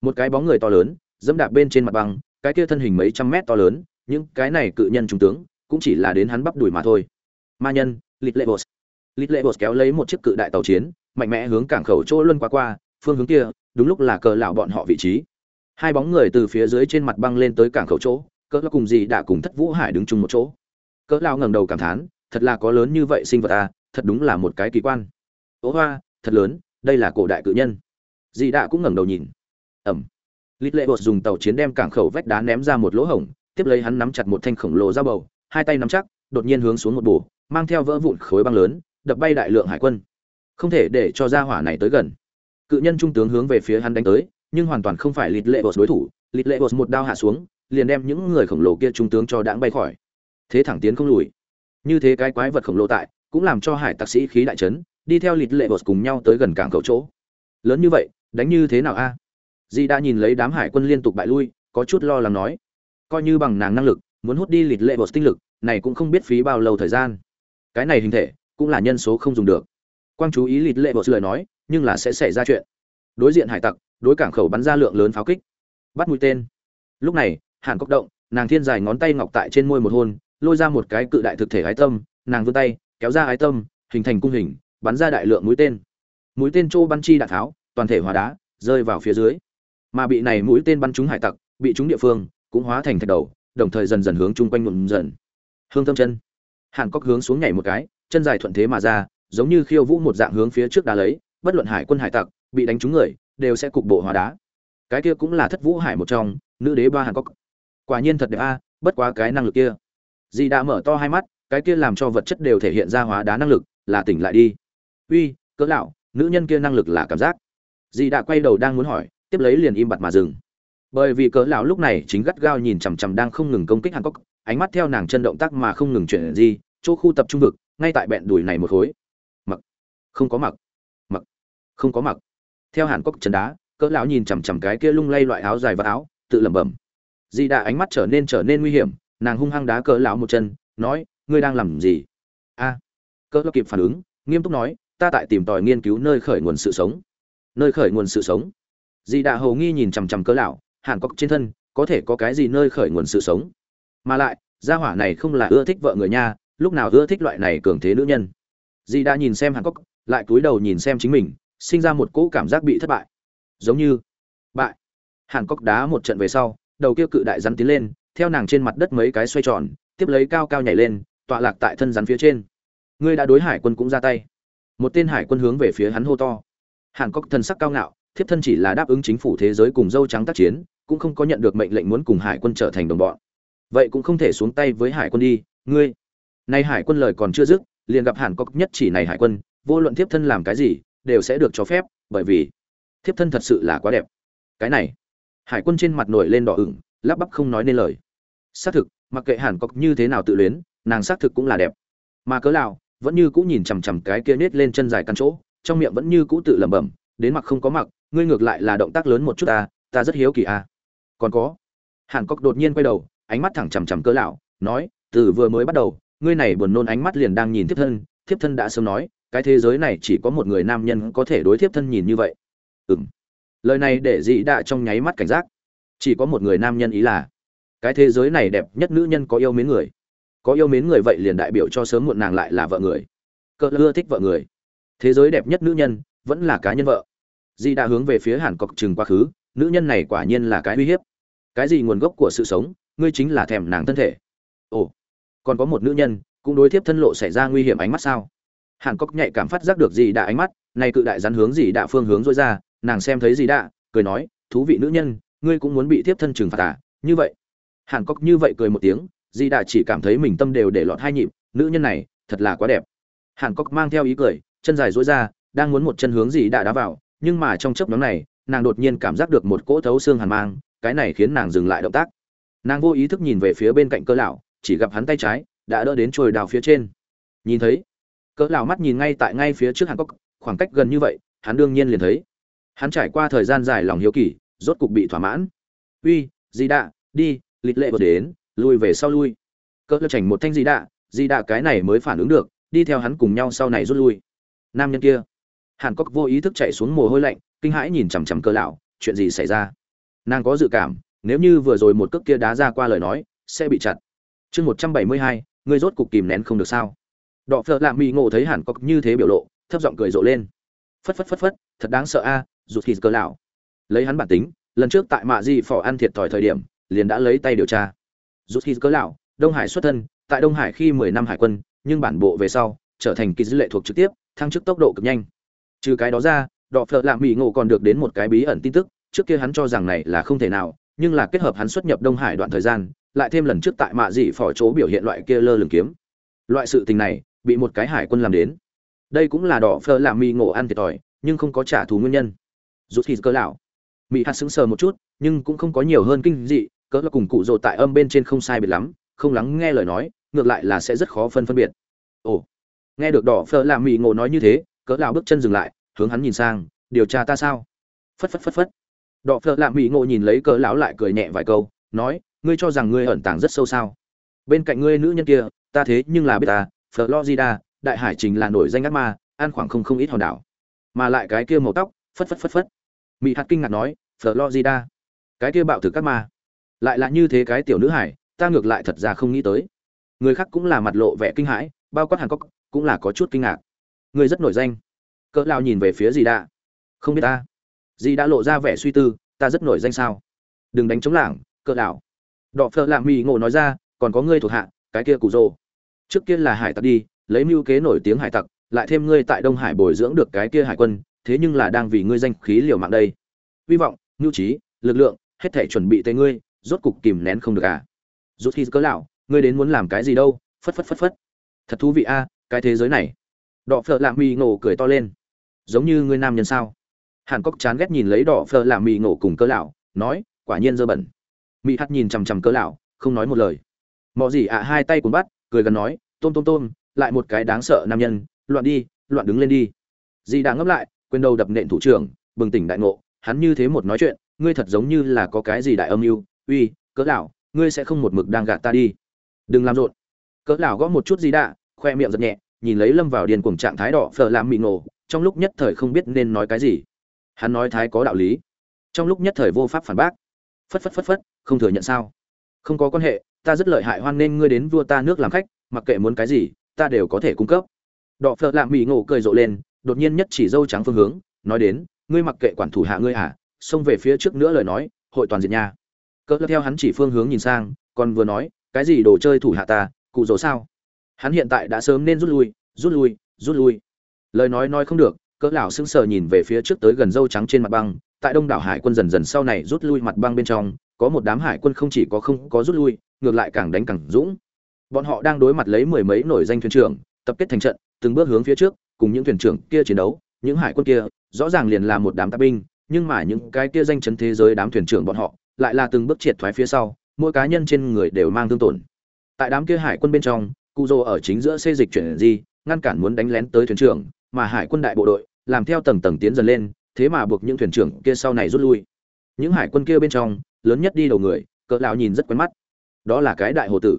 [SPEAKER 1] Một cái bóng người to lớn, dẫm đạp bên trên mặt băng, cái kia thân hình mấy trăm mét to lớn, những cái này cự nhân trung tướng, cũng chỉ là đến hắn bắp đùi mà thôi. Ma nhân lit lệ bột lit lệ bột kéo lấy một chiếc cự đại tàu chiến, mạnh mẽ hướng cảng khẩu chỗ luân qua qua phương hướng kia, đúng lúc là cờ lão bọn họ vị trí. Hai bóng người từ phía dưới trên mặt băng lên tới cảng khẩu chỗ cỡ lão cùng gì đã cùng thất vũ hải đứng chung một chỗ. Cỡ lão ngẩng đầu cảm thán, thật là có lớn như vậy sinh vật à thật đúng là một cái kỳ quan. Ố hoa, thật lớn, đây là cổ đại cự nhân. Dì đã cũng ngẩng đầu nhìn. Ẩm. Lít lệ bột dùng tàu chiến đem cảng khẩu vách đá ném ra một lỗ hổng, tiếp lấy hắn nắm chặt một thanh khổng lồ ra bầu, hai tay nắm chắc, đột nhiên hướng xuống một bổ, mang theo vỡ vụn khối băng lớn, đập bay đại lượng hải quân. Không thể để cho gia hỏa này tới gần cự nhân trung tướng hướng về phía hắn đánh tới, nhưng hoàn toàn không phải lịt lệ bột đối thủ. Lịt lệ bột một đao hạ xuống, liền đem những người khổng lồ kia trung tướng cho đãng bay khỏi. Thế thẳng tiến không lùi. Như thế cái quái vật khổng lồ tại, cũng làm cho hải tặc sĩ khí đại trấn đi theo lịt lệ bột cùng nhau tới gần cảng cầu chỗ. Lớn như vậy, đánh như thế nào a? Di đã nhìn lấy đám hải quân liên tục bại lui, có chút lo lắng nói. Coi như bằng nàng năng lực, muốn hút đi lịt lệ bột tinh lực, này cũng không biết phí bao lâu thời gian. Cái này hình thể, cũng là nhân số không dùng được. Quang chú ý lịt lệ bột lời nói nhưng là sẽ xảy ra chuyện. Đối diện hải tặc, đối cảng khẩu bắn ra lượng lớn pháo kích. Bắt mũi tên. Lúc này, hàn cốc động, nàng thiên dài ngón tay ngọc tại trên môi một hôn, lôi ra một cái cự đại thực thể ái tâm, nàng vươn tay, kéo ra ái tâm, hình thành cung hình, bắn ra đại lượng mũi tên. Mũi tên trô bắn chi đạn tháo, toàn thể hóa đá, rơi vào phía dưới. Mà bị này mũi tên bắn trúng hải tặc, bị trúng địa phương, cũng hóa thành thạch đầu, đồng thời dần dần hướng chung quanh nhuộm dần. Hương thâm chân. Hàn cốc hướng xuống nhảy một cái, chân dài thuận thế mà ra, giống như khiêu vũ một dạng hướng phía trước đá lấy bất luận hải quân hải tặc, bị đánh trúng người, đều sẽ cục bộ hóa đá. Cái kia cũng là thất vũ hải một trong, nữ đế ba hàn cốc quả nhiên thật đẹp a, bất quá cái năng lực kia. Dì đã mở to hai mắt, cái kia làm cho vật chất đều thể hiện ra hóa đá năng lực, là tỉnh lại đi. Uy, cỡ lão, nữ nhân kia năng lực là cảm giác. Dì đã quay đầu đang muốn hỏi, tiếp lấy liền im bặt mà dừng. Bởi vì cỡ lão lúc này chính gắt gao nhìn chằm chằm đang không ngừng công kích hàn cốc ánh mắt theo nàng chân động tác mà không ngừng chuyển gì chỗ khu tập trung vực, ngay tại bẹn đùi này một khối. Mặc. Không có mặc mặc không có mặc. Theo hàn cốc chân đá, cỡ lão nhìn chằm chằm cái kia lung lay loại áo dài và áo, tự lẩm bẩm. Di đà ánh mắt trở nên trở nên nguy hiểm, nàng hung hăng đá cỡ lão một chân, nói, ngươi đang làm gì? A. Cỡ lão kịp phản ứng, nghiêm túc nói, ta tại tìm tòi nghiên cứu nơi khởi nguồn sự sống. Nơi khởi nguồn sự sống? Di đà hầu nghi nhìn chằm chằm cỡ lão, hàn cốc trên thân, có thể có cái gì nơi khởi nguồn sự sống? Mà lại, gia hỏa này không là ưa thích vợ người nha, lúc nào ưa thích loại này cường thế nữ nhân? Di đã nhìn xem hàn cốc lại cúi đầu nhìn xem chính mình sinh ra một cỗ cảm giác bị thất bại. Giống như bại. Hàn cốc đá một trận về sau, đầu kia cự đại rắn tiến lên, theo nàng trên mặt đất mấy cái xoay tròn, tiếp lấy cao cao nhảy lên, tọa lạc tại thân rắn phía trên. Ngươi đã đối hải quân cũng ra tay. Một tên hải quân hướng về phía hắn hô to. Hàn cốc thân sắc cao ngạo, thiếp thân chỉ là đáp ứng chính phủ thế giới cùng dâu trắng tác chiến, cũng không có nhận được mệnh lệnh muốn cùng hải quân trở thành đồng bọn. Vậy cũng không thể xuống tay với hải quân đi, ngươi. Nay hải quân lời còn chưa dứt, liền gặp hàn cốc nhất chỉ này hải quân, vô luận thiếp thân làm cái gì đều sẽ được cho phép, bởi vì thiếp thân thật sự là quá đẹp. Cái này, hải quân trên mặt nổi lên đỏ ửng, lắp bắp không nói nên lời. Xác thực, mặc kệ hàn cốc như thế nào tự luyến, nàng xác thực cũng là đẹp. Mà cớ lào vẫn như cũ nhìn chằm chằm cái kia nết lên chân dài căn chỗ, trong miệng vẫn như cũ tự lẩm bẩm, đến mặc không có mặc, ngươi ngược lại là động tác lớn một chút ta ta rất hiếu kỳ à. Còn có, hàn cốc đột nhiên quay đầu, ánh mắt thẳng chằm chằm cớ lão nói, từ vừa mới bắt đầu, ngươi này buồn nôn ánh mắt liền đang nhìn thiếp thân thiếp thân đã sớm nói cái thế giới này chỉ có một người nam nhân có thể đối thiếp thân nhìn như vậy. Ừng lời này để dị đạ trong nháy mắt cảnh giác. Chỉ có một người nam nhân ý là, cái thế giới này đẹp nhất nữ nhân có yêu mến người. Có yêu mến người vậy liền đại biểu cho sớm muộn nàng lại là vợ người. Cỡ ưa thích vợ người. Thế giới đẹp nhất nữ nhân vẫn là cá nhân vợ. Di đã hướng về phía hàn cọc chừng quá khứ, nữ nhân này quả nhiên là cái uy hiếp. Cái gì nguồn gốc của sự sống, ngươi chính là thèm nàng thân thể. Ồ, còn có một nữ nhân cũng đối tiếp thân lộ xảy ra nguy hiểm ánh mắt sao? Hàn cốc nhạy cảm phát giác được gì đã ánh mắt, nay cự đại rắn hướng gì đã phương hướng dối ra, nàng xem thấy gì đã, cười nói, thú vị nữ nhân, ngươi cũng muốn bị tiếp thân trừng phạt à? Như vậy. Hàn cốc như vậy cười một tiếng, gì đã chỉ cảm thấy mình tâm đều để lọt hai nhịp, nữ nhân này, thật là quá đẹp. Hàn cốc mang theo ý cười, chân dài dối ra, đang muốn một chân hướng gì đã đá vào, nhưng mà trong chớp nhóm này, nàng đột nhiên cảm giác được một cỗ thấu xương hàn mang, cái này khiến nàng dừng lại động tác. Nàng vô ý thức nhìn về phía bên cạnh cơ lão, chỉ gặp hắn tay trái đã đỡ đến trồi đào phía trên. Nhìn thấy cỡ lão mắt nhìn ngay tại ngay phía trước hàn cốc khoảng cách gần như vậy, hắn đương nhiên liền thấy. Hắn trải qua thời gian dài lòng hiếu kỳ, rốt cục bị thỏa mãn. Uy, di đạ, đi, lịch lệ vượt đến, lui về sau lui. Cỡ lão chảnh một thanh di đạ di đạ cái này mới phản ứng được, đi theo hắn cùng nhau sau này rút lui. Nam nhân kia. Hàn cốc vô ý thức chạy xuống mồ hôi lạnh, kinh hãi nhìn chằm chằm cỡ lão chuyện gì xảy ra? Nàng có dự cảm, nếu như vừa rồi một cước kia đá ra qua lời nói, sẽ bị chặt. Chương một trăm bảy mươi hai, ngươi rốt cục kìm nén không được sao? Đọ phở lạ mỹ ngộ thấy hẳn có như thế biểu lộ thấp giọng cười rộ lên. Phất phất phất phất thật đáng sợ a à, rụt khi cơ lão. Lấy hắn bản tính lần trước tại mạ di phỏ ăn thiệt thòi thời điểm liền đã lấy tay điều tra. Rụt khi cơ lão đông hải xuất thân tại đông hải khi mười năm hải quân nhưng bản bộ về sau trở thành kỳ dữ lệ thuộc trực tiếp thăng chức tốc độ cực nhanh. Trừ cái đó ra đọ phợ lạ mỹ ngộ còn được đến một cái bí ẩn tin tức trước kia hắn cho rằng này là không thể nào nhưng là kết hợp hắn xuất nhập đông hải đoạn thời gian lại thêm lần trước tại mạ dị phỏ chỗ biểu hiện loại kia lơ lửng kiếm. Loại sự tình này bị một cái hải quân làm đến. Đây cũng là đỏ phơ làm mì ngộ ăn thiệt thòi, nhưng không có trả thù nguyên nhân. Rút khi cơ lão. Mỹ hạt sững sờ một chút, nhưng cũng không có nhiều hơn kinh dị, cỡ là cùng cụ rồ tại âm bên trên không sai biệt lắm, không lắng nghe lời nói, ngược lại là sẽ rất khó phân phân biệt. Ồ, nghe được đỏ phơ làm mì ngộ nói như thế, cỡ lão bước chân dừng lại, hướng hắn nhìn sang, điều tra ta sao? Phất phất phất phất. Đỏ phơ làm mì ngộ nhìn lấy cỡ lão lại cười nhẹ vài câu, nói, ngươi cho rằng ngươi ẩn tàng rất sâu sao? Bên cạnh ngươi nữ nhân kia, ta thế nhưng là biết ta florida, đại hải trình là nổi danh ác ma, ăn khoảng không không ít hòn đảo. Mà lại cái kia màu tóc, phất phất phất phất. Mỹ hạt kinh ngạc nói, florida, cái kia bạo thực ác ma. Lại là như thế cái tiểu nữ hải, ta ngược lại thật ra không nghĩ tới. Người khác cũng là mặt lộ vẻ kinh hãi, bao quát hàn cốc cũng là có chút kinh ngạc. Người rất nổi danh. Cỡ lao nhìn về phía gì đã không biết ta. Gì đã lộ ra vẻ suy tư, ta rất nổi danh sao? Đừng đánh chống lảng, cỡ lão. đọ phợ lạng mỹ ngộ nói ra, còn có ngươi thuộc hạ, cái kia cụ rồ trước kia là hải tặc đi, lấy mưu kế nổi tiếng hải tặc, lại thêm ngươi tại đông hải bồi dưỡng được cái kia hải quân, thế nhưng là đang vì ngươi danh khí liều mạng đây. Hy vọng, mưu trí, lực lượng, hết thể chuẩn bị tới ngươi, rốt cục kìm nén không được à. Rút khi cớ lão, ngươi đến muốn làm cái gì đâu, phất phất phất phất. Thật thú vị a cái thế giới này. Đỏ phở lạ mì ngộ cười to lên. Giống như ngươi nam nhân sao? Hàn cốc chán ghét nhìn lấy đỏ phở lạ mì ngộ cùng cớ lão, nói, quả nhiên dơ bẩn. Mỹ hắt nhìn chằm chằm cớ lão, không nói một lời. Mọi gì ạ hai tay cuốn bắt cười gần nói, tôm tôm tôm, lại một cái đáng sợ nam nhân, loạn đi, loạn đứng lên đi. Dì đã ngấp lại, quên đầu đập nện thủ trưởng, bừng tỉnh đại ngộ, hắn như thế một nói chuyện, ngươi thật giống như là có cái gì đại âm mưu, uy, cỡ lão, ngươi sẽ không một mực đang gạt ta đi. Đừng làm rộn. Cỡ lão gõ một chút gì đã khoe miệng giật nhẹ, nhìn lấy lâm vào điền cuồng trạng thái đỏ phở làm mị nổ trong lúc nhất thời không biết nên nói cái gì. Hắn nói thái có đạo lý. Trong lúc nhất thời vô pháp phản bác. Phất phất phất phất, không thừa nhận sao. Không có quan hệ ta rất lợi hại hoan nên ngươi đến vua ta nước làm khách, mặc kệ muốn cái gì, ta đều có thể cung cấp. Đọ phợ lạ mỹ ngộ cười rộ lên, đột nhiên nhất chỉ dâu trắng phương hướng, nói đến, ngươi mặc kệ quản thủ hạ ngươi à xông về phía trước nữa lời nói, hội toàn diện nha. Cỡ theo hắn chỉ phương hướng nhìn sang, còn vừa nói, cái gì đồ chơi thủ hạ ta, cụ dỗ sao? Hắn hiện tại đã sớm nên rút lui rút lui rút lui. Lời nói nói không được, cỡ lão sững sờ nhìn về phía trước tới gần dâu trắng trên mặt băng, tại đông đảo hải quân dần dần sau này rút lui mặt băng bên trong, có một đám hải quân không chỉ có không có rút lui ngược lại càng đánh càng dũng. Bọn họ đang đối mặt lấy mười mấy nổi danh thuyền trưởng, tập kết thành trận, từng bước hướng phía trước, cùng những thuyền trưởng kia chiến đấu, những hải quân kia, rõ ràng liền là một đám tạp binh, nhưng mà những cái kia danh chấn thế giới đám thuyền trưởng bọn họ, lại là từng bước triệt thoái phía sau, mỗi cá nhân trên người đều mang thương tổn. Tại đám kia hải quân bên trong cụ dô ở chính giữa xây dịch chuyển di, ngăn cản muốn đánh lén tới thuyền trưởng, mà hải quân đại bộ đội, làm theo tầng tầng tiến dần lên, thế mà buộc những thuyền trưởng kia sau này rút lui. Những hải quân kia bên trong, lớn nhất đi đầu người, cỡ lão nhìn rất quen mắt đó là cái đại hồ tử.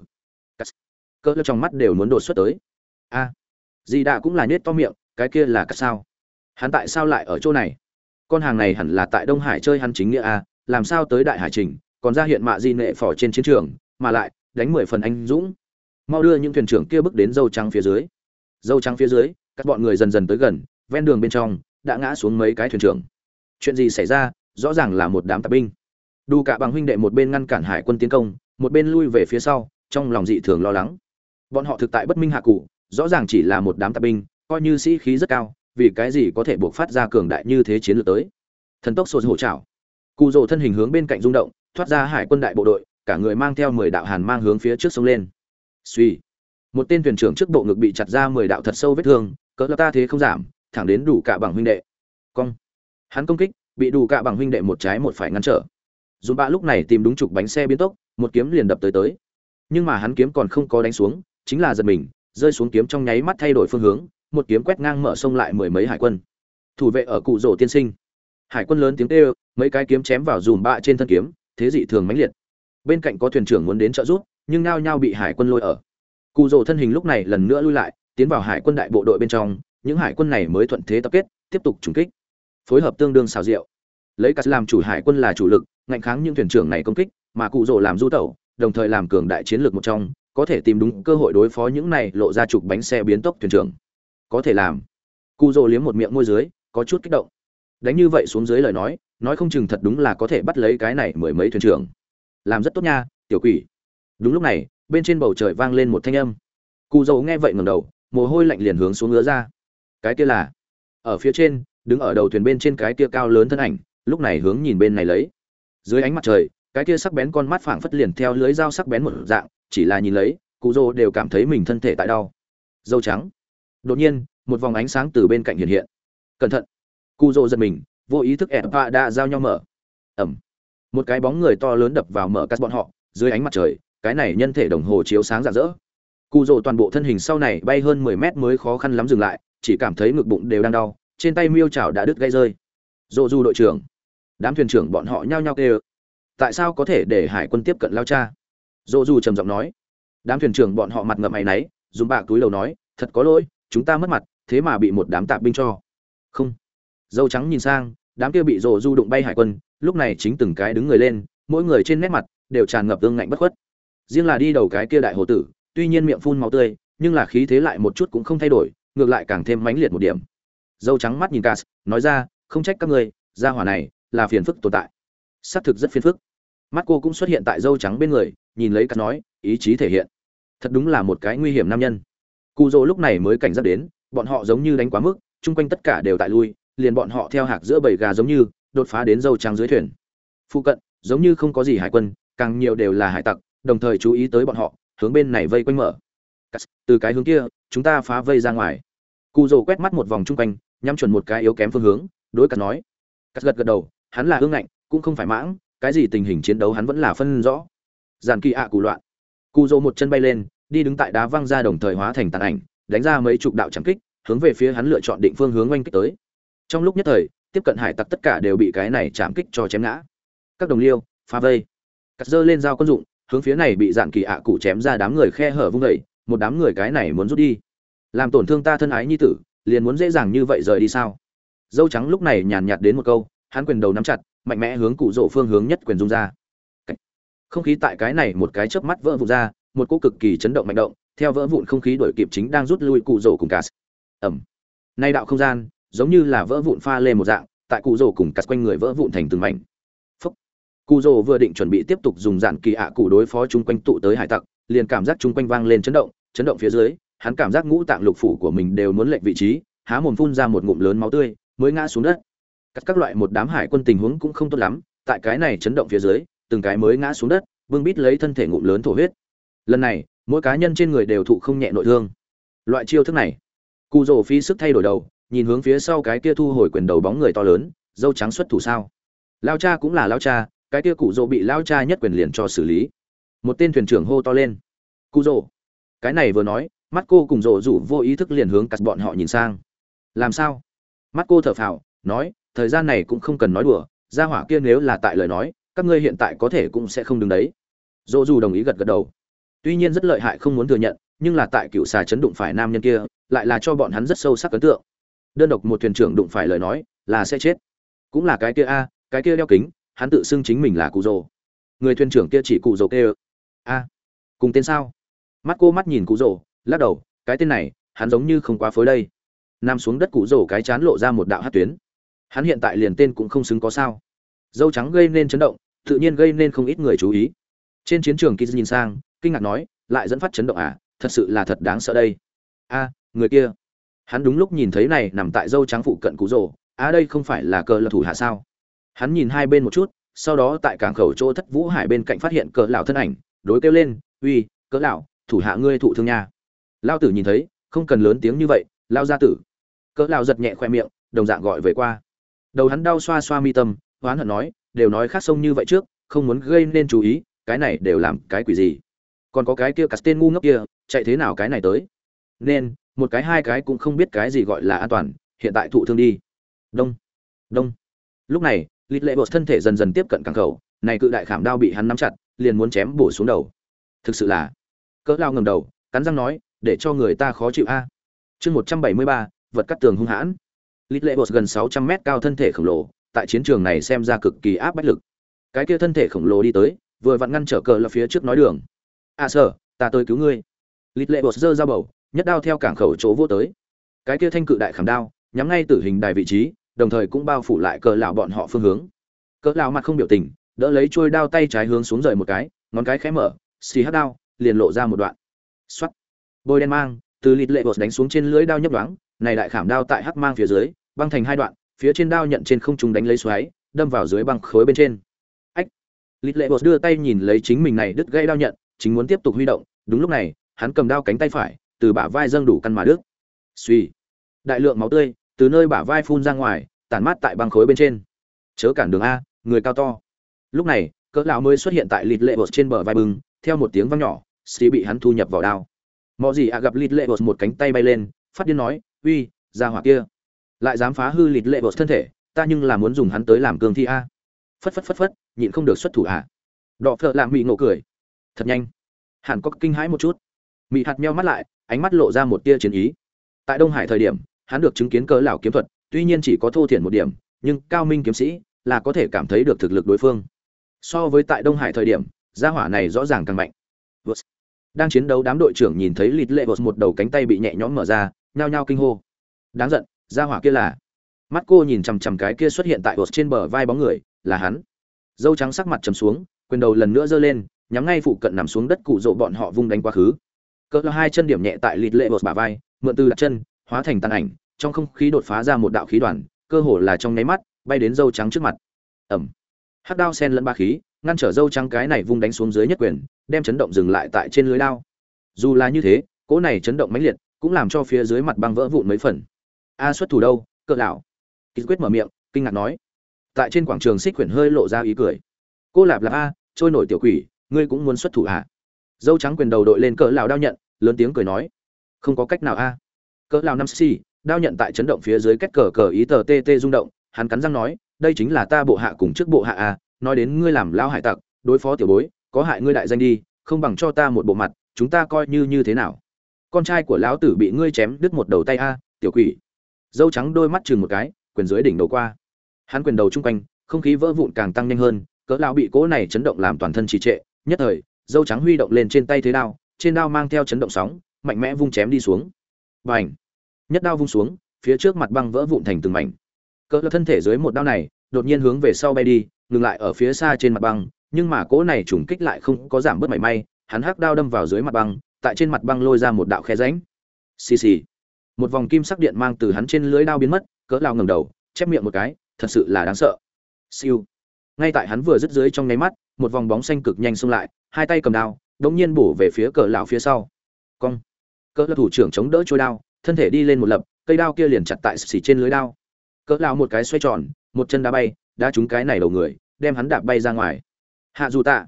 [SPEAKER 1] Cỡ lão trong mắt đều muốn đột xuất tới. A. À, dì đạ cũng là nết to miệng cái kia là cả sao? Hắn tại sao lại ở chỗ này? Con hàng này hẳn là tại đông hải chơi hắn chính nghĩa a làm sao tới đại hải trình còn ra hiện mạ di nệ phỏ trên chiến trường mà lại đánh mười phần anh dũng. Mau đưa những thuyền trưởng kia bước đến dâu trắng phía dưới. Dâu trắng phía dưới các bọn người dần dần tới gần ven đường bên trong đã ngã xuống mấy cái thuyền trưởng. Chuyện gì xảy ra rõ ràng là một đám tạp binh. Đủ cả bằng huynh đệ một bên ngăn cản hải quân tiến công một bên lui về phía sau, trong lòng dị thường lo lắng. Bọn họ thực tại bất minh hạ cụ, rõ ràng chỉ là một đám tạp binh, coi như sĩ khí rất cao, vì cái gì có thể buộc phát ra cường đại như thế chiến lược tới? Thần tốc sột hổ trào cụ rồ thân hình hướng bên cạnh rung động, thoát ra hải quân đại bộ đội, cả người mang theo mười đạo hàn mang hướng phía trước sông lên. Suy một tên thuyền trưởng trước bộ ngực bị chặt ra mười đạo thật sâu vết thương, cỡ ta thế không giảm, thẳng đến đủ cả bằng huynh đệ. Cong. Hắn công kích, bị đủ cả bằng huynh đệ một trái một phải ngăn trở. Dù bạ lúc này tìm đúng trục bánh xe biến tốc một kiếm liền đập tới tới. Nhưng mà hắn kiếm còn không có đánh xuống, chính là giật mình, rơi xuống kiếm trong nháy mắt thay đổi phương hướng, một kiếm quét ngang mở sông lại mười mấy hải quân. Thủ vệ ở cụ rổ tiên sinh. Hải quân lớn tiếng kêu, mấy cái kiếm chém vào dùm bạ trên thân kiếm, thế dị thường mãnh liệt. Bên cạnh có thuyền trưởng muốn đến trợ giúp, nhưng nao nhao bị hải quân lôi ở. Cụ rổ thân hình lúc này lần nữa lui lại, tiến vào hải quân đại bộ đội bên trong, những hải quân này mới thuận thế tập kết, tiếp tục trùng kích. Phối hợp tương đương xào rượu. Lấy cả làm chủ hải quân là chủ lực, ngạnh kháng những thuyền trưởng này công kích mà cụ rồ làm du tẩu, đồng thời làm cường đại chiến lược một trong, có thể tìm đúng cơ hội đối phó những này lộ ra trục bánh xe biến tốc thuyền trưởng. Có thể làm. Cụ rồ liếm một miệng môi dưới, có chút kích động. Đánh như vậy xuống dưới lời nói nói không chừng thật đúng là có thể bắt lấy cái này mười mấy thuyền trưởng. Làm rất tốt nha, tiểu quỷ. Đúng lúc này, bên trên bầu trời vang lên một thanh âm. Cụ dầu nghe vậy ngầm đầu, mồ hôi lạnh liền hướng xuống ngứa ra. Cái kia là, ở phía trên, đứng ở đầu thuyền bên trên cái kia cao lớn thân ảnh, lúc này hướng nhìn bên này lấy. Dưới ánh mặt trời cái kia sắc bén con mắt phảng phất liền theo lưới dao sắc bén một dạng, chỉ là nhìn lấy, cụ rồ đều cảm thấy mình thân thể tại đau. Dâu trắng. Đột nhiên, một vòng ánh sáng từ bên cạnh hiện hiện. Cẩn thận. Cu rô giật mình, vô ý thức ẹp và đã giao nhau mở. Ẩm. Một cái bóng người to lớn đập vào mở cắt bọn họ, dưới ánh mặt trời, cái này nhân thể đồng hồ chiếu sáng rạng rỡ. Cụ rồ toàn bộ thân hình sau này bay hơn mười mét mới khó khăn lắm dừng lại, chỉ cảm thấy ngực bụng đều đang đau, trên tay miêu chảo đã đứt gây rơi. Dồ du đội trưởng. Đám thuyền trưởng bọn họ nhao nhao kêu tại sao có thể để hải quân tiếp cận lao cha? Dỗ du trầm giọng nói. Đám thuyền trưởng bọn họ mặt ngậm áy náy, dùng bạc túi lầu nói, thật có lỗi, chúng ta mất mặt, thế mà bị một đám tạp binh cho. Không. Dâu trắng nhìn sang, đám kia bị rồ du đụng bay hải quân, lúc này chính từng cái đứng người lên, mỗi người trên nét mặt đều tràn ngập tương ngạnh bất khuất. Riêng là đi đầu cái kia đại hồ tử, tuy nhiên miệng phun máu tươi, nhưng là khí thế lại một chút cũng không thay đổi, ngược lại càng thêm mãnh liệt một điểm. Dâu trắng mắt nhìn cas nói ra, không trách các ngươi, gia hỏa này là phiền phức tồn tại xác thực rất phiền phức. Mắt cô cũng xuất hiện tại dâu trắng bên người, nhìn lấy cắt nói, ý chí thể hiện. Thật đúng là một cái nguy hiểm nam nhân. Cụ dỗ lúc này mới cảnh giác đến, bọn họ giống như đánh quá mức, chung quanh tất cả đều tại lui, liền bọn họ theo hạc giữa bầy gà giống như, đột phá đến dâu trắng dưới thuyền. Phụ cận, giống như không có gì hải quân, càng nhiều đều là hải tặc, đồng thời chú ý tới bọn họ, hướng bên này vây quanh mở. Từ cái hướng kia, chúng ta phá vây ra ngoài. Cụ dỗ quét mắt một vòng chung quanh, nhắm chuẩn một cái yếu kém phương hướng, đối cắt nói. Cắt gật gật đầu, hắn là hương ngạnh cũng không phải mãng, cái gì tình hình chiến đấu hắn vẫn là phân rõ. Giàn kỳ ạ cụ loạn. Cụ dỗ một chân bay lên, đi đứng tại đá văng ra đồng thời hóa thành tàn ảnh, đánh ra mấy chục đạo chẳng kích, hướng về phía hắn lựa chọn định phương hướng oanh kích tới. Trong lúc nhất thời, tiếp cận hải tặc tất cả đều bị cái này chạm kích cho chém ngã. Các đồng liêu, phá vây. Cắt dơ lên dao quân dụng, hướng phía này bị dạn kỳ ạ cụ chém ra đám người khe hở vung vẩy một đám người cái này muốn rút đi. Làm tổn thương ta thân ái nhi tử, liền muốn dễ dàng như vậy rời đi sao? Dâu trắng lúc này nhàn nhạt đến một câu, hắn quyền đầu nắm chặt mạnh mẽ hướng cụ rỗ phương hướng nhất quyền dung ra. Không khí tại cái này một cái chớp mắt vỡ vụn ra, một cỗ cực kỳ chấn động mạnh động, theo vỡ vụn không khí đổi kịp chính đang rút lui cụ rỗ cùng cát ẩm nay đạo không gian, giống như là vỡ vụn pha lên một dạng, tại cụ rỗ cùng cát quanh người vỡ vụn thành từng mảnh. Cụ rồ vừa định chuẩn bị tiếp tục dùng dạn kỳ ạ cụ đối phó chung quanh tụ tới hải tặc, liền cảm giác chung quanh vang lên chấn động chấn động phía dưới, hắn cảm giác ngũ tạng lục phủ của mình đều muốn lệch vị trí, há mồm phun ra một ngụm lớn máu tươi, mới ngã xuống đất các các loại một đám hải quân tình huống cũng không tốt lắm, tại cái này chấn động phía dưới, từng cái mới ngã xuống đất, vương bít lấy thân thể ngụm lớn thổ huyết. Lần này, mỗi cá nhân trên người đều thụ không nhẹ nội thương. Loại chiêu thức này cụ rồ phi sức thay đổi đầu, nhìn hướng phía sau cái kia thu hồi quyền đầu bóng người to lớn, dâu trắng xuất thủ sao. Lao cha cũng là lao cha, cái kia cụ Dỗ bị lao cha nhất quyền liền cho xử lý. Một tên thuyền trưởng hô to lên. Cụ Dỗ. cái này vừa nói, mắt cô cùng Dỗ rủ vô ý thức liền hướng cắt bọn họ nhìn sang. Làm sao? Mắt cô thở phào, nói thời gian này cũng không cần nói đùa, gia hỏa kia nếu là tại lời nói, các ngươi hiện tại có thể cũng sẽ không đứng đấy. Dỗ dù đồng ý gật gật đầu. Tuy nhiên rất lợi hại không muốn thừa nhận, nhưng là tại cựu xà chấn đụng phải nam nhân kia, lại là cho bọn hắn rất sâu sắc ấn tượng. Đơn độc một thuyền trưởng đụng phải lời nói, là sẽ chết. Cũng là cái kia a, cái kia đeo kính, hắn tự xưng chính mình là cụ rồ. Người thuyền trưởng kia chỉ cụ rồ kia. a, cùng tên sao? Mắt cô mắt nhìn cụ rồ, lắc đầu, cái tên này, hắn giống như không quá phối đây. Nằm xuống đất cụ rồ cái chán lộ ra một đạo hát tuyến hắn hiện tại liền tên cũng không xứng có sao. Dâu trắng gây nên chấn động, tự nhiên gây nên không ít người chú ý. Trên chiến trường kiz nhìn sang, kinh ngạc nói, lại dẫn phát chấn động à thật sự là thật đáng sợ đây. A, người kia. Hắn đúng lúc nhìn thấy này nằm tại dâu trắng phụ cận cú rồ a đây không phải là cờ là thủ hạ sao? Hắn nhìn hai bên một chút, sau đó tại cảng khẩu chỗ thất vũ hải bên cạnh phát hiện cờ lão thân ảnh, đối kêu lên, uy cỡ lão, thủ hạ ngươi thụ thương nha. Lao tử nhìn thấy, không cần lớn tiếng như vậy lao gia tử. Cỡ lão giật nhẹ khoe miệng, đồng dạng gọi về qua đầu hắn đau xoa xoa mi tâm hoán hận nói, đều nói khác sông như vậy trước, không muốn gây nên chú ý, cái này đều làm cái quỷ gì? Còn có cái kia cả tên ngu ngốc kia, chạy thế nào cái này tới? Nên, một cái hai cái cũng không biết cái gì gọi là an toàn, hiện tại thụ thương đi. Đông đông. Lúc này lịt lệ bột thân thể dần dần tiếp cận cảng khẩu, này cự đại khảm đao bị hắn nắm chặt, liền muốn chém bổ xuống đầu. Thực sự là, cỡ lao ngầm đầu, cắn răng nói, để cho người ta khó chịu a. Chương một trăm bảy mươi ba, vật cắt tường hung hãn lịt lệ bột gần sáu trăm mét cao thân thể khổng lồ tại chiến trường này xem ra cực kỳ áp bách lực. Cái kia thân thể khổng lồ đi tới vừa vặn ngăn trở cờ là phía trước nói đường. À, sở ta tới cứu ngươi. Lịt lệ bột giơ ra bầu nhất đao theo cảng khẩu chỗ vô tới. Cái kia thanh cự đại khảm đao nhắm ngay tử hình đài vị trí đồng thời cũng bao phủ lại cờ lão bọn họ phương hướng. Cờ lão mặt không biểu tình đỡ lấy trôi đao tay trái hướng xuống rời một cái ngón cái khẽ mở xì hất đao liền lộ ra một đoạn. Xoắt bôi đen mang từ lịt lệ bột đánh xuống trên lưỡi đao nhấp đoáng này đại khảm đao tại hắc mang phía dưới băng thành hai đoạn, phía trên đao nhận trên không trung đánh lấy xoáy, đâm vào dưới băng khối bên trên. Ách! Lít lệ bột đưa tay nhìn lấy chính mình này đứt gãy đao nhận, chính muốn tiếp tục huy động. Đúng lúc này, hắn cầm đao cánh tay phải, từ bả vai dâng đủ căn mà đứt. suy đại lượng máu tươi từ nơi bả vai phun ra ngoài, tản mát tại băng khối bên trên. Chớ cản đường a, người cao to. Lúc này, cỡ lão mới xuất hiện tại lịt lệ bột trên bờ vai bừng, theo một tiếng vang nhỏ xì bị hắn thu nhập vào đao. Mọi gì ạ gặp lịt lệ bột một cánh tay bay lên, phát điên nói, uy, ra hỏa kia lại dám phá hư lịt lệ bột thân thể, ta nhưng là muốn dùng hắn tới làm cương thi a. Phất phất phất phất, nhịn không được xuất thủ à. Đọ phợ lạ mị nổ cười. Thật nhanh. Hẳn có kinh hãi một chút. Mị hạt meo mắt lại, ánh mắt lộ ra một tia chiến ý. Tại đông hải thời điểm, hắn được chứng kiến cỡ lão kiếm thuật, tuy nhiên chỉ có thô thiển một điểm, nhưng cao minh kiếm sĩ là có thể cảm thấy được thực lực đối phương. So với tại đông hải thời điểm, gia hỏa này rõ ràng càng mạnh. Đang chiến đấu đám đội trưởng nhìn thấy lịt lệ một đầu cánh tay bị nhẹ nhõm mở ra, nhao nhao kinh hô. Đáng giận gia hỏa kia là mắt cô nhìn chằm chằm cái kia xuất hiện tại trên bờ vai bóng người, là hắn. Dâu trắng sắc mặt trầm xuống, quyền đầu lần nữa giơ lên, nhắm ngay phụ cận nằm xuống đất cụ rộ bọn họ vung đánh quá khứ. Cỡ hai chân điểm nhẹ tại lịt lệ hột bả vai, mượn từ đặt chân, hóa thành tàn ảnh, trong không khí đột phá ra một đạo khí đoàn, cơ hồ là trong nháy mắt, bay đến dâu trắng trước mặt. Ẩm. Hắc đao sen lẫn ba khí, ngăn trở dâu trắng cái này vung đánh xuống dưới nhất quyền, đem chấn động dừng lại tại trên lưới đao. Dù là như thế, cỗ này chấn động mãnh liệt, cũng làm cho phía dưới mặt băng vỡ vụn mấy phần a xuất thủ đâu cỡ lão ký quyết mở miệng kinh ngạc nói. Tại trên quảng trường xích quyển hơi lộ ra ý cười. Cô lạp lạp a trôi nổi tiểu quỷ ngươi cũng muốn xuất thủ à dâu trắng quyền đầu đội lên cỡ lão đao nhận lớn tiếng cười nói. Không có cách nào a. Cỡ lão năm xì, đao nhận tại chấn động phía dưới cách cờ cờ ý tờ tê tê rung động hắn cắn răng nói đây chính là ta bộ hạ cùng trước bộ hạ a nói đến ngươi làm lao hải tặc đối phó tiểu bối có hại ngươi đại danh đi không bằng cho ta một bộ mặt chúng ta coi như như thế nào? Con trai của lão tử bị ngươi chém đứt một đầu tay a tiểu quỷ dâu trắng đôi mắt chừng một cái, quyền dưới đỉnh đầu qua. Hắn quyền đầu chung quanh, không khí vỡ vụn càng tăng nhanh hơn, cỡ lão bị cỗ này chấn động làm toàn thân trì trệ. Nhất thời, dâu trắng huy động lên trên tay thế đao, trên đao mang theo chấn động sóng, mạnh mẽ vung chém đi xuống. Bành! Nhất đao vung xuống, phía trước mặt băng vỡ vụn thành từng mảnh. Cỡ thân thể dưới một đao này, đột nhiên hướng về sau bay đi, ngừng lại ở phía xa trên mặt băng, nhưng mà cỗ này trùng kích lại không có giảm bớt mảy may, hắn hắc đao đâm vào dưới mặt băng, tại trên mặt băng lôi ra một đạo khe rãnh. Xì xì! Một vòng kim sắc điện mang từ hắn trên lưới đao biến mất, cỡ lao ngầm đầu, chép miệng một cái, thật sự là đáng sợ. Siêu. Ngay tại hắn vừa dứt dưới trong nháy mắt, một vòng bóng xanh cực nhanh xông lại, hai tay cầm đao, đống nhiên bổ về phía cỡ lão phía sau. Cong. Cỡ thủ trưởng chống đỡ trôi đao, thân thể đi lên một lập, cây đao kia liền chặt tại xỉ trên lưới đao. Cỡ lão một cái xoay tròn, một chân đá bay, đá trúng cái này đầu người, đem hắn đạp bay ra ngoài. Hạ dù tạ.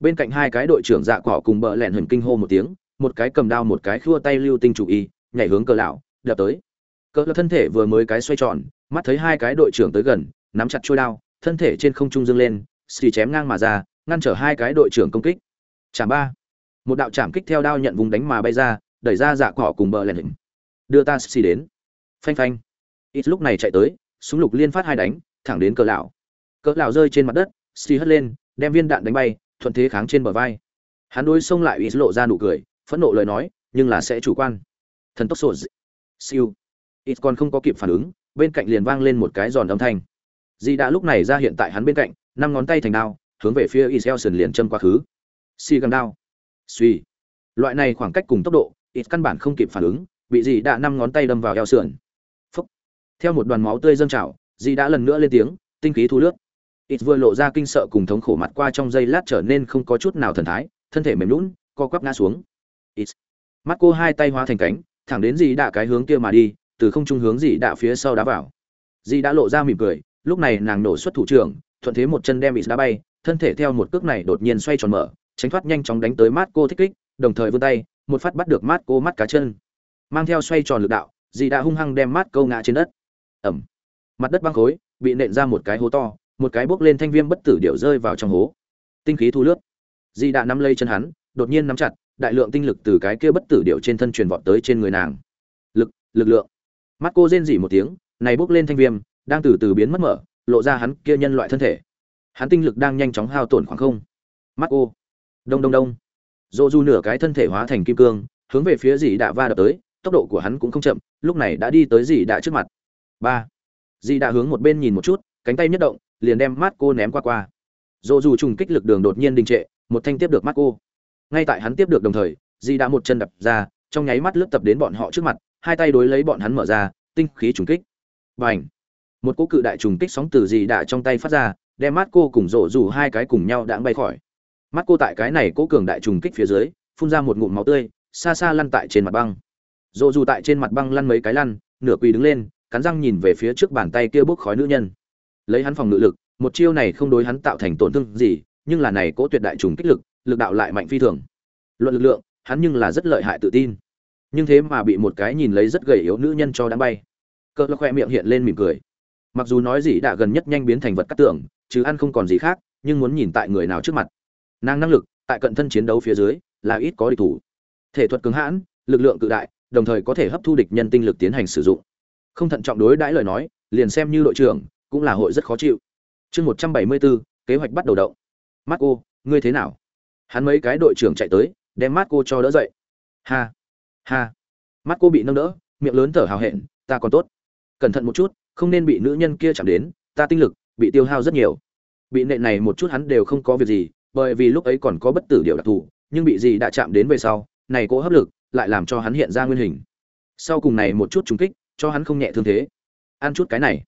[SPEAKER 1] Bên cạnh hai cái đội trưởng dạ cỏ cùng bợ lẹn hừng kinh hô một tiếng, một cái cầm đao một cái khua tay lưu tinh chủ y nhảy hướng cờ lão, đập tới. Cỡ thân thể vừa mới cái xoay tròn, mắt thấy hai cái đội trưởng tới gần, nắm chặt trôi đao, thân thể trên không trung dâng lên, xì chém ngang mà ra, ngăn trở hai cái đội trưởng công kích. Chạm ba. Một đạo chạm kích theo đao nhận vùng đánh mà bay ra, đẩy ra dạ cỏ cùng bờ lẻn hình. Đưa ta xì đến. Phanh phanh. Ít lúc này chạy tới, súng lục liên phát hai đánh, thẳng đến cờ lão. Cờ lão rơi trên mặt đất, xì hất lên, đem viên đạn đánh bay, thuận thế kháng trên bờ vai. Hắn đối xông lại ít lộ ra nụ cười, phẫn nộ lời nói, nhưng là sẽ chủ quan thần tốc sổ siêu. Ít còn không có kịp phản ứng, bên cạnh liền vang lên một cái giòn âm thanh. Dì đã lúc này ra hiện tại hắn bên cạnh, năm ngón tay thành đao, hướng về phía Iselson liền châm quá khứ. Si găng đao. Suy. Loại này khoảng cách cùng tốc độ, ít căn bản không kịp phản ứng, bị dì đã năm ngón tay đâm vào eo sườn. Phúc. theo một đoàn máu tươi dâng trào dì đã lần nữa lên tiếng, tinh khí thu lướt. Ít vừa lộ ra kinh sợ cùng thống khổ mặt qua trong giây lát trở nên không có chút nào thần thái, thân thể mềm lún co quắp ngã xuống. Ít. Mắt cô hai tay hóa thành cánh thẳng đến dì đã cái hướng kia mà đi, từ không trung hướng dì đã phía sau đá vào. Dì đã lộ ra mỉm cười, lúc này nàng nổ xuất thủ trưởng, thuận thế một chân đem bị đá bay, thân thể theo một cước này đột nhiên xoay tròn mở, tránh thoát nhanh chóng đánh tới mát cô thích kích, đồng thời vươn tay, một phát bắt được mát cô mắt cá chân. Mang theo xoay tròn lực đạo, dì đã hung hăng đem mát câu ngã trên đất. Ẩm. Mặt đất băng khối, bị nện ra một cái hố to, một cái bốc lên thanh viêm bất tử điệu rơi vào trong hố. Tinh khí thu lướt. Dì đã nắm lấy chân hắn, đột nhiên nắm chặt đại lượng tinh lực từ cái kia bất tử điệu trên thân truyền vọt tới trên người nàng. Lực lực lượng. Mắt cô rên rỉ một tiếng, này bốc lên thanh viêm, đang từ từ biến mất mở, lộ ra hắn kia nhân loại thân thể. Hắn tinh lực đang nhanh chóng hao tổn khoảng không. Mắt cô. Đông đông đông. Dỗ du nửa cái thân thể hóa thành kim cương, hướng về phía dì đạ va đập tới, tốc độ của hắn cũng không chậm, lúc này đã đi tới dì đạ trước mặt. Ba. Dì đạ hướng một bên nhìn một chút, cánh tay nhất động, liền đem mắt cô ném qua qua. Dỗ dù trùng kích lực đường đột nhiên đình trệ, một thanh tiếp được mắt cô ngay tại hắn tiếp được đồng thời dì đã một chân đập ra, trong nháy mắt lướt tập đến bọn họ trước mặt, hai tay đối lấy bọn hắn mở ra, tinh khí trùng kích. Và ảnh một cỗ cự đại trùng kích sóng từ dì đã trong tay phát ra, đem mắt cô cùng rộ rủ hai cái cùng nhau đãng bay khỏi. Mắt cô tại cái này cố cường đại trùng kích phía dưới, phun ra một ngụm máu tươi, xa xa lăn tại trên mặt băng. Dồ rủ tại trên mặt băng lăn mấy cái lăn, nửa quỳ đứng lên, cắn răng nhìn về phía trước bàn tay kia bốc khói nữ nhân. Lấy hắn phòng ngự lực, một chiêu này không đối hắn tạo thành tổn thương gì, nhưng là này cố tuyệt đại trùng kích lực lực đạo lại mạnh phi thường. Luận lực lượng, hắn nhưng là rất lợi hại tự tin. Nhưng thế mà bị một cái nhìn lấy rất gầy yếu nữ nhân cho đám bay. Cỡ lo khoe miệng hiện lên mỉm cười. Mặc dù nói gì đã gần nhất nhanh biến thành vật cắt tưởng chứ ăn không còn gì khác, nhưng muốn nhìn tại người nào trước mặt. Nàng năng lực, tại cận thân chiến đấu phía dưới, là ít có địch thủ. Thể thuật cứng hãn, lực lượng cự đại, đồng thời có thể hấp thu địch nhân tinh lực tiến hành sử dụng. Không thận trọng đối đãi lời nói, liền xem như đội trưởng, cũng là hội rất khó chịu. Chương một trăm bảy mươi bốn, kế hoạch bắt đầu động. Marco, ngươi thế nào? Hắn mấy cái đội trưởng chạy tới, đem mắt cô cho đỡ dậy. Ha ha. Cô bị nâng đỡ, miệng lớn thở hào hẹn, ta còn tốt. Cẩn thận một chút, không nên bị nữ nhân kia chạm đến, ta tinh lực, bị tiêu hao rất nhiều. Bị nệ này một chút hắn đều không có việc gì, bởi vì lúc ấy còn có bất tử điều đặc thù, nhưng bị gì đã chạm đến về sau, này cố hấp lực lại làm cho hắn hiện ra nguyên hình. Sau cùng này một chút trúng kích, cho hắn không nhẹ thương thế. Ăn chút cái này.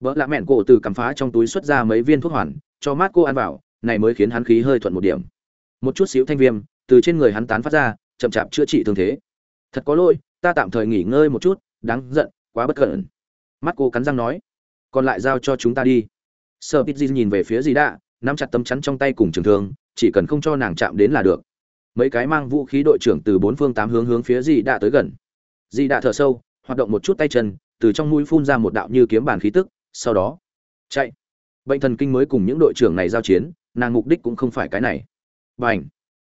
[SPEAKER 1] Vợ lạ mẹn cổ từ cắm phá trong túi xuất ra mấy viên thuốc hoàn, cho mát cô ăn vào, này mới khiến hắn khí hơi thuận một điểm một chút xíu thanh viêm, từ trên người hắn tán phát ra, chậm chạp chữa trị thương thế. Thật có lỗi, ta tạm thời nghỉ ngơi một chút, đáng giận, quá bất cẩn. Mắt cô cắn răng nói. Còn lại giao cho chúng ta đi. Sơ di nhìn về phía dì đạ, nắm chặt tấm chắn trong tay cùng trường thương, chỉ cần không cho nàng chạm đến là được. Mấy cái mang vũ khí đội trưởng từ bốn phương tám hướng hướng phía dì đạ tới gần. Dì đạ thở sâu, hoạt động một chút tay chân, từ trong mũi phun ra một đạo như kiếm bàn khí tức, sau đó chạy. Bệnh thần kinh mới cùng những đội trưởng này giao chiến, nàng mục đích cũng không phải cái này và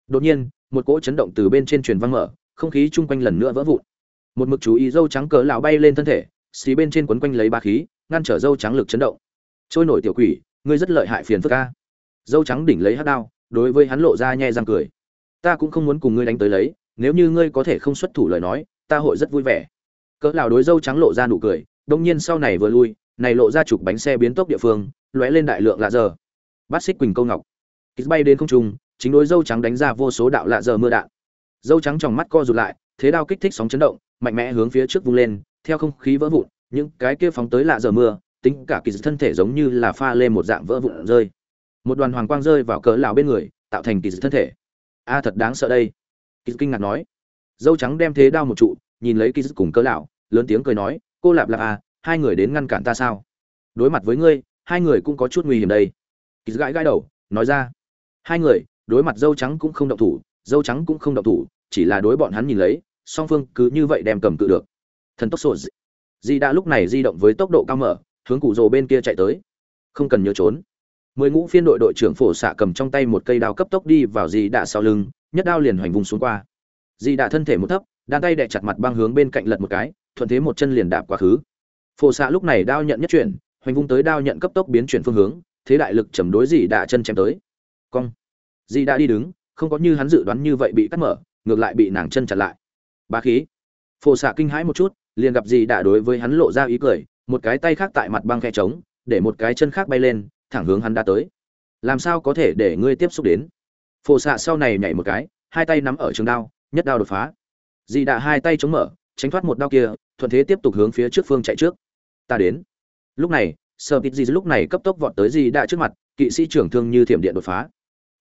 [SPEAKER 1] đột nhiên, một cỗ chấn động từ bên trên truyền văng mở, không khí chung quanh lần nữa vỡ vụn. Một mực chú ý dâu trắng cỡ lão bay lên thân thể xí bên trên quấn quanh lấy ba khí, ngăn trở dâu trắng lực chấn động. Trôi nổi tiểu quỷ, ngươi rất lợi hại phiền phức ca dâu trắng đỉnh lấy hát đao, đối với hắn lộ ra nhẹ răng cười. Ta cũng không muốn cùng ngươi đánh tới lấy, nếu như ngươi có thể không xuất thủ lời nói, ta hội rất vui vẻ. Cỡ lão đối dâu trắng lộ ra nụ cười, đông nhiên sau này vừa lui, này lộ ra chụp bánh xe biến tốc địa phương, lóe lên đại lượng lạ giờ. Bát xích quỳnh câu ngọc. Kích bay đến không trung chính đối dâu trắng đánh ra vô số đạo lạ giờ mưa đạn. Dâu trắng trong mắt co rụt lại, thế đao kích thích sóng chấn động, mạnh mẽ hướng phía trước vung lên, theo không khí vỡ vụn, những cái kia phóng tới lạ giờ mưa, tính cả kỳ thân thể giống như là pha lên một dạng vỡ vụn rơi. Một đoàn hoàng quang rơi vào cỡ lão bên người, tạo thành kỳ thân thể. A, thật đáng sợ đây. Kỳ kinh ngạc nói. Dâu trắng đem thế đao một trụ, nhìn lấy kỳ cùng cỡ lão, lớn tiếng cười nói, cô lạp lạp à hai người đến ngăn cản ta sao? Đối mặt với ngươi, hai người cũng có chút nguy hiểm đây. Kỳ gãi gãi đầu, nói ra. Hai người đối mặt dâu trắng cũng không động thủ, dâu trắng cũng không động thủ, chỉ là đối bọn hắn nhìn lấy, song phương cứ như vậy đem cầm cự được. Thần tốc sổ di đã lúc này di động với tốc độ cao mở, hướng cụ rồ bên kia chạy tới. Không cần nhớ trốn. Mười ngũ phiên đội đội trưởng phổ xạ cầm trong tay một cây đao cấp tốc đi vào di đạ sau lưng, nhất đao liền hoành vùng xuống qua. Di đạ thân thể một thấp, đan tay đè chặt mặt băng hướng bên cạnh lật một cái, thuận thế một chân liền đạp quá khứ. Phổ xạ lúc này đao nhận nhất chuyển, hoành vung tới đao nhận cấp tốc biến chuyển phương hướng, thế đại lực chầm đối di đạ chân chém tới. Cong di đã đi đứng, không có như hắn dự đoán như vậy bị cắt mở, ngược lại bị nàng chân chặn lại. Bá khí. Phổ xạ kinh hãi một chút, liền gặp di đã đối với hắn lộ ra ý cười, một cái tay khác tại mặt băng khe trống, để một cái chân khác bay lên, thẳng hướng hắn đã tới. Làm sao có thể để ngươi tiếp xúc đến? Phổ xạ sau này nhảy một cái, hai tay nắm ở trường đao, nhất đao đột phá. Dì đã hai tay chống mở, tránh thoát một đao kia, thuận thế tiếp tục hướng phía trước phương chạy trước. Ta đến. Lúc này sơ tít dì lúc này cấp tốc vọt tới dì đã trước mặt, kỵ sĩ trưởng thương như thiểm điện đột phá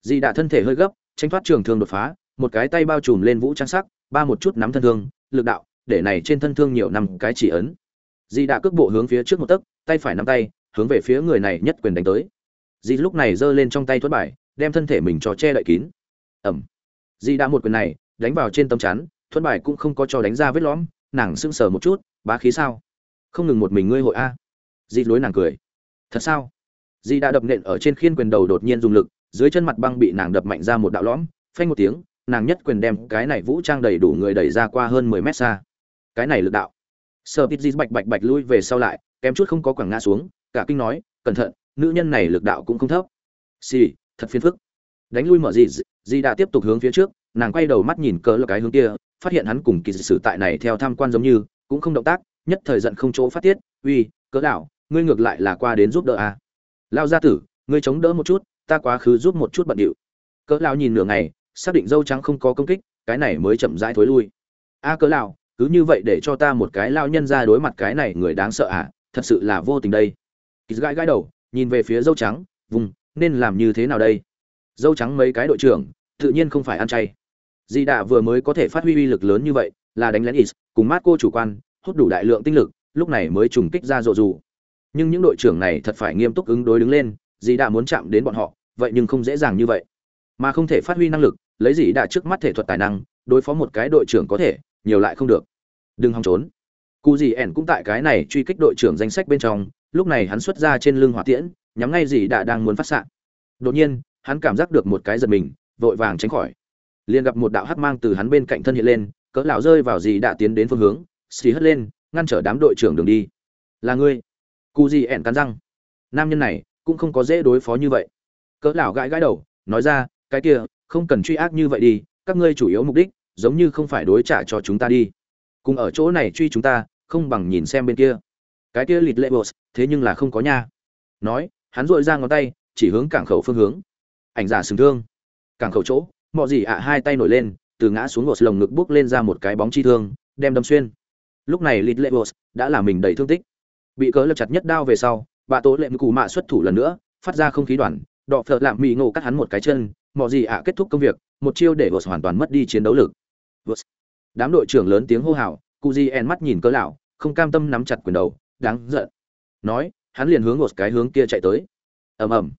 [SPEAKER 1] dì đạ thân thể hơi gấp, tránh thoát trường thương đột phá, một cái tay bao trùm lên vũ trang sắc, ba một chút nắm thân thương, lực đạo, để này trên thân thương nhiều năm cái chỉ ấn. Dì đạ cước bộ hướng phía trước một tấc, tay phải nắm tay, hướng về phía người này nhất quyền đánh tới. Dì lúc này giơ lên trong tay thuẫn bài, đem thân thể mình cho che đậy kín. Ẩm. Dì đã một quyền này, đánh vào trên tấm chắn, thuẫn bài cũng không có cho đánh ra vết lõm, nàng sững sờ một chút, bá khí sao? Không ngừng một mình ngươi hội a? Dì lối nàng cười. Thật sao? Dì đã đập nện ở trên khiên quyền đầu đột nhiên dùng lực dưới chân mặt băng bị nàng đập mạnh ra một đạo lõm phanh một tiếng nàng nhất quyền đem cái này vũ trang đầy đủ người đẩy ra qua hơn mười mét xa cái này lực đạo Serpits Dì bạch bạch bạch lui về sau lại, kém chút không có quẳng ngã xuống, cả kinh nói, cẩn thận, nữ nhân này lực đạo cũng không thấp. Xì, thật phiền phức. Đánh lui mở gì, Dì đã tiếp tục hướng phía trước, nàng quay đầu mắt nhìn cỡ là cái hướng kia, phát hiện hắn cùng kỳ sử tại này theo tham quan giống như, cũng không động tác, nhất thời giận không chỗ phát tiết, uy, cỡ đạo, ngươi ngược lại là qua đến giúp đỡ à? Lao gia tử, ngươi chống đỡ một chút, ta quá khứ giúp một chút bận điệu. Cỡ lão nhìn nửa ngày, xác định dâu trắng không có công kích, cái này mới chậm rãi thối lui. A cỡ lão, cứ như vậy để cho ta một cái lao nhân ra đối mặt cái này người đáng sợ à thật sự là vô tình đây kỳ gãi gãi đầu nhìn về phía dâu trắng vùng nên làm như thế nào đây dâu trắng mấy cái đội trưởng tự nhiên không phải ăn chay di đạ vừa mới có thể phát huy uy lực lớn như vậy là đánh lén is cùng mát cô chủ quan hút đủ đại lượng tinh lực lúc này mới trùng kích ra rộ rù nhưng những đội trưởng này thật phải nghiêm túc ứng đối đứng lên, dì đã muốn chạm đến bọn họ, vậy nhưng không dễ dàng như vậy. Mà không thể phát huy năng lực, lấy dì đã trước mắt thể thuật tài năng, đối phó một cái đội trưởng có thể, nhiều lại không được. Đừng hòng trốn. Cụ dì ẻn cũng tại cái này truy kích đội trưởng danh sách bên trong, lúc này hắn xuất ra trên lưng hỏa tiễn, nhắm ngay dì đã đang muốn phát xạ. Đột nhiên, hắn cảm giác được một cái giật mình, vội vàng tránh khỏi. Liền gặp một đạo hắc mang từ hắn bên cạnh thân hiện lên, cỡ lão rơi vào dì đã tiến đến phương hướng, xì hất lên, ngăn trở đám đội trưởng đường đi. Là ngươi cụ gì ẻn cắn răng. Nam nhân này cũng không có dễ đối phó như vậy. Cỡ lão gãi gãi đầu, nói ra, cái kia, không cần truy ác như vậy đi, các ngươi chủ yếu mục đích giống như không phải đối trả cho chúng ta đi. Cùng ở chỗ này truy chúng ta, không bằng nhìn xem bên kia. Cái kia lịt lệ boss thế nhưng là không có nha. Nói, hắn dội ra ngón tay, chỉ hướng cảng khẩu phương hướng. Ảnh giả sừng thương. Cảng khẩu chỗ mọi gì ạ hai tay nổi lên, từ ngã xuống gột lồng ngực bước lên ra một cái bóng chi thương, đem đâm xuyên. Lúc này lịt lệ boss đã làm mình đầy thương tích bị cớ lập chặt nhất đao về sau, bà tố lệm cù mạ xuất thủ lần nữa, phát ra không khí đoàn, đọ phợ lạm mỹ ngộ cắt hắn một cái chân mọi gì ạ, kết thúc công việc, một chiêu để vợt hoàn toàn mất đi chiến đấu lực. Vợt. đám đội trưởng lớn tiếng hô hào cụ di en mắt nhìn cớ lão, không cam tâm nắm chặt quyền đầu, đáng giận. Nói, hắn liền hướng một cái hướng kia chạy tới. Ầm ầm.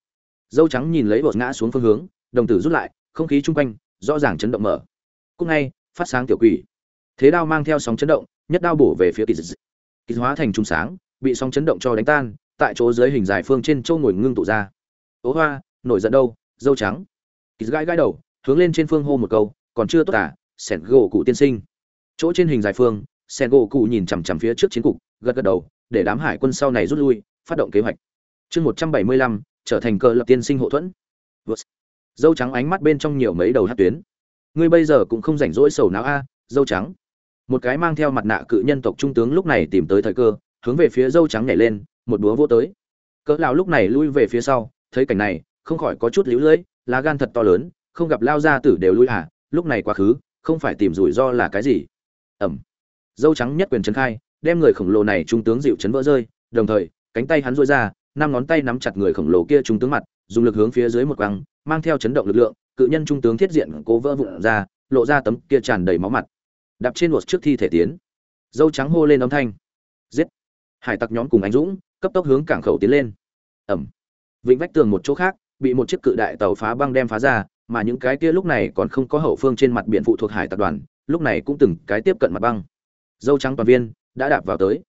[SPEAKER 1] Dâu trắng nhìn lấy vợt ngã xuống phương hướng, đồng tử rút lại, không khí chung quanh, rõ ràng chấn động mở. Cúc ngay, phát sáng tiểu quỷ. Thế đao mang theo sóng chấn động, nhất đao bổ về phía kỳ dị. Kỳ hóa thành trung sáng bị sóng chấn động cho đánh tan tại chỗ dưới hình dài phương trên châu ngồi ngưng tụ ra. Ố hoa nổi giận đâu dâu trắng. Kỳ gãi gãi đầu hướng lên trên phương hô một câu còn chưa tốt cả, sẻn gỗ cụ tiên sinh. Chỗ trên hình dài phương sẻn gỗ cụ nhìn chằm chằm phía trước chiến cục gật gật đầu để đám hải quân sau này rút lui phát động kế hoạch. Chương một trăm bảy mươi lăm trở thành cờ lập tiên sinh hộ thuẫn. Dâu trắng ánh mắt bên trong nhiều mấy đầu hát tuyến. Ngươi bây giờ cũng không rảnh rỗi sầu não a dâu trắng. Một cái mang theo mặt nạ cự nhân tộc trung tướng lúc này tìm tới thời cơ hướng về phía dâu trắng nhảy lên, một búa vô tới. Cỡ lão lúc này lui về phía sau, thấy cảnh này, không khỏi có chút liễu lưỡi, lá gan thật to lớn, không gặp lao ra tử đều lui à lúc này quá khứ, không phải tìm rủi ro là cái gì? Ẩm. Dâu trắng nhất quyền trấn khai, đem người khổng lồ này trung tướng dịu chấn vỡ rơi, đồng thời, cánh tay hắn duỗi ra, năm ngón tay nắm chặt người khổng lồ kia trung tướng mặt, dùng lực hướng phía dưới một quăng, mang theo chấn động lực lượng, cự nhân trung tướng thiết diện cố vỡ vụn ra, lộ ra tấm kia tràn đầy máu mặt. Đạp trên một trước thi thể tiến. Dâu trắng hô lên âm thanh. Giết hải tặc nhóm cùng anh dũng, cấp tốc hướng cảng khẩu tiến lên. Ẩm. Vịnh vách tường một chỗ khác, bị một chiếc cự đại tàu phá băng đem phá ra, mà những cái kia lúc này còn không có hậu phương trên mặt biển phụ thuộc hải tập đoàn, lúc này cũng từng cái tiếp cận mặt băng. Dâu trắng toàn viên, đã đạp vào tới.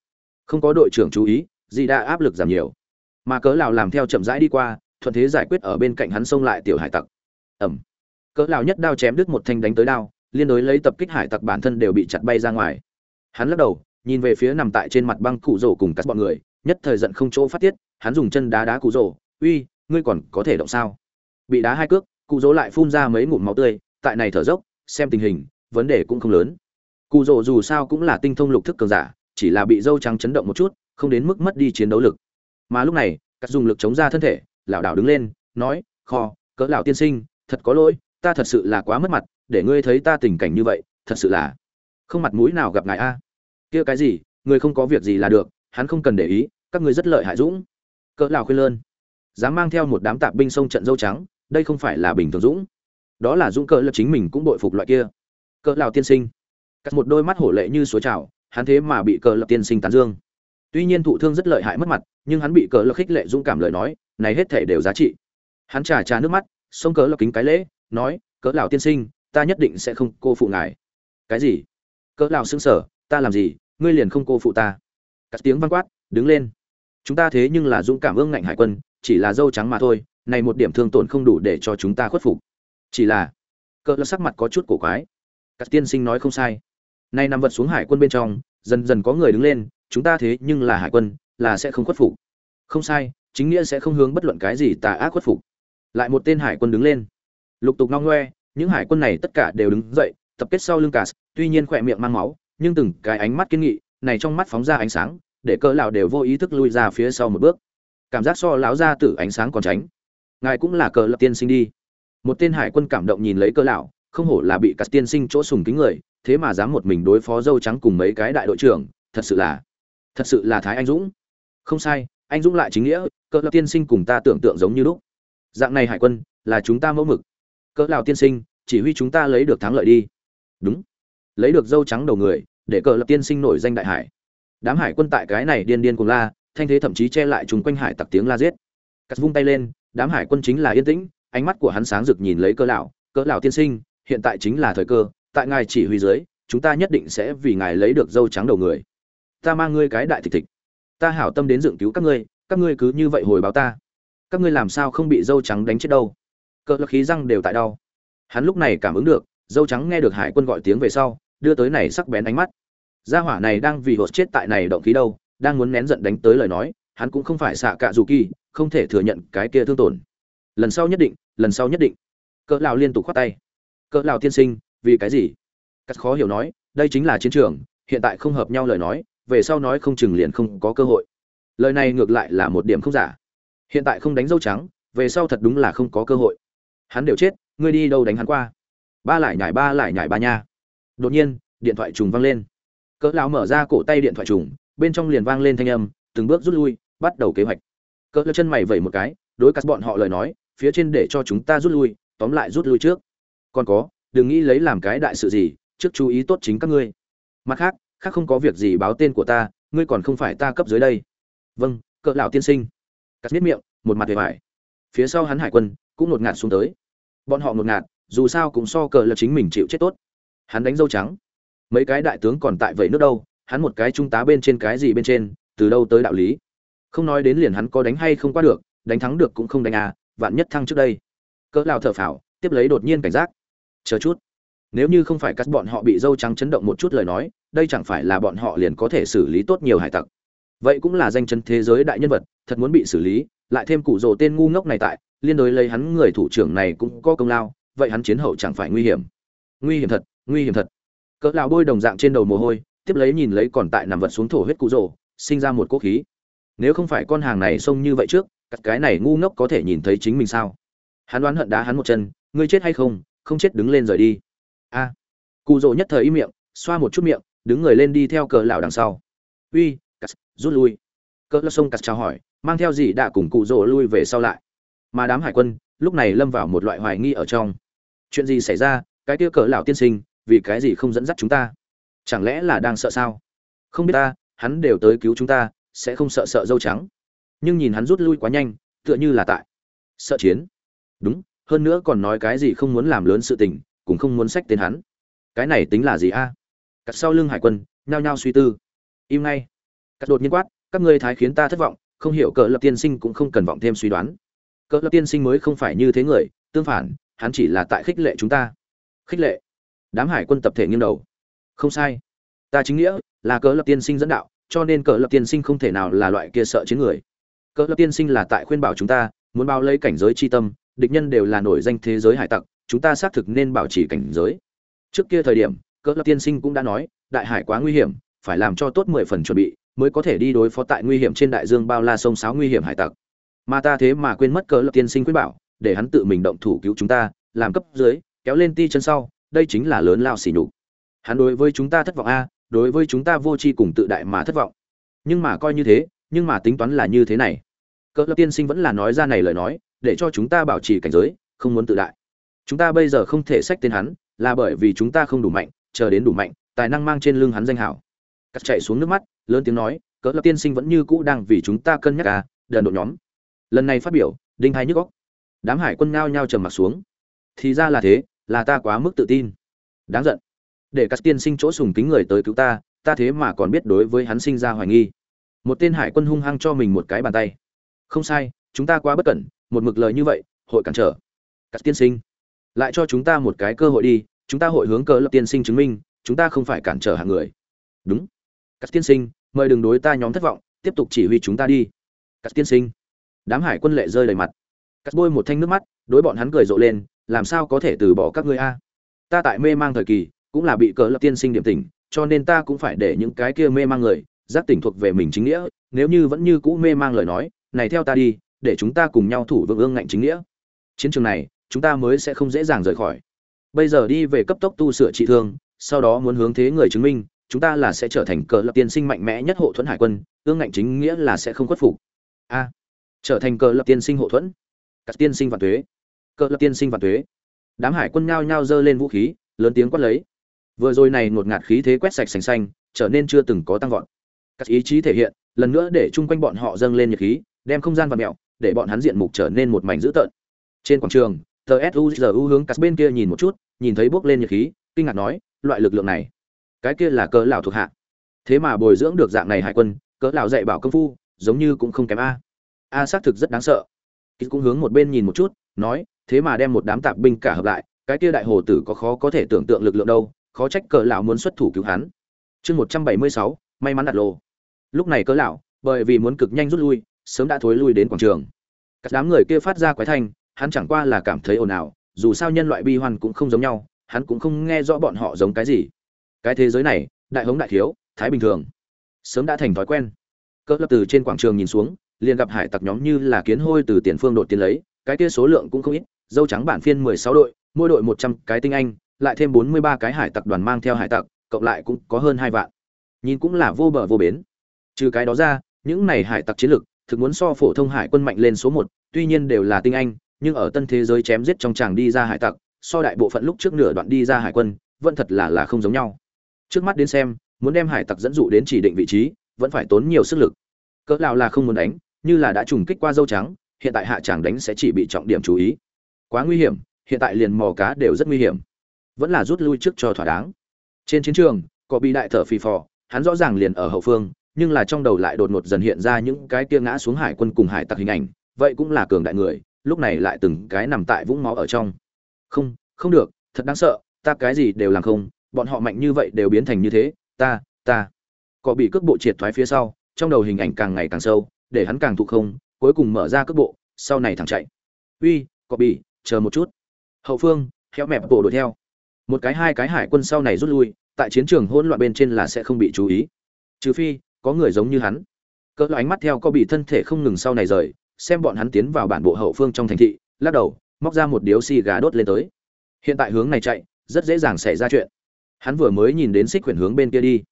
[SPEAKER 1] Không có đội trưởng chú ý, gì đã áp lực giảm nhiều. Mà cớ lào làm theo chậm rãi đi qua, thuận thế giải quyết ở bên cạnh hắn xông lại tiểu hải tặc. Ẩm. Cớ lào nhất đao chém đứt một thanh đánh tới đao, liên đối lấy tập kích hải tặc bản thân đều bị chặt bay ra ngoài. Hắn lắc đầu nhìn về phía nằm tại trên mặt băng cụ rổ cùng các bọn người, nhất thời giận không chỗ phát tiết, hắn dùng chân đá đá cụ rổ, uy, ngươi còn có thể động sao? Bị đá hai cước, cụ rỗ lại phun ra mấy ngụm máu tươi, tại này thở dốc, xem tình hình, vấn đề cũng không lớn. Cụ rỗ dù sao cũng là tinh thông lục thức cường giả, chỉ là bị dâu trắng chấn động một chút, không đến mức mất đi chiến đấu lực. Mà lúc này, cắt dùng lực chống ra thân thể, lảo đảo đứng lên, nói, kho, cỡ lão tiên sinh, thật có lỗi, ta thật sự là quá mất mặt, để ngươi thấy ta tình cảnh như vậy, thật sự là không mặt mũi nào gặp ngài a kia cái gì người không có việc gì là được hắn không cần để ý các ngươi rất lợi hại dũng. Cỡ lão khuyên lơn. Dám mang theo một đám tạp binh sông trận dâu trắng đây không phải là bình thường dũng. Đó là dũng cỡ lập chính mình cũng bội phục loại kia. Cỡ lão tiên sinh. Cắt một đôi mắt hổ lệ như suối trào hắn thế mà bị cỡ lập tiên sinh tán dương. Tuy nhiên thụ thương rất lợi hại mất mặt nhưng hắn bị cỡ lập khích lệ dũng cảm lời nói này hết thể đều giá trị. Hắn trà trà nước mắt xông cỡ lập kính cái lễ nói cỡ lão tiên sinh ta nhất định sẽ không cô phụ ngài. Cái gì? Cỡ lão xưng sở, ta làm gì? Ngươi liền không cô phụ ta. Cắt tiếng văn quát, đứng lên. Chúng ta thế nhưng là dũng cảm ương ngạnh hải quân, chỉ là dâu trắng mà thôi, này một điểm thương tổn không đủ để cho chúng ta khuất phục. Chỉ là, cỡ lão sắc mặt có chút cổ quái. Cắt tiên sinh nói không sai. Nay nằm vật xuống hải quân bên trong, dần dần có người đứng lên, chúng ta thế nhưng là hải quân, là sẽ không khuất phục. Không sai, chính nghĩa sẽ không hướng bất luận cái gì tà ác khuất phục. Lại một tên hải quân đứng lên. Lục tục ngao ngoe, những hải quân này tất cả đều đứng dậy, tập kết sau lưng cả, tuy nhiên khỏe miệng mang máu nhưng từng cái ánh mắt kiên nghị, này trong mắt phóng ra ánh sáng, để cỡ lão đều vô ý thức lui ra phía sau một bước. Cảm giác so lão ra tử ánh sáng còn tránh. Ngài cũng là cỡ lập tiên sinh đi. Một tên hải quân cảm động nhìn lấy cỡ lão, không hổ là bị cắt tiên sinh chỗ sùng kính người, thế mà dám một mình đối phó dâu trắng cùng mấy cái đại đội trưởng, thật sự là, thật sự là thái anh dũng. Không sai, anh dũng lại chính nghĩa, cỡ lập tiên sinh cùng ta tưởng tượng giống như lúc. Dạng này hải quân, là chúng ta mẫu mực. Cỡ lão tiên sinh, chỉ huy chúng ta lấy được thắng lợi đi. Đúng. Lấy được dâu trắng đầu người để cờ lập tiên sinh nổi danh đại hải. Đám hải quân tại cái này điên điên cùng la, thanh thế thậm chí che lại chúng quanh hải tặc tiếng la giết. Cắt vung tay lên, đám hải quân chính là yên tĩnh, ánh mắt của hắn sáng rực nhìn lấy cỡ lão cỡ lão tiên sinh, hiện tại chính là thời cơ, tại ngài chỉ huy dưới, chúng ta nhất định sẽ vì ngài lấy được dâu trắng đầu người. Ta mang ngươi cái đại thịt thịt. Ta hảo tâm đến dựng cứu các ngươi các ngươi cứ như vậy hồi báo ta. Các ngươi làm sao không bị dâu trắng đánh chết đâu? Cỡ lão khí răng đều tại đau. Hắn lúc này cảm ứng được, dâu trắng nghe được hải quân gọi tiếng về sau, đưa tới này sắc bén ánh mắt gia hỏa này đang vì hột chết tại này động khí đâu, đang muốn nén giận đánh tới lời nói, hắn cũng không phải xạ cạ dù kỳ, không thể thừa nhận cái kia thương tổn. Lần sau nhất định, lần sau nhất định. Cỡ lão liên tục khoát tay. Cỡ lão tiên sinh, vì cái gì? Cắt khó hiểu nói, đây chính là chiến trường, hiện tại không hợp nhau lời nói, về sau nói không chừng liền không có cơ hội. Lời này ngược lại là một điểm không giả. Hiện tại không đánh dâu trắng, về sau thật đúng là không có cơ hội. Hắn đều chết, ngươi đi đâu đánh hắn qua? Ba lại nhảy ba lại nhảy ba nha. Đột nhiên, điện thoại trùng văng lên cỡ lão mở ra cổ tay điện thoại trùng, bên trong liền vang lên thanh âm, từng bước rút lui, bắt đầu kế hoạch. Cỡ chân mày vẩy một cái, đối cắt bọn họ lời nói, phía trên để cho chúng ta rút lui, tóm lại rút lui trước. Còn có, đừng nghĩ lấy làm cái đại sự gì, trước chú ý tốt chính các ngươi. Mặt khác khác không có việc gì báo tên của ta, ngươi còn không phải ta cấp dưới đây. Vâng cỡ lão tiên sinh. Cắt biết miệng, một mặt về vải phía sau hắn hải quân, cũng ngột ngạt xuống tới. Bọn họ ngột ngạt, dù sao cũng so cờ là chính mình chịu chết tốt. Hắn đánh dâu trắng mấy cái đại tướng còn tại vậy nước đâu, hắn một cái trung tá bên trên cái gì bên trên, từ đâu tới đạo lý. Không nói đến liền hắn có đánh hay không qua được, đánh thắng được cũng không đánh à vạn nhất thăng trước đây. Cỡ lao thở phào, tiếp lấy đột nhiên cảnh giác. Chờ chút. Nếu như không phải cắt bọn họ bị dâu trắng chấn động một chút lời nói, đây chẳng phải là bọn họ liền có thể xử lý tốt nhiều hải tặc. Vậy cũng là danh chân thế giới đại nhân vật, thật muốn bị xử lý, lại thêm cụ rồ tên ngu ngốc này tại, liên đối lấy hắn người thủ trưởng này cũng có công lao, vậy hắn chiến hậu chẳng phải nguy hiểm. Nguy hiểm thật, nguy hiểm thật cỡ lão bôi đồng dạng trên đầu mồ hôi, tiếp lấy nhìn lấy còn tại nằm vật xuống thổ huyết cụ rồ, sinh ra một cỗ khí. Nếu không phải con hàng này xông như vậy trước cắt cái này ngu ngốc có thể nhìn thấy chính mình sao? Hắn đoán hận đá hắn một chân, ngươi chết hay không không chết đứng lên rời đi. A. Cụ rồ nhất thời im miệng, xoa một chút miệng, đứng người lên đi theo cỡ lão đằng sau. Uy, cắt, rút lui. Cỡ lão xông cắt chào hỏi, mang theo gì đã cùng cụ rồ lui về sau lại. Mà đám hải quân, lúc này lâm vào một loại hoài nghi ở trong. Chuyện gì xảy ra? Cái kia cỡ lão tiên sinh vì cái gì không dẫn dắt chúng ta? Chẳng lẽ là đang sợ sao? Không biết ta, hắn đều tới cứu chúng ta, sẽ không sợ sợ dâu trắng. Nhưng nhìn hắn rút lui quá nhanh, tựa như là tại sợ chiến. Đúng, hơn nữa còn nói cái gì không muốn làm lớn sự tình, cũng không muốn sách tên hắn. Cái này tính là gì a? À? cắt sau lưng hải quân, nhao nhao suy tư. Im ngay. Cắt đột nhiên quát, các ngươi thái khiến ta thất vọng, không hiểu cỡ lập tiên sinh cũng không cần vọng thêm suy đoán. Cỡ lập tiên sinh mới không phải như thế người, tương phản, hắn chỉ là tại khích lệ chúng ta. Khích lệ? Đám hải quân tập thể nghiêng đầu. Không sai. Ta chính nghĩa là cỡ lập tiên sinh dẫn đạo, cho nên cỡ lập tiên sinh không thể nào là loại kia sợ chiến người. Cỡ lập tiên sinh là tại khuyên bảo chúng ta, muốn bao lấy cảnh giới chi tâm, địch nhân đều là nổi danh thế giới hải tặc, chúng ta xác thực nên bảo trì cảnh giới. Trước kia thời điểm, cỡ lập tiên sinh cũng đã nói, đại hải quá nguy hiểm, phải làm cho tốt mười phần chuẩn bị, mới có thể đi đối phó tại nguy hiểm trên đại dương bao la sông sáo nguy hiểm hải tặc. Mà ta thế mà quên mất cỡ lập tiên sinh khuyên bảo, để hắn tự mình động thủ cứu chúng ta, làm cấp dưới, kéo lên ti chân sau đây chính là lớn lao xỉ nhục. Hắn đối với chúng ta thất vọng a, đối với chúng ta vô tri cùng tự đại mà thất vọng. Nhưng mà coi như thế, nhưng mà tính toán là như thế này. Cỡ lập tiên sinh vẫn là nói ra này lời nói, để cho chúng ta bảo trì cảnh giới, không muốn tự đại. Chúng ta bây giờ không thể sách tên hắn, là bởi vì chúng ta không đủ mạnh, chờ đến đủ mạnh, tài năng mang trên lưng hắn danh hảo. Cắt chạy xuống nước mắt, lớn tiếng nói cỡ lập tiên sinh vẫn như cũ đang vì chúng ta cân nhắc à đần độ nhóm. Lần này phát biểu, đinh hai nhức góc đám hải quân ngao nhao trầm mặt xuống. Thì ra là thế là ta quá mức tự tin. Đáng giận. Để các tiên sinh chỗ sùng kính người tới cứu ta ta thế mà còn biết đối với hắn sinh ra hoài nghi. Một tên hải quân hung hăng cho mình một cái bàn tay. Không sai, chúng ta quá bất cẩn, một mực lời như vậy, hội cản trở. Các tiên sinh, lại cho chúng ta một cái cơ hội đi, chúng ta hội hướng cờ lập tiên sinh chứng minh, chúng ta không phải cản trở hạng người. Đúng. Các tiên sinh, mời đừng đối ta nhóm thất vọng, tiếp tục chỉ huy chúng ta đi. Các tiên sinh, đám hải quân lệ rơi đầy mặt. Cắt bôi một thanh nước mắt, đối bọn hắn cười rộ lên làm sao có thể từ bỏ các ngươi a? Ta tại mê mang thời kỳ, cũng là bị cờ lập tiên sinh điểm tỉnh, cho nên ta cũng phải để những cái kia mê mang người, giác tỉnh thuộc về mình chính nghĩa. Nếu như vẫn như cũ mê mang lời nói, này theo ta đi, để chúng ta cùng nhau thủ vững ương ngạnh chính nghĩa. Chiến trường này, chúng ta mới sẽ không dễ dàng rời khỏi. Bây giờ đi về cấp tốc tu sửa trị thương, sau đó muốn hướng thế người chứng minh, chúng ta là sẽ trở thành cờ lập tiên sinh mạnh mẽ nhất hộ thuẫn hải quân, ương ngạnh chính nghĩa là sẽ không khuất phục. A, trở thành cờ lập tiên sinh hộ thuẫn. Các tiên sinh và thuế cỡ lập tiên sinh và thuế đám hải quân nhao nhao giơ lên vũ khí, lớn tiếng quát lấy. Vừa rồi này ngột ngạt khí thế quét sạch sành xanh, trở nên chưa từng có tăng vọt. Các ý chí thể hiện, lần nữa để chung quanh bọn họ dâng lên nhiệt khí, đem không gian và mẹo để bọn hắn diện mục trở nên một mảnh dữ tợn. Trên quảng trường, tờ suzu hướng cắt bên kia nhìn một chút, nhìn thấy bước lên nhiệt khí, kinh ngạc nói, loại lực lượng này, cái kia là cỡ lão thuộc hạ. Thế mà bồi dưỡng được dạng này hải quân, cỡ lão dạy bảo công phu, giống như cũng không kém a. A xác thực rất đáng sợ. Kýt cũng hướng một bên nhìn một chút nói, thế mà đem một đám tạp binh cả hợp lại, cái kia đại hồ tử có khó có thể tưởng tượng lực lượng đâu, khó trách cỡ lão muốn xuất thủ cứu hắn. Chương một trăm bảy mươi sáu, may mắn đặt lô. Lúc này cỡ lão, bởi vì muốn cực nhanh rút lui, sớm đã thối lui đến quảng trường. Các đám người kia phát ra quái thanh, hắn chẳng qua là cảm thấy ồn ào, dù sao nhân loại bi hoan cũng không giống nhau, hắn cũng không nghe rõ bọn họ giống cái gì. Cái thế giới này, đại hống đại thiếu, thái bình thường. Sớm đã thành thói quen. Cỡ lập từ trên quảng trường nhìn xuống, liền gặp hải tặc nhóm như là kiến hôi từ tiền phương đột tiến lấy cái kia số lượng cũng không ít, dâu trắng bản phiên mười sáu đội, mỗi đội một trăm cái tinh anh, lại thêm bốn mươi ba cái hải tặc đoàn mang theo hải tặc, cộng lại cũng có hơn hai vạn. Nhìn cũng là vô bờ vô bến. Trừ cái đó ra, những này hải tặc chiến lực, thực muốn so phổ thông hải quân mạnh lên số một, tuy nhiên đều là tinh anh, nhưng ở tân thế giới chém giết trong chàng đi ra hải tặc, so đại bộ phận lúc trước nửa đoạn đi ra hải quân, vẫn thật là là không giống nhau. Trước mắt đến xem, muốn đem hải tặc dẫn dụ đến chỉ định vị trí, vẫn phải tốn nhiều sức lực. Cỡ nào là không muốn đánh, như là đã trùng kích qua dâu trắng hiện tại hạ tràng đánh sẽ chỉ bị trọng điểm chú ý. Quá nguy hiểm, hiện tại liền mò cá đều rất nguy hiểm. Vẫn là rút lui trước cho thỏa đáng. Trên chiến trường, có bị đại thở phì phò, hắn rõ ràng liền ở hậu phương, nhưng là trong đầu lại đột ngột dần hiện ra những cái kia ngã xuống hải quân cùng hải tặc hình ảnh, vậy cũng là cường đại người, lúc này lại từng cái nằm tại vũng máu ở trong. Không không được, thật đáng sợ, ta cái gì đều làm không, bọn họ mạnh như vậy đều biến thành như thế, ta ta. Có bị cước bộ triệt thoái phía sau, trong đầu hình ảnh càng ngày càng sâu, để hắn càng thụ không cuối cùng mở ra cước bộ, sau này thẳng chạy. Uy, cọ bị chờ một chút. Hậu phương, héo mẹp bộ đuổi theo. Một cái hai cái hải quân sau này rút lui, tại chiến trường hỗn loạn bên trên là sẽ không bị chú ý. Trừ phi, có người giống như hắn. Cỡ ánh mắt theo có bị thân thể không ngừng sau này rời, xem bọn hắn tiến vào bản bộ hậu phương trong thành thị, lắc đầu, móc ra một điếu xì gà đốt lên tới. Hiện tại hướng này chạy, rất dễ dàng xảy ra chuyện. Hắn vừa mới nhìn đến xích quyển hướng bên kia đi.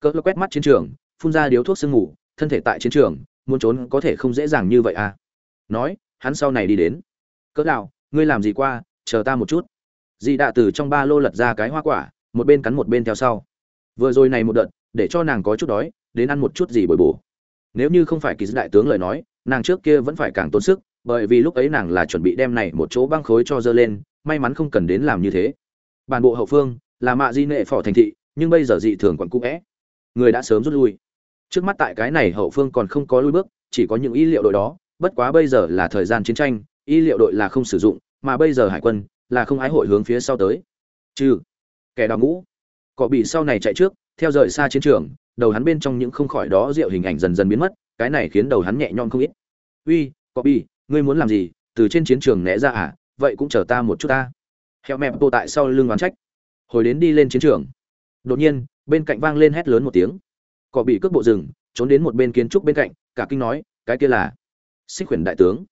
[SPEAKER 1] Cỡ quét mắt chiến trường, phun ra điếu thuốc sương ngủ thân thể tại chiến trường muốn trốn có thể không dễ dàng như vậy à? Nói, hắn sau này đi đến. Cỡ đạo ngươi làm gì qua, chờ ta một chút. Dì đạ từ trong ba lô lật ra cái hoa quả, một bên cắn một bên theo sau. Vừa rồi này một đợt, để cho nàng có chút đói, đến ăn một chút gì bồi bổ. Nếu như không phải kỳ đại tướng lời nói, nàng trước kia vẫn phải càng tốn sức, bởi vì lúc ấy nàng là chuẩn bị đem này một chỗ băng khối cho dơ lên, may mắn không cần đến làm như thế. Bản bộ hậu phương là mạ di nệ phỏ thành thị, nhưng bây giờ dị thường còn cũ vẽ người đã sớm rút lui trước mắt tại cái này hậu phương còn không có lui bước, chỉ có những y liệu đội đó, bất quá bây giờ là thời gian chiến tranh y liệu đội là không sử dụng, mà bây giờ hải quân là không ái hội hướng phía sau tới. Trừ kẻ đào ngũ, cọ bị sau này chạy trước, theo rời xa chiến trường, đầu hắn bên trong những không khỏi đó rượu hình ảnh dần dần biến mất, cái này khiến đầu hắn nhẹ nhõm không ít. Uy, cọ bị, ngươi muốn làm gì? Từ trên chiến trường né ra à? Vậy cũng chờ ta một chút ta. Heo mẹp tô tại sau lưng oán trách, hồi đến đi lên chiến trường. Đột nhiên, bên cạnh vang lên hét lớn một tiếng cọ bị cước bộ rừng, trốn đến một bên kiến trúc bên cạnh, cả kinh nói, cái kia là xích quyển đại tướng.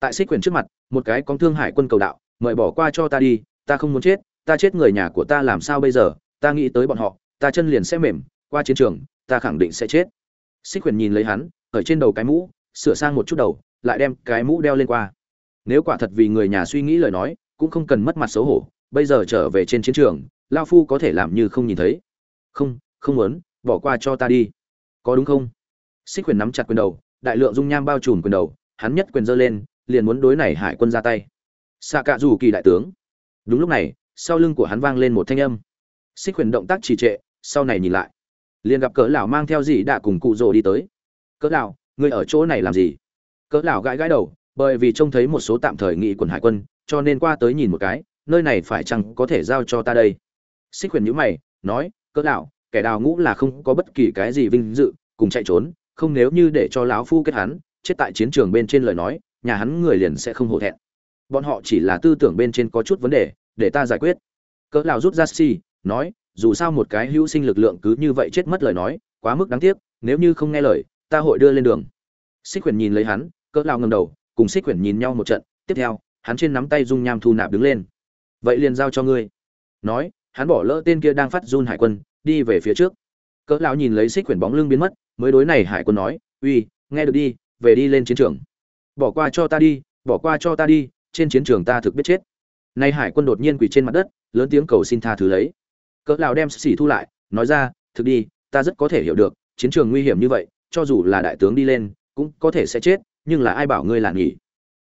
[SPEAKER 1] Tại xích quyển trước mặt, một cái con thương hải quân cầu đạo, mời bỏ qua cho ta đi, ta không muốn chết, ta chết người nhà của ta làm sao bây giờ, ta nghĩ tới bọn họ, ta chân liền sẽ mềm, qua chiến trường, ta khẳng định sẽ chết. Xích quyển nhìn lấy hắn ở trên đầu cái mũ, sửa sang một chút đầu, lại đem cái mũ đeo lên qua. Nếu quả thật vì người nhà suy nghĩ lời nói, cũng không cần mất mặt xấu hổ, bây giờ trở về trên chiến trường, lao phu có thể làm như không nhìn thấy. Không không muốn bỏ qua cho ta đi. Có đúng không? Xích quyền nắm chặt quyền đầu, đại lượng dung nham bao trùm quyền đầu, hắn nhất quyền giơ lên, liền muốn đối này hải quân ra tay. Xạ cạ dù kỳ đại tướng. Đúng lúc này, sau lưng của hắn vang lên một thanh âm. Xích quyền động tác trì trệ, sau này nhìn lại. Liền gặp cỡ lão mang theo dì đạ cùng cụ rồ đi tới. Cỡ lão, ngươi ở chỗ này làm gì? Cỡ lão gãi gãi đầu, bởi vì trông thấy một số tạm thời nghị quần hải quân, cho nên qua tới nhìn một cái, nơi này phải chăng có thể giao cho ta đây? Xích quyền nhíu mày, nói, cỡ lão kẻ đào ngũ là không có bất kỳ cái gì vinh dự cùng chạy trốn không nếu như để cho lão phu kết hắn chết tại chiến trường bên trên lời nói nhà hắn người liền sẽ không hổ thẹn. Bọn họ chỉ là tư tưởng bên trên có chút vấn đề để ta giải quyết. Cỡ lão rút ra si, nói dù sao một cái hữu sinh lực lượng cứ như vậy chết mất lời nói quá mức đáng tiếc nếu như không nghe lời ta hội đưa lên đường. Xích quyển nhìn lấy hắn cỡ lão ngầm đầu cùng xích quyển nhìn nhau một trận tiếp theo hắn trên nắm tay dung nham thu nạp đứng lên. Vậy liền giao cho ngươi. Nói hắn bỏ lỡ tên kia đang phát run hải quân đi về phía trước. Cỡ lão nhìn lấy xích quyển bóng lưng biến mất, mới đối này hải quân nói, uy, nghe được đi, về đi lên chiến trường. Bỏ qua cho ta đi, bỏ qua cho ta đi, trên chiến trường ta thực biết chết. Nay hải quân đột nhiên quỳ trên mặt đất, lớn tiếng cầu xin tha thứ lấy. Cỡ lão đem xỉ thu lại, nói ra, thực đi, ta rất có thể hiểu được, chiến trường nguy hiểm như vậy, cho dù là đại tướng đi lên, cũng có thể sẽ chết, nhưng là ai bảo ngươi là nghỉ?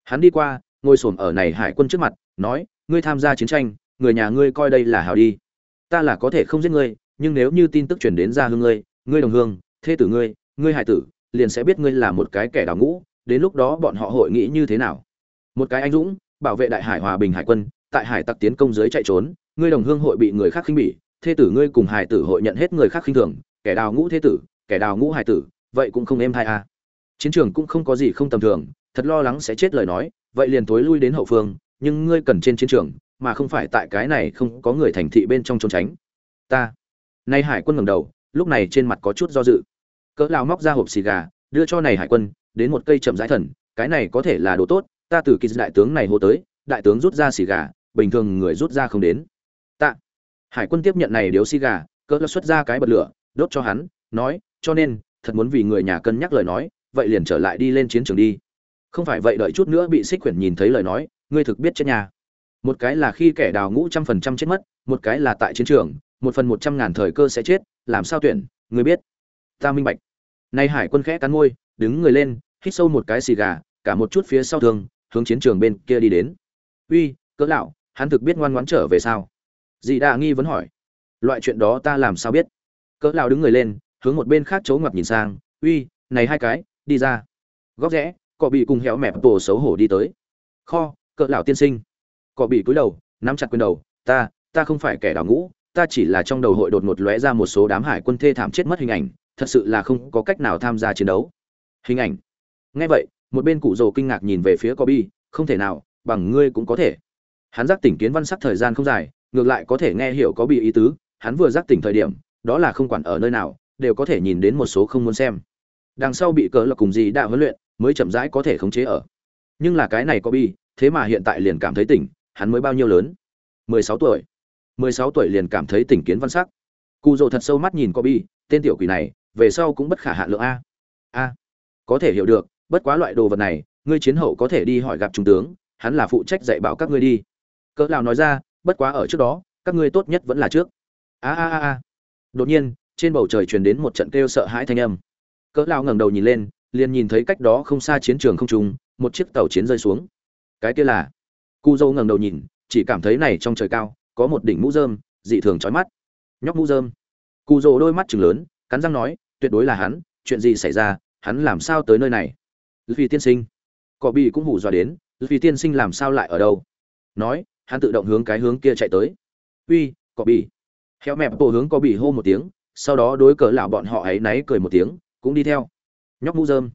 [SPEAKER 1] Hắn đi qua, ngồi xổm ở này hải quân trước mặt, nói, ngươi tham gia chiến tranh, người nhà ngươi coi đây là hào đi. Ta là có thể không giết ngươi nhưng nếu như tin tức truyền đến ra hương ngươi ngươi đồng hương, thê tử ngươi ngươi hải tử, liền sẽ biết ngươi là một cái kẻ đào ngũ, đến lúc đó bọn họ hội nghĩ như thế nào một cái anh dũng, bảo vệ đại hải hòa bình hải quân, tại hải tặc tiến công dưới chạy trốn, ngươi đồng hương hội bị người khác khinh bỉ, thê tử ngươi cùng hải tử hội nhận hết người khác khinh thường, kẻ đào ngũ thế tử, kẻ đào ngũ hải tử, vậy cũng không êm thai à. chiến trường cũng không có gì không tầm thường, thật lo lắng sẽ chết lời nói, vậy liền tối lui đến hậu phương, nhưng ngươi cần trên chiến trường, mà không phải tại cái này không có người thành thị bên trong trốn tránh ta nay hải quân ngẩng đầu, lúc này trên mặt có chút do dự. Cỡ lao móc ra hộp xì gà, đưa cho này hải quân, đến một cây chậm rãi thần, cái này có thể là đồ tốt, ta từ kỳ đại tướng này hô tới, đại tướng rút ra xì gà, bình thường người rút ra không đến. Tạ. Hải quân tiếp nhận này điếu xì gà, cỡ lao xuất ra cái bật lửa, đốt cho hắn, nói, cho nên, thật muốn vì người nhà cân nhắc lời nói, vậy liền trở lại đi lên chiến trường đi. Không phải vậy đợi chút nữa bị xích quyển nhìn thấy lời nói, ngươi thực biết chết nhà một cái là khi kẻ đào ngũ trăm phần trăm chết mất, một cái là tại chiến trường một phần một trăm ngàn thời cơ sẽ chết, làm sao tuyển, người biết. Ta minh bạch. Nay hải quân khẽ cắn môi, đứng người lên, hít sâu một cái xì gà, cả một chút phía sau thường hướng chiến trường bên kia đi đến. Uy, cỡ lão, hắn thực biết ngoan ngoãn trở về sao? Dì đạ nghi vấn hỏi. Loại chuyện đó ta làm sao biết? Cỡ lão đứng người lên, hướng một bên khác chỗ ngoặt nhìn sang. Uy, này hai cái, đi ra. Góc rẽ, cọ bị cùng héo mẹp tổ xấu hổ đi tới. Kho, cỡ lão tiên sinh. Cọ bị cúi đầu, nắm chặt quyền đầu. Ta ta không phải kẻ đào ngũ ta chỉ là trong đầu hội đột ngột lóe ra một số đám hải quân thê thảm chết mất hình ảnh thật sự là không có cách nào tham gia chiến đấu. Hình ảnh. Nghe vậy một bên cụ rồ kinh ngạc nhìn về phía Kobe, không thể nào bằng ngươi cũng có thể. Hắn giác tỉnh kiến văn sắc thời gian không dài ngược lại có thể nghe hiểu có bị ý tứ hắn vừa giác tỉnh thời điểm đó là không quản ở nơi nào đều có thể nhìn đến một số không muốn xem. Đằng sau bị cỡ là cùng gì đã huấn luyện mới chậm rãi có thể khống chế ở. Nhưng là cái này Kobe, thế mà hiện tại liền cảm thấy tỉnh hắn mới bao nhiêu lớn? Mười sáu tuổi mười sáu tuổi liền cảm thấy tỉnh kiến văn sắc. Cù Dụ thật sâu mắt nhìn Kobe, tên tiểu quỷ này về sau cũng bất khả hạ lượng a. A. Có thể hiểu được bất quá loại đồ vật này ngươi chiến hậu có thể đi hỏi gặp trung tướng hắn là phụ trách dạy bảo các ngươi đi. Cỡ lão nói ra bất quá ở trước đó các ngươi tốt nhất vẫn là trước. A a a a. Đột nhiên trên bầu trời truyền đến một trận kêu sợ hãi thanh âm. Cỡ lão ngẩng đầu nhìn lên liền nhìn thấy cách đó không xa chiến trường không trung một chiếc tàu chiến rơi xuống. Cái kia là? Cù Dụ ngẩng đầu nhìn chỉ cảm thấy này trong trời cao có một đỉnh mũ rơm, dị thường chói mắt. Nhóc mũ rơm. Cụ rồ đôi mắt trừng lớn, cắn răng nói, tuyệt đối là hắn, chuyện gì xảy ra, hắn làm sao tới nơi này? Vì tiên sinh. Cọ bị cũng hù dọa đến vì tiên sinh làm sao lại ở đâu? Nói, hắn tự động hướng cái hướng kia chạy tới. Uy, cọ bị heo mẹp bộ hướng cọ bị hô một tiếng, sau đó đối cờ lão bọn họ ấy náy cười một tiếng, cũng đi theo. Nhóc mũ rơm.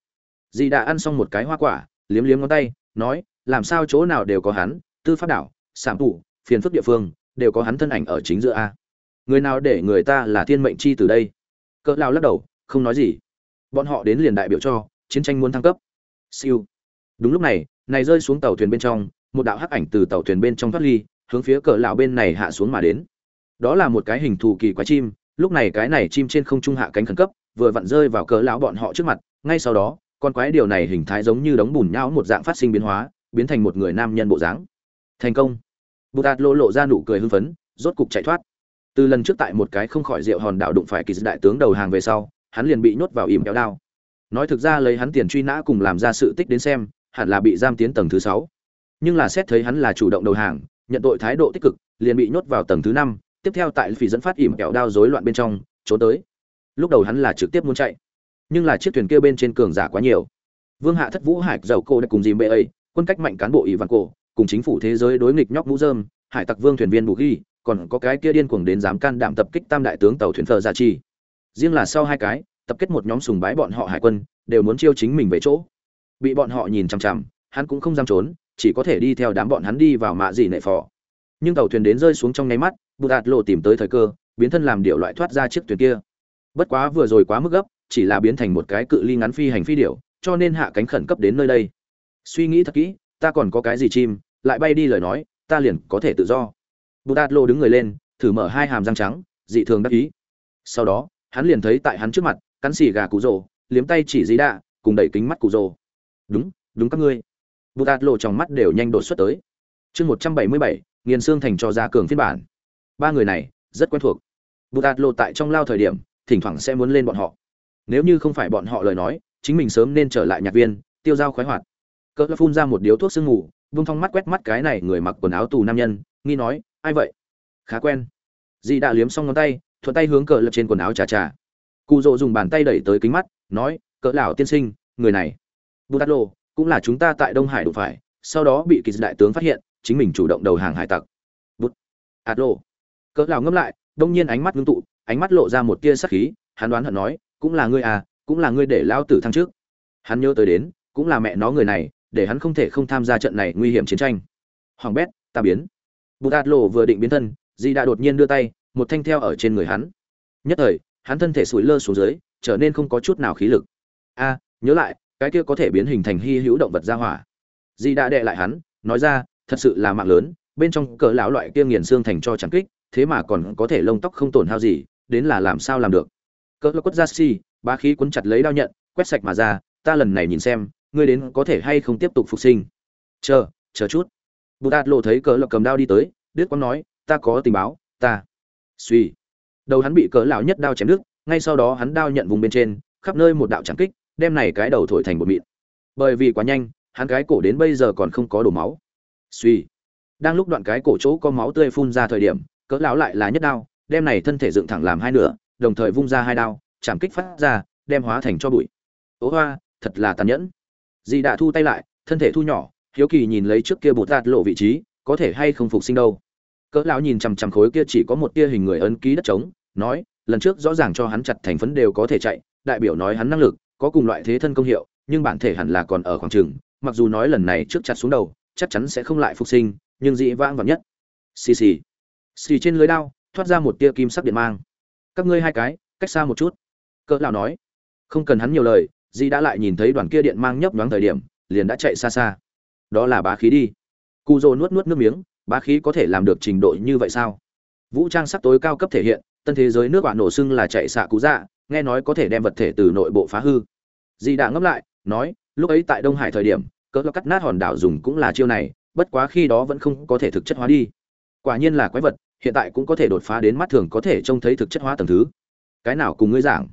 [SPEAKER 1] Dì đã ăn xong một cái hoa quả, liếm liếm ngón tay, nói, làm sao chỗ nào đều có hắn, tư pháp đảo sản thủ, phiền phức địa phương đều có hắn thân ảnh ở chính giữa a. Người nào để người ta là thiên mệnh chi từ đây? Cỡ lao lắc đầu, không nói gì. Bọn họ đến liền đại biểu cho, chiến tranh muốn thăng cấp. Siêu. Đúng lúc này này rơi xuống tàu thuyền bên trong, một đạo hắc ảnh từ tàu thuyền bên trong thoát ly, hướng phía cỡ lão bên này hạ xuống mà đến. Đó là một cái hình thù kỳ quái chim, lúc này cái này chim trên không trung hạ cánh khẩn cấp, vừa vặn rơi vào cỡ lão bọn họ trước mặt, ngay sau đó, con quái điều này hình thái giống như đống bùn nhão một dạng phát sinh biến hóa, biến thành một người nam nhân bộ dáng. Thành công bù tạt lộ lộ ra nụ cười hưng phấn, rốt cục chạy thoát. Từ lần trước tại một cái không khỏi rượu hòn đảo đụng phải kỳ đại tướng đầu hàng về sau, hắn liền bị nhốt vào ìm kéo đao. Nói thực ra lấy hắn tiền truy nã cùng làm ra sự tích đến xem, hẳn là bị giam tiến tầng thứ sáu. Nhưng là xét thấy hắn là chủ động đầu hàng, nhận tội thái độ tích cực, liền bị nhốt vào tầng thứ năm, tiếp theo tại phỉ dẫn phát ỉm kẹo đao rối loạn bên trong, trốn tới. Lúc đầu hắn là trực tiếp muốn chạy, nhưng là chiếc thuyền kia bên trên cường giả quá nhiều. Vương hạ thất vũ hải dầu cô đã cùng dìm bệ ấy quân cách mạnh cán bộ ỷ văn cổ cùng chính phủ thế giới đối nghịch nhóc mũ dơm hải tặc vương thuyền viên bù ghi, còn có cái kia điên cuồng đến dám can đảm tập kích tam đại tướng tàu thuyền phờ gia chi riêng là sau hai cái, tập kết một nhóm sùng bái bọn họ hải quân, đều muốn chiêu chính mình về chỗ. Bị bọn họ nhìn chằm chằm, hắn cũng không dám trốn, chỉ có thể đi theo đám bọn hắn đi vào mạ dị nệ phò. Nhưng tàu thuyền đến rơi xuống trong nháy mắt, bụt đạt lộ tìm tới thời cơ, biến thân làm điệu loại thoát ra chiếc thuyền kia. Bất quá vừa rồi quá mức gấp, chỉ là biến thành một cái cự ly ngắn phi hành phi điệu cho nên hạ cánh khẩn cấp đến nơi đây. Suy nghĩ thật kỹ, ta còn có cái gì chim lại bay đi lời nói, ta liền có thể tự do. Bù đạt lô đứng người lên, thử mở hai hàm răng trắng, dị thường đắc ý. Sau đó, hắn liền thấy tại hắn trước mặt, cắn xì gà cụ rồ, liếm tay chỉ dí đạ, cùng đẩy kính mắt cụ rồ. Đúng đúng các ngươi. Bù đạt lô trong mắt đều nhanh đột xuất tới. Chương một trăm bảy mươi bảy, nghiền xương thành cho ra cường phiên bản. Ba người này, rất quen thuộc. Bù ạt lô tại trong lao thời điểm, thỉnh thoảng sẽ muốn lên bọn họ. Nếu như không phải bọn họ lời nói, chính mình sớm nên trở lại nhạc viên, tiêu dao khoái hoạt. Cỡ phun ra một điếu thuốc sương ngủ vung thong mắt quét mắt cái này người mặc quần áo tù nam nhân, nghi nói, ai vậy? Khá quen. Dì đã liếm xong ngón tay, thuận tay hướng cỡ lập trên quần áo trà trà cụ rỗ dùng bàn tay đẩy tới kính mắt, nói, cỡ lão tiên sinh, người này. Bù tát lô cũng là chúng ta tại đông hải đụng phải, sau đó bị kỳ đại tướng phát hiện, chính mình chủ động đầu hàng hải tặc. Bút. Ạt lô cỡ lão ngâm lại, đông nhiên ánh mắt ngưng tụ, ánh mắt lộ ra một tia sắc khí, hắn đoán hận nói, cũng là ngươi à cũng là ngươi để lao tử thăng trước hắn nhớ tới đến, cũng là mẹ nó người này để hắn không thể không tham gia trận này nguy hiểm chiến tranh. Hoàng bét, ta biến. Bụt ạt lộ vừa định biến thân, di đã đột nhiên đưa tay, một thanh theo ở trên người hắn. Nhất thời, hắn thân thể sủi lơ xuống dưới, trở nên không có chút nào khí lực. A, nhớ lại, cái kia có thể biến hình thành hy hữu động vật ra hỏa. Di đã đệ lại hắn, nói ra, thật sự là mạng lớn, bên trong cỡ lão loại kia nghiền xương thành cho chẳng kích, thế mà còn có thể lông tóc không tổn hao gì, đến là làm sao làm được. Cỡ lão quất ra si ba khí cuốn chặt lấy đao nhận, quét sạch mà ra, ta lần này nhìn xem ngươi đến có thể hay không tiếp tục phục sinh? Chờ chờ chút. Bù đạt lộ thấy cỡ lão cầm đao đi tới, đứt quang nói, ta có tình báo, ta. Suy đầu hắn bị cỡ lão nhất đao chém đứt, ngay sau đó hắn đao nhận vùng bên trên, khắp nơi một đạo chẳng kích, đem này cái đầu thổi thành một mịn. Bởi vì quá nhanh, hắn cái cổ đến bây giờ còn không có đổ máu. Suy đang lúc đoạn cái cổ chỗ có máu tươi phun ra thời điểm, cỡ lão lại là nhất đao, đem này thân thể dựng thẳng làm hai nửa, đồng thời vung ra hai đao chạm kích phát ra, đem hóa thành cho bụi. Ố hoa, thật là tàn nhẫn dì đã thu tay lại, thân thể thu nhỏ, hiếu kỳ nhìn lấy trước kia bột tạt lộ vị trí, có thể hay không phục sinh đâu. Cỡ lão nhìn chằm chằm khối kia chỉ có một tia hình người ấn ký đất trống, nói, lần trước rõ ràng cho hắn chặt thành phấn đều có thể chạy, đại biểu nói hắn năng lực, có cùng loại thế thân công hiệu, nhưng bản thể hẳn là còn ở khoảng trường mặc dù nói lần này trước chặt xuống đầu, chắc chắn sẽ không lại phục sinh, nhưng dị vãng vọng nhất. Xì xì. Xì trên lưới đao, thoát ra một tia kim sắc điện mang. Các ngươi hai cái, cách xa một chút. Cỡ lão nói. Không cần hắn nhiều lời di đã lại nhìn thấy đoàn kia điện mang nhấp nhoáng thời điểm, liền đã chạy xa xa. Đó là bá khí đi. Cụ dô nuốt nuốt nước miếng, bá khí có thể làm được trình độ như vậy sao? Vũ trang sắc tối cao cấp thể hiện, tân thế giới nước bạn nổ xưng là chạy xạ cú dạ nghe nói có thể đem vật thể từ nội bộ phá hư. Di đã ngấp lại, nói, lúc ấy tại đông hải thời điểm, cỡ cắt nát hòn đảo dùng cũng là chiêu này, bất quá khi đó vẫn không có thể thực chất hóa đi. Quả nhiên là quái vật, hiện tại cũng có thể đột phá đến mắt thường có thể trông thấy thực chất hóa tầng thứ. Cái nào cùng ngươi giảng?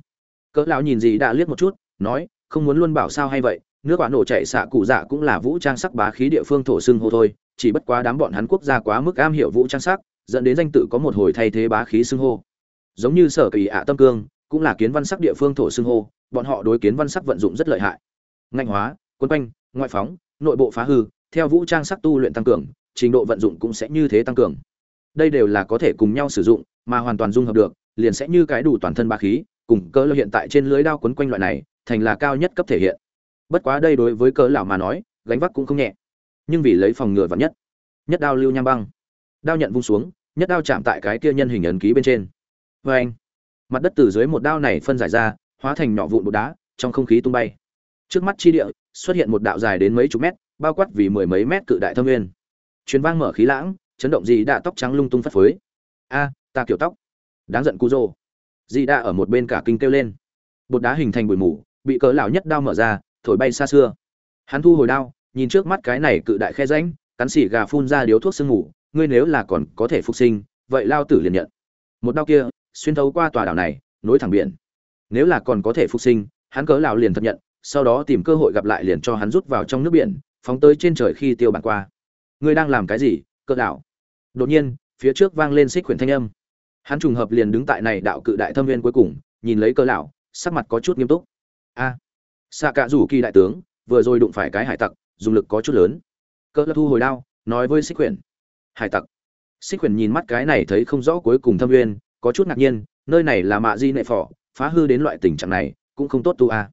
[SPEAKER 1] Cỡ lão nhìn gì đã liếc một chút nói, không muốn luôn bảo sao hay vậy, nước quả nổ chạy xạ cụ dạ cũng là vũ trang sắc bá khí địa phương thổ xưng hô thôi, chỉ bất quá đám bọn hắn quốc gia quá mức am hiểu vũ trang sắc, dẫn đến danh tự có một hồi thay thế bá khí xưng hô. Giống như sở kỳ ạ tâm cương, cũng là kiến văn sắc địa phương thổ xưng hô, bọn họ đối kiến văn sắc vận dụng rất lợi hại. Ngạnh hóa, quân quanh, ngoại phóng, nội bộ phá hư, theo vũ trang sắc tu luyện tăng cường, trình độ vận dụng cũng sẽ như thế tăng cường. Đây đều là có thể cùng nhau sử dụng, mà hoàn toàn dung hợp được, liền sẽ như cái đủ toàn thân ba khí cùng cỡ hiện tại trên lưới đao quấn quanh loại này, thành là cao nhất cấp thể hiện. Bất quá đây đối với cỡ lão mà nói, gánh vác cũng không nhẹ. Nhưng vì lấy phòng ngừa vạn nhất nhất đao lưu nham băng, đao nhận vung xuống, nhất đao chạm tại cái kia nhân hình ấn ký bên trên. Vê anh, mặt đất từ dưới một đao này phân giải ra, hóa thành nhỏ vụn bột đá, trong không khí tung bay. Trước mắt chi địa, xuất hiện một đạo dài đến mấy chục mét, bao quát vì mười mấy mét cự đại thâm nguyên. Truyền vang mở khí lãng, chấn động gì đã tóc trắng lung tung phất phới. A, ta kiểu tóc. Đáng giận cujo dì đã ở một bên cả kinh kêu lên. Bột đá hình thành bụi mù, bị cỡ lão nhất đao mở ra, thổi bay xa xưa. Hắn thu hồi đao, nhìn trước mắt cái này cự đại khe rãnh, cắn xỉ gà phun ra điếu thuốc sương ngủ ngươi nếu là còn có thể phục sinh, vậy lao tử liền nhận. Một đao kia, xuyên thấu qua tòa đảo này, nối thẳng biển. Nếu là còn có thể phục sinh, hắn cỡ lão liền thật nhận, sau đó tìm cơ hội gặp lại liền cho hắn rút vào trong nước biển, phóng tới trên trời khi tiêu bản qua. Ngươi đang làm cái gì, cỡ lão? Đột nhiên, phía trước vang lên xích quyển thanh âm hắn trùng hợp liền đứng tại này đạo cự đại thâm viên cuối cùng nhìn lấy cơ lão sắc mặt có chút nghiêm túc. A à, xạ cạ rủ kỳ đại tướng vừa rồi đụng phải cái hải tặc dùng lực có chút lớn. Cơ lão thu hồi đao nói với xích quyển. Hải tặc. Xích quyển nhìn mắt cái này thấy không rõ cuối cùng thâm viên có chút ngạc nhiên nơi này là mạ di nệ phỏ phá hư đến loại tình trạng này cũng không tốt tu a.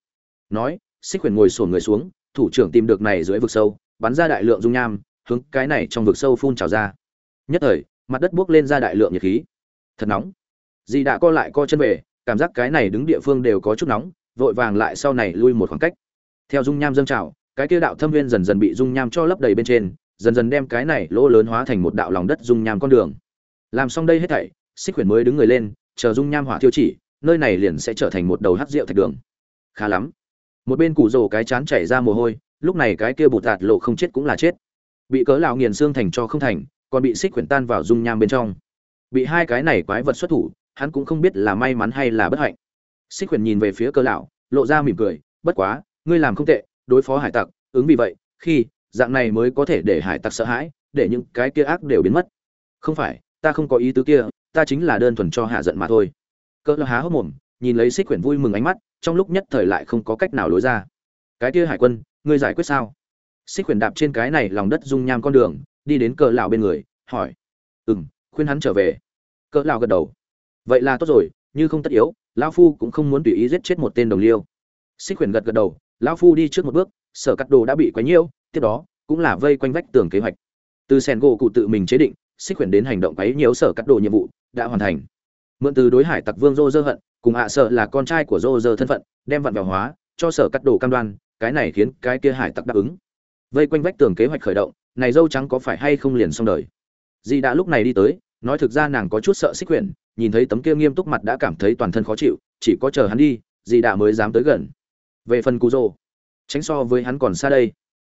[SPEAKER 1] Nói xích quyển ngồi sồn người xuống thủ trưởng tìm được này dưới vực sâu bắn ra đại lượng dung nham hướng cái này trong vực sâu phun trào ra. Nhất thời mặt đất buốc lên ra đại lượng nhiệt khí thật nóng. Dì đã co lại co chân về, cảm giác cái này đứng địa phương đều có chút nóng, vội vàng lại sau này lui một khoảng cách. Theo dung nham dâng trào, cái kia đạo thâm viên dần dần bị dung nham cho lấp đầy bên trên, dần dần đem cái này lỗ lớn hóa thành một đạo lòng đất dung nham con đường. Làm xong đây hết thảy, xích quyển mới đứng người lên, chờ dung nham hỏa thiêu chỉ, nơi này liền sẽ trở thành một đầu hát rượu thạch đường. Khá lắm. Một bên củ rồ cái chán chảy ra mồ hôi, lúc này cái kia bụt tạt lộ không chết cũng là chết. Bị cớ lão nghiền xương thành cho không thành, còn bị xích quyển tan vào dung nham bên trong bị hai cái này quái vật xuất thủ, hắn cũng không biết là may mắn hay là bất hạnh. Xích huyền nhìn về phía cơ lão, lộ ra mỉm cười, bất quá, ngươi làm không tệ, đối phó hải tặc, ứng vì vậy, khi dạng này mới có thể để hải tặc sợ hãi, để những cái kia ác đều biến mất. Không phải, ta không có ý tứ kia, ta chính là đơn thuần cho hạ giận mà thôi. Cỡ há hốc mồm, nhìn lấy xích quyển vui mừng ánh mắt, trong lúc nhất thời lại không có cách nào lối ra. Cái kia hải quân, ngươi giải quyết sao? Xích quyển đạp trên cái này lòng đất dung nham con đường, đi đến Cơ lão bên người, hỏi. Ừ m khuyên hắn trở về. Cỡ lão gật đầu. Vậy là tốt rồi, như không tất yếu, lão phu cũng không muốn tùy ý giết chết một tên đồng liêu. Xích quyển gật gật đầu, lão phu đi trước một bước, sở cắt đồ đã bị quấy nhiễu, tiếp đó cũng là vây quanh vách tường kế hoạch. Từ sen gỗ cụ tự mình chế định, xích quyển đến hành động quấy nhiễu sở cắt đồ nhiệm vụ, đã hoàn thành. Mượn từ đối hải tặc vương dô dơ hận, cùng ạ sợ là con trai của dô dơ thân phận, đem vặn vào hóa, cho sở cắt đồ cam đoan, cái này khiến cái kia hải tặc đáp ứng. Vây quanh vách tường kế hoạch khởi động, này dâu trắng có phải hay không liền xong đời. Dì đã lúc này đi tới nói thực ra nàng có chút sợ xích quyển, nhìn thấy tấm kia nghiêm túc mặt đã cảm thấy toàn thân khó chịu, chỉ có chờ hắn đi, dì đã mới dám tới gần. Về phần cú rồ tránh so với hắn còn xa đây.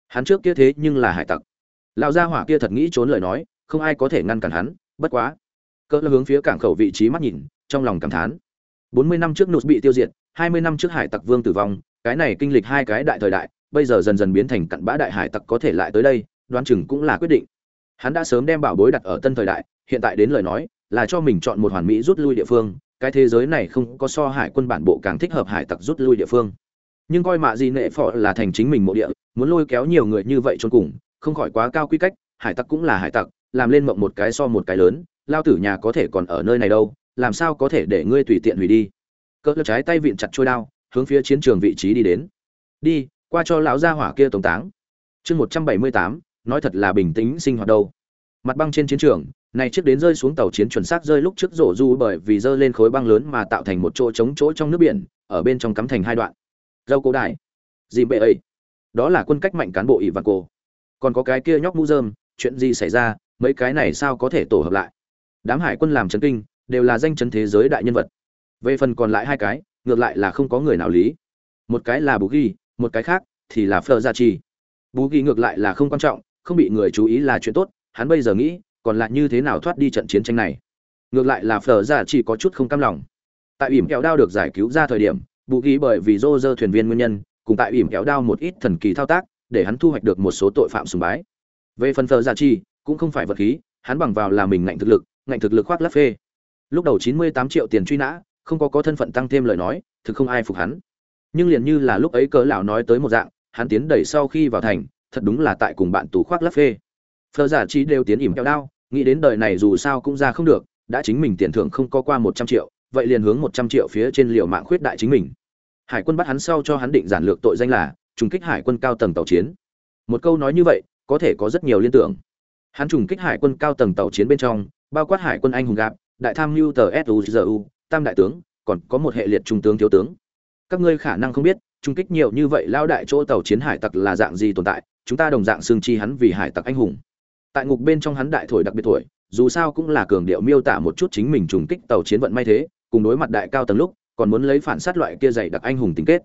[SPEAKER 1] Hắn trước kia thế nhưng là hải tặc. Lão gia hỏa kia thật nghĩ trốn lời nói, không ai có thể ngăn cản hắn, bất quá. Cỡ hướng phía cảng khẩu vị trí mắt nhìn, trong lòng cảm thán. Bốn mươi năm trước nụt bị tiêu diệt, hai mươi năm trước hải tặc vương tử vong, cái này kinh lịch hai cái đại thời đại, bây giờ dần dần biến thành cặn bã đại hải tặc có thể lại tới đây, đoán chừng cũng là quyết định. Hắn đã sớm đem bảo bối đặt ở tân thời đại hiện tại đến lời nói, là cho mình chọn một hoàn mỹ rút lui địa phương, cái thế giới này không có so hải quân bản bộ càng thích hợp hải tặc rút lui địa phương. Nhưng coi mạ gì nệ phò là thành chính mình mộ địa, muốn lôi kéo nhiều người như vậy trốn cùng, không khỏi quá cao quy cách, hải tặc cũng là hải tặc, làm lên mộng một cái so một cái lớn, lao tử nhà có thể còn ở nơi này đâu, làm sao có thể để ngươi tùy tiện hủy đi. Cỡ trái tay vịn chặt trôi đao, hướng phía chiến trường vị trí đi đến. Đi, qua cho lão gia hỏa kia tổng táng. Chương một trăm bảy mươi tám, nói thật là bình tĩnh sinh hoạt đâu. Mặt băng trên chiến trường này trước đến rơi xuống tàu chiến chuẩn xác rơi lúc trước rổ du bởi vì rơi lên khối băng lớn mà tạo thành một chỗ trống chỗ trong nước biển, ở bên trong cắm thành hai đoạn. Râu cổ đại. Dìm bệ ấy. Đó là quân cách mạnh cán bộ ỷ và cổ. Còn có cái kia nhóc mũ dơm chuyện gì xảy ra, mấy cái này sao có thể tổ hợp lại? Đám hải quân làm chấn kinh, đều là danh chấn thế giới đại nhân vật. Về phần còn lại hai cái, ngược lại là không có người nào lý. Một cái là bù ghi, một cái khác thì là phờ gia chi bù ghi ngược lại là không quan trọng, không bị người chú ý là chuyện tốt, hắn bây giờ nghĩ còn lại như thế nào thoát đi trận chiến tranh này? Ngược lại là phờ gia dạ chỉ có chút không cam lòng. Tại ỉm kẹo đao được giải cứu ra thời điểm, bù ghi bởi vì dô dơ thuyền viên nguyên nhân, cùng tại ỉm kẹo đao một ít thần kỳ thao tác, để hắn thu hoạch được một số tội phạm sùng bái. Về phần phờ gia dạ chi cũng không phải vật khí, hắn bằng vào là mình ngạnh thực lực, ngạnh thực lực khoác lắp phê. Lúc đầu chín mươi tám triệu tiền truy nã, không có có thân phận tăng thêm lời nói, thực không ai phục hắn. Nhưng liền như là lúc ấy cớ lão nói tới một dạng, hắn tiến đẩy sau khi vào thành, thật đúng là tại cùng bạn tù khoác lắp phê. Phờ giả dạ chi đều tiến ỉm kẹo đao nghĩ đến đời này dù sao cũng ra không được, đã chính mình tiền thưởng không có qua một trăm triệu, vậy liền hướng một trăm triệu phía trên liều mạng khuyết đại chính mình. Hải quân bắt hắn sau cho hắn định giản lược tội danh là trùng kích hải quân cao tầng tàu chiến. Một câu nói như vậy, có thể có rất nhiều liên tưởng. Hắn trùng kích hải quân cao tầng tàu chiến bên trong, bao quát hải quân anh hùng gạp đại tham mưu tờ suzu tam đại tướng, còn có một hệ liệt trung tướng thiếu tướng. Các ngươi khả năng không biết trung kích nhiều như vậy lao đại chỗ tàu chiến hải tặc là dạng gì tồn tại, chúng ta đồng dạng xương chi hắn vì hải tặc anh hùng tại ngục bên trong hắn đại thổi đặc biệt tuổi, dù sao cũng là cường điệu miêu tả một chút chính mình trùng kích tàu chiến vận may thế cùng đối mặt đại cao tầng lúc còn muốn lấy phản sát loại kia dày đặc anh hùng tính kết.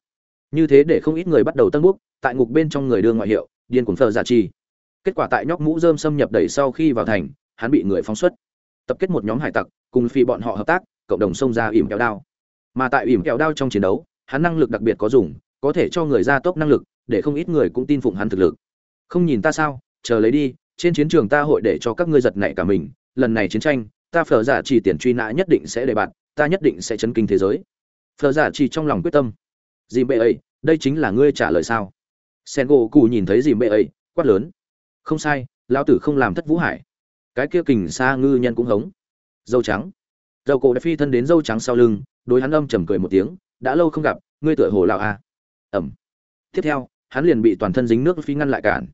[SPEAKER 1] Như thế để không ít người bắt đầu tân búc tại ngục bên trong người đưa ngoại hiệu điên cuồng phờ giả chi. Kết quả tại nhóc mũ dơm xâm nhập đẩy sau khi vào thành hắn bị người phóng xuất. Tập kết một nhóm hải tặc cùng phi bọn họ hợp tác cộng đồng xông ra ỉm kéo đao. Mà tại ỉm kéo đao trong chiến đấu hắn năng lực đặc biệt có dùng có thể cho người ra tốc năng lực để không ít người cũng tin phụng hắn thực lực. Không nhìn ta sao chờ lấy đi trên chiến trường ta hội để cho các ngươi giật nảy cả mình, lần này chiến tranh, ta phở giả chỉ tiền truy nã nhất định sẽ đề bạt, ta nhất định sẽ chấn kinh thế giới. Phở giả chỉ trong lòng quyết tâm. Dìm bệ ấy đây chính là ngươi trả lời sao? Sen gỗ cụ nhìn thấy dìm bệ ấy quát lớn. Không sai, lão tử không làm thất vũ hải. Cái kia kình xa ngư nhân cũng hống. Dâu trắng. Dầu cổ đã phi thân đến dâu trắng sau lưng, đối hắn âm trầm cười một tiếng, đã lâu không gặp, ngươi tựa hồ lão a. À. ẩm. Tiếp theo, hắn liền bị toàn thân dính nước phi ngăn lại cản.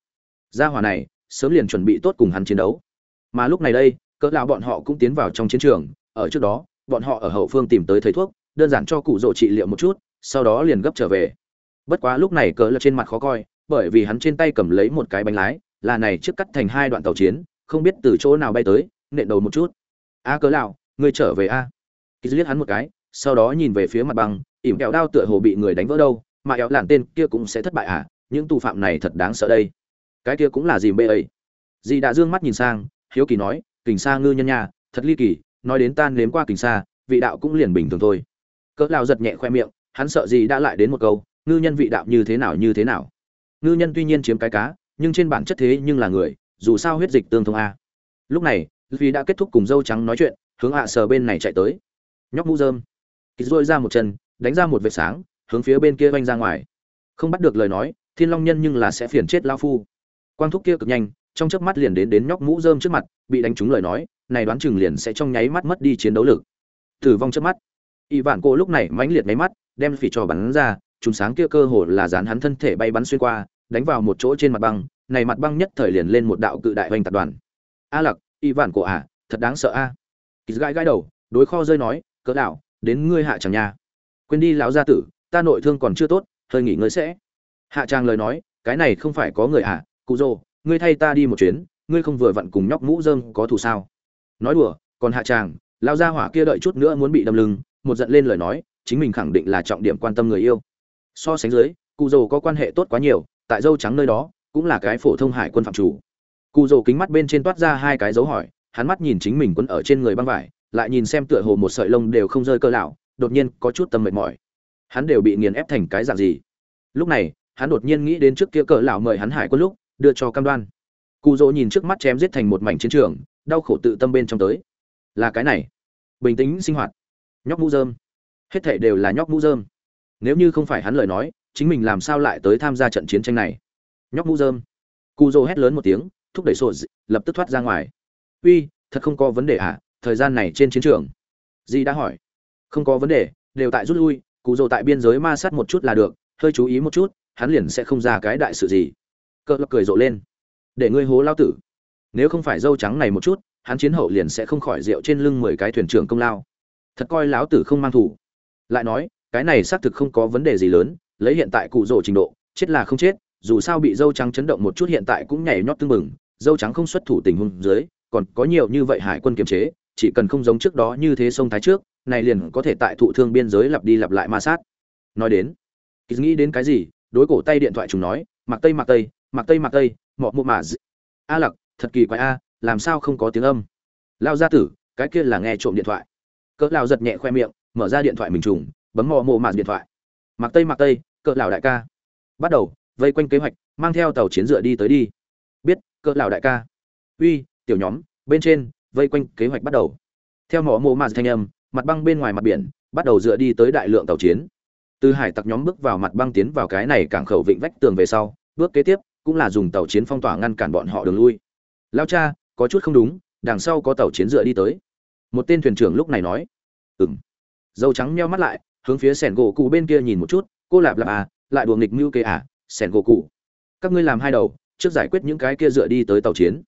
[SPEAKER 1] Gia hỏa này sớm liền chuẩn bị tốt cùng hắn chiến đấu. Mà lúc này đây cỡ lão bọn họ cũng tiến vào trong chiến trường ở trước đó bọn họ ở hậu phương tìm tới thầy thuốc đơn giản cho cụ rộ trị liệu một chút sau đó liền gấp trở về. Bất quá lúc này cỡ là trên mặt khó coi bởi vì hắn trên tay cầm lấy một cái bánh lái là này trước cắt thành hai đoạn tàu chiến không biết từ chỗ nào bay tới nện đầu một chút. A cỡ lão ngươi trở về a. Ký liếc hắn một cái sau đó nhìn về phía mặt bằng, ỉm kẹo đao tựa hồ bị người đánh vỡ đâu mà éo làn tên kia cũng sẽ thất bại à những tù phạm này thật đáng sợ đây cái kia cũng là gì bê ấy. Dì đã dương mắt nhìn sang, hiếu kỳ nói, kình sa ngư nhân nha, thật ly kỳ, nói đến tan nếm qua kình sa, vị đạo cũng liền bình thường thôi. Cỡ lao giật nhẹ khoe miệng, hắn sợ gì đã lại đến một câu, ngư nhân vị đạo như thế nào, như thế nào? Ngư nhân tuy nhiên chiếm cái cá, nhưng trên bản chất thế nhưng là người, dù sao huyết dịch tương thông a. Lúc này, vì đã kết thúc cùng dâu trắng nói chuyện, hướng hạ sờ bên này chạy tới. Nhóc mũ dơm kýt dôi ra một chân, đánh ra một vệt sáng, hướng phía bên kia oanh ra ngoài. Không bắt được lời nói, thiên long nhân nhưng là sẽ phiền chết lao phu quang thúc kia cực nhanh, trong chớp mắt liền đến đến nhóc mũ dơm trước mặt, bị đánh trúng lời nói, này đoán chừng liền sẽ trong nháy mắt mất đi chiến đấu lực. Tử vong trước mắt. Y vạn cô lúc này mãnh liệt máy mắt, đem phỉ trò bắn ra chúng sáng kia cơ hồ là dán hắn thân thể bay bắn xuyên qua, đánh vào một chỗ trên mặt băng, này mặt băng nhất thời liền lên một đạo cự đại hoành tạc đoàn. A lặc, y vạn cổ à thật đáng sợ a. À. gãi gãi đầu, đối kho rơi nói, cỡ đạo, đến ngươi hạ chẳng nhà quên đi lão gia tử, ta nội thương còn chưa tốt, hơi nghỉ ngơi sẽ. Hạ trang lời nói, cái này không phải có người à cụ rồ ngươi thay ta đi một chuyến, ngươi không vừa vặn cùng nhóc mũ dơm có thù sao? Nói đùa, còn hạ tràng lao ra hỏa kia đợi chút nữa muốn bị đâm lưng, một giận lên lời nói, chính mình khẳng định là trọng điểm quan tâm người yêu. So sánh dưới, cụ rồ có quan hệ tốt quá nhiều, tại dâu trắng nơi đó, cũng là cái phổ thông hải quân phạm chủ. Cụ rồ kính mắt bên trên toát ra hai cái dấu hỏi, hắn mắt nhìn chính mình quân ở trên người băng vải, lại nhìn xem tựa hồ một sợi lông đều không rơi cơ lão, đột nhiên có chút tâm mệt mỏi. Hắn đều bị nghiền ép thành cái dạng gì? Lúc này, hắn đột nhiên nghĩ đến trước kia cỡ lão mời hắn hải quân lúc đưa cho cam đoan. Cụ dỗ nhìn trước mắt chém giết thành một mảnh chiến trường, đau khổ tự tâm bên trong tới. Là cái này. Bình tĩnh sinh hoạt. Nhóc mũ dơm hết thảy đều là nhóc mũ dơm nếu như không phải hắn lời nói, chính mình làm sao lại tới tham gia trận chiến tranh này? Nhóc mũ dơm cụ dỗ hét lớn một tiếng, thúc đẩy sổ lập tức thoát ra ngoài. Uy, thật không có vấn đề à? Thời gian này trên chiến trường. Di đã hỏi. Không có vấn đề, đều tại rút lui, cụ dỗ tại biên giới ma sát một chút là được, hơi chú ý một chút, hắn liền sẽ không ra cái đại sự gì cỡ lập cười rộ lên. Để ngươi hố lao tử. Nếu không phải dâu trắng này một chút, hắn chiến hậu liền sẽ không khỏi rượu trên lưng mười cái thuyền trưởng công lao. Thật coi lão tử không mang thủ. Lại nói, cái này xác thực không có vấn đề gì lớn, lấy hiện tại cụ rổ trình độ, chết là không chết, dù sao bị dâu trắng chấn động một chút hiện tại cũng nhảy nhót tưng bừng, dâu trắng không xuất thủ tình huống dưới, còn có nhiều như vậy hải quân kiềm chế, chỉ cần không giống trước đó như thế sông thái trước, này liền có thể tại thụ thương biên giới lặp đi lặp lại ma sát. Nói đến nghĩ đến cái gì, đối cổ tay điện thoại chúng nói mặc tây mặc tây mặc tây mặc tây, mọ mộ mà a lặc, thật kỳ quái a, làm sao không có tiếng âm? Lao gia tử, cái kia là nghe trộm điện thoại. Cỡ lao giật nhẹ khoe miệng, mở ra điện thoại mình trùng, bấm mọ mộ mà điện thoại. Mặc tây mặc tây, cỡ lão đại ca. Bắt đầu, vây quanh kế hoạch, mang theo tàu chiến dựa đi tới đi. Biết, cỡ lão đại ca. Uy, tiểu nhóm, bên trên, vây quanh kế hoạch bắt đầu. Theo mỏ mộ mạt thanh âm, mặt băng bên ngoài mặt biển, bắt đầu dựa đi tới đại lượng tàu chiến. Từ hải tặc nhóm bước vào mặt băng tiến vào cái này cảng khẩu vịnh vách tường về sau, bước kế tiếp cũng là dùng tàu chiến phong tỏa ngăn cản bọn họ đường lui. Lao cha, có chút không đúng, đằng sau có tàu chiến dựa đi tới. Một tên thuyền trưởng lúc này nói. Ừng dâu trắng meo mắt lại, hướng phía sẻn gỗ cụ bên kia nhìn một chút, cô lạp lạp à lại đùa nghịch mưu kê à sẻn gỗ cụ. Các ngươi làm hai đầu, trước giải quyết những cái kia dựa đi tới tàu chiến.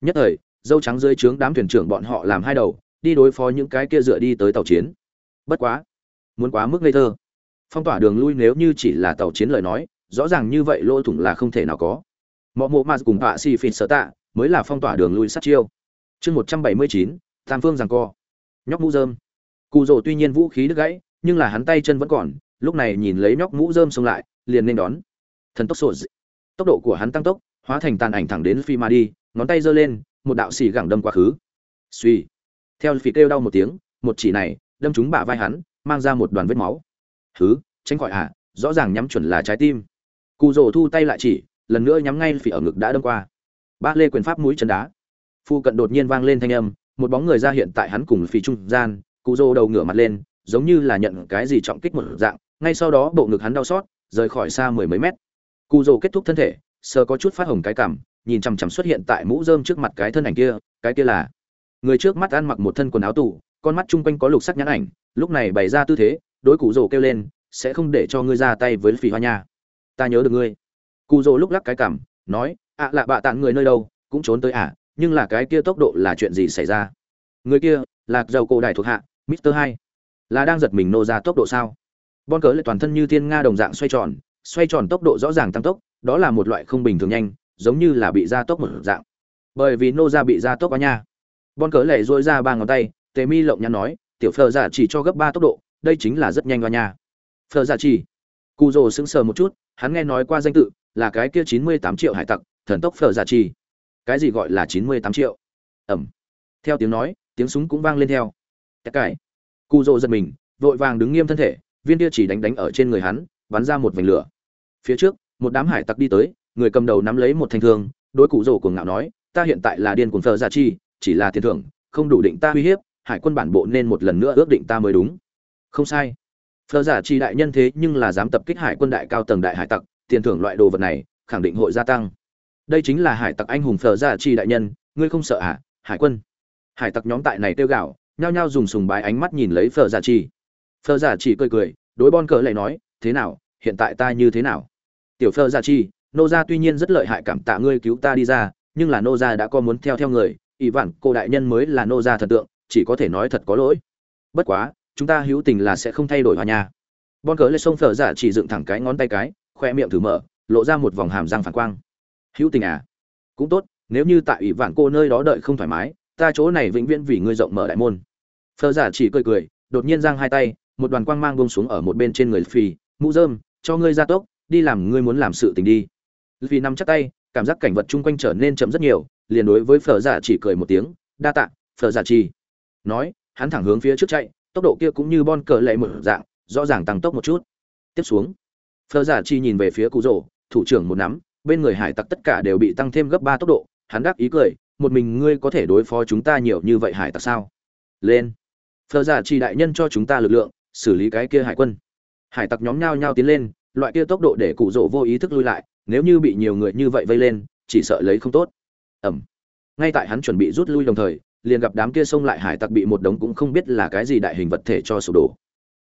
[SPEAKER 1] Nhất thời, dâu trắng dưới trướng đám thuyền trưởng bọn họ làm hai đầu, đi đối phó những cái kia dựa đi tới tàu chiến. Bất quá, muốn quá mức ngây thơ. Phong tỏa đường lui nếu như chỉ là tàu chiến lời nói rõ ràng như vậy lỗ thủng là không thể nào có. Mộ mộ mà cùng hạ xì phìn sở tạ mới là phong tỏa đường lui sát chiêu. Chương một trăm bảy mươi chín, tam phương rằng co. Nhóc mũ dơm cụ rồ tuy nhiên vũ khí đứt gãy, nhưng là hắn tay chân vẫn còn, lúc này nhìn lấy nhóc mũ dơm xông lại, liền nên đón. Thần tốc sổ tốc độ của hắn tăng tốc, hóa thành tàn ảnh thẳng đến phi ma đi, ngón tay giơ lên, một đạo xì gẳng đâm quá khứ. Suy theo phi kêu đau một tiếng, một chỉ này, đâm trúng bả vai hắn, mang ra một đoàn vết máu. Thứ tránh khỏi hạ rõ ràng nhắm chuẩn là trái tim cụ rồ thu tay lại chỉ, lần nữa nhắm ngay phỉ ở ngực đã đâm qua. Ba lê quyền pháp mũi chân đá. Phu cận đột nhiên vang lên thanh âm, một bóng người ra hiện tại hắn cùng phỉ trung gian cụ rồ đầu ngửa mặt lên, giống như là nhận cái gì trọng kích một dạng, ngay sau đó bộ ngực hắn đau xót, rời khỏi xa mười mấy mét. Cụ rồ kết thúc thân thể, sờ có chút phát hồng cái cảm, nhìn chằm chằm xuất hiện tại mũ rơm trước mặt cái thân ảnh kia, cái kia là người trước mắt ăn mặc một thân quần áo tù, con mắt chung quanh có lục sắc nhãn ảnh, lúc này bày ra tư thế, đối cụ rồ kêu lên, sẽ không để cho ngươi ra tay với phỉ hoa nha ta nhớ được ngươi. Cụ rồ lúc lắc cái cảm nói ạ à lạ bạ tạng người nơi đâu cũng trốn tới ạ à, nhưng là cái kia tốc độ là chuyện gì xảy ra? Người kia lạc dầu cổ đại thuộc hạ mister hai. Là đang giật mình nô ra tốc độ sao? Bon cớ lại toàn thân như thiên nga đồng dạng xoay tròn xoay tròn tốc độ rõ ràng tăng tốc đó là một loại không bình thường nhanh giống như là bị gia tốc một dạng. Bởi vì nô ra bị gia tốc quá nha. Bon cớ lại dội ra ba ngón tay tề mi lộng nhắn nói tiểu phờ giả chỉ cho gấp ba tốc độ đây chính là rất nhanh qua nha. Phờ giả chỉ? Cụ rồ sững sờ một chút hắn nghe nói qua danh tự, là cái kia chín mươi tám triệu hải tặc, thần tốc phở giả chi cái gì gọi là chín mươi tám triệu? Ẩm. Theo tiếng nói, tiếng súng cũng vang lên theo. Tất cải cụ rộ giật mình, vội vàng đứng nghiêm thân thể, viên kia chỉ đánh đánh ở trên người hắn, bắn ra một vành lửa. Phía trước, một đám hải tặc đi tới, người cầm đầu nắm lấy một thanh thương, đối cụ rồ cuồng ngạo nói, ta hiện tại là điên cuồng phở gia chi chỉ là tiền thưởng, không đủ định ta uy hiếp, hải quân bản bộ nên một lần nữa ước định ta mới đúng. Không sai phờ giả chi đại nhân thế nhưng là dám tập kích hải quân đại cao tầng đại hải tặc, tiền thưởng loại đồ vật này, khẳng định hội gia tăng. Đây chính là hải tặc anh hùng phờ giả chi đại nhân, ngươi không sợ à hải quân? Hải tặc nhóm tại này tiêu gạo nhao nhao dùng sùng bái ánh mắt nhìn lấy phờ giả chi phờ giả chi cười cười, đối bon cờ lại nói, thế nào, hiện tại ta như thế nào? Tiểu phờ giả chi nô gia tuy nhiên rất lợi hại cảm tạ ngươi cứu ta đi ra, nhưng là nô gia đã có muốn theo theo người, ỷ vạn cô đại nhân mới là nô gia thần tượng, chỉ có thể nói thật có lỗi. Bất quá chúng ta hữu tình là sẽ không thay đổi hòa nhà. Bon cờ lê sông phở giả chỉ dựng thẳng cái ngón tay cái khoe miệng thử mở lộ ra một vòng hàm răng phản quang. Hữu tình à? Cũng tốt nếu như tại ủy vạn cô nơi đó đợi không thoải mái ta chỗ này vĩnh viễn vì ngươi rộng mở đại môn. Phở giả chỉ cười cười đột nhiên giang hai tay một đoàn quang mang bông xuống ở một bên trên người phì mũ rơm, cho ngươi ra tốc đi làm ngươi muốn làm sự tình đi. Vì nằm chắc tay cảm giác cảnh vật chung quanh trở nên chậm rất nhiều liền đối với phở giả chỉ cười một tiếng đa tạ phở giả chỉ. Nói hắn thẳng hướng phía trước chạy tốc độ kia cũng như bon cờ lệ một dạng, rõ ràng tăng tốc một chút. Tiếp xuống phở giả chi nhìn về phía cụ rổ thủ trưởng một nắm, bên người hải tặc tất cả đều bị tăng thêm gấp ba tốc độ, hắn đáp ý cười, một mình ngươi có thể đối phó chúng ta nhiều như vậy hải tặc sao? Lên. Phở giả chi đại nhân cho chúng ta lực lượng, xử lý cái kia hải quân. Hải tặc nhóm nhao nhao tiến lên, loại kia tốc độ để cụ rổ vô ý thức lui lại, nếu như bị nhiều người như vậy vây lên, chỉ sợ lấy không tốt. Ẩm ngay tại hắn chuẩn bị rút lui đồng thời liền gặp đám kia xông lại hải tặc bị một đống cũng không biết là cái gì đại hình vật thể cho sụp đổ.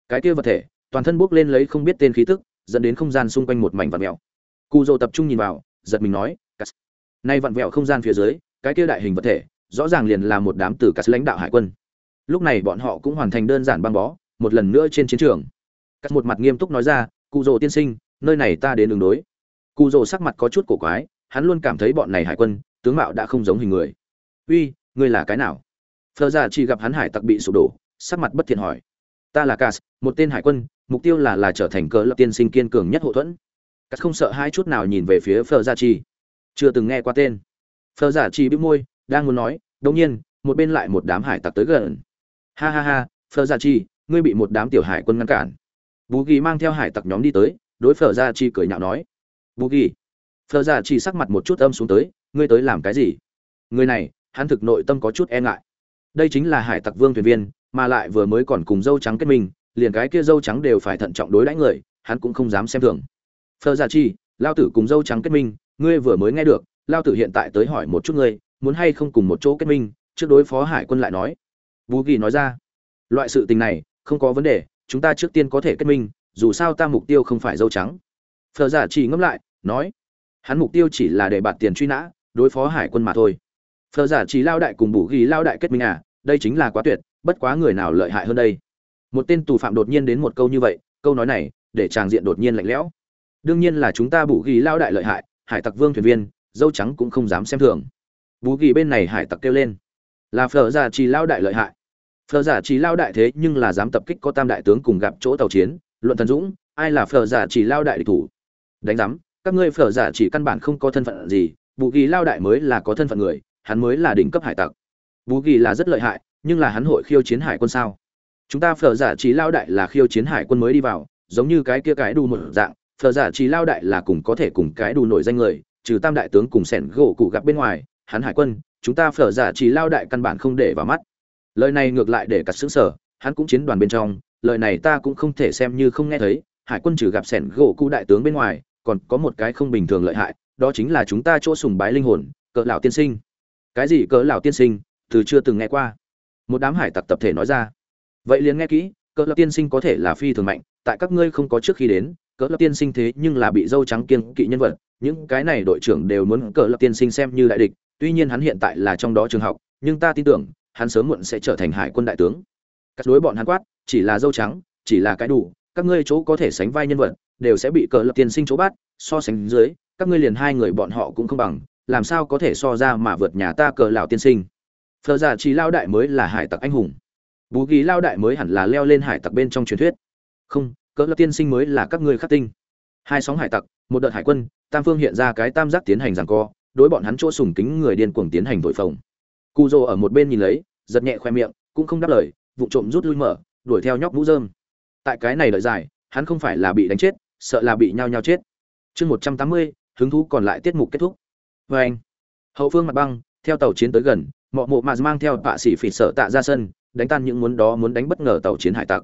[SPEAKER 1] Cái kia vật thể, toàn thân bốc lên lấy không biết tên khí tức, dẫn đến không gian xung quanh một mảnh vặn vẹo. Cù dô tập trung nhìn vào, giật mình nói nay vặn vẹo không gian phía dưới, cái kia đại hình vật thể, rõ ràng liền là một đám tử cắt lãnh đạo hải quân. Lúc này bọn họ cũng hoàn thành đơn giản băng bó, một lần nữa trên chiến trường. Cắt một mặt nghiêm túc nói ra "Cù dô tiên sinh, nơi này ta đến đường đối. Cù dô sắc mặt có chút cổ quái, hắn luôn cảm thấy bọn này hải quân, tướng mạo đã không giống hình người. Uy ngươi là cái nào? Phờ ra chỉ gặp hắn hải tặc bị sụp đổ, sắc mặt bất thiện hỏi. Ta là cas, một tên hải quân, mục tiêu là là trở thành cờ lập tiên sinh kiên cường nhất hậu thuẫn. Cas không sợ hai chút nào nhìn về phía phờ dạ ra chi chưa từng nghe qua tên. Phờ dạ ra chi bĩu môi, đang muốn nói, đột nhiên, một bên lại một đám hải tặc tới gần. Ha ha ha, phờ ra chi ngươi bị một đám tiểu hải quân ngăn cản. Bù ghi mang theo hải tặc nhóm đi tới, đối phờ ra chi cười nhạo nói. Bù ghi. Phờ ra chi sắc mặt một chút âm xuống tới, ngươi tới làm cái gì? Người này hắn thực nội tâm có chút e ngại. Đây chính là hải tặc vương thuyền viên, mà lại vừa mới còn cùng dâu trắng kết minh, liền cái kia dâu trắng đều phải thận trọng đối đãi người, hắn cũng không dám xem thường. Phờ giả chi, lao tử cùng dâu trắng kết minh, ngươi vừa mới nghe được, lao tử hiện tại tới hỏi một chút ngươi, muốn hay không cùng một chỗ kết minh, trước đối phó hải quân lại nói. Bú kỳ nói ra, loại sự tình này, không có vấn đề, chúng ta trước tiên có thể kết minh, dù sao ta mục tiêu không phải dâu trắng. Phờ giả chỉ ngẫm lại, nói, hắn mục tiêu chỉ là để bạt tiền truy nã, đối phó hải quân mà thôi phờ giả chỉ lao đại cùng bù ghi lao đại kết minh à đây chính là quá tuyệt, bất quá người nào lợi hại hơn đây? Một tên tù phạm đột nhiên đến một câu như vậy, câu nói này, để tràng diện đột nhiên lạnh lẽo. Đương nhiên là chúng ta bù ghi lao đại lợi hại, hải tặc vương thuyền viên, dâu trắng cũng không dám xem thường. Bù ghi bên này hải tặc kêu lên, là phờ giả chỉ lao đại lợi hại. Phờ giả chỉ lao đại thế nhưng là dám tập kích có tam đại tướng cùng gặp chỗ tàu chiến, luận thần dũng, ai là phờ giả chỉ lao đại địch thủ? Đánh giám, các ngươi phở giả chỉ căn bản không có thân phận gì, bù ghi lao đại mới là có thân phận người hắn mới là đỉnh cấp hải tặc. Bù ghi là rất lợi hại, nhưng là hắn hội khiêu chiến hải quân sao? Chúng ta phở dạ giả trí lao đại là khiêu chiến hải quân mới đi vào, giống như cái kia cái đu một dạng, phở dạ giả trí lao đại là cùng có thể cùng cái đu nổi danh người, trừ tam đại tướng cùng sẻn gỗ cụ gặp bên ngoài, hắn hải quân, chúng ta phở dạ giả trí lao đại căn bản không để vào mắt. Lời này ngược lại để cắt xứng sở, hắn cũng chiến đoàn bên trong, lời này ta cũng không thể xem như không nghe thấy, hải quân trừ gặp sẻn gỗ cụ đại tướng bên ngoài, còn có một cái không bình thường lợi hại, đó chính là chúng ta chỗ sùng bái linh hồn, cỡ lão tiên sinh cái gì cỡ lão tiên sinh, từ chưa từng nghe qua. Một đám hải tặc tập thể nói ra. Vậy liền nghe kỹ, cỡ lão tiên sinh có thể là phi thường mạnh, tại các ngươi không có trước khi đến, cỡ lão tiên sinh thế nhưng là bị dâu trắng kiên kỵ nhân vật, những cái này đội trưởng đều muốn cỡ lão tiên sinh xem như đại địch, tuy nhiên hắn hiện tại là trong đó trường học, nhưng ta tin tưởng, hắn sớm muộn sẽ trở thành hải quân đại tướng. Các đối bọn hắn quát, chỉ là dâu trắng, chỉ là cái đủ, các ngươi chỗ có thể sánh vai nhân vật, đều sẽ bị cờ lập tiên sinh chỗ bắt, so sánh dưới, các ngươi liền hai người bọn họ cũng không bằng làm sao có thể so ra mà vượt nhà ta cờ lão tiên sinh? Phờ giả chỉ lao đại mới là hải tặc anh hùng. Bú ghi lao đại mới hẳn là leo lên hải tặc bên trong truyền thuyết. Không, cờ lão tiên sinh mới là các ngươi khắc tinh. Hai sóng hải tặc, một đợt hải quân, tam phương hiện ra cái tam giác tiến hành rằng co, đối bọn hắn chỗ sùng kính người điên cuồng tiến hành tội phồng. Cu dô ở một bên nhìn lấy, giật nhẹ khoe miệng, cũng không đáp lời, vụ trộm rút lui mở, đuổi theo nhóc mũ dơm tại cái này đợi dài, hắn không phải là bị đánh chết, sợ là bị nhao nhao chết. Chương một trăm tám mươi, hứng thú còn lại tiết mục kết thúc vê anh. Hậu phương mặt băng, theo tàu chiến tới gần mọi mộ mà mang theo tạ sĩ phỉ sợ tạ ra sân, đánh tan những muốn đó muốn đánh bất ngờ tàu chiến hải tặc.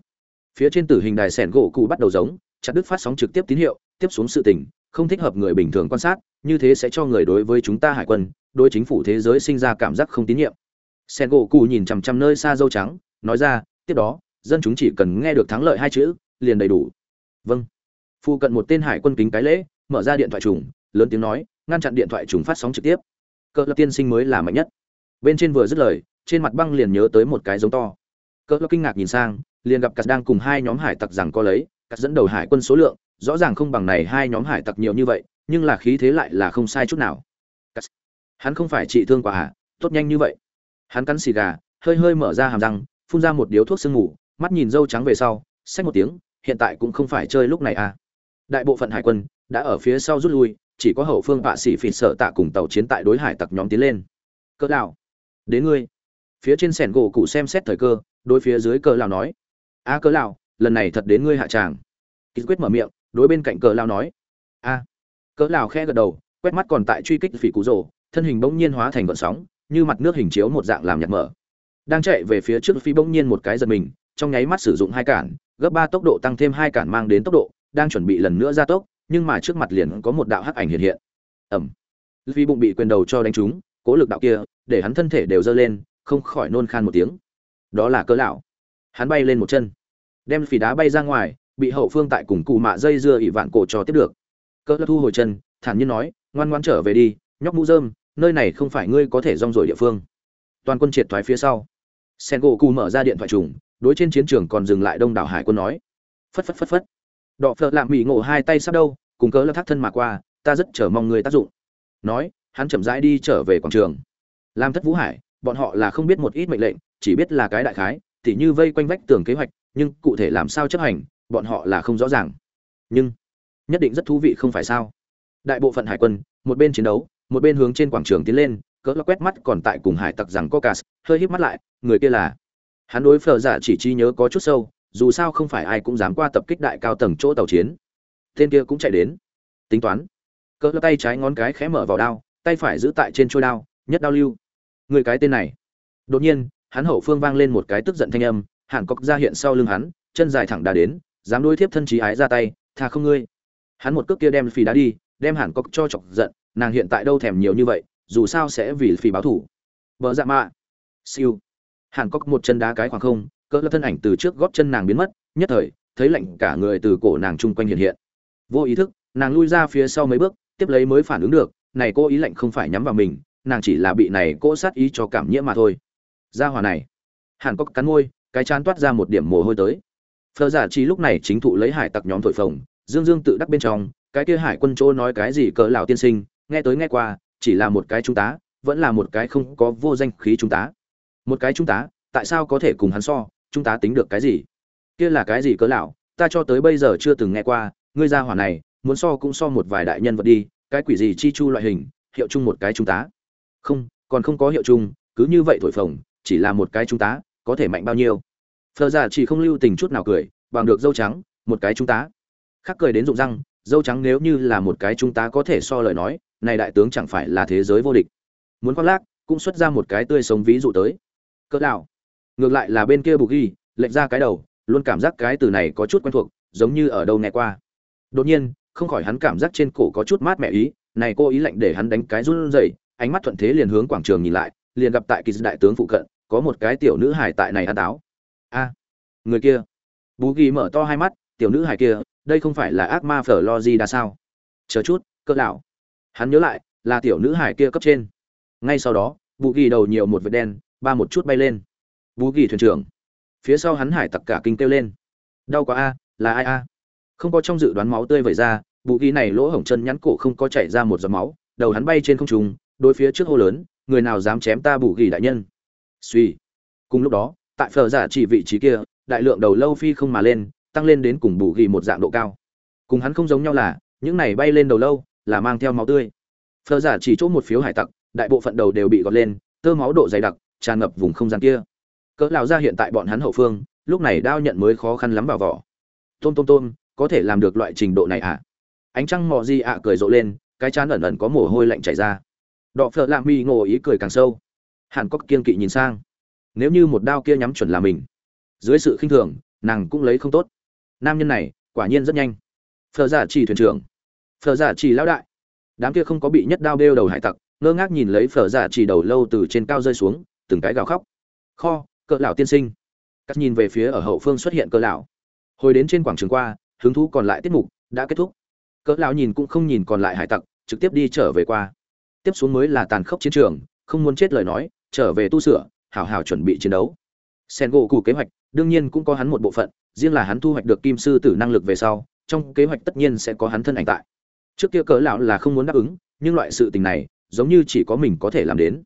[SPEAKER 1] Phía trên tử hình đài sẻn gỗ cụ bắt đầu giống, chặt đứt phát sóng trực tiếp tín hiệu, tiếp xuống sự tình, không thích hợp người bình thường quan sát, như thế sẽ cho người đối với chúng ta hải quân, đối chính phủ thế giới sinh ra cảm giác không tín nhiệm. Sẻn gỗ cụ nhìn chằm chằm nơi xa dâu trắng, nói ra, tiếp đó, dân chúng chỉ cần nghe được thắng lợi hai chữ, liền đầy đủ. Vâng. Phụ cận một tên hải quân kính cái lễ, mở ra điện thoại trùng, lớn tiếng nói ngăn chặn điện thoại trùng phát sóng trực tiếp cỡ lập tiên sinh mới là mạnh nhất bên trên vừa dứt lời, trên mặt băng liền nhớ tới một cái giống to cỡ lập kinh ngạc nhìn sang, liền gặp cắt đang cùng hai nhóm hải tặc rằng có lấy cắt dẫn đầu hải quân số lượng, rõ ràng không bằng này hai nhóm hải tặc nhiều như vậy, nhưng là khí thế lại là không sai chút nào cắt. hắn không phải trị thương quả hả? tốt nhanh như vậy hắn cắn xì gà, hơi hơi mở ra hàm răng, phun ra một điếu thuốc sương mù, mắt nhìn dâu trắng về sau, xách một tiếng, hiện tại cũng không phải chơi lúc này à đại bộ phận hải quân đã ở phía sau rút lui chỉ có hậu phương bạ sĩ phỉ sợ tạ cùng tàu chiến tại đối hải tặc nhóm tiến lên. Cỡ lão, đến ngươi. Phía trên sẻn gỗ cụ xem xét thời cơ, đối phía dưới cỡ lão nói. A cỡ lão, lần này thật đến ngươi hạ tràng. Kýt quyết mở miệng, đối bên cạnh cỡ lão nói. A. Cỡ lão khẽ gật đầu, quét mắt còn tại truy kích phỉ cụ rồ, thân hình bỗng nhiên hóa thành gợn sóng, như mặt nước hình chiếu một dạng làm nhạt mở. Đang chạy về phía trước phi bỗng nhiên một cái giật mình, trong nháy mắt sử dụng hai cản, gấp ba tốc độ tăng thêm hai cản mang đến tốc độ, đang chuẩn bị lần nữa ra tốc nhưng mà trước mặt liền có một đạo hắc ảnh hiện hiện. Ẩm vì bụng bị quyền đầu cho đánh trúng, cố lực đạo kia, để hắn thân thể đều dơ lên, không khỏi nôn khan một tiếng. Đó là cỡ lão. Hắn bay lên một chân, đem phi đá bay ra ngoài, bị hậu phương tại cùng cụ mạ dây dưa ỉ vạn cổ cho tiếp được. Cỡ thu hồi chân, thản nhiên nói, ngoan ngoan trở về đi, nhóc mũ rơm, nơi này không phải ngươi có thể rong ruổi địa phương. Toàn quân triệt thoái phía sau. Sen gỗ cụ mở ra điện thoại trùng, đối trên chiến trường còn dừng lại đông đảo hải quân nói, phất phất phất phất đọ phợ lạ mỹ ngộ hai tay sắp đâu, cùng cớ là thác thân mà qua, ta rất chờ mong người tác dụng. Nói, hắn chậm rãi đi trở về quảng trường. Làm thất vũ hải, bọn họ là không biết một ít mệnh lệnh, chỉ biết là cái đại khái, tỉ như vây quanh vách tường kế hoạch, nhưng cụ thể làm sao chấp hành, bọn họ là không rõ ràng. Nhưng, nhất định rất thú vị không phải sao? Đại bộ phận hải quân, một bên chiến đấu, một bên hướng trên quảng trường tiến lên cỡ là quét mắt còn tại cùng hải tặc rằng cocas hơi híp mắt lại, người kia là. Hắn đối phở giả chỉ chi nhớ có chút sâu dù sao không phải ai cũng dám qua tập kích đại cao tầng chỗ tàu chiến. Tên kia cũng chạy đến. Tính toán. Cỡ tay trái ngón cái khẽ mở vào đao, tay phải giữ tại trên trôi đao, nhất đao lưu. Người cái tên này. Đột nhiên, hắn hậu phương vang lên một cái tức giận thanh âm hàn cốc ra hiện sau lưng hắn, chân dài thẳng đà đến, dám đuôi thiếp thân trí ái ra tay, tha không ngươi. Hắn một cước kia đem phi đá đi, đem hàn cốc cho chọc giận, nàng hiện tại đâu thèm nhiều như vậy, dù sao sẽ vì phi báo thủ. Vợ dạ mạ. Siêu. Hàn cốc một chân đá cái khoảng không cỡ lập thân ảnh từ trước góp chân nàng biến mất, nhất thời, thấy lạnh cả người từ cổ nàng chung quanh hiện hiện. Vô ý thức, nàng lui ra phía sau mấy bước, tiếp lấy mới phản ứng được, này cô ý lạnh không phải nhắm vào mình, nàng chỉ là bị này cô sát ý cho cảm nhiễm mà thôi. Ra hòa này hàn cốc cắn môi, cái chán toát ra một điểm mồ hôi tới. Phờ giả chi lúc này chính thụ lấy hải tặc nhóm thổi phồng, dương dương tự đắc bên trong, cái kia hải quân chỗ nói cái gì cỡ lão tiên sinh, nghe tới nghe qua, chỉ là một cái trung tá vẫn là một cái không có vô danh khí trung tá một cái trung tá tại sao có thể cùng hắn so? Chúng ta tính được cái gì? Kia là cái gì cớ lão? Ta cho tới bây giờ chưa từng nghe qua, ngươi ra hỏa này, muốn so cũng so một vài đại nhân vật đi, cái quỷ gì chi chu loại hình, hiệu chung một cái trung tá không, còn không có hiệu chung, cứ như vậy thổi phồng, chỉ là một cái trung tá có thể mạnh bao nhiêu? Phờ giả chỉ không lưu tình chút nào cười, bằng được dâu trắng, một cái trung tá khác cười đến rụng răng, dâu trắng nếu như là một cái trung tá có thể so lời nói, này đại tướng chẳng phải là thế giới vô địch. Muốn khoác lác, cũng xuất ra một cái tươi sống ví dụ tới. Cỡ đạo ngược lại là bên kia bù ghi, lệch ra cái đầu, luôn cảm giác cái từ này có chút quen thuộc, giống như ở đâu nghe qua. Đột nhiên, không khỏi hắn cảm giác trên cổ có chút mát mẻ ý, này cô ý lạnh để hắn đánh cái run rẩy, ánh mắt thuận thế liền hướng quảng trường nhìn lại, liền gặp tại kỳ đại tướng phụ cận, có một cái tiểu nữ hải tại này ăn táo. A, người kia. Bú ghi mở to hai mắt, tiểu nữ hải kia, đây không phải là ác ma phở lo gì đa sao? Chờ chút cỡ lão. Hắn nhớ lại, là tiểu nữ hải kia cấp trên. Ngay sau đó bù ghi đầu nhiều một vệt đen, ba một chút bay lên bù ghi thuyền trưởng. Phía sau hắn hải tặc cả kinh kêu lên. Đau quá a, là ai a? Không có trong dự đoán máu tươi vẩy ra bù ghi này lỗ hổng chân nhắn cổ không có chảy ra một giọt máu, đầu hắn bay trên không trung, đối phía trước hô lớn, người nào dám chém ta bù ghi đại nhân? Suy cùng lúc đó, tại phở giả chỉ vị trí kia, đại lượng đầu lâu phi không mà lên, tăng lên đến cùng bù ghi một dạng độ cao. Cùng hắn không giống nhau là, những này bay lên đầu lâu, là mang theo máu tươi. Phở giả chỉ chỗ một phiếu hải tặc, đại bộ phận đầu đều bị gọt lên, tơ máu độ dày đặc, tràn ngập vùng không gian kia cỡ lão ra hiện tại bọn hắn hậu phương, lúc này đao nhận mới khó khăn lắm vào vỏ. Tôm tôm tôm, có thể làm được loại trình độ này à? Ánh trăng mò di ạ cười rộ lên, cái chán ẩn ẩn có mồ hôi lạnh chảy ra. Đọ phợ lạ mi ngộ ý cười càng sâu. Hàn cốc kiên kỵ nhìn sang. Nếu như một đao kia nhắm chuẩn là mình, dưới sự khinh thường, nàng cũng lấy không tốt. Nam nhân này, quả nhiên rất nhanh. Phờ giả chỉ thuyền trưởng. Phờ giả chỉ lão đại. Đám kia không có bị nhất đao đeo đầu hải tặc, ngơ ngác nhìn lấy phở giả chỉ đầu lâu từ trên cao rơi xuống, từng cái gào khóc. Kho cỡ lão tiên sinh. Cắt nhìn về phía ở hậu phương xuất hiện cỡ lão. Hồi đến trên quảng trường qua, hứng thú còn lại tiết mục đã kết thúc. Cỡ lão nhìn cũng không nhìn còn lại hải tặc, trực tiếp đi trở về qua. Tiếp xuống mới là tàn khốc chiến trường, không muốn chết lời nói, trở về tu sửa hảo hảo chuẩn bị chiến đấu. Sen gỗ cụ kế hoạch, đương nhiên cũng có hắn một bộ phận, riêng là hắn thu hoạch được kim sư tử năng lực về sau, trong kế hoạch tất nhiên sẽ có hắn thân ảnh tại. Trước kia cỡ lão là không muốn đáp ứng, nhưng loại sự tình này, giống như chỉ có mình có thể làm đến.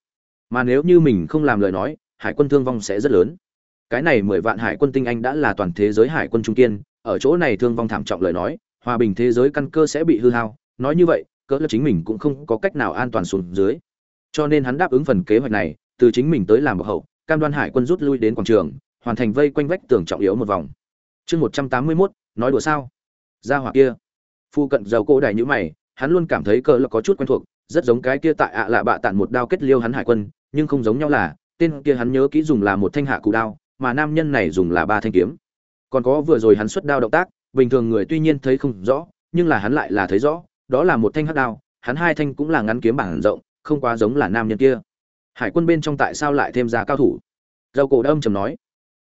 [SPEAKER 1] Mà nếu như mình không làm lời nói hải quân thương vong sẽ rất lớn. Cái này mười vạn hải quân tinh anh đã là toàn thế giới hải quân trung kiên, ở chỗ này thương vong thảm trọng lời nói, hòa bình thế giới căn cơ sẽ bị hư hao. Nói như vậy, cỡ là chính mình cũng không có cách nào an toàn xuống dưới. Cho nên hắn đáp ứng phần kế hoạch này, từ chính mình tới làm bậc hậu, cam đoan hải quân rút lui đến quảng trường, hoàn thành vây quanh vách tường trọng yếu một vòng. Chương một trăm tám mươi mốt, nói đùa sao? Ra hỏa kia. Phu cận giàu cô đại nhữ mày, hắn luôn cảm thấy cỡ là có chút quen thuộc, rất giống cái kia tại ạ lạ bạ tản một đao kết liêu hắn hải quân, nhưng không giống nhau là tên kia hắn nhớ kỹ dùng là một thanh hạ cụ đao, mà nam nhân này dùng là ba thanh kiếm. Còn có vừa rồi hắn xuất đao động tác, bình thường người tuy nhiên thấy không rõ, nhưng là hắn lại là thấy rõ, đó là một thanh hắc đao, hắn hai thanh cũng là ngắn kiếm bản rộng, không quá giống là nam nhân kia. Hải quân bên trong tại sao lại thêm ra cao thủ? Dầu cổ đâm trầm nói.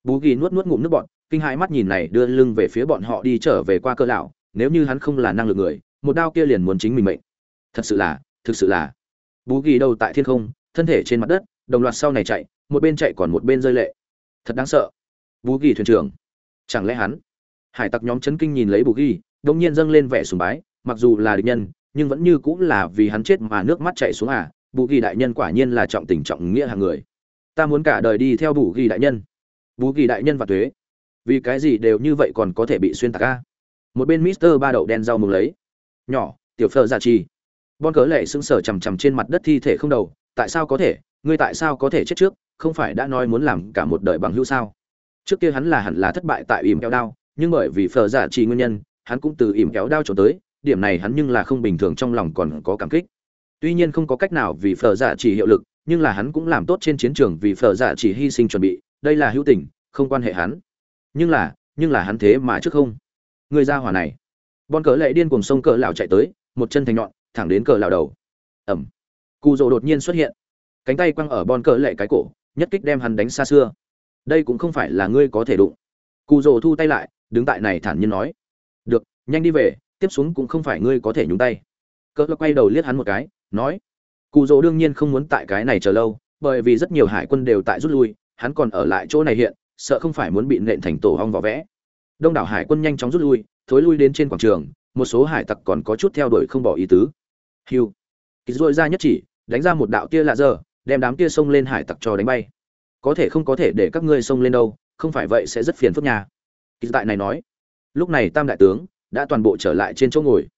[SPEAKER 1] Bú ghi nuốt nuốt ngụm nước bọn kinh hãi mắt nhìn này đưa lưng về phía bọn họ đi trở về qua cơ lão, nếu như hắn không là năng lực người, một đao kia liền muốn chính mình mệnh. Thật sự là, thực sự là. Bú ghi đầu tại thiên không, thân thể trên mặt đất đồng loạt sau này chạy, một bên chạy còn một bên rơi lệ. Thật đáng sợ. Bú ghi thuyền trưởng. Chẳng lẽ hắn? Hải tặc nhóm chấn kinh nhìn lấy Bù ghi đông nhiên dâng lên vẻ sùng bái, mặc dù là địch nhân, nhưng vẫn như cũng là vì hắn chết mà nước mắt chạy xuống à. Bù ghi đại nhân quả nhiên là trọng tình trọng nghĩa hàng người. Ta muốn cả đời đi theo bù ghi đại nhân. Bù ghi đại nhân và thuế. Vì cái gì đều như vậy còn có thể bị xuyên tạc a một bên mister ba đậu đen rau mừng lấy. Nhỏ, tiểu phơ giả chi bon cớ lệ sững sờ chằm chằm trên mặt đất thi thể không đầu, tại sao có thể? Ngươi tại sao có thể chết trước, không phải đã nói muốn làm cả một đời bằng hữu sao? Trước kia hắn là hẳn là thất bại tại ỉm kéo đao, nhưng bởi vì phờ giả trì nguyên nhân, hắn cũng từ ỉm kéo đao trốn tới, điểm này hắn nhưng là không bình thường trong lòng còn có cảm kích. Tuy nhiên không có cách nào vì phờ giả dạ chỉ hiệu lực, nhưng là hắn cũng làm tốt trên chiến trường vì phờ giả dạ chỉ hy sinh chuẩn bị, đây là hữu tình, không quan hệ hắn. Nhưng là nhưng là hắn thế mà trước không. Người ra hỏa này. Bọn cỡ lệ điên cùng sông cờ lão chạy tới, một chân thành nhọn, thẳng đến cờ lão đầu. Ẩm. Cụ rồ đột nhiên xuất hiện cánh tay quăng ở bon cờ lệ cái cổ, nhất kích đem hắn đánh xa xưa. Đây cũng không phải là ngươi có thể đụng. Cụ rồ thu tay lại, đứng tại này thản nhiên nói. Được, nhanh đi về, tiếp xuống cũng không phải ngươi có thể nhúng tay. Cỡ quay đầu liếc hắn một cái, nói. Cụ rồ đương nhiên không muốn tại cái này chờ lâu, bởi vì rất nhiều hải quân đều tại rút lui, hắn còn ở lại chỗ này hiện, sợ không phải muốn bị nện thành tổ hong vỏ vẽ. Đông đảo hải quân nhanh chóng rút lui, thối lui đến trên quảng trường, một số hải tặc còn có chút theo đuổi không bỏ ý tứ. Hiu. Kýt dội ra nhất chỉ, đánh ra một đạo tia lạ giờ đem đám kia xông lên hải tặc cho đánh bay. Có thể không có thể để các ngươi xông lên đâu không phải vậy sẽ rất phiền phức nhà kỳ tại này nói. Lúc này tam đại tướng đã toàn bộ trở lại trên chỗ ngồi.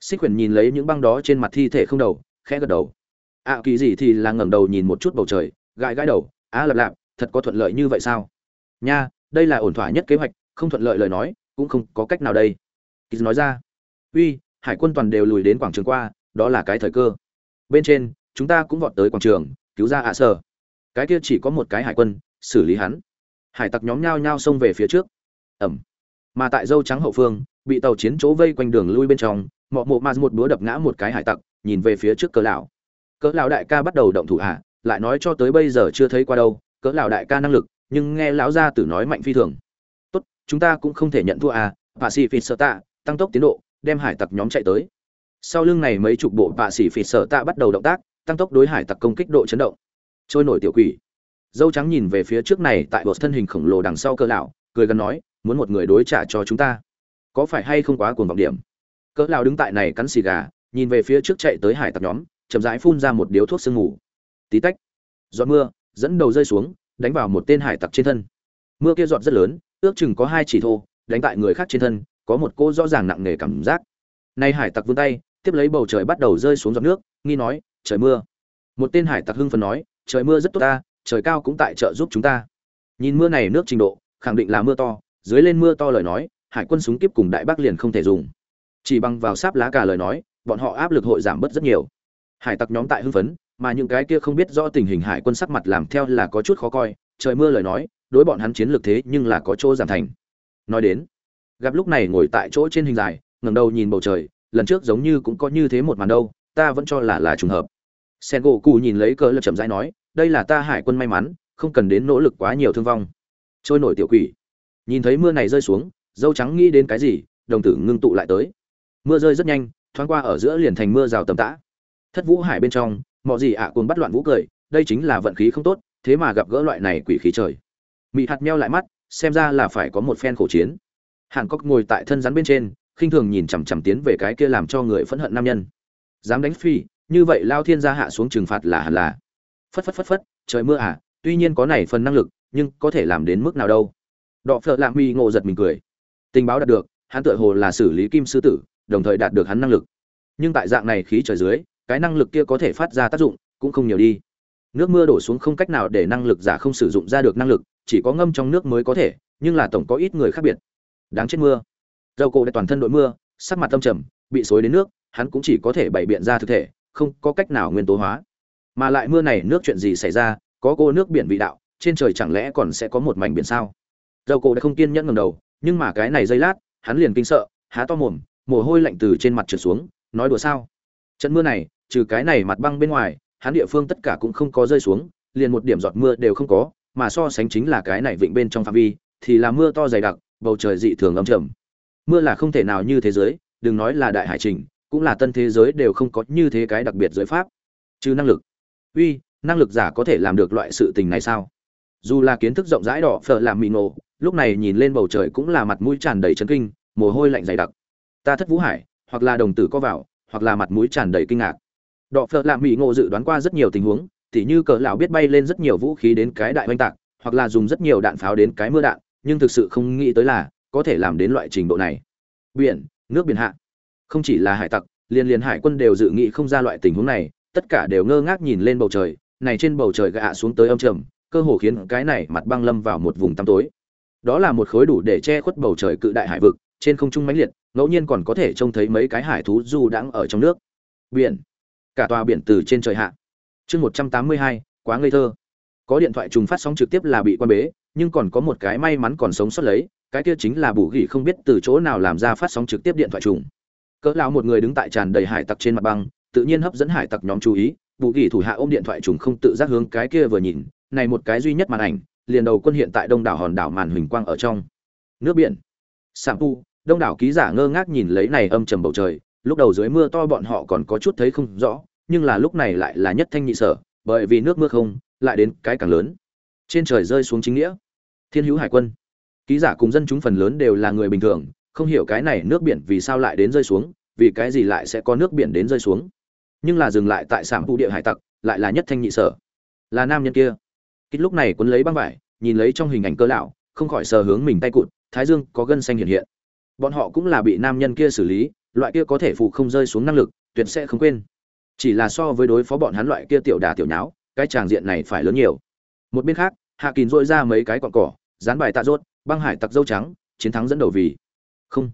[SPEAKER 1] Xích quyền nhìn lấy những băng đó trên mặt thi thể không đầu khẽ gật đầu. Ạ à, kỳ gì thì là ngẩng đầu nhìn một chút bầu trời gãi gãi đầu. Á à, lạp lạp thật có thuận lợi như vậy sao? Nha đây là ổn thỏa nhất kế hoạch không thuận lợi lời nói cũng không có cách nào đây. Kỳ nói ra. Uy hải quân toàn đều lùi đến quảng trường qua đó là cái thời cơ. Bên trên chúng ta cũng vọt tới quảng trường cứu ra ạ à sở cái kia chỉ có một cái hải quân, xử lý hắn. Hải tặc nhóm nhao nhao xông về phía trước. Ẩm. Mà tại dâu trắng hậu phương, bị tàu chiến chỗ vây quanh đường lui bên trong, mọ mộ ma một búa đập ngã một cái hải tặc, nhìn về phía trước cỡ lão. Cỡ lão đại ca bắt đầu động thủ hạ lại nói cho tới bây giờ chưa thấy qua đâu cỡ lão đại ca năng lực, nhưng nghe lão gia tử nói mạnh phi thường. Tốt, chúng ta cũng không thể nhận thua à bà sĩ phỉ sợ tạ tăng tốc tiến độ, đem hải tặc nhóm chạy tới. Sau lưng này mấy chục bộ bà sĩ phỉ sợ tạ bắt đầu động tác tăng tốc đối hải tặc công kích độ chấn động. Trôi nổi tiểu quỷ. Dâu trắng nhìn về phía trước này tại bột thân hình khổng lồ đằng sau cỡ lão, cười gần nói, muốn một người đối trả cho chúng ta, có phải hay không quá cuồng vọng điểm? Cỡ lão đứng tại này cắn xì gà, nhìn về phía trước chạy tới hải tặc nhóm, chậm rãi phun ra một điếu thuốc sương ngủ tí tách, giọt mưa dẫn đầu rơi xuống, đánh vào một tên hải tặc trên thân. Mưa kia giọt rất lớn, ước chừng có hai chỉ thô, đánh tại người khác trên thân, có một cô rõ ràng nặng nề cảm giác. Nay hải tặc vươn tay, tiếp lấy bầu trời bắt đầu rơi xuống giọt nước, nghi nói trời mưa. Một tên hải tặc hưng phấn nói, trời mưa rất tốt ta, trời cao cũng tại trợ giúp chúng ta. Nhìn mưa này nước trình độ, khẳng định là mưa to, dưới lên mưa to lời nói, hải quân súng kiếp cùng đại bác liền không thể dùng. Chỉ bằng vào sáp lá cả lời nói, bọn họ áp lực hội giảm bớt rất nhiều. Hải tặc nhóm tại hưng phấn, mà những cái kia không biết rõ tình hình hải quân sắc mặt làm theo là có chút khó coi, trời mưa lời nói, đối bọn hắn chiến lược thế nhưng là có chỗ giảm thành. Nói đến, gặp lúc này ngồi tại chỗ trên hình dài, ngẩng đầu nhìn bầu trời, lần trước giống như cũng có như thế một màn đâu ta vẫn cho là là trùng hợp. Sen gỗ cụ nhìn lấy cỡ lập chậm rãi nói, đây là ta hải quân may mắn, không cần đến nỗ lực quá nhiều thương vong. Trôi nổi tiểu quỷ. Nhìn thấy mưa này rơi xuống, dâu trắng nghĩ đến cái gì, đồng tử ngưng tụ lại tới. Mưa rơi rất nhanh, thoáng qua ở giữa liền thành mưa rào tầm tã. Thất vũ hải bên trong, mọi gì ạ à cùng bắt loạn vũ cười, đây chính là vận khí không tốt, thế mà gặp gỡ loại này quỷ khí trời. Mị hạt meo lại mắt, xem ra là phải có một phen khổ chiến. Hàn cốc ngồi tại thân rắn bên trên, khinh thường nhìn chằm chằm tiến về cái kia làm cho người phẫn hận nam nhân dám đánh phi, như vậy lao thiên gia hạ xuống trừng phạt là hẳn là. Phất phất phất phất, trời mưa à tuy nhiên có này phần năng lực, nhưng có thể làm đến mức nào đâu. Đọ phợ lạ mi ngộ giật mình cười. Tình báo đạt được, hắn tựa hồ là xử lý kim sư tử, đồng thời đạt được hắn năng lực. Nhưng tại dạng này khí trời dưới, cái năng lực kia có thể phát ra tác dụng, cũng không nhiều đi. Nước mưa đổ xuống không cách nào để năng lực giả không sử dụng ra được năng lực, chỉ có ngâm trong nước mới có thể, nhưng là tổng có ít người khác biệt. Đáng chết mưa. Dầu cổ đã toàn thân đội mưa, sắc mặt tâm trầm, bị xối đến nước hắn cũng chỉ có thể bày biện ra thực thể, không có cách nào nguyên tố hóa. Mà lại mưa này nước chuyện gì xảy ra, có cô nước biển vị đạo, trên trời chẳng lẽ còn sẽ có một mảnh biển sao? Dầu cổ đã không kiên nhẫn ngầm đầu, nhưng mà cái này giây lát, hắn liền kinh sợ, há to mồm, mồ hôi lạnh từ trên mặt trượt xuống, nói đùa sao? Trận mưa này, trừ cái này mặt băng bên ngoài, hắn địa phương tất cả cũng không có rơi xuống, liền một điểm giọt mưa đều không có, mà so sánh chính là cái này vịnh bên trong phạm vi, thì là mưa to dày đặc, bầu trời dị thường âm trầm. Mưa là không thể nào như thế giới, đừng nói là đại hải trình cũng là tân thế giới đều không có như thế cái đặc biệt giới pháp. Trừ năng lực. Uy, năng lực giả có thể làm được loại sự tình này sao? Dù là kiến thức rộng rãi đỏ phở làm mị nổ lúc này nhìn lên bầu trời cũng là mặt mũi tràn đầy chấn kinh, mồ hôi lạnh dày đặc. Ta thất vũ hải, hoặc là đồng tử có vào, hoặc là mặt mũi tràn đầy kinh ngạc. Đỏ phở làm mị ngộ dự đoán qua rất nhiều tình huống, tỉ như cỡ lão biết bay lên rất nhiều vũ khí đến cái đại oanh tạc, hoặc là dùng rất nhiều đạn pháo đến cái mưa đạn, nhưng thực sự không nghĩ tới là có thể làm đến loại trình độ này. Biển, nước biển hạ không chỉ là hải tặc liên liên hải quân đều dự nghị không ra loại tình huống này, tất cả đều ngơ ngác nhìn lên bầu trời, này trên bầu trời gạ xuống tới âm trầm, cơ hồ khiến cái này mặt băng lâm vào một vùng tăm tối. Đó là một khối đủ để che khuất bầu trời cự đại hải vực, trên không trung mãnh liệt, ngẫu nhiên còn có thể trông thấy mấy cái hải thú du đãng ở trong nước. Biển. Cả tòa biển từ trên trời hạ. Chương một trăm tám mươi hai, quá ngây thơ. Có điện thoại trùng phát sóng trực tiếp là bị quan bế, nhưng còn có một cái may mắn còn sống sót lấy, cái kia chính là bù gỉ không biết từ chỗ nào làm ra phát sóng trực tiếp điện thoại trùng cỡ lão một người đứng tại tràn đầy hải tặc trên mặt băng, tự nhiên hấp dẫn hải tặc nhóm chú ý, bù gỉ thủ hạ ôm điện thoại trùng không tự giác hướng cái kia vừa nhìn, này một cái duy nhất màn ảnh, liền đầu quân hiện tại đông đảo hòn đảo màn hình quang ở trong. Nước biển. Sảng tu đông đảo ký giả ngơ ngác nhìn lấy này âm trầm bầu trời, lúc đầu dưới mưa to bọn họ còn có chút thấy không rõ, nhưng là lúc này lại là nhất thanh nhị sở, bởi vì nước mưa không, lại đến cái càng lớn. Trên trời rơi xuống chính nghĩa. Thiên hữu hải quân. Ký giả cùng dân chúng phần lớn đều là người bình thường không hiểu cái này nước biển vì sao lại đến rơi xuống, vì cái gì lại sẽ có nước biển đến rơi xuống. Nhưng là dừng lại tại sảng phụ địa hải tặc, lại là nhất thanh nhị sở. Là nam nhân kia. Kích lúc này quấn lấy băng vải, nhìn lấy trong hình ảnh cơ lão, không khỏi sờ hướng mình tay cụt, thái dương, có gân xanh hiện hiện. Bọn họ cũng là bị nam nhân kia xử lý, loại kia có thể phụ không rơi xuống năng lực, tuyệt sẽ không quên. Chỉ là so với đối phó bọn hắn loại kia tiểu đà tiểu nháo, cái tràng diện này phải lớn nhiều. Một bên khác, hạ kín dội ra mấy cái cọn cỏ, dán bài tạ rốt, băng hải tặc dâu trắng, chiến thắng dẫn đầu vì không.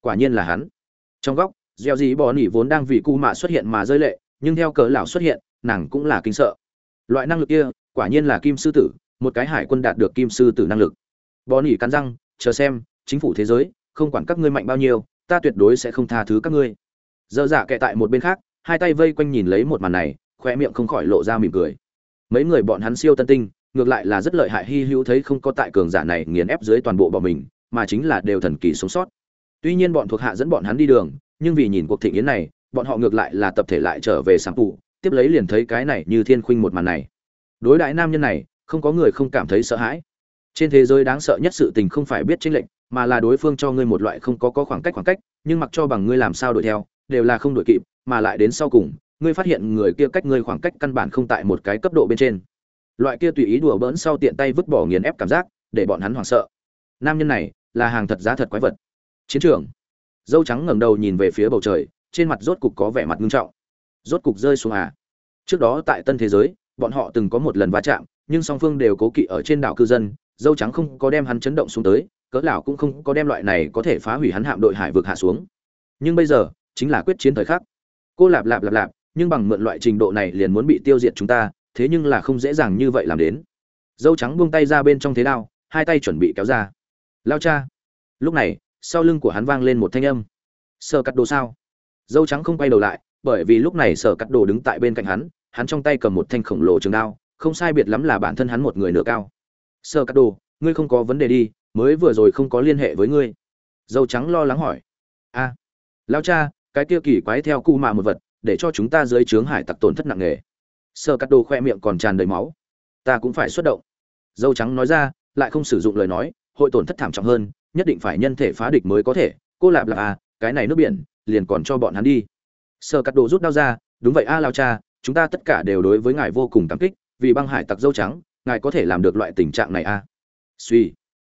[SPEAKER 1] Quả nhiên là hắn. Trong góc, gieo dí bò nỉ vốn đang vì cu mạ xuất hiện mà rơi lệ, nhưng theo cờ lão xuất hiện, nàng cũng là kinh sợ. Loại năng lực kia, quả nhiên là kim sư tử, một cái hải quân đạt được kim sư tử năng lực. Bò nỉ cắn răng, chờ xem, chính phủ thế giới, không quản các ngươi mạnh bao nhiêu, ta tuyệt đối sẽ không tha thứ các ngươi. Dơ dạ kệ tại một bên khác, hai tay vây quanh nhìn lấy một màn này khoe miệng không khỏi lộ ra mỉm cười. Mấy người bọn hắn siêu tân tinh, ngược lại là rất lợi hại, hy hữu thấy không có tại cường giả này nghiền ép dưới toàn bộ bọn mình, mà chính là đều thần kỳ sống sót tuy nhiên bọn thuộc hạ dẫn bọn hắn đi đường, nhưng vì nhìn cuộc thịnh yến này, bọn họ ngược lại là tập thể lại trở về sáng tụ, tiếp lấy liền thấy cái này như thiên khuynh một màn này. Đối đại nam nhân này, không có người không cảm thấy sợ hãi. Trên thế giới đáng sợ nhất sự tình không phải biết chính lệnh mà là đối phương cho ngươi một loại không có có khoảng cách khoảng cách, nhưng mặc cho bằng ngươi làm sao đuổi theo, đều là không đuổi kịp, mà lại đến sau cùng, ngươi phát hiện người kia cách ngươi khoảng cách căn bản không tại một cái cấp độ bên trên. Loại kia tùy ý đùa bỡn sau tiện tay vứt bỏ nghiền ép cảm giác, để bọn hắn hoảng sợ. Nam nhân này là hàng thật giá thật quái vật chiến trường. Dâu trắng ngẩng đầu nhìn về phía bầu trời, trên mặt rốt cục có vẻ mặt nghiêm trọng. Rốt cục rơi xuống à? Trước đó tại tân thế giới, bọn họ từng có một lần va chạm, nhưng song phương đều cố kỵ ở trên đảo cư dân, dâu trắng không có đem hắn chấn động xuống tới, cỡ lão cũng không có đem loại này có thể phá hủy hắn hạm đội hải vực hạ xuống. Nhưng bây giờ, chính là quyết chiến thời khắc. Cô lạp lạp lạp lạp, nhưng bằng mượn loại trình độ này liền muốn bị tiêu diệt chúng ta, thế nhưng là không dễ dàng như vậy làm đến. Dâu trắng buông tay ra bên trong thế đao, hai tay chuẩn bị kéo ra. Lao cha. Lúc này sau lưng của hắn vang lên một thanh âm. Sở cắt đồ sao? Dâu trắng không quay đầu lại bởi vì lúc này sở cắt đồ đứng tại bên cạnh hắn hắn trong tay cầm một thanh khổng lồ trường đao không sai biệt lắm là bản thân hắn một người nửa cao. Sở cắt đồ ngươi không có vấn đề đi mới vừa rồi không có liên hệ với ngươi. Dâu trắng lo lắng hỏi. A à, lao cha cái kia kỳ quái theo cụ mạ một vật để cho chúng ta dưới trướng hải tặc tổn thất nặng nề. Sở cắt đồ khoe miệng còn tràn đầy máu. Ta cũng phải xuất động. Dâu trắng nói ra lại không sử dụng lời nói hội tổn thất thảm trọng hơn, nhất định phải nhân thể phá địch mới có thể. Cô lạp lạp à cái này nước biển, liền còn cho bọn hắn đi. Sơ cắt đồ rút đao ra, đúng vậy a, lao cha, chúng ta tất cả đều đối với ngài vô cùng cảm kích, vì băng hải tặc dâu trắng, ngài có thể làm được loại tình trạng này a? Suy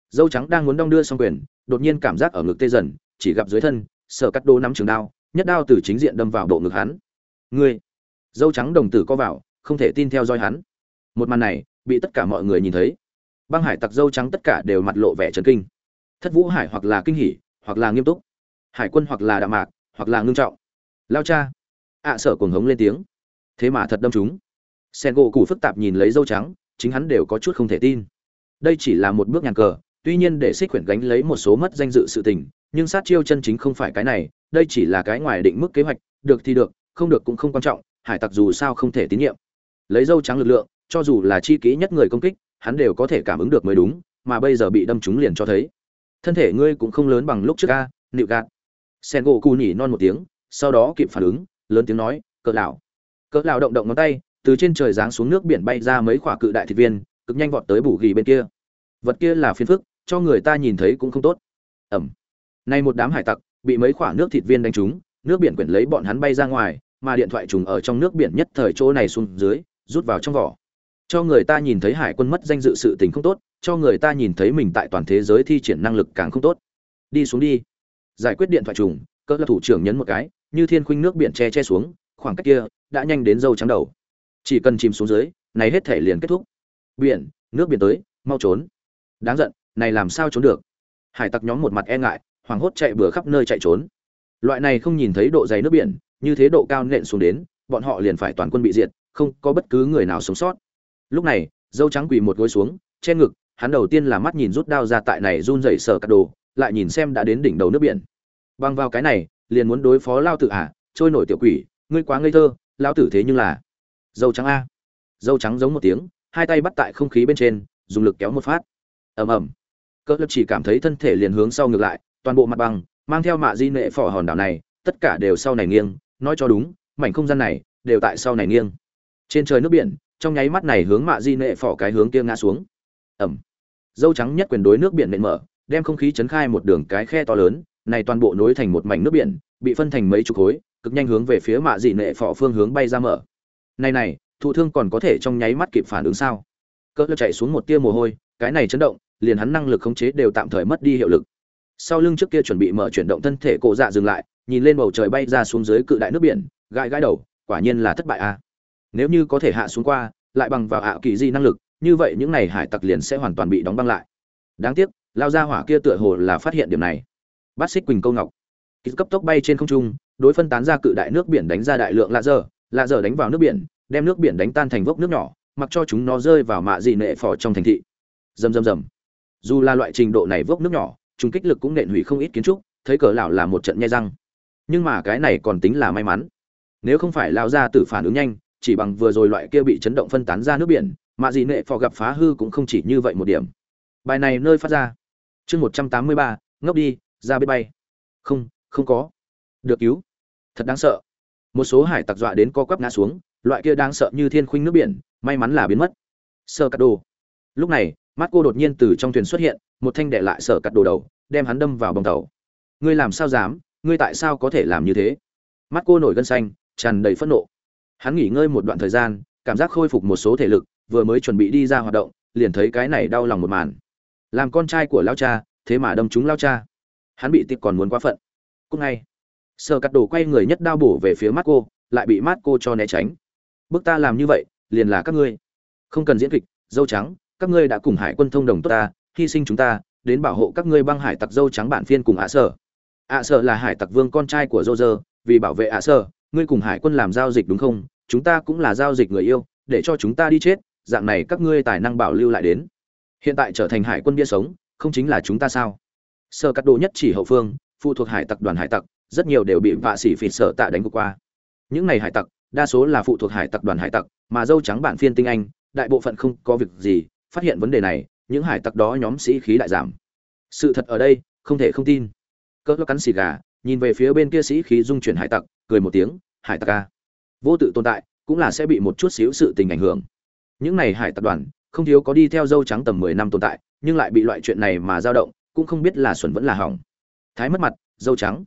[SPEAKER 1] dâu trắng đang muốn đong đưa xong quyền, đột nhiên cảm giác ở ngực tê dần, chỉ gặp dưới thân, sở cắt đô nắm trường đao, nhất đao từ chính diện đâm vào bộ ngực hắn. Ngươi. Dâu trắng đồng tử co vào, không thể tin theo dõi hắn. Một màn này, bị tất cả mọi người nhìn thấy băng hải tặc dâu trắng tất cả đều mặt lộ vẻ trấn kinh. Thất vũ hải hoặc là kinh hỉ hoặc là nghiêm túc. Hải quân hoặc là đạm mạc hoặc là ngưng trọng. Lao cha. Ạ à, sở cuồng hống lên tiếng. Thế mà thật đâm chúng sen gỗ củ phức tạp nhìn lấy dâu trắng chính hắn đều có chút không thể tin. Đây chỉ là một bước nhàn cờ tuy nhiên để xích quyển gánh lấy một số mất danh dự sự tình nhưng sát chiêu chân chính không phải cái này đây chỉ là cái ngoài định mức kế hoạch được thì được không được cũng không quan trọng hải tặc dù sao không thể tín nhiệm. Lấy dâu trắng lực lượng cho dù là chi kỹ nhất người công kích hắn đều có thể cảm ứng được mới đúng, mà bây giờ bị đâm trúng liền cho thấy. Thân thể ngươi cũng không lớn bằng lúc trước a, nịu gạt. Sen gỗ cù nhỉ non một tiếng, sau đó kịp phản ứng, lớn tiếng nói, cỡ lão. Cỡ lão động động ngón tay, từ trên trời giáng xuống nước biển bay ra mấy quả cự đại thịt viên, cực nhanh vọt tới bù ghi bên kia. Vật kia là phiền phức, cho người ta nhìn thấy cũng không tốt. Ẩm. Nay một đám hải tặc, bị mấy quả nước thịt viên đánh trúng, nước biển quyển lấy bọn hắn bay ra ngoài, mà điện thoại trùng ở trong nước biển nhất thời chỗ này xuống dưới, rút vào trong vỏ cho người ta nhìn thấy hải quân mất danh dự sự tình không tốt, cho người ta nhìn thấy mình tại toàn thế giới thi triển năng lực càng không tốt. Đi xuống đi. Giải quyết điện thoại trùng cỡ là thủ trưởng nhấn một cái, như thiên khuynh nước biển che che xuống, khoảng cách kia đã nhanh đến dâu trắng đầu. Chỉ cần chìm xuống dưới, này hết thể liền kết thúc. Biển, nước biển tới, mau trốn. Đáng giận, này làm sao trốn được? Hải tặc nhóm một mặt e ngại, hoảng hốt chạy bừa khắp nơi chạy trốn. Loại này không nhìn thấy độ dày nước biển, như thế độ cao nện xuống đến, bọn họ liền phải toàn quân bị diệt, không có bất cứ người nào sống sót lúc này, dâu trắng quỳ một gối xuống, che ngực, hắn đầu tiên là mắt nhìn rút đao ra tại này run rẩy sở cắt đồ, lại nhìn xem đã đến đỉnh đầu nước biển. Băng vào cái này, liền muốn đối phó lao tử à trôi nổi tiểu quỷ, ngươi quá ngây thơ, lao tử thế nhưng là dâu trắng a. Dâu trắng giống một tiếng, hai tay bắt tại không khí bên trên, dùng lực kéo một phát. Ầm ầm. Cỡ lập chỉ cảm thấy thân thể liền hướng sau ngược lại, toàn bộ mặt bằng, mang theo mạ di nệ phỏ hòn đảo này, tất cả đều sau này nghiêng, nói cho đúng, mảnh không gian này, đều tại sau này nghiêng. Trên trời nước biển trong nháy mắt này hướng mạ di nệ phỏ cái hướng kia ngã xuống. Ẩm. Dâu trắng nhất quyền đối nước biển nện mở, đem không khí chấn khai một đường cái khe to lớn, này toàn bộ nối thành một mảnh nước biển, bị phân thành mấy chục khối, cực nhanh hướng về phía mạ dị nệ phỏ phương hướng bay ra mở. Này này, thụ thương còn có thể trong nháy mắt kịp phản ứng sao? Cỡ chạy xuống một tia mồ hôi, cái này chấn động, liền hắn năng lực khống chế đều tạm thời mất đi hiệu lực. Sau lưng trước kia chuẩn bị mở chuyển động thân thể cổ dạ dừng lại, nhìn lên bầu trời bay ra xuống dưới cự đại nước biển, gãi gãi đầu, quả nhiên là thất bại a. à nếu như có thể hạ xuống qua, lại bằng vào ạ kỳ di năng lực, như vậy những này hải tặc liền sẽ hoàn toàn bị đóng băng lại. Đáng tiếc, lao ra hỏa kia tựa hồ là phát hiện điểm này. Bát xích quỳnh câu ngọc. Ký cấp tốc bay trên không trung, đối phân tán ra cự đại nước biển đánh ra đại lượng lạ dở. Lạ dở đánh vào nước biển, đem nước biển đánh tan thành vốc nước nhỏ, mặc cho chúng nó rơi vào mạ dị nệ phò trong thành thị. Rầm rầm rầm. Dù là loại trình độ này vốc nước nhỏ chúng kích lực cũng nện hủy không ít kiến trúc, thấy cờ lão là một trận nhai răng. Nhưng mà cái này còn tính là may mắn. Nếu không phải lao ra tử phản ứng nhanh chỉ bằng vừa rồi loại kia bị chấn động phân tán ra nước biển, mà gì nệ phò gặp phá hư cũng không chỉ như vậy một điểm. Bài này nơi phát ra. Chương một trăm tám mươi ba, ngốc đi, ra biết bay. Không không có. Được cứu. Thật đáng sợ. Một số hải tặc dọa đến co quắp ngã xuống, loại kia đáng sợ như thiên khuynh nước biển, may mắn là biến mất. Sơ cắt đồ. Lúc này mắt cô đột nhiên từ trong thuyền xuất hiện, một thanh đệ lại sở cắt đồ đầu, đem hắn đâm vào bồng tàu. Ngươi làm sao dám? Ngươi tại sao có thể làm như thế? Mắt cô nổi gân xanh, tràn đầy phẫn nộ hắn nghỉ ngơi một đoạn thời gian, cảm giác khôi phục một số thể lực, vừa mới chuẩn bị đi ra hoạt động, liền thấy cái này đau lòng một màn. Làm con trai của lao cha, thế mà đâm chúng lao cha. Hắn bị tiệp còn muốn quá phận. Cúc ngay. Sơ cắt đồ quay người nhất đao bổ về phía mắt cô, lại bị mắt cô cho né tránh. Bước ta làm như vậy, liền là các ngươi. Không cần diễn kịch, dâu trắng, các ngươi đã cùng hải quân thông đồng tốt ta, hy sinh chúng ta, đến bảo hộ các ngươi băng hải tặc dâu trắng bản phiên cùng ạ sở. ạ sở là hải tặc vương con trai của dô dơ vì bảo vệ ạ sở ngươi cùng hải quân làm giao dịch đúng không? Chúng ta cũng là giao dịch người yêu, để cho chúng ta đi chết, dạng này các ngươi tài năng bảo lưu lại đến. Hiện tại trở thành hải quân bia sống, không chính là chúng ta sao? Sơ cắt đồ nhất chỉ hậu phương, phụ thuộc hải tặc đoàn hải tặc, rất nhiều đều bị vạ sĩ phỉ sợ tạ đánh qua. Những này hải tặc, đa số là phụ thuộc hải tặc đoàn hải tặc, mà dâu trắng bản phiên tinh anh, đại bộ phận không có việc gì, phát hiện vấn đề này, những hải tặc đó nhóm sĩ khí đại giảm. Sự thật ở đây, không thể không tin. Cỡ cắn xì gà, nhìn về phía bên kia sĩ khí dung chuyển hải tặc cười một tiếng, hải tặc ca vô tự tồn tại cũng là sẽ bị một chút xíu sự tình ảnh hưởng. Những này hải tặc đoàn, không thiếu có đi theo dâu trắng tầm mười năm tồn tại, nhưng lại bị loại chuyện này mà dao động, cũng không biết là xuẩn vẫn là hỏng. Thái mất mặt, dâu trắng.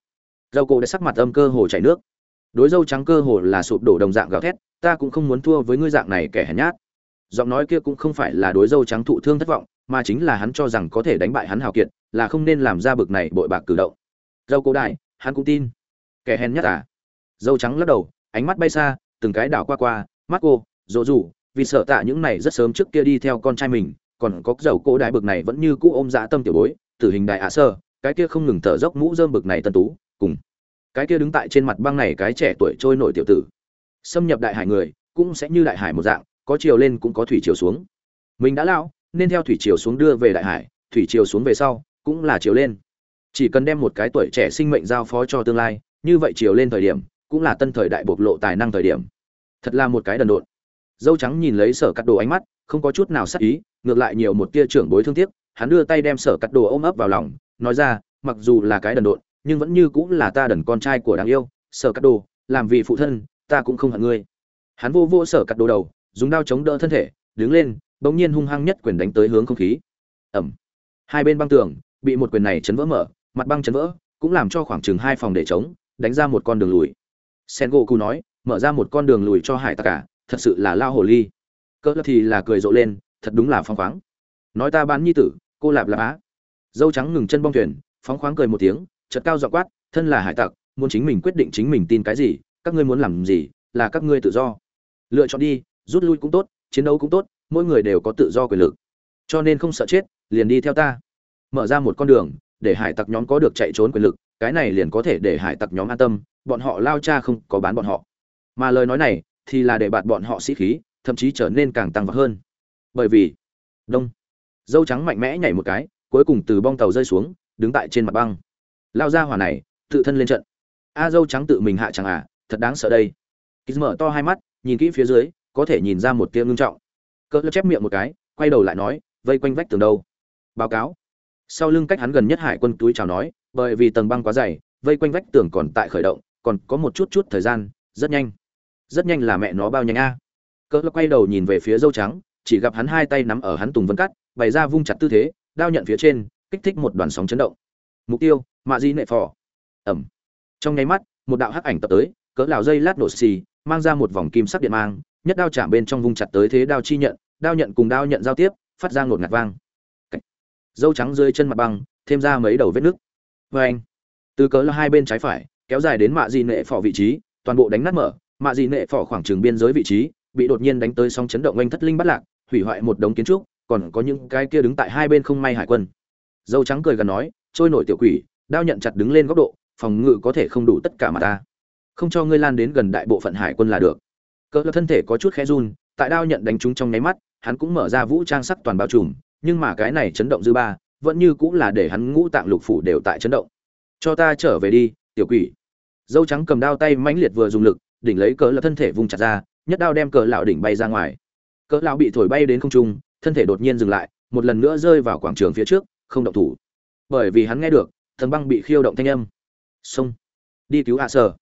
[SPEAKER 1] Dâu cổ đã sắc mặt âm cơ hồ chảy nước. Đối dâu trắng cơ hồ là sụp đổ đồng dạng gào thét, ta cũng không muốn thua với ngươi dạng này kẻ hèn nhát. Giọng nói kia cũng không phải là đối dâu trắng thụ thương thất vọng, mà chính là hắn cho rằng có thể đánh bại hắn hào kiệt, là không nên làm ra bực này bội bạc cử động. Dâu cổ đại, hắn cũng tin. Kẻ hèn nhát à dâu trắng lắc đầu, ánh mắt bay xa, từng cái đảo qua qua mắt cô dỗ dù vì sợ tạ những này rất sớm trước kia đi theo con trai mình, còn có dầu cỗ đại bực này vẫn như cũ ôm dã tâm tiểu bối, tử hình đại ạ sơ, cái kia không ngừng thở dốc mũ dơm bực này tân tú, cùng cái kia đứng tại trên mặt băng này cái trẻ tuổi trôi nổi tiểu tử. Xâm nhập đại hải người, cũng sẽ như đại hải một dạng, có chiều lên cũng có thủy chiều xuống. Mình đã lao, nên theo thủy chiều xuống đưa về đại hải, thủy chiều xuống về sau, cũng là chiều lên. Chỉ cần đem một cái tuổi trẻ sinh mệnh giao phó cho tương lai, như vậy chiều lên thời điểm cũng là tân thời đại bộc lộ tài năng thời điểm. Thật là một cái đần độn. Dâu trắng nhìn lấy sở cắt đồ ánh mắt, không có chút nào sắc ý, ngược lại nhiều một tia trưởng bối thương tiếc, hắn đưa tay đem sở cắt đồ ôm ấp vào lòng, nói ra, mặc dù là cái đần độn, nhưng vẫn như cũng là ta đần con trai của đáng yêu, sở cắt đồ, làm vì phụ thân, ta cũng không hận ngươi. Hắn vô vô sở cắt đồ đầu, dùng đao chống đỡ thân thể, đứng lên, bỗng nhiên hung hăng nhất quyền đánh tới hướng không khí. Ẩm. Hai bên băng tường, bị một quyền này chấn vỡ mở, mặt băng chấn vỡ, cũng làm cho khoảng chừng hai phòng để chống đánh ra một con đường lùi sen gỗ cụ nói, mở ra một con đường lùi cho hải tặc cả, thật sự là lao hồ ly. Cỡ thì là cười rộ lên, thật đúng là phong khoáng. Nói ta bán nhi tử, cô lạp lạp á. Dâu trắng ngừng chân bong thuyền, phóng khoáng cười một tiếng, chợt cao dọ quát, thân là hải tặc, muốn chính mình quyết định chính mình tin cái gì, các ngươi muốn làm gì, là các ngươi tự do. Lựa chọn đi, rút lui cũng tốt, chiến đấu cũng tốt, mỗi người đều có tự do quyền lực. Cho nên không sợ chết, liền đi theo ta. Mở ra một con đường để hải tặc nhóm có được chạy trốn quyền lực, cái này liền có thể để hải tặc nhóm an tâm, bọn họ lao cha không có bán bọn họ. Mà lời nói này thì là để bạt bọn họ sĩ khí, thậm chí trở nên càng tăng vọt hơn. Bởi vì, đông, dâu trắng mạnh mẽ nhảy một cái, cuối cùng từ bong tàu rơi xuống, đứng tại trên mặt băng. Lao ra hỏa này, tự thân lên trận. A à, dâu trắng tự mình hạ chẳng à thật đáng sợ đây. Kýt mở to hai mắt, nhìn kỹ phía dưới, có thể nhìn ra một tia ngưng trọng. Cỡ chép miệng một cái, quay đầu lại nói, vây quanh vách tường đâu? Báo cáo sau lưng cách hắn gần nhất hải quân túi chào nói, bởi vì tầng băng quá dày, vây quanh vách tường còn tại khởi động, còn có một chút chút thời gian, rất nhanh. Rất nhanh là mẹ nó bao nhanh a. Cỡ quay đầu nhìn về phía dâu trắng, chỉ gặp hắn hai tay nắm ở hắn tùng vân cắt, bày ra vung chặt tư thế, đao nhận phía trên, kích thích một đoàn sóng chấn động. Mục tiêu, mạ di nệ phò. Ẩm trong nháy mắt, một đạo hắc ảnh tập tới, cỡ lào dây lát nổ xì, mang ra một vòng kim sắc điện mang, nhất đao chạm bên trong vung chặt tới thế đao chi nhận, đao nhận cùng đao nhận giao tiếp, phát ra ngột ngạt vang dâu trắng rơi chân mặt băng, thêm ra mấy đầu vết nước. Vê anh, từ cỡ là hai bên trái phải, kéo dài đến mạ dị nệ phò vị trí, toàn bộ đánh nát mở, mạ dị nệ phỏ khoảng trường biên giới vị trí, bị đột nhiên đánh tới sóng chấn động oanh thất linh bắt lạc, hủy hoại một đống kiến trúc, còn có những cái kia đứng tại hai bên không may hải quân. Dâu trắng cười gần nói, trôi nổi tiểu quỷ, đao nhận chặt đứng lên góc độ, phòng ngự có thể không đủ tất cả mà ta. Không cho ngươi lan đến gần đại bộ phận hải quân là được. Cỡ thân thể có chút khẽ run, tại đao nhận đánh trúng trong nháy mắt, hắn cũng mở ra vũ trang sắc toàn bao trùm nhưng mà cái này chấn động dư ba, vẫn như cũng là để hắn ngũ tạng lục phủ đều tại chấn động. Cho ta trở về đi, tiểu quỷ. Dâu trắng cầm đao tay mãnh liệt vừa dùng lực, đỉnh lấy cỡ là thân thể vùng chặt ra, nhất đao đem cỡ lão đỉnh bay ra ngoài. Cỡ lão bị thổi bay đến không trung, thân thể đột nhiên dừng lại, một lần nữa rơi vào quảng trường phía trước, không động thủ. Bởi vì hắn nghe được, thần băng bị khiêu động thanh âm. Xông. Đi cứu hạ sở.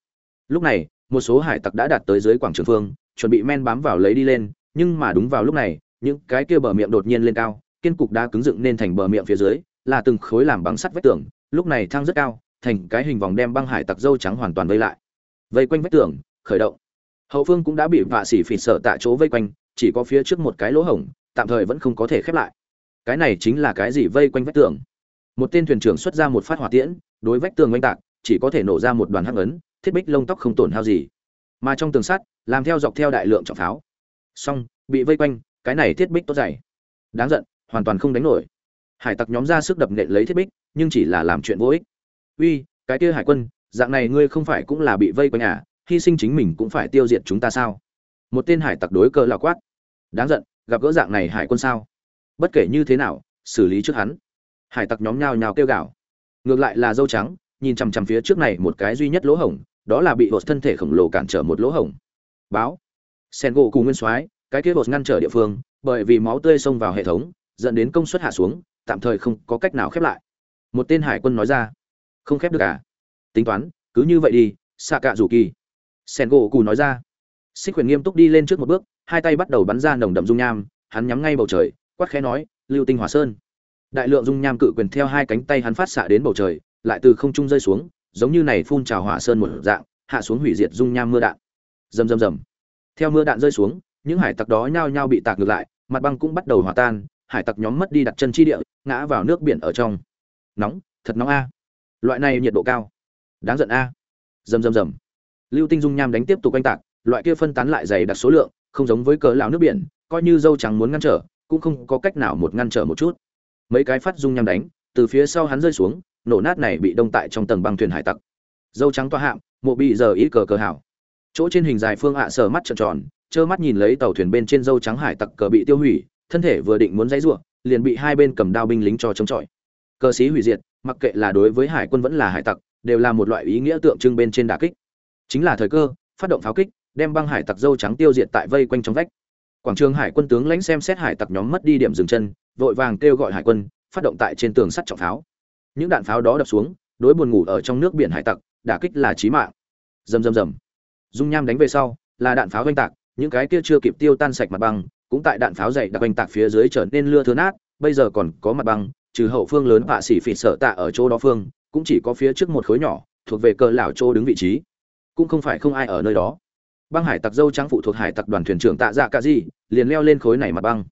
[SPEAKER 1] Lúc này, một số hải tặc đã đạt tới dưới quảng trường phương, chuẩn bị men bám vào lấy đi lên, nhưng mà đúng vào lúc này, những cái kia bờ miệng đột nhiên lên cao kiên cục đã cứng dựng nên thành bờ miệng phía dưới, là từng khối làm bằng sắt vách tường, lúc này thang rất cao, thành cái hình vòng đem băng hải tặc dâu trắng hoàn toàn vây lại. Vây quanh vách tường, khởi động. Hậu phương cũng đã bị vạ xỉ phỉ sợ tại chỗ vây quanh, chỉ có phía trước một cái lỗ hổng, tạm thời vẫn không có thể khép lại. Cái này chính là cái gì vây quanh vách tường? Một tên thuyền trưởng xuất ra một phát hỏa tiễn, đối vách tường oanh tạc, chỉ có thể nổ ra một đoàn hắc ấn, thiết bích lông tóc không tổn hao gì. Mà trong tường sắt, làm theo dọc theo đại lượng trọng pháo. Xong, bị vây quanh, cái này thiết bích tốt dày. Đáng giận hoàn toàn không đánh nổi. Hải tặc nhóm ra sức đập nện lấy thiết bích, nhưng chỉ là làm chuyện vô ích. Uy, cái kia hải quân, dạng này ngươi không phải cũng là bị vây quanh à? Hy sinh chính mình cũng phải tiêu diệt chúng ta sao? Một tên hải tặc đối cờ là quát. Đáng giận, gặp gỡ dạng này hải quân sao? Bất kể như thế nào, xử lý trước hắn. Hải tặc nhóm nhao nhao kêu gào. Ngược lại là dâu trắng, nhìn chằm chằm phía trước này một cái duy nhất lỗ hổng, đó là bị bột thân thể khổng lồ cản trở một lỗ hổng. Báo. Sen gỗ cùng nguyên soái, cái kia bột ngăn trở địa phương, bởi vì máu tươi xông vào hệ thống dẫn đến công suất hạ xuống, tạm thời không có cách nào khép lại. Một tên hải quân nói ra, không khép được à? Tính toán, cứ như vậy đi xạ cạ rủ kỳ sen gỗ cù nói ra, xích quyền nghiêm túc đi lên trước một bước, hai tay bắt đầu bắn ra nồng đậm dung nham, hắn nhắm ngay bầu trời, quát khẽ nói, lưu tinh hỏa sơn. Đại lượng dung nham cự quyền theo hai cánh tay hắn phát xạ đến bầu trời, lại từ không trung rơi xuống, giống như này phun trào hỏa sơn một dạng, hạ xuống hủy diệt dung nham mưa đạn. Rầm rầm rầm. Theo mưa đạn rơi xuống, những hải tặc đó nhao nhao bị tạc ngược lại, mặt băng cũng bắt đầu hòa tan hải tặc nhóm mất đi đặt chân chi địa, ngã vào nước biển ở trong. Nóng, thật nóng a. Loại này nhiệt độ cao. Đáng giận a. Rầm rầm rầm. Lưu tinh dung nham đánh tiếp tục oanh tạc, loại kia phân tán lại dày đặc số lượng, không giống với cỡ lão nước biển, coi như dâu trắng muốn ngăn trở, cũng không có cách nào một ngăn trở một chút. Mấy cái phát dung nham đánh, từ phía sau hắn rơi xuống, nổ nát này bị đông tại trong tầng băng thuyền hải tặc. Dâu trắng toa hạm, mộ bị giờ ít cờ cờ hảo. Chỗ trên hình dài phương ạ à sở mắt trợn tròn, trơ mắt nhìn lấy tàu thuyền bên trên dâu trắng hải tặc cờ bị tiêu hủy thân thể vừa định muốn dãy rủa, liền bị hai bên cầm đao binh lính cho chống chọi. Cờ sĩ hủy diệt, mặc kệ là đối với hải quân vẫn là hải tặc, đều là một loại ý nghĩa tượng trưng bên trên đả kích. Chính là thời cơ, phát động pháo kích, đem băng hải tặc dâu trắng tiêu diệt tại vây quanh trong vách. Quảng trường hải quân tướng lãnh xem xét hải tặc nhóm mất đi điểm dừng chân, vội vàng kêu gọi hải quân, phát động tại trên tường sắt trọng pháo. Những đạn pháo đó đập xuống, đối buồn ngủ ở trong nước biển hải tặc, đả kích là chí mạng. Rầm rầm rầm. Dung nham đánh về sau, là đạn pháo vênh tạc, những cái kia chưa kịp tiêu tan sạch mặt băng cũng tại đạn pháo dày đặc oanh tạc phía dưới trở nên lưa thưa nát, bây giờ còn có mặt băng trừ hậu phương lớn vạ xỉ phỉ sợ tạ ở chỗ đó phương, cũng chỉ có phía trước một khối nhỏ, thuộc về cờ lão chỗ đứng vị trí. Cũng không phải không ai ở nơi đó. Băng hải tặc dâu trắng phụ thuộc hải tặc đoàn thuyền trưởng tạ dạ cả gì, liền leo lên khối này mặt băng.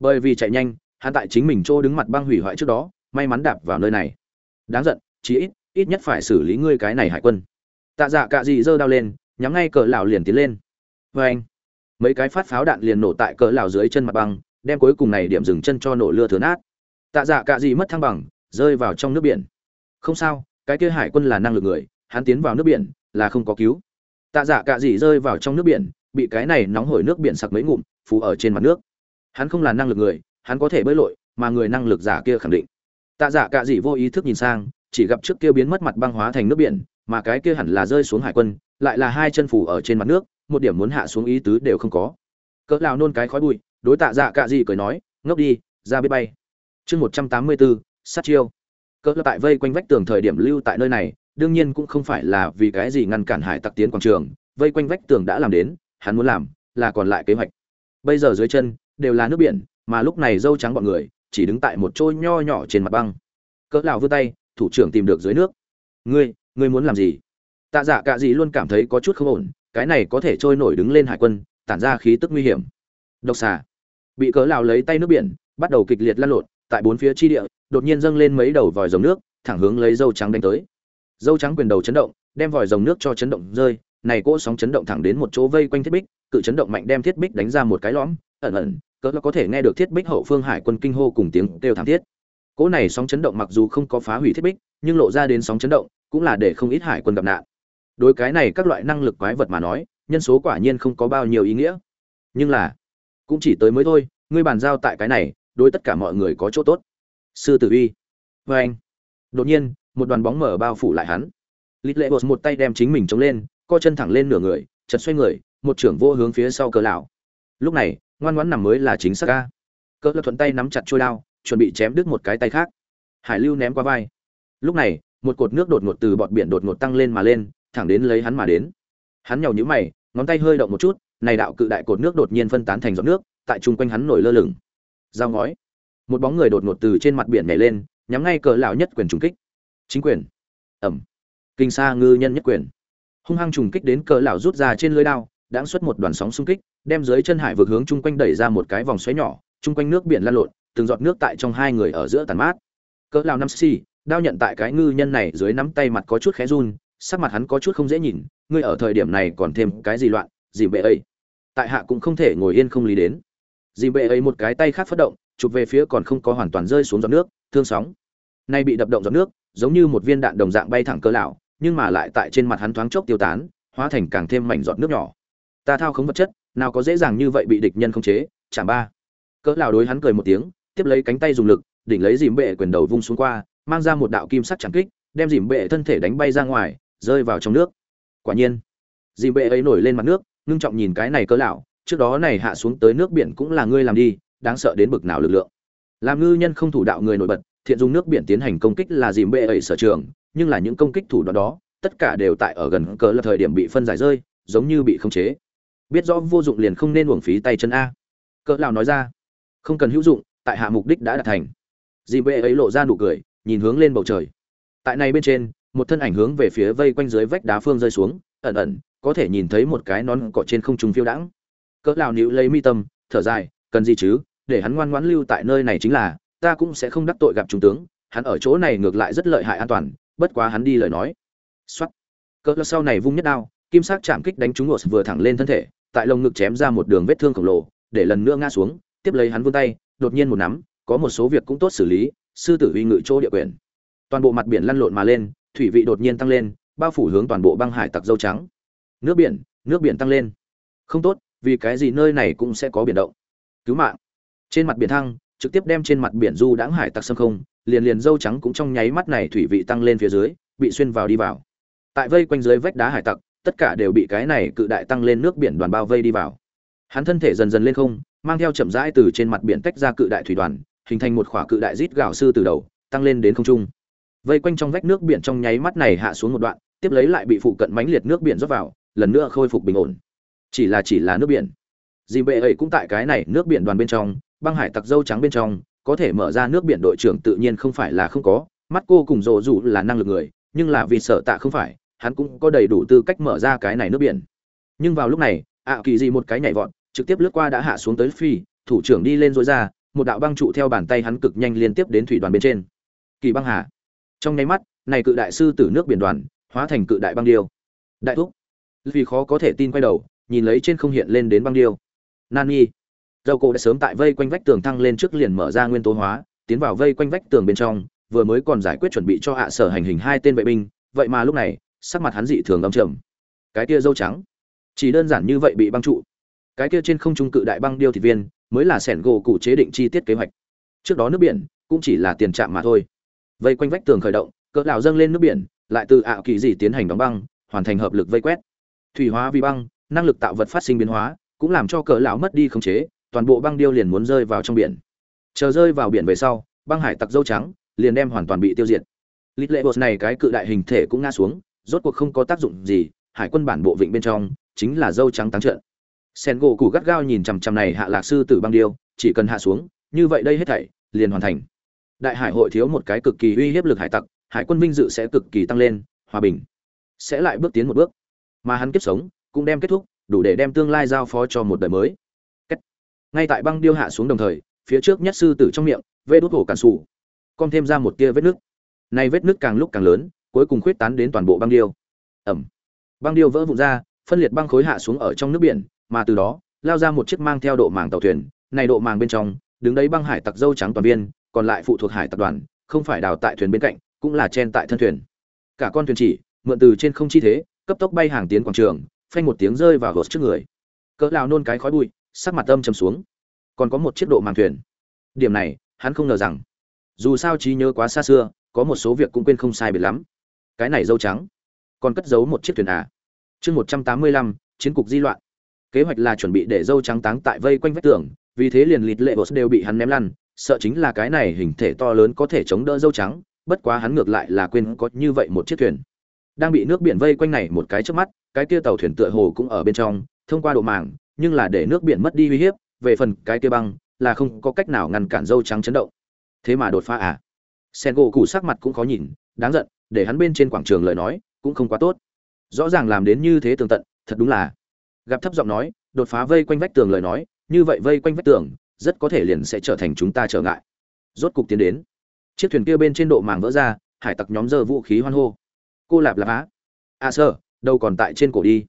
[SPEAKER 1] Bởi vì chạy nhanh, hắn tại chính mình chỗ đứng mặt băng hủy hoại trước đó, may mắn đạp vào nơi này. Đáng giận, chí ít ít nhất phải xử lý ngươi cái này hải quân. Tạ dạ cả gì giơ đao lên, nhắm ngay cờ lão liền tiến lên. Vê anh mấy cái phát pháo đạn liền nổ tại cỡ lào dưới chân mặt băng, đem cuối cùng này điểm dừng chân cho nổ lưa thừa nát. Tạ dạ cả gì mất thăng bằng, rơi vào trong nước biển. Không sao, cái kia hải quân là năng lực người, hắn tiến vào nước biển là không có cứu. Tạ dạ cả gì rơi vào trong nước biển, bị cái này nóng hổi nước biển sặc mấy ngụm, phù ở trên mặt nước. Hắn không là năng lực người, hắn có thể bơi lội, mà người năng lực giả kia khẳng định. Tạ dạ cả gì vô ý thức nhìn sang, chỉ gặp trước kia biến mất mặt băng hóa thành nước biển, mà cái kia hẳn là rơi xuống hải quân, lại là hai chân phủ ở trên mặt nước một điểm muốn hạ xuống ý tứ đều không có. Cỡ lao nôn cái khói bụi, đối tạ dạ cả gì cười nói, ngốc đi, ra biết bay. Chương một trăm tám mươi bốn sát chiêu. Cỡ tại vây quanh vách tường thời điểm lưu tại nơi này, đương nhiên cũng không phải là vì cái gì ngăn cản hải tặc tiến quảng trường, vây quanh vách tường đã làm đến, hắn muốn làm là còn lại kế hoạch. Bây giờ dưới chân đều là nước biển, mà lúc này dâu trắng bọn người chỉ đứng tại một trôi nho nhỏ trên mặt băng. Cỡ lão vươn tay, thủ trưởng tìm được dưới nước. Ngươi ngươi muốn làm gì? Tạ giả dạ gì luôn cảm thấy có chút không ổn cái này có thể trôi nổi đứng lên hải quân, tản ra khí tức nguy hiểm. Độc xà. Bị cỡ lào lấy tay nước biển, bắt đầu kịch liệt lăn lộn, tại bốn phía chi địa, đột nhiên dâng lên mấy đầu vòi rồng nước, thẳng hướng lấy dâu trắng đánh tới. Dâu trắng quyền đầu chấn động, đem vòi rồng nước cho chấn động rơi, này cỗ sóng chấn động thẳng đến một chỗ vây quanh thiết bích, cự chấn động mạnh đem thiết bích đánh ra một cái lõm, ẩn ẩn, cỡ có thể nghe được thiết bích hậu phương hải quân kinh hô cùng tiếng kêu thảm thiết. Cỗ này sóng chấn động mặc dù không có phá hủy thiết bích, nhưng lộ ra đến sóng chấn động, cũng là để không ít hải quân gặp nạn đối cái này các loại năng lực quái vật mà nói, nhân số quả nhiên không có bao nhiêu ý nghĩa. Nhưng là, cũng chỉ tới mới thôi, ngươi bàn giao tại cái này, đối tất cả mọi người có chỗ tốt. Sư tử uy. Vê anh. Đột nhiên, một đoàn bóng mở bao phủ lại hắn. Lít lệ bột một tay đem chính mình chống lên, co chân thẳng lên nửa người, chật xoay người, một trưởng vô hướng phía sau cờ lão. Lúc này, ngoan ngoãn nằm mới là chính xác ca. Cỡ thuận tay nắm chặt trôi đao, chuẩn bị chém đứt một cái tay khác. Hải lưu ném qua vai. Lúc này, một cột nước đột ngột từ bọt biển đột ngột tăng lên mà lên thẳng đến lấy hắn mà đến. Hắn nhàu nhíu mày, ngón tay hơi động một chút, này đạo cự đại cột nước đột nhiên phân tán thành giọt nước, tại chung quanh hắn nổi lơ lửng. Dao ngói. Một bóng người đột ngột từ trên mặt biển nhảy lên, nhắm ngay cờ lão nhất quyền trùng kích. Chính quyền. Ẩm. Kinh sa ngư nhân nhất quyền. Hung hăng trùng kích đến cờ lão rút ra trên lưới đao đã xuất một đoàn sóng xung kích, đem dưới chân hải vực hướng chung quanh đẩy ra một cái vòng xoáy nhỏ, chung quanh nước biển lan lộn, từng giọt nước tại trong hai người ở giữa tàn mát. Cỡ lão năm xi đao nhận tại cái ngư nhân này dưới nắm tay mặt có chút khẽ run sắc mặt hắn có chút không dễ nhìn, ngươi ở thời điểm này còn thêm cái gì loạn, gì bệ ấy. Tại hạ cũng không thể ngồi yên không lý đến. Dì bệ ấy một cái tay khác phát động, chụp về phía còn không có hoàn toàn rơi xuống giọt nước, thương sóng. Nay bị đập động giọt nước, giống như một viên đạn đồng dạng bay thẳng cơ lão, nhưng mà lại tại trên mặt hắn thoáng chốc tiêu tán, hóa thành càng thêm mảnh giọt nước nhỏ. Ta thao không vật chất, nào có dễ dàng như vậy bị địch nhân khống chế, chạm ba. Cỡ lão đối hắn cười một tiếng, tiếp lấy cánh tay dùng lực, đỉnh lấy dìm bệ quyền đầu vung xuống qua, mang ra một đạo kim sắc chẳng kích, đem dìm bệ thân thể đánh bay ra ngoài rơi vào trong nước. Quả nhiên dị bệ ấy nổi lên mặt nước, ngưng trọng nhìn cái này cỡ lão, trước đó này hạ xuống tới nước biển cũng là ngươi làm đi, đáng sợ đến bực nào lực lượng. Làm ngư nhân không thủ đạo người nổi bật, thiện dùng nước biển tiến hành công kích là dìm bệ ấy sở trường, nhưng là những công kích thủ đoạn đó, tất cả đều tại ở gần cỡ là thời điểm bị phân giải rơi, giống như bị khống chế. Biết rõ vô dụng liền không nên uổng phí tay chân a. Cỡ lão nói ra, không cần hữu dụng, tại hạ mục đích đã đạt thành. Dìm bệ ấy lộ ra nụ cười, nhìn hướng lên bầu trời. Tại này bên trên một thân ảnh hướng về phía vây quanh dưới vách đá phương rơi xuống, ẩn ẩn, có thể nhìn thấy một cái nón cọ trên không trung phiêu đãng. Cỡ lão nịu lấy mi tâm, thở dài, cần gì chứ, để hắn ngoan ngoãn lưu tại nơi này chính là, ta cũng sẽ không đắc tội gặp trung tướng, hắn ở chỗ này ngược lại rất lợi hại an toàn, bất quá hắn đi lời nói. Xoát cỡ lão sau này vung nhất đao, kim sắc chạm kích đánh trúng ngột vừa thẳng lên thân thể, tại lồng ngực chém ra một đường vết thương khổng lồ, để lần nữa ngã xuống, tiếp lấy hắn vươn tay, đột nhiên một nắm, có một số việc cũng tốt xử lý, sư tử uy ngự chỗ địa quyền. Toàn bộ mặt biển lăn lộn mà lên thủy vị đột nhiên tăng lên, bao phủ hướng toàn bộ băng hải tặc dâu trắng. Nước biển nước biển tăng lên. Không tốt, vì cái gì nơi này cũng sẽ có biển động. Cứu mạng. Trên mặt biển thăng, trực tiếp đem trên mặt biển du đãng hải tặc xâm không, liền liền dâu trắng cũng trong nháy mắt này thủy vị tăng lên phía dưới, bị xuyên vào đi vào. Tại vây quanh dưới vách đá hải tặc, tất cả đều bị cái này cự đại tăng lên nước biển đoàn bao vây đi vào. Hắn thân thể dần dần lên không, mang theo chậm rãi từ trên mặt biển tách ra cự đại thủy đoàn, hình thành một khỏa cự đại rít gạo sư từ đầu, tăng lên đến không trung vây quanh trong vách nước biển trong nháy mắt này hạ xuống một đoạn, tiếp lấy lại bị phụ cận mánh liệt nước biển rót vào, lần nữa khôi phục bình ổn. Chỉ là chỉ là nước biển. Dì bệ ấy cũng tại cái này nước biển đoàn bên trong, băng hải tặc dâu trắng bên trong, có thể mở ra nước biển đội trưởng tự nhiên không phải là không có, mắt cô cùng rộ rủ là năng lực người, nhưng là vì sợ tạ không phải, hắn cũng có đầy đủ tư cách mở ra cái này nước biển. Nhưng vào lúc này, ạ kỳ gì một cái nhảy vọt, trực tiếp lướt qua đã hạ xuống tới phi, thủ trưởng đi lên dối ra, một đạo băng trụ theo bàn tay hắn cực nhanh liên tiếp đến thủy đoàn bên trên. Kỳ băng hà trong nháy mắt, này cự đại sư tử nước biển đoàn hóa thành cự đại băng điêu. Đại thúc. Vì khó có thể tin quay đầu, nhìn lấy trên không hiện lên đến băng điêu. Nani. Dầu cổ đã sớm tại vây quanh vách tường thăng lên trước liền mở ra nguyên tố hóa, tiến vào vây quanh vách tường bên trong, vừa mới còn giải quyết chuẩn bị cho hạ sở hành hình hai tên vệ binh, vậy mà lúc này, sắc mặt hắn dị thường âm trầm. Cái kia dâu trắng. Chỉ đơn giản như vậy bị băng trụ. Cái kia trên không trung cự đại băng điêu thị viên, mới là sẻn gỗ cụ chế định chi tiết kế hoạch. Trước đó nước biển, cũng chỉ là tiền trạm mà thôi vây quanh vách tường khởi động, cỡ lão dâng lên nước biển, lại từ ảo kỳ dị tiến hành đóng băng, hoàn thành hợp lực vây quét. Thủy hóa vì băng, năng lực tạo vật phát sinh biến hóa, cũng làm cho cỡ lão mất đi khống chế, toàn bộ băng điêu liền muốn rơi vào trong biển. Chờ rơi vào biển về sau, băng hải tặc dâu trắng, liền đem hoàn toàn bị tiêu diệt. Lít lệ bột này cái cự đại hình thể cũng ngã xuống, rốt cuộc không có tác dụng gì, hải quân bản bộ vịnh bên trong, chính là dâu trắng táng trận. Sen gỗ củ gắt gao nhìn chằm chằm này hạ lạc sư tử băng điêu, chỉ cần hạ xuống, như vậy đây hết thảy, liền hoàn thành đại hải hội thiếu một cái cực kỳ uy hiếp lực hải tặc, hải quân vinh dự sẽ cực kỳ tăng lên, hòa bình sẽ lại bước tiến một bước. Mà hắn kiếp sống cũng đem kết thúc, đủ để đem tương lai giao phó cho một đời mới. Kết. ngay tại băng điêu hạ xuống đồng thời, phía trước nhất sư tử trong miệng vê đốt hổ cản sủ, con thêm ra một tia vết nước nay vết nước càng lúc càng lớn, cuối cùng khuyết tán đến toàn bộ băng điêu. Ẩm. Băng điêu vỡ vụn ra, phân liệt băng khối hạ xuống ở trong nước biển, mà từ đó, lao ra một chiếc mang theo độ màng tàu thuyền, này độ màng bên trong, đứng đấy băng hải tặc dâu trắng toàn viên còn lại phụ thuộc hải tập đoàn, không phải đào tại thuyền bên cạnh, cũng là chen tại thân thuyền. Cả con thuyền chỉ, mượn từ trên không chi thế, cấp tốc bay hàng tiến quảng trường, phanh một tiếng rơi vào gột trước người. Cỡ lao nôn cái khói bụi, sắc mặt âm chầm xuống. Còn có một chiếc độ màng thuyền. Điểm này, hắn không ngờ rằng, dù sao trí nhớ quá xa xưa, có một số việc cũng quên không sai biệt lắm. Cái này dâu trắng, còn cất giấu một chiếc thuyền à? Chương một trăm tám mươi lăm, chiến cục di loạn. Kế hoạch là chuẩn bị để dâu trắng táng tại vây quanh vách tường, vì thế liền lịt lệ bột đều bị hắn ném lăn sợ chính là cái này hình thể to lớn có thể chống đỡ dâu trắng, bất quá hắn ngược lại là quên có như vậy một chiếc thuyền. Đang bị nước biển vây quanh này một cái trước mắt, cái kia tàu thuyền tựa hồ cũng ở bên trong, thông qua độ màng, nhưng là để nước biển mất đi uy hiếp, về phần cái kia băng, là không có cách nào ngăn cản dâu trắng chấn động. Thế mà đột phá à? Sen gỗ cụ sắc mặt cũng khó nhìn, đáng giận, để hắn bên trên quảng trường lời nói, cũng không quá tốt. Rõ ràng làm đến như thế tường tận, thật đúng là. Gặp thấp giọng nói, đột phá vây quanh vách tường lời nói, như vậy vây quanh vách tường rất có thể liền sẽ trở thành chúng ta trở ngại. Rốt cục tiến đến. Chiếc thuyền kia bên trên độ màng vỡ ra, hải tặc nhóm giơ vũ khí hoan hô. Cô lạp lạp á. A sơ, đâu còn tại trên cổ đi.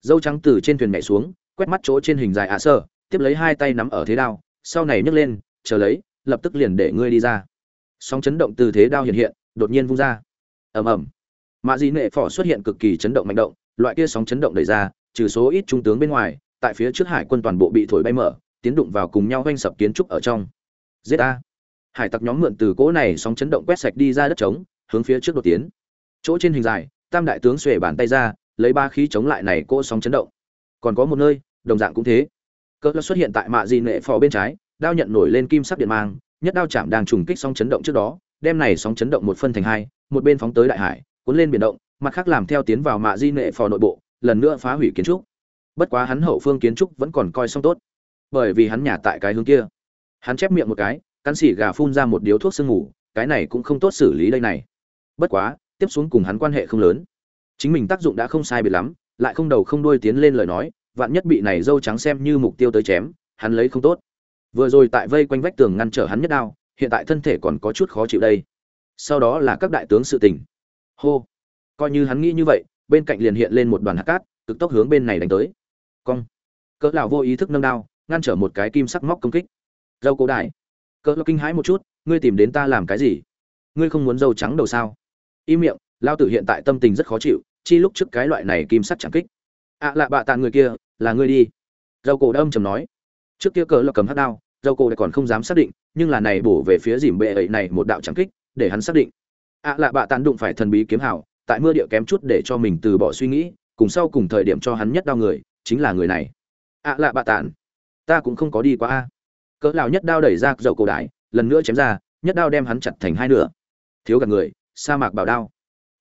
[SPEAKER 1] Dâu trắng từ trên thuyền nhảy xuống, quét mắt chỗ trên hình dài a sơ, tiếp lấy hai tay nắm ở thế đao, sau này nhấc lên, chờ lấy, lập tức liền để ngươi đi ra. Sóng chấn động từ thế đao hiện hiện, đột nhiên vung ra. Ầm ầm. Mạ dị nệ phỏ xuất hiện cực kỳ chấn động mạnh động, loại kia sóng chấn động đẩy ra, trừ số ít trung tướng bên ngoài, tại phía trước hải quân toàn bộ bị thổi bay mở tiến đụng vào cùng nhau hoanh sập kiến trúc ở trong. Giết a. Hải tặc nhóm mượn từ cỗ này sóng chấn động quét sạch đi ra đất trống, hướng phía trước đột tiến. Chỗ trên hình dài, tam đại tướng xuề bàn tay ra, lấy ba khí chống lại này cỗ sóng chấn động. Còn có một nơi, đồng dạng cũng thế. Cỡ xuất hiện tại mạ dị nệ phò bên trái, đao nhận nổi lên kim sắc điện mang, nhất đao chạm đang trùng kích sóng chấn động trước đó, đem này sóng chấn động một phân thành hai, một bên phóng tới đại hải, cuốn lên biển động, mặt khác làm theo tiến vào mạ di nệ phò nội bộ, lần nữa phá hủy kiến trúc. Bất quá hắn hậu phương kiến trúc vẫn còn coi xong tốt bởi vì hắn nhà tại cái hướng kia. Hắn chép miệng một cái, cắn xỉ gà phun ra một điếu thuốc sương ngủ cái này cũng không tốt xử lý đây này. Bất quá, tiếp xuống cùng hắn quan hệ không lớn. Chính mình tác dụng đã không sai biệt lắm, lại không đầu không đuôi tiến lên lời nói, vạn nhất bị này dâu trắng xem như mục tiêu tới chém, hắn lấy không tốt. Vừa rồi tại vây quanh vách tường ngăn trở hắn nhất đao, hiện tại thân thể còn có chút khó chịu đây. Sau đó là các đại tướng sự tình. Hô. Coi như hắn nghĩ như vậy, bên cạnh liền hiện lên một đoàn hạt cát, cực tốc hướng bên này đánh tới. Cong. Cỡ lão vô ý thức nâng đao ngăn trở một cái kim sắc móc công kích. Dâu cổ đại, cỡ lo kinh hãi một chút, ngươi tìm đến ta làm cái gì? Ngươi không muốn dâu trắng đầu sao? Im miệng lao tử hiện tại tâm tình rất khó chịu, chi lúc trước cái loại này kim sắc chẳng kích. Ạ à lạ bạ tạ người kia, là ngươi đi. Dâu cổ đâm trầm nói. Trước kia cỡ lo cầm hát đao, dâu cổ còn không dám xác định, nhưng là này bổ về phía dìm bệ ấy này một đạo chẳng kích, để hắn xác định. Ạ à lạ bạ tàn đụng phải thần bí kiếm hảo tại mưa địa kém chút để cho mình từ bỏ suy nghĩ, cùng sau cùng thời điểm cho hắn nhất đau người, chính là người này. Ạ à lạ bạ tàn ta cũng không có đi qua a. Cỡ lão nhất đao đẩy ra dậu cổ đại, lần nữa chém ra, nhất đao đem hắn chặt thành hai nửa. Thiếu gần người, sa mạc bảo đao.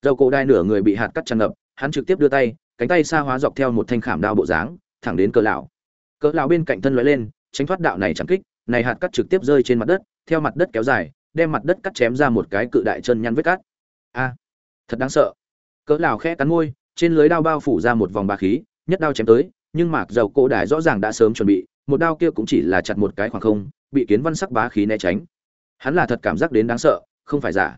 [SPEAKER 1] Dậu cổ đai nửa người bị hạt cắt tràn ngập, hắn trực tiếp đưa tay, cánh tay sa hóa dọc theo một thanh khảm đao bộ dáng, thẳng đến cỡ lão. Cỡ lão bên cạnh thân lóe lên, tránh thoát đạo này chẳng kích, này hạt cắt trực tiếp rơi trên mặt đất, theo mặt đất kéo dài, đem mặt đất cắt chém ra một cái cự đại chân nhăn vết cắt. A, thật đáng sợ. Cỡ lão khẽ cắn môi, trên lưới đao bao phủ ra một vòng bá khí, nhất đao chém tới, nhưng mạc dầu cổ đại rõ ràng đã sớm chuẩn bị một đao kia cũng chỉ là chặt một cái khoảng không, bị kiến văn sắc bá khí né tránh. Hắn là thật cảm giác đến đáng sợ, không phải giả.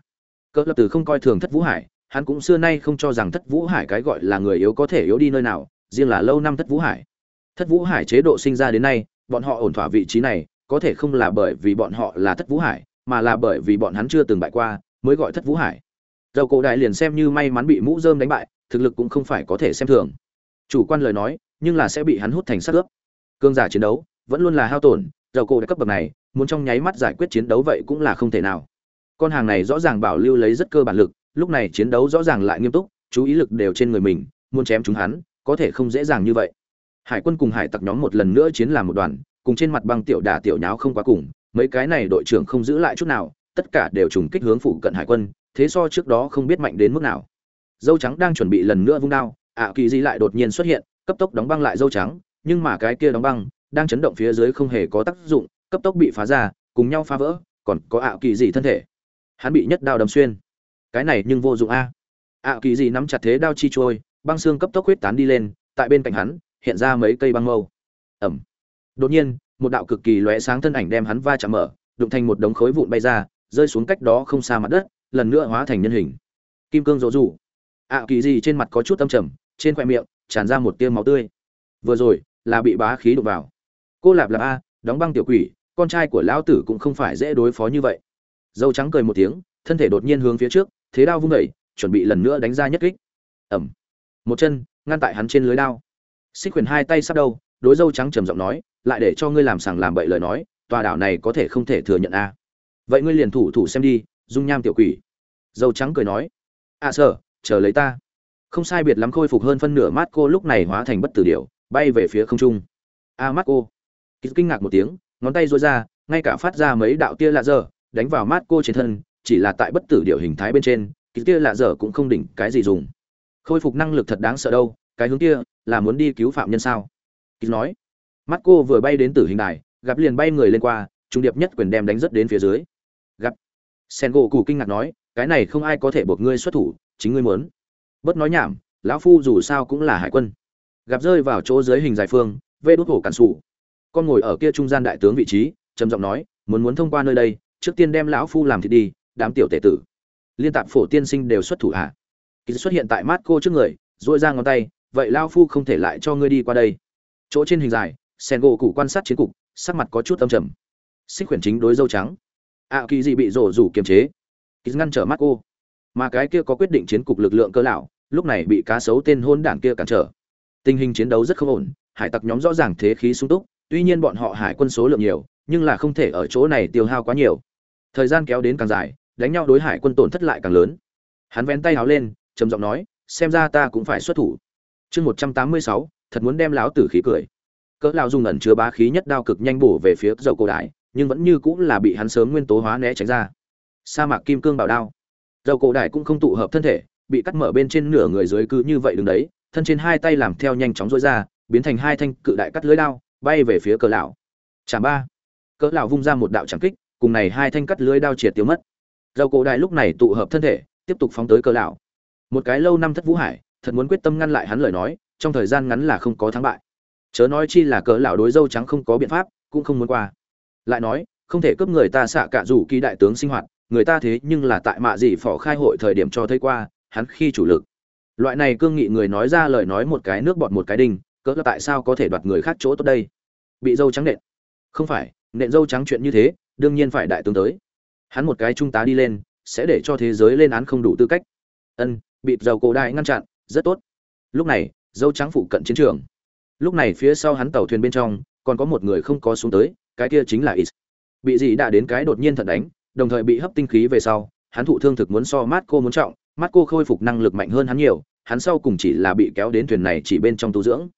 [SPEAKER 1] Cỡ lập từ không coi thường thất vũ hải, hắn cũng xưa nay không cho rằng thất vũ hải cái gọi là người yếu có thể yếu đi nơi nào, riêng là lâu năm thất vũ hải. Thất vũ hải chế độ sinh ra đến nay, bọn họ ổn thỏa vị trí này, có thể không là bởi vì bọn họ là thất vũ hải, mà là bởi vì bọn hắn chưa từng bại qua, mới gọi thất vũ hải. Dầu cổ đại liền xem như may mắn bị mũ dơm đánh bại, thực lực cũng không phải có thể xem thường. Chủ quan lời nói, nhưng là sẽ bị hắn hút thành sát ướp cương giả chiến đấu vẫn luôn là hao tổn, dầu cổ đã cấp bậc này, muốn trong nháy mắt giải quyết chiến đấu vậy cũng là không thể nào. Con hàng này rõ ràng bảo lưu lấy rất cơ bản lực, lúc này chiến đấu rõ ràng lại nghiêm túc, chú ý lực đều trên người mình, muốn chém chúng hắn, có thể không dễ dàng như vậy. Hải quân cùng hải tặc nhóm một lần nữa chiến làm một đoàn, cùng trên mặt băng tiểu đà tiểu nháo không quá cùng, mấy cái này đội trưởng không giữ lại chút nào, tất cả đều trùng kích hướng phụ cận hải quân, thế so trước đó không biết mạnh đến mức nào. Dâu trắng đang chuẩn bị lần nữa vung đao, ạ kỳ di lại đột nhiên xuất hiện, cấp tốc đóng băng lại dâu trắng nhưng mà cái kia đóng băng đang chấn động phía dưới không hề có tác dụng, cấp tốc bị phá ra, cùng nhau phá vỡ, còn có ạ kỳ gì thân thể. Hắn bị nhất đao đâm xuyên. Cái này nhưng vô dụng a. Ạ kỳ gì nắm chặt thế đao chi trôi băng xương cấp tốc huyết tán đi lên, tại bên cạnh hắn, hiện ra mấy cây băng mâu. Ẩm. Đột nhiên, một đạo cực kỳ lóe sáng thân ảnh đem hắn va chạm mở, đụng thành một đống khối vụn bay ra, rơi xuống cách đó không xa mặt đất, lần nữa hóa thành nhân hình. Kim cương rỗ rủ. Ạ kỳ gì trên mặt có chút âm trầm, trên khoe miệng tràn ra một tia máu tươi. Vừa rồi là bị bá khí đụng vào. Cô lạp lạp a, đóng băng tiểu quỷ, con trai của lão tử cũng không phải dễ đối phó như vậy. Dâu trắng cười một tiếng, thân thể đột nhiên hướng phía trước, thế đao vung đẩy chuẩn bị lần nữa đánh ra nhất kích. Ẩm một chân, ngăn tại hắn trên lưới đao. Xích quyền hai tay sắp đâu, đối dâu trắng trầm giọng nói, lại để cho ngươi làm sàng làm bậy lời nói, tòa đảo này có thể không thể thừa nhận a. Vậy ngươi liền thủ thủ xem đi, dung nham tiểu quỷ. Dâu trắng cười nói. À sợ chờ lấy ta. Không sai biệt lắm khôi phục hơn phân nửa mát cô lúc này hóa thành bất tử điểu bay về phía không trung. A à, cô kinh ngạc một tiếng ngón tay rối ra ngay cả phát ra mấy đạo tia lạ dở đánh vào mắt cô trên thân chỉ là tại bất tử điều hình thái bên trên cái tia lạ dở cũng không đỉnh cái gì dùng. Khôi phục năng lực thật đáng sợ đâu cái hướng kia là muốn đi cứu phạm nhân sao? Kýt nói. Mắt cô vừa bay đến tử hình đài gặp liền bay người lên qua trung điệp nhất quyền đem đánh rất đến phía dưới. Gặp. Sen gỗ cụ kinh ngạc nói cái này không ai có thể buộc ngươi xuất thủ chính ngươi muốn. Bớt nói nhảm lão phu dù sao cũng là hải quân gặp rơi vào chỗ dưới hình dài phương, vê đốt hổ cản sủ. Con ngồi ở kia trung gian đại tướng vị trí, trầm giọng nói, muốn muốn thông qua nơi đây, trước tiên đem lão phu làm thịt đi, đám tiểu tể tử. Liên tạp phổ tiên sinh đều xuất thủ hạ. Kỳ xuất hiện tại mát cô trước người dội ra ngón tay, vậy lao phu không thể lại cho ngươi đi qua đây. Chỗ trên hình dài sen gỗ cụ quan sát chiến cục, sắc mặt có chút âm trầm. Xích quyển chính đối dâu trắng. Ạ kỳ gì bị rổ rủ kiềm chế. Ký ngăn trở mắt cô. Mà cái kia có quyết định chiến cục lực lượng cơ lão, lúc này bị cá sấu tên hôn đảng kia cản trở tình hình chiến đấu rất không ổn, hải tặc nhóm rõ ràng thế khí sung túc, tuy nhiên bọn họ hải quân số lượng nhiều, nhưng là không thể ở chỗ này tiêu hao quá nhiều. Thời gian kéo đến càng dài, đánh nhau đối hải quân tổn thất lại càng lớn. Hắn vén tay háo lên, trầm giọng nói, xem ra ta cũng phải xuất thủ. Chương một trăm tám mươi sáu, thật muốn đem láo tử khí cười. Cỡ lao dùng ẩn chứa bá khí nhất đao cực nhanh bổ về phía dầu cổ đại, nhưng vẫn như cũng là bị hắn sớm nguyên tố hóa né tránh ra. Sa mạc kim cương bảo đao. Dầu cổ đại cũng không tụ hợp thân thể, bị cắt mở bên trên nửa người dưới cứ như vậy đứng đấy thân trên hai tay làm theo nhanh chóng rối ra, biến thành hai thanh cự đại cắt lưới đao, bay về phía cỡ lão. Chạm ba. Cỡ lão vung ra một đạo chẳng kích, cùng này hai thanh cắt lưới đao triệt tiêu mất. Dầu cổ đại lúc này tụ hợp thân thể, tiếp tục phóng tới cỡ lão. Một cái lâu năm thất vũ hải, thật muốn quyết tâm ngăn lại hắn lời nói, trong thời gian ngắn là không có thắng bại. Chớ nói chi là cỡ lão đối dâu trắng không có biện pháp, cũng không muốn qua. Lại nói, không thể cướp người ta xạ cả rủ kỳ đại tướng sinh hoạt, người ta thế nhưng là tại mạ gì phỏ khai hội thời điểm cho thấy qua, hắn khi chủ lực loại này cương nghị người nói ra lời nói một cái nước bọt một cái đinh, cỡ là tại sao có thể đoạt người khác chỗ tốt đây? Bị dâu trắng nện. Không phải, nện dâu trắng chuyện như thế, đương nhiên phải đại tướng tới. Hắn một cái trung tá đi lên, sẽ để cho thế giới lên án không đủ tư cách. Ân, bị dầu cổ đại ngăn chặn, rất tốt. Lúc này, dâu trắng phụ cận chiến trường. Lúc này phía sau hắn tàu thuyền bên trong, còn có một người không có xuống tới, cái kia chính là is. Bị gì đã đến cái đột nhiên thật đánh, đồng thời bị hấp tinh khí về sau, hắn thụ thương thực muốn so mát cô muốn trọng mắt cô khôi phục năng lực mạnh hơn hắn nhiều, hắn sau cùng chỉ là bị kéo đến thuyền này chỉ bên trong tu dưỡng.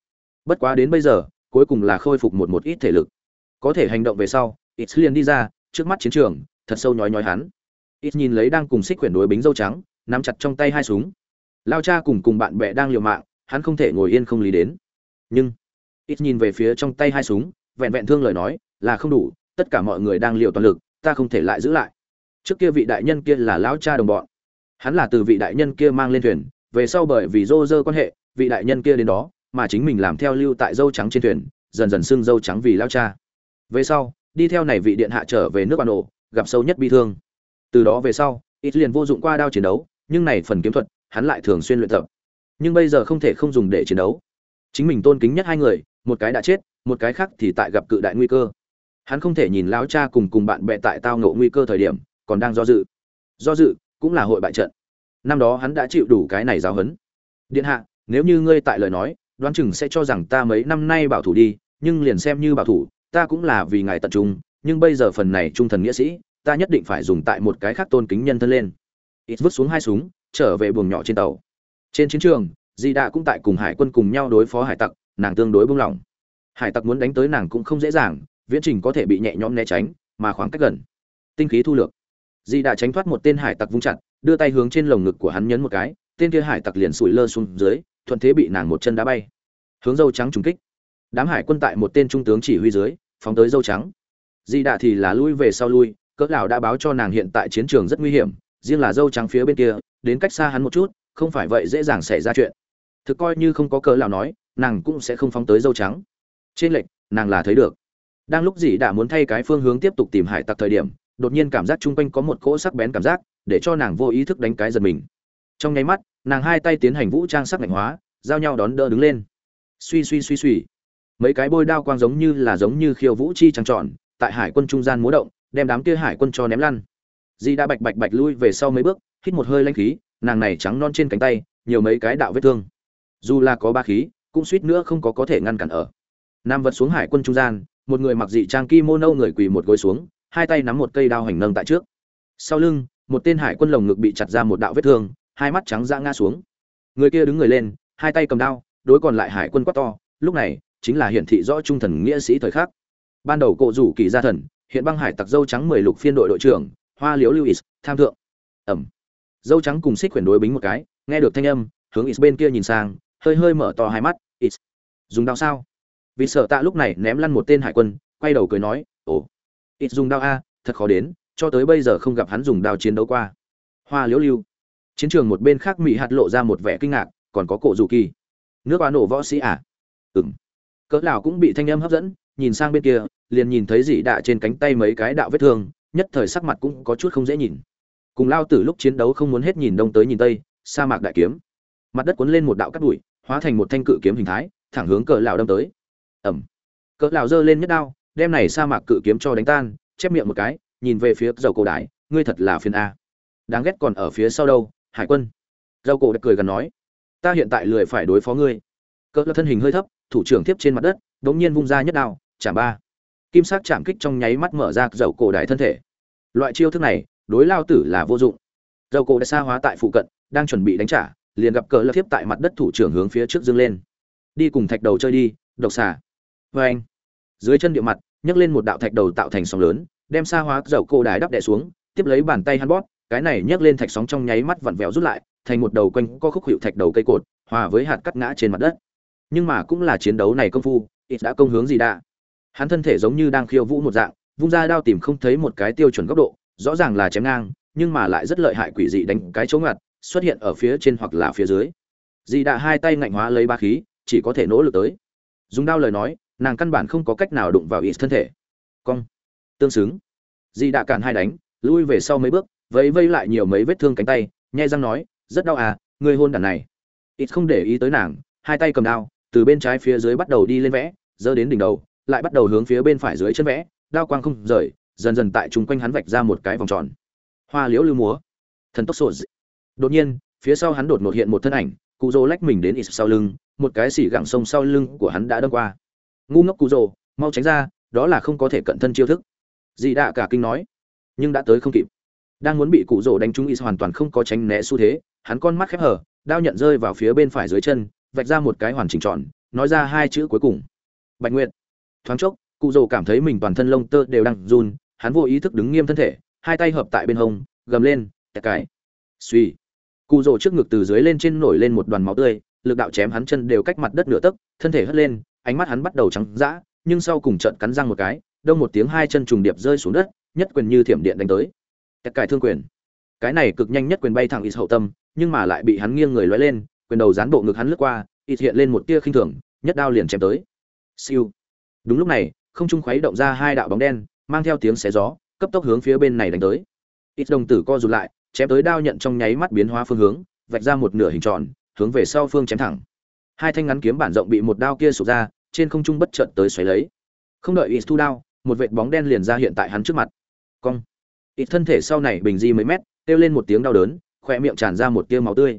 [SPEAKER 1] Bất quá đến bây giờ, cuối cùng là khôi phục một một ít thể lực. Có thể hành động về sau ít liền đi ra, trước mắt chiến trường, thật sâu nhói nhói hắn. Ít nhìn lấy đang cùng xích quyển đối bính dâu trắng, nắm chặt trong tay hai súng. Lao cha cùng cùng bạn bè đang liều mạng, hắn không thể ngồi yên không lý đến. Nhưng ít nhìn về phía trong tay hai súng, vẹn vẹn thương lời nói, là không đủ, tất cả mọi người đang liều toàn lực, ta không thể lại giữ lại. Trước kia vị đại nhân kia là lão cha đồng bọn hắn là từ vị đại nhân kia mang lên thuyền, về sau bởi vì dô dơ quan hệ, vị đại nhân kia đến đó, mà chính mình làm theo lưu tại dâu trắng trên thuyền, dần dần xưng dâu trắng vì lao cha. Về sau, đi theo này vị điện hạ trở về nước quan ổ gặp sâu nhất bi thương. Từ đó về sau, ít liền vô dụng qua đao chiến đấu, nhưng này phần kiếm thuật, hắn lại thường xuyên luyện tập. Nhưng bây giờ không thể không dùng để chiến đấu. Chính mình tôn kính nhất hai người, một cái đã chết, một cái khác thì tại gặp cự đại nguy cơ. Hắn không thể nhìn lão cha cùng cùng bạn bè tại tao ngộ nguy cơ thời điểm, còn đang do dự. Do dự cũng là hội bại trận. Năm đó hắn đã chịu đủ cái này giáo huấn. Điện hạ, nếu như ngươi tại lời nói, đoán chừng sẽ cho rằng ta mấy năm nay bảo thủ đi, nhưng liền xem như bảo thủ, ta cũng là vì ngài tận trung, nhưng bây giờ phần này trung thần nghĩa sĩ, ta nhất định phải dùng tại một cái khác tôn kính nhân thân lên. Ít vứt xuống hai súng, trở về buồng nhỏ trên tàu. Trên chiến trường, di đạ cũng tại cùng hải quân cùng nhau đối phó hải tặc, nàng tương đối buông lỏng. Hải tặc muốn đánh tới nàng cũng không dễ dàng, viễn trình có thể bị nhẹ nhõm né tránh, mà khoảng cách gần. Tinh khí thu lược di đã tránh thoát một tên hải tặc vung chặt, đưa tay hướng trên lồng ngực của hắn nhấn một cái, tên kia hải tặc liền sủi lơ xuống dưới, thuận thế bị nàng một chân đá bay. Hướng dâu trắng trúng kích. Đám hải quân tại một tên trung tướng chỉ huy dưới, phóng tới dâu trắng. Di đã thì là lui về sau lui, cỡ lão đã báo cho nàng hiện tại chiến trường rất nguy hiểm, riêng là dâu trắng phía bên kia, đến cách xa hắn một chút, không phải vậy dễ dàng xảy ra chuyện. Thực coi như không có cỡ lão nói, nàng cũng sẽ không phóng tới dâu trắng. Trên lệnh nàng là thấy được. Đang lúc dì đã muốn thay cái phương hướng tiếp tục tìm hải tặc thời điểm đột nhiên cảm giác chung quanh có một cỗ sắc bén cảm giác, để cho nàng vô ý thức đánh cái giật mình. Trong nháy mắt, nàng hai tay tiến hành vũ trang sắc lạnh hóa, giao nhau đón đỡ đứng lên. Suy suy suy suy. Mấy cái bôi đao quang giống như là giống như khiêu vũ chi trăng tròn, tại hải quân trung gian múa động, đem đám kia hải quân cho ném lăn. Di đã bạch bạch bạch lui về sau mấy bước, hít một hơi lanh khí, nàng này trắng non trên cánh tay, nhiều mấy cái đạo vết thương. Dù là có ba khí, cũng suýt nữa không có có thể ngăn cản ở. Nam vật xuống hải quân trung gian, một người mặc dị trang kimono người quỳ một gối xuống hai tay nắm một cây đao hành nâng tại trước. Sau lưng, một tên hải quân lồng ngực bị chặt ra một đạo vết thương, hai mắt trắng dã ngã xuống. Người kia đứng người lên, hai tay cầm đao, đối còn lại hải quân quát to, lúc này, chính là hiển thị rõ trung thần nghĩa sĩ thời khắc. Ban đầu cộ rủ kỳ gia thần, hiện băng hải tặc dâu trắng mười lục phiên đội đội trưởng, hoa liễu lưu is tham thượng. Ẩm. Dâu trắng cùng xích quyển đối bính một cái, nghe được thanh âm, hướng is bên kia nhìn sang, hơi hơi mở to hai mắt, is, dùng đao sao? Vì sợ tạ lúc này ném lăn một tên hải quân, quay đầu cười nói, ồ ít dùng đao a, thật khó đến, cho tới bây giờ không gặp hắn dùng đao chiến đấu qua. Hoa liễu lưu chiến trường một bên khác mỹ hạt lộ ra một vẻ kinh ngạc, còn có cổ dù kỳ. Nước oán nổ võ sĩ à? Ừng cỡ lão cũng bị thanh âm hấp dẫn, nhìn sang bên kia, liền nhìn thấy dị đạ trên cánh tay mấy cái đạo vết thương, nhất thời sắc mặt cũng có chút không dễ nhìn. Cùng lao tử lúc chiến đấu không muốn hết nhìn đông tới nhìn tây, sa mạc đại kiếm. Mặt đất cuốn lên một đạo cắt đùi hóa thành một thanh cự kiếm hình thái, thẳng hướng cỡ lão đâm tới. Ầm. Cỡ lão giơ lên nhất đao đem này sa mạc cự kiếm cho đánh tan, chép miệng một cái, nhìn về phía dầu cổ đại, ngươi thật là phiền a. Đáng ghét còn ở phía sau đâu, hải quân. Dầu cổ đã cười gần nói, ta hiện tại lười phải đối phó ngươi. Cỡ thân hình hơi thấp, thủ trưởng tiếp trên mặt đất, đống nhiên vung ra nhất đao, chạm ba. Kim sắc chạm kích trong nháy mắt mở ra dầu cổ đại thân thể. Loại chiêu thức này, đối lao tử là vô dụng. Dầu cổ đã xa hóa tại phụ cận, đang chuẩn bị đánh trả, liền gặp cỡ lập tiếp tại mặt đất thủ trưởng hướng phía trước dâng lên. Đi cùng thạch đầu chơi đi, độc xà. Vê anh dưới chân địa mặt nhấc lên một đạo thạch đầu tạo thành sóng lớn, đem xa hóa dầu cô đài đắp đè xuống, tiếp lấy bàn tay hắn bóp, cái này nhấc lên thạch sóng trong nháy mắt vặn vẹo rút lại, thành một đầu quanh co khúc hiệu thạch đầu cây cột, hòa với hạt cắt ngã trên mặt đất. Nhưng mà cũng là chiến đấu này công phu, ít đã công hướng gì đã. Hắn thân thể giống như đang khiêu vũ một dạng, vung ra đao tìm không thấy một cái tiêu chuẩn góc độ, rõ ràng là chém ngang, nhưng mà lại rất lợi hại quỷ dị đánh cái chỗ ngặt, xuất hiện ở phía trên hoặc là phía dưới. Dì đã hai tay ngạnh hóa lấy ba khí, chỉ có thể nỗ lực tới. Dùng đao lời nói nàng căn bản không có cách nào đụng vào ít thân thể. Cong. Tương xứng. Dì đã cản hai đánh, lui về sau mấy bước, vẫy vây lại nhiều mấy vết thương cánh tay, nhai răng nói, rất đau à người hôn đàn này. Ít không để ý tới nàng, hai tay cầm đao, từ bên trái phía dưới bắt đầu đi lên vẽ, giơ đến đỉnh đầu, lại bắt đầu hướng phía bên phải dưới chân vẽ, đao quang không rời, dần dần tại chung quanh hắn vạch ra một cái vòng tròn. Hoa liễu lưu múa. Thần tốc sổ đột nhiên, phía sau hắn đột ngột hiện một thân ảnh, cụ rô lách mình đến ít sau lưng, một cái xỉ gẳng sông sau lưng của hắn đã đâm qua ngu ngốc cụ rồ, mau tránh ra, đó là không có thể cận thân chiêu thức. Dì đạ cả kinh nói, nhưng đã tới không kịp. Đang muốn bị cụ rồ đánh trúng is hoàn toàn không có tránh né xu thế, hắn con mắt khép hở đao nhận rơi vào phía bên phải dưới chân, vạch ra một cái hoàn chỉnh tròn, nói ra hai chữ cuối cùng. Bạch nguyện thoáng chốc, cụ rồ cảm thấy mình toàn thân lông tơ đều đang run, hắn vô ý thức đứng nghiêm thân thể, hai tay hợp tại bên hông, gầm lên, tẹt cải suy cụ rồ trước ngực từ dưới lên trên nổi lên một đoàn máu tươi, lực đạo chém hắn chân đều cách mặt đất nửa tấc, thân thể hất lên ánh mắt hắn bắt đầu trắng dã, nhưng sau cùng trận cắn răng một cái, đông một tiếng hai chân trùng điệp rơi xuống đất, nhất quyền như thiểm điện đánh tới. Tất cải thương quyền. Cái này cực nhanh nhất quyền bay thẳng ít hậu tâm, nhưng mà lại bị hắn nghiêng người lóe lên, quyền đầu dán bộ ngực hắn lướt qua ít hiện lên một tia khinh thường, nhất đao liền chém tới. Siêu. Đúng lúc này, không trung khuấy động ra hai đạo bóng đen, mang theo tiếng xé gió, cấp tốc hướng phía bên này đánh tới. Ít đồng tử co rụt lại, chém tới đao nhận trong nháy mắt biến hóa phương hướng, vạch ra một nửa hình tròn, hướng về sau phương chém thẳng hai thanh ngắn kiếm bản rộng bị một đao kia sụp ra, trên không trung bất chợt tới xoáy lấy. Không đợi ít thu đao, một vệt bóng đen liền ra hiện tại hắn trước mặt. Cong. Ít thân thể sau này bình di mấy mét, kêu lên một tiếng đau đớn khoe miệng tràn ra một tia máu tươi.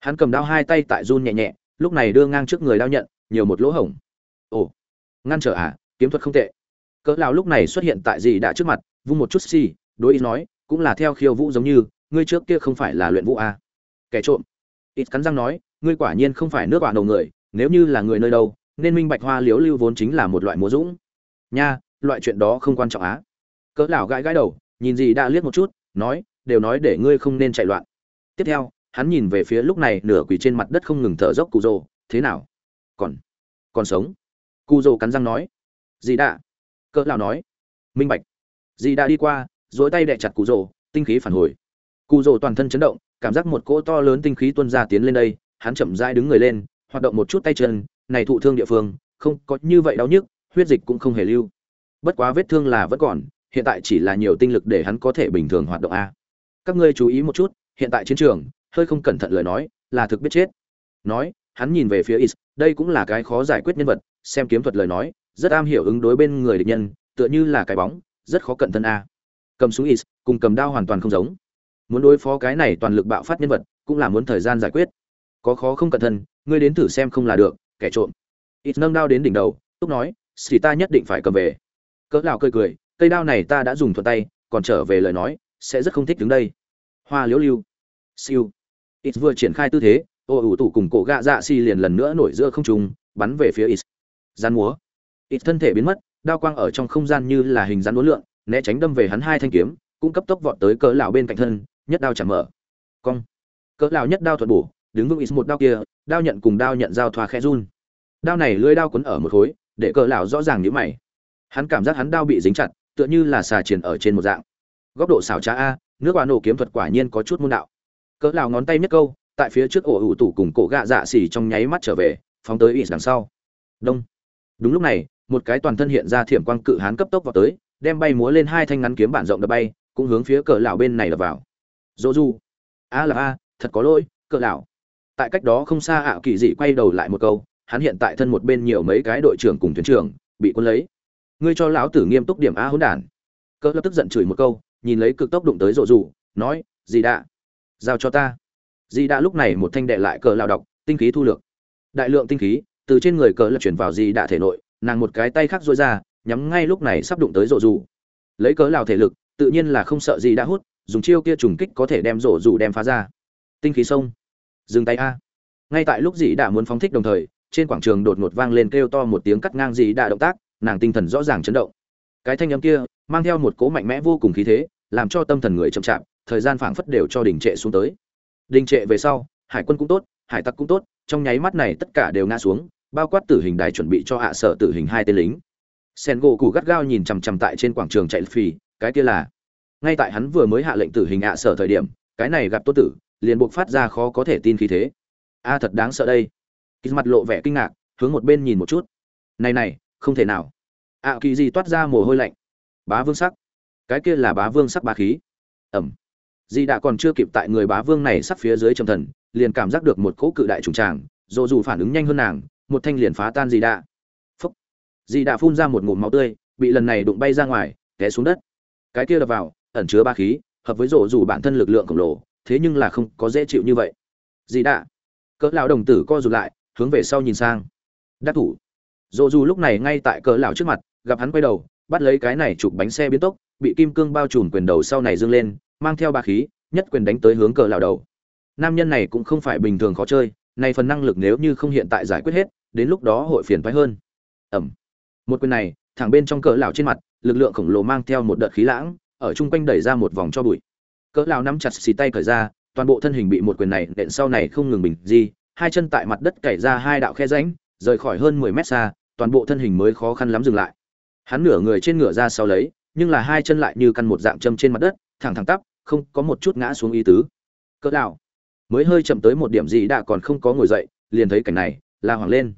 [SPEAKER 1] Hắn cầm đao hai tay tại run nhẹ nhẹ, lúc này đưa ngang trước người đao nhận, nhiều một lỗ hổng. Ồ, ngăn trở à kiếm thuật không tệ. Cỡ lão lúc này xuất hiện tại gì đã trước mặt, vung một chút xì, đối ý nói, cũng là theo khiêu vũ giống như, ngươi trước kia không phải là luyện vũ à. kẻ trộm. Ít cắn răng nói ngươi quả nhiên không phải nước bạn đầu người, nếu như là người nơi đâu, nên minh bạch hoa liếu lưu vốn chính là một loại múa dũng. Nha, loại chuyện đó không quan trọng á. Cỡ lão gãi gãi đầu, nhìn gì đã liếc một chút, nói, đều nói để ngươi không nên chạy loạn. Tiếp theo, hắn nhìn về phía lúc này nửa quỳ trên mặt đất không ngừng thở dốc cụ rồ thế nào? Còn còn sống? Cụ rồ cắn răng nói. Gì đã? Cỡ lão nói. Minh bạch. Gì đã đi qua, duỗi tay đè chặt cụ rồ tinh khí phản hồi. Cụ rồ toàn thân chấn động, cảm giác một cỗ to lớn tinh khí tuôn ra tiến lên đây hắn chậm rãi đứng người lên, hoạt động một chút tay chân, này thụ thương địa phương, không có như vậy đau nhức, huyết dịch cũng không hề lưu. Bất quá vết thương là vẫn còn, hiện tại chỉ là nhiều tinh lực để hắn có thể bình thường hoạt động a. Các ngươi chú ý một chút, hiện tại chiến trường, hơi không cẩn thận lời nói, là thực biết chết. Nói, hắn nhìn về phía is, đây cũng là cái khó giải quyết nhân vật, xem kiếm thuật lời nói, rất am hiểu ứng đối bên người địch nhân, tựa như là cái bóng, rất khó cận thân a. Cầm súng is, cùng cầm đao hoàn toàn không giống. Muốn đối phó cái này toàn lực bạo phát nhân vật, cũng là muốn thời gian giải quyết có khó không cẩn thận, ngươi đến thử xem không là được, kẻ trộm. Ít nâng đao đến đỉnh đầu, túc nói, xì ta nhất định phải cầm về. Cỡ lão cười cười, cây đao này ta đã dùng thuận tay, còn trở về lời nói, sẽ rất không thích đứng đây. Hoa liễu lưu siêu. Ít vừa triển khai tư thế, ô ủ tủ cùng cổ gạ dạ xì liền lần nữa nổi giữa không trung, bắn về phía ít. Gian múa. Ít thân thể biến mất, đao quang ở trong không gian như là hình rắn uốn lượn, né tránh đâm về hắn hai thanh kiếm, cũng cấp tốc vọt tới cỡ lão bên cạnh thân, nhất đao chạm mở. Cong. Cỡ lão nhất đao thuận bổ đứng vững ít một đao kia, đao nhận cùng đao nhận giao thoa khe run. Đao này lưỡi đao quấn ở một khối, để cờ lão rõ ràng nhíu mày. Hắn cảm giác hắn đao bị dính chặt, tựa như là xà triển ở trên một dạng. Góc độ xảo trá a, nước quả nổ kiếm thuật quả nhiên có chút môn đạo. Cỡ lão ngón tay nhất câu, tại phía trước ổ ủ tủ cùng cổ gạ dạ xỉ trong nháy mắt trở về, phóng tới ít đằng sau. Đông. Đúng lúc này, một cái toàn thân hiện ra thiểm quang cự hán cấp tốc vào tới, đem bay múa lên hai thanh ngắn kiếm bản rộng đập bay, cũng hướng phía cỡ lão bên này lập vào. Dỗ du. A là a, thật có lỗi cỡ lão tại cách đó không xa ảo kỳ dị quay đầu lại một câu, hắn hiện tại thân một bên nhiều mấy cái đội trưởng cùng thuyền trưởng, bị quân lấy. Ngươi cho lão tử nghiêm túc điểm a hỗn đản. Cỡ lập tức giận chửi một câu, nhìn lấy cực tốc đụng tới rộ rủ, nói gì đã giao cho ta. Dì đã lúc này một thanh đệ lại cờ lao đọc, tinh khí thu lược. Đại lượng tinh khí, từ trên người cờ lập chuyển vào dì đã thể nội, nàng một cái tay khác dối ra, nhắm ngay lúc này sắp đụng tới rộ rủ. Lấy cớ lào thể lực, tự nhiên là không sợ gì đã hút, dùng chiêu kia trùng kích có thể đem rổ rủ đem phá ra. Tinh khí sông dừng tay a. Ngay tại lúc Dĩ đã muốn phóng thích đồng thời, trên quảng trường đột ngột vang lên kêu to một tiếng cắt ngang Dĩ đã động tác, nàng tinh thần rõ ràng chấn động. Cái thanh âm kia mang theo một cố mạnh mẽ vô cùng khí thế, làm cho tâm thần người chậm chạp, thời gian phảng phất đều cho đình trệ xuống tới. Đình trệ về sau, hải quân cũng tốt, hải tặc cũng tốt, trong nháy mắt này tất cả đều ngã xuống, bao quát tử hình đài chuẩn bị cho hạ sở tử hình hai tên lính. Sen gỗ cụ gắt gao nhìn chằm chằm tại trên quảng trường chạy phì, cái kia là, ngay tại hắn vừa mới hạ lệnh tử hình hạ sở thời điểm, cái này gặp tốt tử liền buộc phát ra khó có thể tin khí thế. A, thật đáng sợ đây. Kỳ mặt lộ vẻ kinh ngạc, hướng một bên nhìn một chút. Này này, không thể nào. Ạ kỳ gì toát ra mồ hôi lạnh. Bá vương sắc. Cái kia là bá vương sắc bá khí. Ẩm. Di đã còn chưa kịp tại người bá vương này sắp phía dưới trầm thần, liền cảm giác được một cỗ cự đại trùng tràng, dù dù phản ứng nhanh hơn nàng, một thanh liền phá tan di đã. Phúc. Di đã phun ra một ngụm máu tươi, bị lần này đụng bay ra ngoài, té xuống đất. Cái kia đập vào, ẩn chứa ba khí, hợp với rổ dù bản thân lực lượng khổng lồ thế nhưng là không có dễ chịu như vậy. Dì đã cỡ lão đồng tử co rụt lại, hướng về sau nhìn sang. Đắc thủ. Rổ dù lúc này ngay tại cỡ lão trước mặt, gặp hắn quay đầu, bắt lấy cái này chụp bánh xe biến tốc, bị kim cương bao trùm quyền đầu sau này dương lên, mang theo ba khí, nhất quyền đánh tới hướng cỡ lão đầu. Nam nhân này cũng không phải bình thường khó chơi, này phần năng lực nếu như không hiện tại giải quyết hết, đến lúc đó hội phiền toái hơn. Ẩm. Một quyền này, thẳng bên trong cỡ lão trên mặt, lực lượng khổng lồ mang theo một đợt khí lãng, ở chung quanh đẩy ra một vòng cho bụi cỡ lao nắm chặt xì tay cởi ra toàn bộ thân hình bị một quyền này đện sau này không ngừng bình di hai chân tại mặt đất cày ra hai đạo khe rãnh rời khỏi hơn 10 mét xa toàn bộ thân hình mới khó khăn lắm dừng lại. Hắn nửa người trên ngựa ra sau lấy nhưng là hai chân lại như căn một dạng châm trên mặt đất thẳng thẳng tắp không có một chút ngã xuống ý tứ. Cỡ lao mới hơi chậm tới một điểm gì đã còn không có ngồi dậy liền thấy cảnh này la hoàng lên.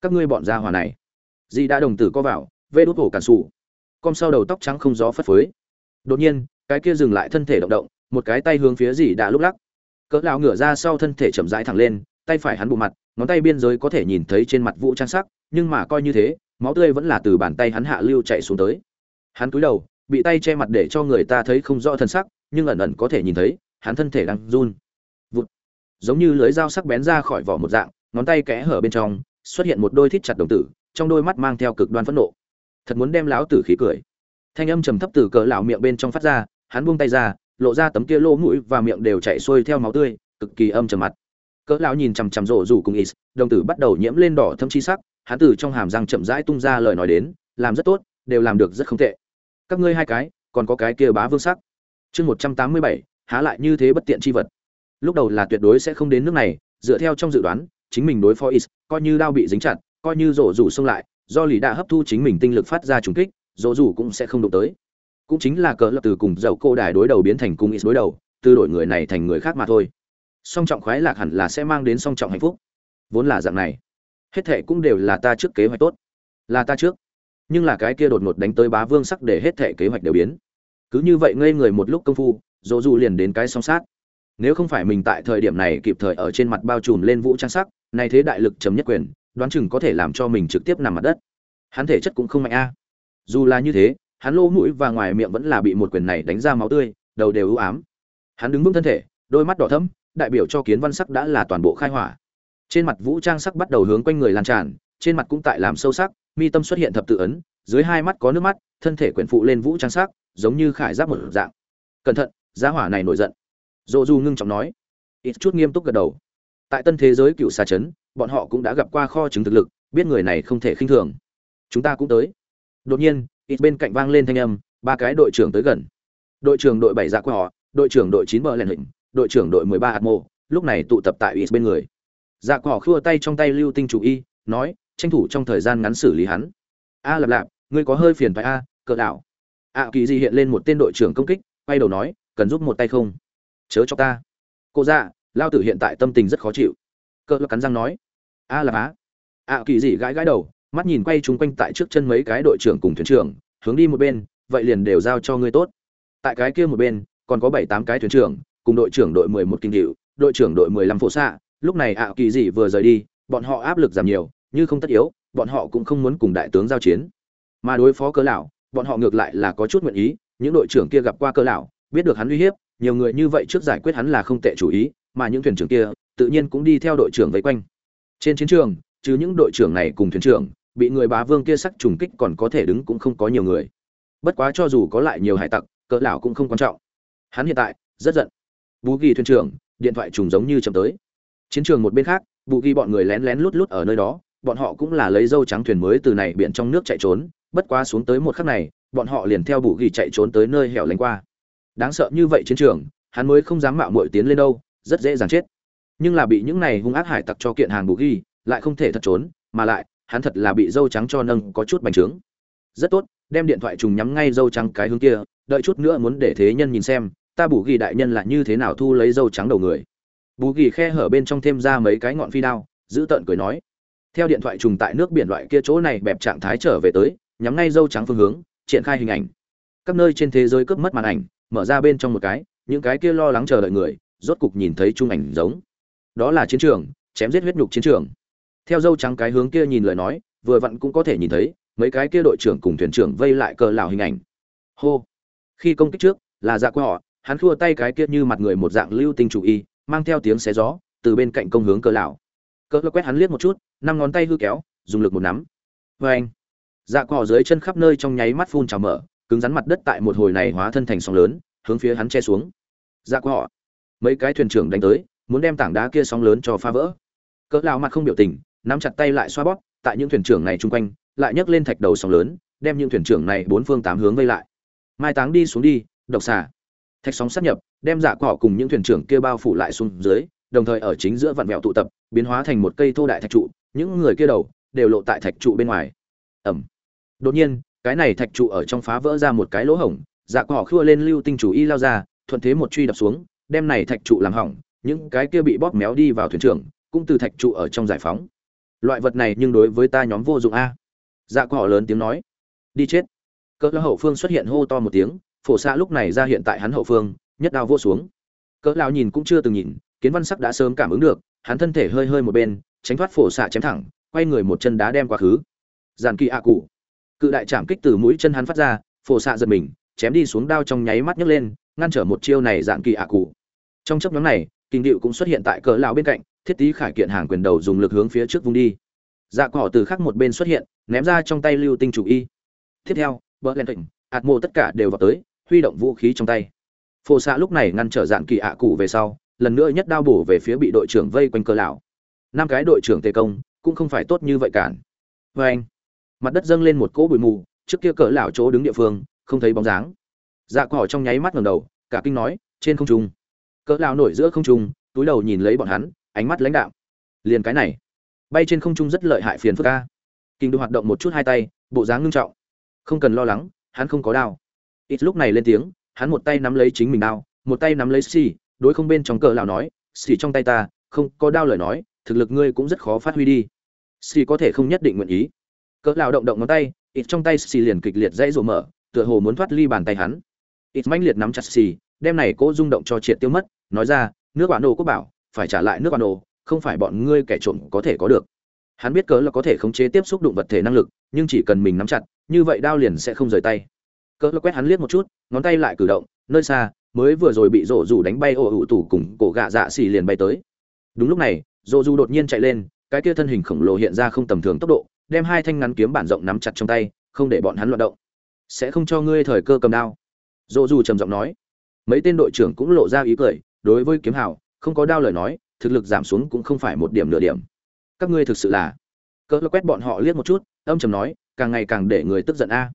[SPEAKER 1] Các ngươi bọn gia hòa này dì đã đồng tử co vào vê đốt hổ cản sụ, com sau đầu tóc trắng không gió phất phới. Đột nhiên cái kia dừng lại thân thể động động một cái tay hướng phía dì đã lúc lắc. Cỡ lão ngửa ra sau thân thể chậm rãi thẳng lên, tay phải hắn bù mặt, ngón tay biên giới có thể nhìn thấy trên mặt vũ trang sắc, nhưng mà coi như thế, máu tươi vẫn là từ bàn tay hắn hạ lưu chạy xuống tới. Hắn cúi đầu, bị tay che mặt để cho người ta thấy không rõ thân sắc, nhưng ẩn ẩn có thể nhìn thấy, hắn thân thể đang run. Vụt. Giống như lưới dao sắc bén ra khỏi vỏ một dạng, ngón tay kẽ hở bên trong, xuất hiện một đôi thít chặt đồng tử, trong đôi mắt mang theo cực đoan phẫn nộ. Thật muốn đem lão tử khí cười. Thanh âm trầm thấp từ cỡ lão miệng bên trong phát ra, hắn buông tay ra lộ ra tấm kia lỗ mũi và miệng đều chảy xuôi theo máu tươi, cực kỳ âm trầm mặt. Cỡ lão nhìn chằm chằm rộ rủ cùng is, đồng tử bắt đầu nhiễm lên đỏ thâm chi sắc, hắn từ trong hàm răng chậm rãi tung ra lời nói đến, làm rất tốt, đều làm được rất không tệ. Các ngươi hai cái, còn có cái kia bá vương sắc. Chương một trăm tám mươi bảy, há lại như thế bất tiện chi vật. Lúc đầu là tuyệt đối sẽ không đến nước này, dựa theo trong dự đoán, chính mình đối phó is, coi như đao bị dính chặt, coi như rổ rủ xông lại, do lý đã hấp thu chính mình tinh lực phát ra trùng kích rổ rủ cũng sẽ không đụng tới cũng chính là cờ lập từ cùng dầu cô đài đối đầu biến thành cung ít đối đầu, từ đổi người này thành người khác mà thôi. Song trọng khoái lạc hẳn là sẽ mang đến song trọng hạnh phúc. Vốn là dạng này, hết thệ cũng đều là ta trước kế hoạch tốt. Là ta trước. Nhưng là cái kia đột ngột đánh tới bá vương sắc để hết thệ kế hoạch đều biến. Cứ như vậy ngây người một lúc công phu, dỗ dù liền đến cái song sát. Nếu không phải mình tại thời điểm này kịp thời ở trên mặt bao trùm lên vũ trang sắc, nay thế đại lực chấm nhất quyền, đoán chừng có thể làm cho mình trực tiếp nằm mặt đất. Hắn thể chất cũng không mạnh a. Dù là như thế hắn lỗ mũi và ngoài miệng vẫn là bị một quyền này đánh ra máu tươi, đầu đều ưu ám. Hắn đứng vững thân thể, đôi mắt đỏ thẫm, đại biểu cho kiến văn sắc đã là toàn bộ khai hỏa. Trên mặt vũ trang sắc bắt đầu hướng quanh người lan tràn, trên mặt cũng tại làm sâu sắc, mi tâm xuất hiện thập tự ấn, dưới hai mắt có nước mắt, thân thể quyển phụ lên vũ trang sắc, giống như khải giáp một dạng. Cẩn thận giá hỏa này nổi giận. Dỗ du ngưng trọng nói. Ít chút nghiêm túc gật đầu. Tại tân thế giới cựu xà chấn bọn họ cũng đã gặp qua kho chứng thực lực, biết người này không thể khinh thường. Chúng ta cũng tới. Đột nhiên ít bên cạnh vang lên thanh âm, ba cái đội trưởng tới gần. Đội trưởng đội bảy dạ của họ, đội trưởng đội chín bờ lèn hình, đội trưởng đội mười ba hạt mộ, lúc này tụ tập tại ít bên người. Dạ của họ khua tay trong tay lưu tinh chủ y, nói, tranh thủ trong thời gian ngắn xử lý hắn. A lạp lạp, ngươi có hơi phiền phải a cỡ đạo a kỳ di hiện lên một tên đội trưởng công kích, quay đầu nói, cần giúp một tay không? Chớ cho ta. Cô dạ lao tử hiện tại tâm tình rất khó chịu. Cỡ cắn răng nói, a lạp á. A kỳ di gãi gãi đầu mắt nhìn quay chúng quanh tại trước chân mấy cái đội trưởng cùng thuyền trưởng, hướng đi một bên, vậy liền đều giao cho ngươi tốt. Tại cái kia một bên, còn có bảy tám cái thuyền trưởng, cùng đội trưởng đội mười một kinh hiệu đội trưởng đội mười lăm phổ xạ. Lúc này ạ, kỳ dị vừa rời đi, bọn họ áp lực giảm nhiều, như không tất yếu, bọn họ cũng không muốn cùng đại tướng giao chiến. Mà đối phó cớ lão, bọn họ ngược lại là có chút nguyện ý, những đội trưởng kia gặp qua cơ lão, biết được hắn uy hiếp, nhiều người như vậy trước giải quyết hắn là không tệ chủ ý, mà những thuyền trưởng kia, tự nhiên cũng đi theo đội trưởng vây quanh. Trên chiến trường, trừ những đội trưởng này cùng thuyền trưởng bị người bá vương kia sắc trùng kích còn có thể đứng cũng không có nhiều người. Bất quá cho dù có lại nhiều hải tặc, cỡ lão cũng không quan trọng. Hắn hiện tại, rất giận. Bú ghi thuyền trưởng, điện thoại trùng giống như chậm tới. Chiến trường một bên khác bù ghi bọn người lén lén lút lút ở nơi đó, bọn họ cũng là lấy dâu trắng thuyền mới từ này biển trong nước chạy trốn, bất quá xuống tới một khắc này, bọn họ liền theo bù ghi chạy trốn tới nơi hẻo lánh qua. Đáng sợ như vậy chiến trường, hắn mới không dám mạo muội tiến lên đâu, rất dễ dàng chết. Nhưng là bị những này hung ác hải tặc cho kiện hàng bù ghi, lại không thể thật trốn, mà lại hắn thật là bị dâu trắng cho nâng có chút bành trướng. Rất tốt, đem điện thoại trùng nhắm ngay dâu trắng cái hướng kia, đợi chút nữa muốn để thế nhân nhìn xem, ta bù ghi đại nhân là như thế nào thu lấy dâu trắng đầu người. Bù ghi khe hở bên trong thêm ra mấy cái ngọn phi đao, giữ tợn cười nói. Theo điện thoại trùng tại nước biển loại kia chỗ này bẹp trạng thái trở về tới, nhắm ngay dâu trắng phương hướng, triển khai hình ảnh. Các nơi trên thế giới cướp mất màn ảnh, mở ra bên trong một cái, những cái kia lo lắng chờ đợi người, rốt cục nhìn thấy trung ảnh giống. Đó là chiến trường, chém giết huyết nhục chiến trường theo dâu trắng cái hướng kia nhìn lời nói, vừa vặn cũng có thể nhìn thấy, mấy cái kia đội trưởng cùng thuyền trưởng vây lại cờ lào hình ảnh. Hô. Khi công kích trước, là dạ của họ, hắn khua tay cái kia như mặt người một dạng lưu tinh chủ y, mang theo tiếng xé gió, từ bên cạnh công hướng cờ lão. Cờ quét hắn liếc một chút, năm ngón tay hư kéo, dùng lực một nắm. Vê anh. Dạ cỏ dưới chân khắp nơi trong nháy mắt phun trào mở, cứng rắn mặt đất tại một hồi này hóa thân thành sóng lớn, hướng phía hắn che xuống. Dạ cỏ mấy cái thuyền trưởng đánh tới, muốn đem tảng đá kia sóng lớn cho phá vỡ. Cỡ lão mặt không biểu tình nắm chặt tay lại xoa bóp, tại những thuyền trưởng này chung quanh, lại nhấc lên thạch đầu sóng lớn, đem những thuyền trưởng này bốn phương tám hướng vây lại. Mai táng đi xuống đi, độc xà. Thạch sóng sát nhập, đem dạ cỏ cùng những thuyền trưởng kia bao phủ lại xuống dưới, đồng thời ở chính giữa vạn mẹo tụ tập, biến hóa thành một cây thô đại thạch trụ, những người kia đầu đều lộ tại thạch trụ bên ngoài. Ẩm đột nhiên, cái này thạch trụ ở trong phá vỡ ra một cái lỗ hổng dạ cỏ khua lên lưu tinh chủ y lao ra, thuận thế một truy đập xuống, đem này thạch trụ làm hỏng, những cái kia bị bóp méo đi vào thuyền trưởng, cũng từ thạch trụ ở trong giải phóng loại vật này nhưng đối với ta nhóm vô dụng a. Dạ cỏ lớn tiếng nói. Đi chết. Cỡ lão hậu phương xuất hiện hô to một tiếng, phổ xạ lúc này ra hiện tại hắn hậu phương, nhất đao vô xuống. Cỡ lão nhìn cũng chưa từng nhìn, kiến văn sắc đã sớm cảm ứng được, hắn thân thể hơi hơi một bên, tránh thoát phổ xạ chém thẳng, quay người một chân đá đem quá khứ. Giàn kỳ ạ cụ. Cự đại chạm kích từ mũi chân hắn phát ra, phổ xạ giật mình, chém đi xuống đao trong nháy mắt nhấc lên, ngăn trở một chiêu này dạng kỳ ạ cụ. Trong chấp nhóm này kinh điệu cũng xuất hiện tại cỡ lão bên cạnh, thiết tý khải kiện hàng quyền đầu dùng lực hướng phía trước vung đi. Dạ cỏ từ khác một bên xuất hiện, ném ra trong tay lưu tinh chủ y. Tiếp theo bỡ lên thịnh, ạt mộ tất cả đều vào tới, huy động vũ khí trong tay. Phổ xạ lúc này ngăn trở dạng kỳ ạ cụ về sau, lần nữa nhất đao bổ về phía bị đội trưởng vây quanh cờ lão. Năm cái đội trưởng tề công, cũng không phải tốt như vậy cản. Vê anh, mặt đất dâng lên một cỗ bụi mù, trước kia cờ lão chỗ đứng địa phương, không thấy bóng dáng. Dạ cỏ trong nháy mắt ngẩng đầu, cả kinh nói, trên không trung cỡ lão nổi giữa không trung, túi đầu nhìn lấy bọn hắn, ánh mắt lãnh đạm. Liền cái này, bay trên không trung rất lợi hại phiền phức ca kinh Đô hoạt động một chút hai tay, bộ dáng ngưng trọng. Không cần lo lắng, hắn không có đao. Ít lúc này lên tiếng, hắn một tay nắm lấy chính mình đao, một tay nắm lấy xì, đối không bên trong cờ lão nói, xì trong tay ta, không có đao lời nói, thực lực ngươi cũng rất khó phát huy đi. Xì có thể không nhất định nguyện ý. Cỡ lão động động ngón tay, ít trong tay xì liền kịch liệt dãy rủa mở, tựa hồ muốn thoát ly bàn tay hắn. Ít mãnh liệt nắm chặt xì, đem này cố rung động cho triệt tiêu mất nói ra, nước bạn đồ quốc bảo, phải trả lại nước bạn đồ, không phải bọn ngươi kẻ trộm có thể có được. Hắn biết cớ là có thể khống chế tiếp xúc đụng vật thể năng lực, nhưng chỉ cần mình nắm chặt, như vậy đao liền sẽ không rời tay. Cớ là quét hắn liếc một chút, ngón tay lại cử động, nơi xa, mới vừa rồi bị rổ rủ đánh bay ô ủ tủ cùng cổ gạ dạ xì liền bay tới. Đúng lúc này rổ rủ đột nhiên chạy lên, cái kia thân hình khổng lồ hiện ra không tầm thường tốc độ, đem hai thanh ngắn kiếm bản rộng nắm chặt trong tay, không để bọn hắn loạt động. Sẽ không cho ngươi thời cơ cầm đao. Rổ rủ trầm giọng nói. Mấy tên đội trưởng cũng lộ ra ý cười đối với kiếm hào, không có đao lời nói, thực lực giảm xuống cũng không phải một điểm nửa điểm. Các ngươi thực sự là? Cỡ quét bọn họ liếc một chút, âm trầm nói, càng ngày càng để người tức giận a.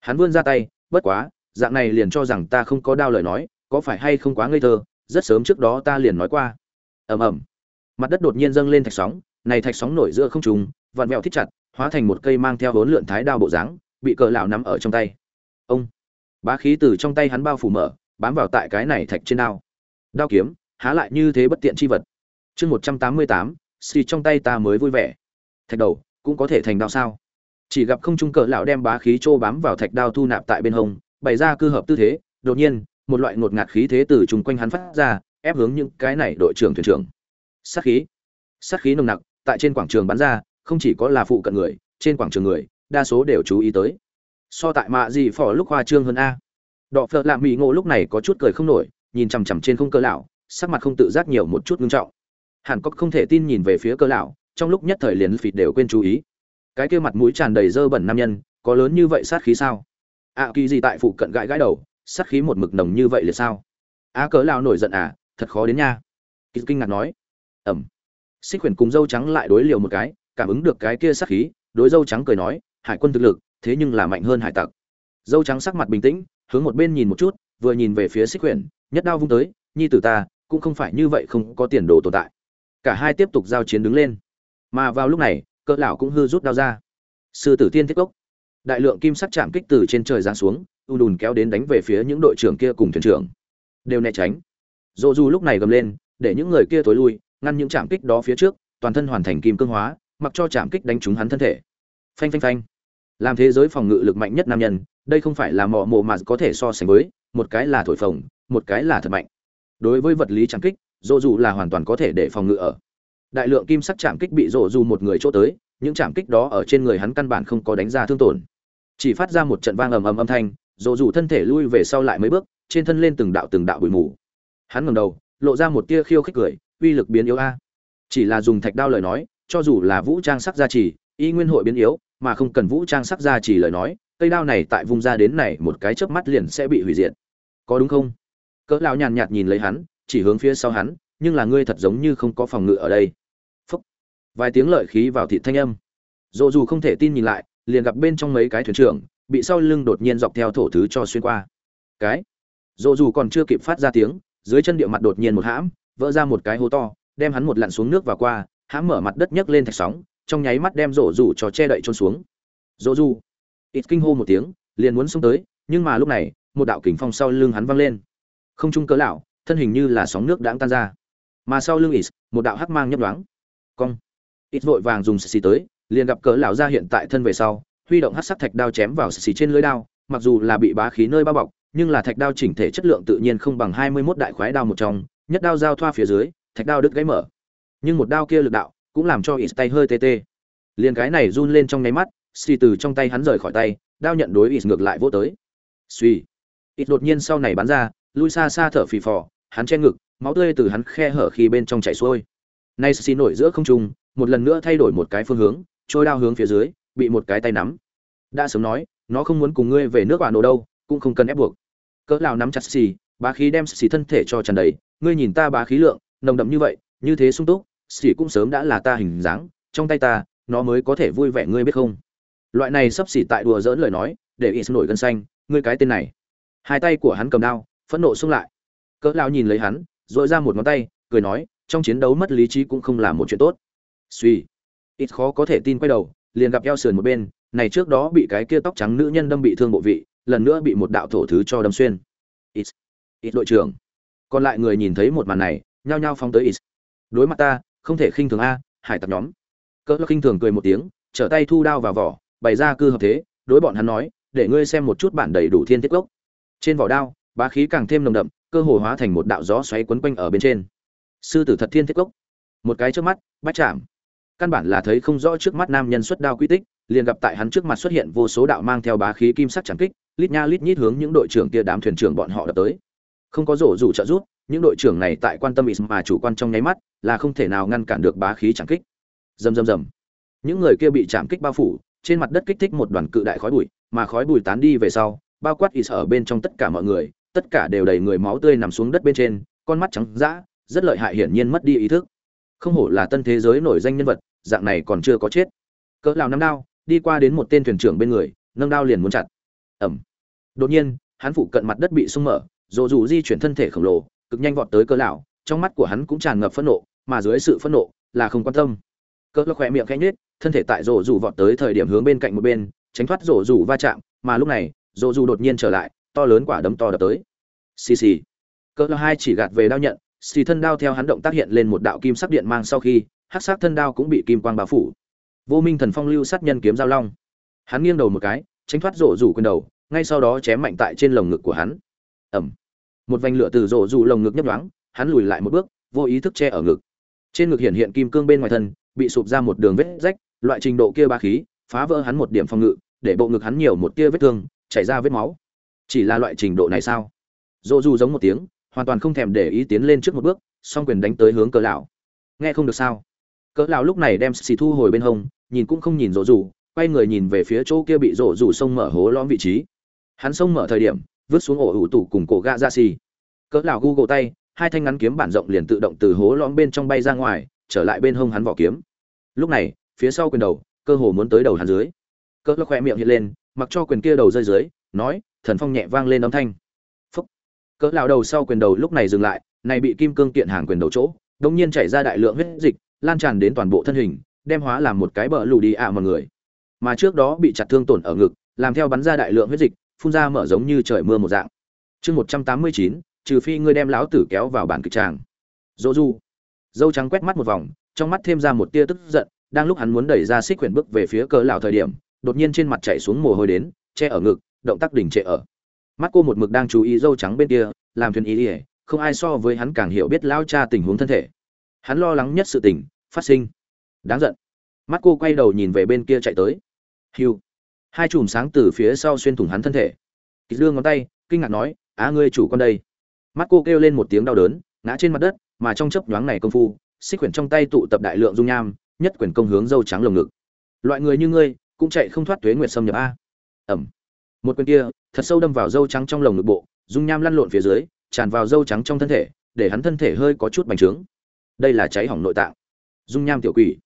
[SPEAKER 1] Hắn vươn ra tay, bất quá, dạng này liền cho rằng ta không có đao lời nói, có phải hay không quá ngây thơ, rất sớm trước đó ta liền nói qua. Ầm ầm. Mặt đất đột nhiên dâng lên thạch sóng, này thạch sóng nổi giữa không trung, vặn vẹo thích chặt, hóa thành một cây mang theo vốn lượn thái đao bộ dáng, bị cờ lão nắm ở trong tay. Ông. Bá khí từ trong tay hắn bao phủ mở, bám vào tại cái này thạch trên đao đao kiếm, há lại như thế bất tiện chi vật. Chương một trăm tám mươi tám xì trong tay ta mới vui vẻ. Thạch đầu, cũng có thể thành đao sao? Chỉ gặp không trung cờ lão đem bá khí trô bám vào thạch đao thu nạp tại bên hông, bày ra cư hợp tư thế, đột nhiên, một loại ngột ngạt khí thế từ chung quanh hắn phát ra, ép hướng những cái này đội trưởng thuyền trưởng. Sát khí. Sát khí nồng nặc, tại trên quảng trường bắn ra, không chỉ có là phụ cận người, trên quảng trường người, đa số đều chú ý tới. So tại mạ gì phỏ lúc hoa trương hơn a. Đọ phợ lạ mỹ ngộ lúc này có chút cười không nổi nhìn chằm chằm trên không cơ lão, sắc mặt không tự giác nhiều một chút ngưng trọng. Hàn cốc không thể tin nhìn về phía cơ lão, trong lúc nhất thời liền phịt đều quên chú ý. Cái kia mặt mũi tràn đầy dơ bẩn nam nhân, có lớn như vậy sát khí sao? Ạ kỳ gì tại phụ cận gãi gãi đầu, sát khí một mực nồng như vậy là sao? A cớ lao nổi giận à thật khó đến nha. Kỳ kinh ngạc nói. Ẩm. Xích quyển cùng dâu trắng lại đối liều một cái, cảm ứng được cái kia sát khí, đối dâu trắng cười nói, hải quân thực lực, thế nhưng là mạnh hơn hải tặc. Dâu trắng sắc mặt bình tĩnh, hướng một bên nhìn một chút vừa nhìn về phía xích quyển nhất đao vung tới, nhi tử ta, cũng không phải như vậy không có tiền đồ tồn tại. Cả hai tiếp tục giao chiến đứng lên. Mà vào lúc này, cỡ lão cũng hư rút đao ra. Sư tử tiên thiết cốc. Đại lượng kim sắc chạm kích từ trên trời giáng xuống u đùn kéo đến đánh về phía những đội trưởng kia cùng thuyền trưởng. Đều né tránh. Dỗ du lúc này gầm lên, để những người kia tối lui, ngăn những chạm kích đó phía trước, toàn thân hoàn thành kim cương hóa, mặc cho chạm kích đánh trúng hắn thân thể. Phanh phanh phanh. Làm thế giới phòng ngự lực mạnh nhất nam nhân, đây không phải là mọ mồ mà có thể so sánh với một cái là thổi phồng, một cái là thật mạnh. Đối với vật lý chạm kích, dỗ dù là hoàn toàn có thể để phòng ngự ở. Đại lượng kim sắc chạm kích bị dỗ dù một người chỗ tới, những chạm kích đó ở trên người hắn căn bản không có đánh ra thương tổn. Chỉ phát ra một trận vang ầm ầm âm thanh, dỗ dù thân thể lui về sau lại mấy bước, trên thân lên từng đạo từng đạo bụi mù. Hắn ngẩng đầu, lộ ra một tia khiêu khích cười, uy lực biến yếu a. Chỉ là dùng thạch đao lời nói, cho dù là vũ trang sắc gia trì, y nguyên hội biến yếu, mà không cần vũ trang sắc gia trì lời nói, cây đao này tại vùng ra đến này một cái chớp mắt liền sẽ bị hủy diệt có đúng không? Cỡ lão nhàn nhạt nhìn lấy hắn, chỉ hướng phía sau hắn, nhưng là ngươi thật giống như không có phòng ngự ở đây. Phúc. vài tiếng lợi khí vào thị thanh âm. Dỗ dù không thể tin nhìn lại, liền gặp bên trong mấy cái thuyền trưởng, bị sau lưng đột nhiên dọc theo thổ thứ cho xuyên qua. Cái. Dỗ dù còn chưa kịp phát ra tiếng, dưới chân địa mặt đột nhiên một hãm, vỡ ra một cái hố to, đem hắn một lặn xuống nước và qua, hãm mở mặt đất nhấc lên thạch sóng, trong nháy mắt đem rổ rủ cho che đậy trôn xuống. Rổ rủ ít kinh hô một tiếng, liền muốn xông tới, nhưng mà lúc này một đạo kình phong sau lưng hắn văng lên. Không trung cớ lão, thân hình như là sóng nước đãng tan ra. Mà sau lưng ít một đạo hắc mang nhấp đoáng cong. Ít vội vàng dùng xì tới, liền gặp cớ lão ra hiện tại thân về sau, huy động hắc sắc thạch đao chém vào xì trên lưới đao, mặc dù là bị bá khí nơi bao bọc, nhưng là thạch đao chỉnh thể chất lượng tự nhiên không bằng hai mươi 21 đại khoái đao một trong, nhất đao giao thoa phía dưới, thạch đao đứt gãy mở. Nhưng một đao kia lực đạo cũng làm cho ít tay hơi tê tê. Liền cái này run lên trong nháy mắt, xì từ trong tay hắn rời khỏi tay, đao nhận đối ít ngược lại vô tới. Suy ít đột nhiên sau này bắn ra, lui xa xa thở phì phò, hắn che ngực, máu tươi từ hắn khe hở khi bên trong chảy xuôi. Nay xì nổi giữa không trung, một lần nữa thay đổi một cái phương hướng, trôi đao hướng phía dưới, bị một cái tay nắm. Đã sớm nói, nó không muốn cùng ngươi về nước bạn nổ đâu, cũng không cần ép buộc. Cỡ lao nắm chặt xì, bá khí đem xì thân thể cho tràn đầy, ngươi nhìn ta bá khí lượng, nồng đậm như vậy, như thế sung túc, xì cũng sớm đã là ta hình dáng, trong tay ta, nó mới có thể vui vẻ, ngươi biết không? Loại này sắp xỉ tại đùa dỡn lời nói, để ít nổi gân xanh, ngươi cái tên này hai tay của hắn cầm đao, phẫn nộ xung lại. Cỡ lao nhìn lấy hắn dội ra một ngón tay, cười nói, trong chiến đấu mất lý trí cũng không là một chuyện tốt. Suy. Ít khó có thể tin quay đầu, liền gặp eo sườn một bên, này trước đó bị cái kia tóc trắng nữ nhân đâm bị thương bộ vị, lần nữa bị một đạo thổ thứ cho đâm xuyên. Ít. Ít đội trưởng. Còn lại người nhìn thấy một màn này, nhao nhao phóng tới ít. Đối mặt ta, không thể khinh thường a, hải tặc nhóm. Cỡ khinh thường cười một tiếng, trở tay thu đao vào vỏ, bày ra cư hợp thế, đối bọn hắn nói, để ngươi xem một chút bản đầy đủ thiên tiết gốc trên vỏ đao, bá khí càng thêm nồng đậm, cơ hồ hóa thành một đạo gió xoáy quấn quanh ở bên trên. Sư tử thật thiên thiết cốc. Một cái trước mắt, bách chạm căn bản là thấy không rõ trước mắt nam nhân xuất đao quy tích, liền gặp tại hắn trước mặt xuất hiện vô số đạo mang theo bá khí kim sắc chẳng kích, lít nha lít nhít hướng những đội trưởng kia đám thuyền trưởng bọn họ đập tới. Không có rổ rủ trợ giúp, những đội trưởng này tại quan tâm is mà chủ quan trong nháy mắt, là không thể nào ngăn cản được bá khí chẳng kích. Rầm rầm rầm. Những người kia bị chạm kích bao phủ, trên mặt đất kích thích một đoàn cự đại khói bụi, mà khói bụi tán đi về sau bao quát is ở bên trong tất cả mọi người, tất cả đều đầy người máu tươi nằm xuống đất bên trên, con mắt trắng dã, rất lợi hại hiển nhiên mất đi ý thức. Không hổ là tân thế giới nổi danh nhân vật, dạng này còn chưa có chết. Cỡ lào năm đao, đi qua đến một tên thuyền trưởng bên người, nâng đao liền muốn chặt. Ẩm đột nhiên, hắn phụ cận mặt đất bị sung mở dồ dù di chuyển thân thể khổng lồ, cực nhanh vọt tới cỡ lão trong mắt của hắn cũng tràn ngập phẫn nộ, mà dưới sự phẫn nộ là không quan tâm. Cỡ lão khỏe miệng khẽ nhếch, thân thể tại rổ rủ vọt tới thời điểm hướng bên cạnh một bên, tránh thoát rổ rủ va chạm, mà lúc này rổ dù đột nhiên trở lại, to lớn quả đấm to đập tới. Xì xì. Cỡ lão hai chỉ gạt về đao nhận, xì thân đao theo hắn động tác hiện lên một đạo kim sắc điện mang sau khi, hắc sắc thân đao cũng bị kim quang bao phủ. Vô minh thần phong lưu sát nhân kiếm giao long. Hắn nghiêng đầu một cái, tránh thoát rổ rủ quyền đầu, ngay sau đó chém mạnh tại trên lồng ngực của hắn. Ẩm một vành lửa từ rổ rủ lồng ngực nhấp nhoáng, hắn lùi lại một bước, vô ý thức che ở ngực. Trên ngực hiện hiện kim cương bên ngoài thân, bị sụp ra một đường vết rách, loại trình độ kia ba khí, phá vỡ hắn một điểm phòng ngự, để bộ ngực hắn nhiều một tia vết thương chảy ra vết máu. Chỉ là loại trình độ này sao? Dỗ du giống một tiếng, hoàn toàn không thèm để ý tiến lên trước một bước, song quyền đánh tới hướng cỡ lão. Nghe không được sao? Cỡ lão lúc này đem xì thu hồi bên hông, nhìn cũng không nhìn dỗ du, quay người nhìn về phía chỗ kia bị rổ du sông mở hố lõm vị trí. Hắn sông mở thời điểm, vứt xuống ổ ủ tủ cùng cổ gạ ra xì. Cỡ lão gu gỗ tay, hai thanh ngắn kiếm bản rộng liền tự động từ hố lõm bên trong bay ra ngoài, trở lại bên hông hắn vỏ kiếm. Lúc này, phía sau quyền đầu, cơ hồ muốn tới đầu hắn dưới. Cỡ lão khoe miệng hiện lên mặc cho quyền kia đầu rơi dưới, nói, thần phong nhẹ vang lên âm thanh. Phúc. Cỡ lão đầu sau quyền đầu lúc này dừng lại, này bị kim cương kiện hàng quyền đầu chỗ đống nhiên chảy ra đại lượng huyết dịch, lan tràn đến toàn bộ thân hình, đem hóa làm một cái bờ lù đi ạ à mọi người. Mà trước đó bị chặt thương tổn ở ngực, làm theo bắn ra đại lượng huyết dịch, phun ra mở giống như trời mưa một dạng. Chương một trăm tám mươi chín, trừ phi ngươi đem lão tử kéo vào bản kịch tràng. Dỗ du. Dâu trắng quét mắt một vòng, trong mắt thêm ra một tia tức giận, đang lúc hắn muốn đẩy ra xích quyển bước về phía cỡ lão thời điểm đột nhiên trên mặt chảy xuống mồ hôi đến, che ở ngực, động tác đỉnh trệ ở. Mắt cô một mực đang chú ý dâu trắng bên kia, làm thuyền ý ỉa không ai so với hắn càng hiểu biết lao cha tình huống thân thể. Hắn lo lắng nhất sự tình, phát sinh. Đáng giận. Mắt cô quay đầu nhìn về bên kia chạy tới. Hiu hai chùm sáng từ phía sau xuyên thủng hắn thân thể. Kýt dương ngón tay, kinh ngạc nói, á, ngươi chủ con đây. Mắt cô kêu lên một tiếng đau đớn, ngã trên mặt đất, mà trong chớp nhoáng này công phu, xích quyển trong tay tụ tập đại lượng dung nham, nhất quyển công hướng dâu trắng lồng ngực. Loại người như ngươi cũng chạy không thoát tuế nguyệt xâm nhập a. Ẩm. Một quyền kia, thật sâu đâm vào dâu trắng trong lồng ngực bộ, dung nham lăn lộn phía dưới, tràn vào dâu trắng trong thân thể, để hắn thân thể hơi có chút bành trướng. Đây là cháy hỏng nội tạng. Dung nham tiểu quỷ.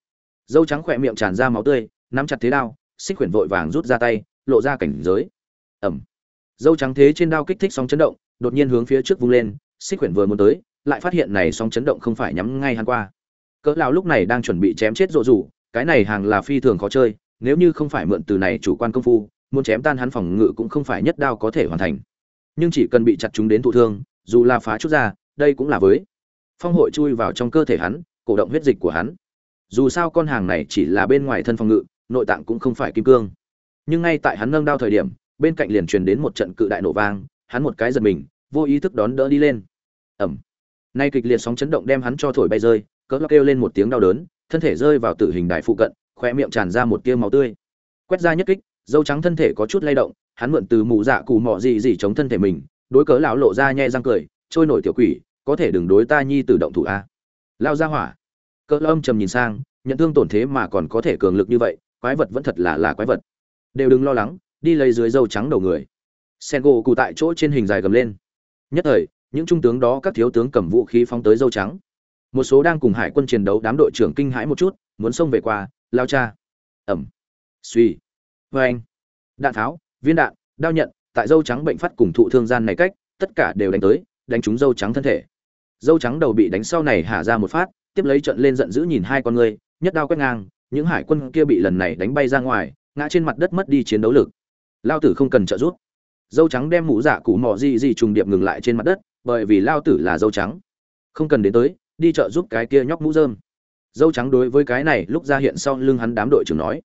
[SPEAKER 1] Dâu trắng khỏe miệng tràn ra máu tươi, nắm chặt thế đao, xích quyển vội vàng rút ra tay, lộ ra cảnh giới. Ẩm. Dâu trắng thế trên đao kích thích sóng chấn động, đột nhiên hướng phía trước vung lên, xích quyển vừa muốn tới, lại phát hiện này sóng chấn động không phải nhắm ngay hắn qua. Cỡ lão lúc này đang chuẩn bị chém chết rộ rủ, cái này hàng là phi thường khó chơi nếu như không phải mượn từ này chủ quan công phu, muốn chém tan hắn phòng ngự cũng không phải nhất đao có thể hoàn thành. Nhưng chỉ cần bị chặt chúng đến thụ thương, dù là phá chút ra, đây cũng là với phong hội chui vào trong cơ thể hắn, cổ động huyết dịch của hắn. Dù sao con hàng này chỉ là bên ngoài thân phòng ngự, nội tạng cũng không phải kim cương. Nhưng ngay tại hắn nâng đao thời điểm, bên cạnh liền truyền đến một trận cự đại nổ vang, hắn một cái giật mình, vô ý thức đón đỡ đi lên. Ẩm. Nay kịch liệt sóng chấn động đem hắn cho thổi bay rơi, cỡ kêu lên một tiếng đau đớn, thân thể rơi vào tử hình đại phụ cận khoe miệng tràn ra một tia máu tươi. Quét ra nhất kích, dâu trắng thân thể có chút lay động, hắn mượn từ mù dạ cù mọ gì gì chống thân thể mình, đối cớ lão lộ ra nhe răng cười, trôi nổi tiểu quỷ, có thể đừng đối ta nhi tự động thủ a. Lao ra hỏa. Cỡ âm trầm nhìn sang, nhận thương tổn thế mà còn có thể cường lực như vậy, quái vật vẫn thật là là quái vật. Đều đừng lo lắng, đi lấy dưới dâu trắng đầu người. Sen gỗ cụ tại chỗ trên hình dài gầm lên. Nhất thời, những trung tướng đó các thiếu tướng cầm vũ khí phóng tới dâu trắng. Một số đang cùng hải quân chiến đấu đám đội trưởng kinh hãi một chút, muốn xông về qua lao cha. Ẩm. Suy. Vê anh. Đạn tháo, viên đạn, đao nhận, tại dâu trắng bệnh phát cùng thụ thương gian này cách, tất cả đều đánh tới, đánh trúng dâu trắng thân thể. Dâu trắng đầu bị đánh sau này hạ ra một phát, tiếp lấy trận lên giận dữ nhìn hai con người, nhất đao quét ngang, những hải quân kia bị lần này đánh bay ra ngoài, ngã trên mặt đất mất đi chiến đấu lực. Lao tử không cần trợ giúp. Dâu trắng đem mũ giả cụ mò di di trùng điệp ngừng lại trên mặt đất, bởi vì lao tử là dâu trắng. Không cần đến tới, đi trợ giúp cái kia nhóc mũ dơm dâu trắng đối với cái này lúc ra hiện sau lưng hắn đám đội trưởng nói,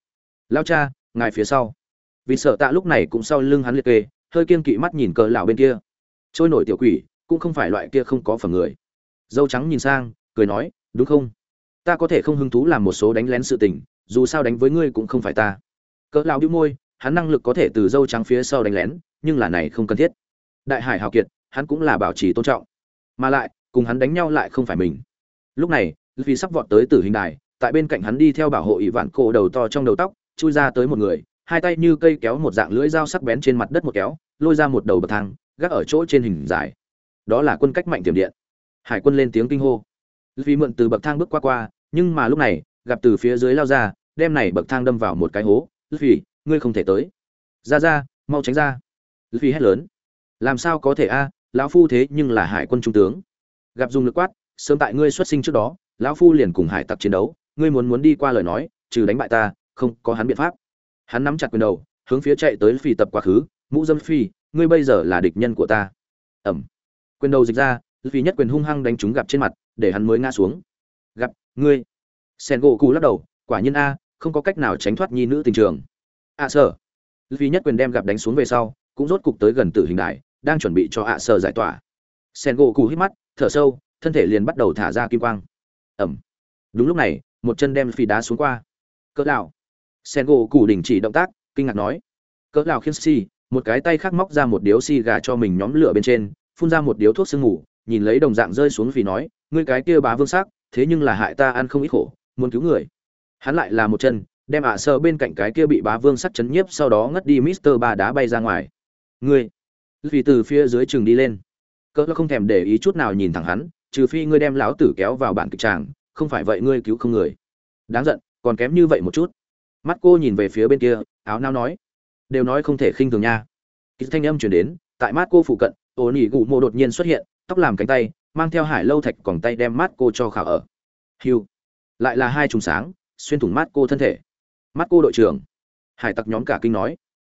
[SPEAKER 1] lao cha, ngài phía sau. Vì sợ tạ lúc này cũng sau lưng hắn liệt kê, hơi kiên kỵ mắt nhìn cờ lão bên kia. Trôi nổi tiểu quỷ, cũng không phải loại kia không có phẩm người. Dâu trắng nhìn sang, cười nói, đúng không? Ta có thể không hứng thú làm một số đánh lén sự tình, dù sao đánh với ngươi cũng không phải ta. Cỡ lão đĩu môi, hắn năng lực có thể từ dâu trắng phía sau đánh lén, nhưng là này không cần thiết. Đại hải hào kiệt, hắn cũng là bảo trì tôn trọng. Mà lại, cùng hắn đánh nhau lại không phải mình. Lúc này vì sắp vọt tới tử hình đài, tại bên cạnh hắn đi theo bảo hộ ỷ vạn cổ đầu to trong đầu tóc, chui ra tới một người, hai tay như cây kéo một dạng lưỡi dao sắc bén trên mặt đất một kéo, lôi ra một đầu bậc thang, gác ở chỗ trên hình dài đó là quân cách mạnh tiềm điện. Hải quân lên tiếng kinh hô. Vì mượn từ bậc thang bước qua qua, nhưng mà lúc này, gặp từ phía dưới lao ra, đem này bậc thang đâm vào một cái hố. Vì ngươi không thể tới. Ra ra, mau tránh ra. Vì hét lớn. Làm sao có thể a, lão phu thế nhưng là hải quân trung tướng. Gặp dùng lực quát, sớm tại ngươi xuất sinh trước đó lão phu liền cùng hải tặc chiến đấu ngươi muốn muốn đi qua lời nói trừ đánh bại ta không có hắn biện pháp. Hắn nắm chặt quyền đầu hướng phía chạy tới phi tập quá khứ mũ dâm phi ngươi bây giờ là địch nhân của ta. Ẩm. Quyền đầu dịch ra vì nhất quyền hung hăng đánh chúng gặp trên mặt để hắn mới ngã xuống. Gặp ngươi. Sen gỗ cù lắc đầu quả nhiên a không có cách nào tránh thoát nhi nữ tình trường. Ạ à, sở vì nhất quyền đem gặp đánh xuống về sau cũng rốt cục tới gần tử hình đài, đang chuẩn bị cho ạ à sở giải tỏa. Sen gỗ cù hít mắt thở sâu thân thể liền bắt đầu thả ra kim quang ẩm. Đúng lúc này, một chân đem phi đá xuống qua. Cỡ lão. Sen gỗ củ đình chỉ động tác, kinh ngạc nói. Cỡ lão khiên si, một cái tay khác móc ra một điếu xì gà cho mình nhóm lửa bên trên, phun ra một điếu thuốc sương ngủ nhìn lấy đồng dạng rơi xuống vì nói, ngươi cái kia bá vương sắc, thế nhưng là hại ta ăn không ít khổ, muốn cứu người. Hắn lại là một chân, đem ạ sơ bên cạnh cái kia bị bá vương sắc chấn nhiếp sau đó ngất đi mister ba đá bay ra ngoài. Ngươi. Vì từ phía dưới trường đi lên. Cỡ không thèm để ý chút nào nhìn thẳng hắn trừ phi ngươi đem lão tử kéo vào bản kịch tràng, không phải vậy ngươi cứu không người. Đáng giận, còn kém như vậy một chút. Mắt cô nhìn về phía bên kia, áo nao nói. Đều nói không thể khinh thường nha. Ký thanh âm chuyển đến, tại mắt cô phụ cận, ổ nỉ gù mộ đột nhiên xuất hiện, tóc làm cánh tay, mang theo hải lâu thạch còn tay đem mắt cô cho khảo ở. Hiu. Lại là hai trùng sáng, xuyên thủng mắt cô thân thể. Mắt cô đội trưởng. Hải tặc nhóm cả kinh nói.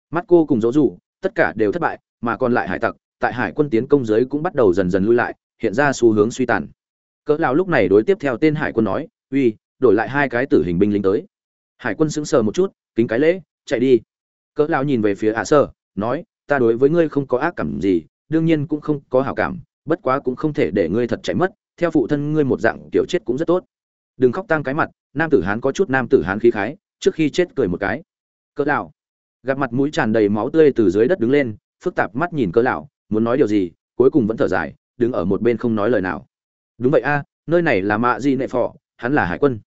[SPEAKER 1] Mắt cô cùng dỗ dù tất cả đều thất bại, mà còn lại hải tặc, tại hải quân tiến công giới cũng bắt đầu dần dần lui lại hiện ra xu hướng suy tàn. Cỡ lão lúc này đối tiếp theo tên hải quân nói, uy, đổi lại hai cái tử hình binh lính tới. Hải quân sững sờ một chút, kính cái lễ, chạy đi. Cỡ lão nhìn về phía ạ sơ, nói, ta đối với ngươi không có ác cảm gì, đương nhiên cũng không có hảo cảm, bất quá cũng không thể để ngươi thật chạy mất, theo phụ thân ngươi một dạng, kiểu chết cũng rất tốt. Đừng khóc tang cái mặt, nam tử hán có chút nam tử hán khí khái, trước khi chết cười một cái. Cỡ lão gặp mặt mũi tràn đầy máu tươi từ dưới đất đứng lên, phức tạp mắt nhìn cỡ lão, muốn nói điều gì, cuối cùng vẫn thở dài đứng ở một bên không nói lời nào. Đúng vậy a, nơi này là mạ di nệ phò, hắn là hải quân.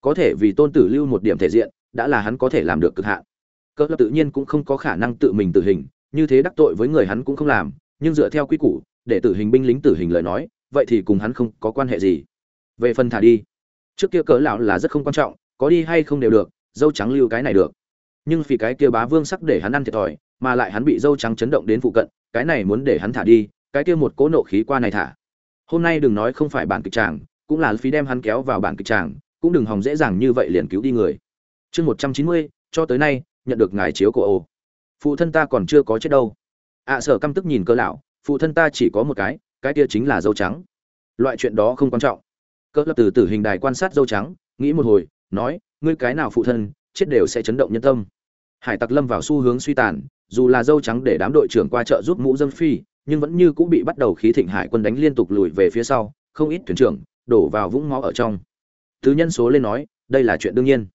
[SPEAKER 1] Có thể vì tôn tử lưu một điểm thể diện, đã là hắn có thể làm được cực hạn. Cỡ tự nhiên cũng không có khả năng tự mình tử hình, như thế đắc tội với người hắn cũng không làm, nhưng dựa theo quy củ, để tử hình binh lính tử hình lời nói, vậy thì cùng hắn không có quan hệ gì. Về phần thả đi, trước kia cỡ lão là rất không quan trọng, có đi hay không đều được, dâu trắng lưu cái này được. Nhưng vì cái kia bá vương sắc để hắn ăn thiệt thòi, mà lại hắn bị dâu trắng chấn động đến phụ cận, cái này muốn để hắn thả đi cái kia một cỗ nộ khí qua này thả. Hôm nay đừng nói không phải bản kịch tràng cũng là phí đem hắn kéo vào bản kịch tràng cũng đừng hòng dễ dàng như vậy liền cứu đi người. Chương một trăm chín mươi, cho tới nay, nhận được ngài chiếu của ô phụ thân ta còn chưa có chết đâu. Ạ sở căm tức nhìn cơ lão, phụ thân ta chỉ có một cái cái kia chính là dâu trắng. Loại chuyện đó không quan trọng. Cơ lập từ tử hình đài quan sát dâu trắng, nghĩ một hồi, nói, ngươi cái nào phụ thân, chết đều sẽ chấn động nhân tâm. Hải tặc lâm vào xu hướng suy tàn, dù là dâu trắng để đám đội trưởng qua chợ giúp mũ dâm phi nhưng vẫn như cũng bị bắt đầu khí thịnh hải quân đánh liên tục lùi về phía sau, không ít thuyền trưởng đổ vào vũng máu ở trong. Thứ nhân số lên nói, đây là chuyện đương nhiên.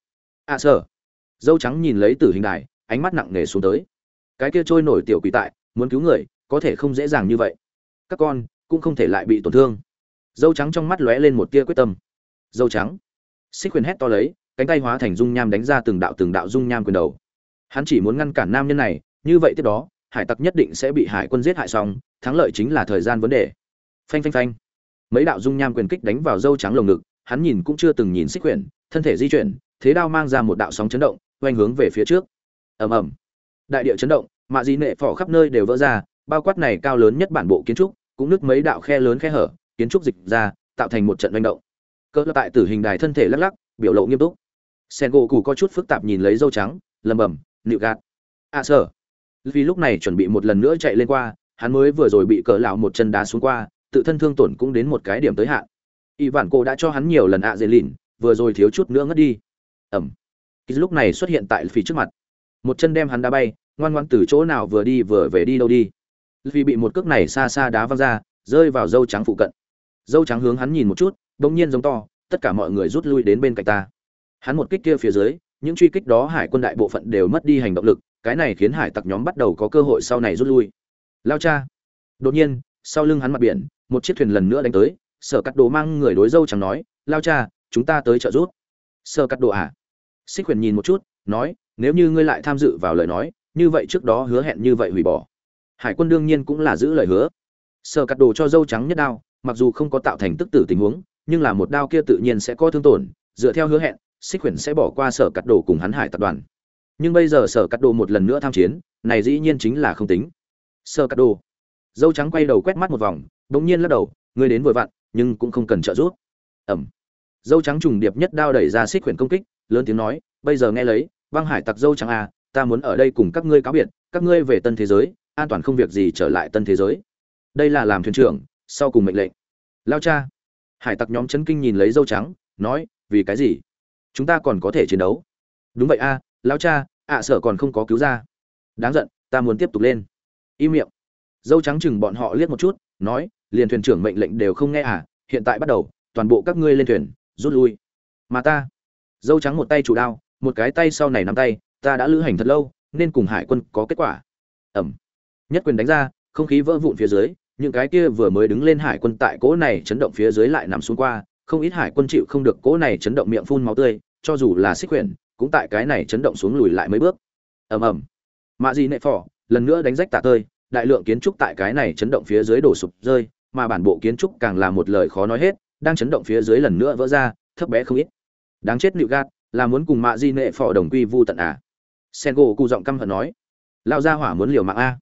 [SPEAKER 1] À sở dâu trắng nhìn lấy tử hình đài, ánh mắt nặng nề xuống tới. Cái kia trôi nổi tiểu quỷ tại, muốn cứu người, có thể không dễ dàng như vậy. Các con cũng không thể lại bị tổn thương. Dâu trắng trong mắt lóe lên một tia quyết tâm. Dâu trắng. Xích quyền hét to lấy, cánh tay hóa thành dung nham đánh ra từng đạo từng đạo dung nham quyền đầu. Hắn chỉ muốn ngăn cản nam nhân này, như vậy tiếp đó hải tặc nhất định sẽ bị hải quân giết hại xong, thắng lợi chính là thời gian vấn đề. Phanh phanh phanh. Mấy đạo dung nham quyền kích đánh vào dâu trắng lồng ngực, hắn nhìn cũng chưa từng nhìn xích quyển thân thể di chuyển, thế đao mang ra một đạo sóng chấn động, oanh hướng về phía trước. Ầm ầm. Đại địa chấn động, mạ dị nệ phỏ khắp nơi đều vỡ ra, bao quát này cao lớn nhất bản bộ kiến trúc, cũng nứt mấy đạo khe lớn khe hở, kiến trúc dịch ra, tạo thành một trận manh động. Cỡ tại tử hình đài thân thể lắc lắc, biểu lộ nghiêm túc. Sen gỗ củ có chút phức tạp nhìn lấy dâu trắng lầm bầm nịu gạt. À sở vì lúc này chuẩn bị một lần nữa chạy lên qua, hắn mới vừa rồi bị cỡ lão một chân đá xuống qua, tự thân thương tổn cũng đến một cái điểm tới hạn. Y vạn cô đã cho hắn nhiều lần ạ dễ lìn, vừa rồi thiếu chút nữa ngất đi. Ẩm. Lúc này xuất hiện tại phía trước mặt. Một chân đem hắn đá bay, ngoan ngoan từ chỗ nào vừa đi vừa về đi đâu đi. Vì bị một cước này xa xa đá văng ra, rơi vào dâu trắng phụ cận. Dâu trắng hướng hắn nhìn một chút, bỗng nhiên giống to, tất cả mọi người rút lui đến bên cạnh ta. Hắn một kích kia phía dưới, những truy kích đó hải quân đại bộ phận đều mất đi hành động lực cái này khiến hải tặc nhóm bắt đầu có cơ hội sau này rút lui. Lao cha. Đột nhiên, sau lưng hắn mặt biển, một chiếc thuyền lần nữa đánh tới, sở cắt đồ mang người đối dâu chẳng nói, lao cha, chúng ta tới trợ rút sở cắt đồ à? Xích Quyền nhìn một chút, nói, nếu như ngươi lại tham dự vào lời nói, như vậy trước đó hứa hẹn như vậy hủy bỏ. Hải quân đương nhiên cũng là giữ lời hứa. Sở cắt đồ cho dâu trắng nhất đao, mặc dù không có tạo thành tức tử tình huống, nhưng là một đao kia tự nhiên sẽ có thương tổn, dựa theo hứa hẹn, xích Quyền sẽ bỏ qua sở cắt đồ cùng hắn hải tập đoàn nhưng bây giờ sở cắt đồ một lần nữa tham chiến, này dĩ nhiên chính là không tính. Sở cắt đồ. Dâu trắng quay đầu quét mắt một vòng, bỗng nhiên lắc đầu, ngươi đến vội vặn, nhưng cũng không cần trợ giúp. Ẩm. Dâu trắng trùng điệp nhất đao đẩy ra xích quyển công kích, lớn tiếng nói, bây giờ nghe lấy, băng hải tặc dâu trắng à ta muốn ở đây cùng các ngươi cáo biệt, các ngươi về tân thế giới, an toàn không việc gì trở lại tân thế giới. Đây là làm thuyền trưởng, sau cùng mệnh lệnh. Lao cha. Hải tặc nhóm chấn kinh nhìn lấy dâu trắng, nói, vì cái gì? Chúng ta còn có thể chiến đấu. Đúng vậy a lão cha, ạ sở còn không có cứu ra. Đáng giận, ta muốn tiếp tục lên. Im miệng. Dâu trắng chừng bọn họ liếc một chút, nói, liền thuyền trưởng mệnh lệnh đều không nghe à hiện tại bắt đầu, toàn bộ các ngươi lên thuyền, rút lui. Mà ta. Dâu trắng một tay chủ đao, một cái tay sau này nắm tay, ta đã lữ hành thật lâu, nên cùng hải quân có kết quả. Ẩm. Nhất quyền đánh ra, không khí vỡ vụn phía dưới, những cái kia vừa mới đứng lên hải quân tại cỗ này chấn động phía dưới lại nằm xuống qua, không ít hải quân chịu không được cỗ này chấn động miệng phun máu tươi, cho dù là xích quyển cũng tại cái này chấn động xuống lùi lại mấy bước. Ầm ầm. Mạ di nệ phỏ lần nữa đánh rách tạ tơi, đại lượng kiến trúc tại cái này chấn động phía dưới đổ sụp rơi, mà bản bộ kiến trúc càng là một lời khó nói hết, đang chấn động phía dưới lần nữa vỡ ra, thấp bé không ít. Đáng chết nịu gạt là muốn cùng mạ di nệ phò đồng quy vu tận à? Sen gỗ cụ giọng căm hận nói. Lao ra hỏa muốn liều mạng a.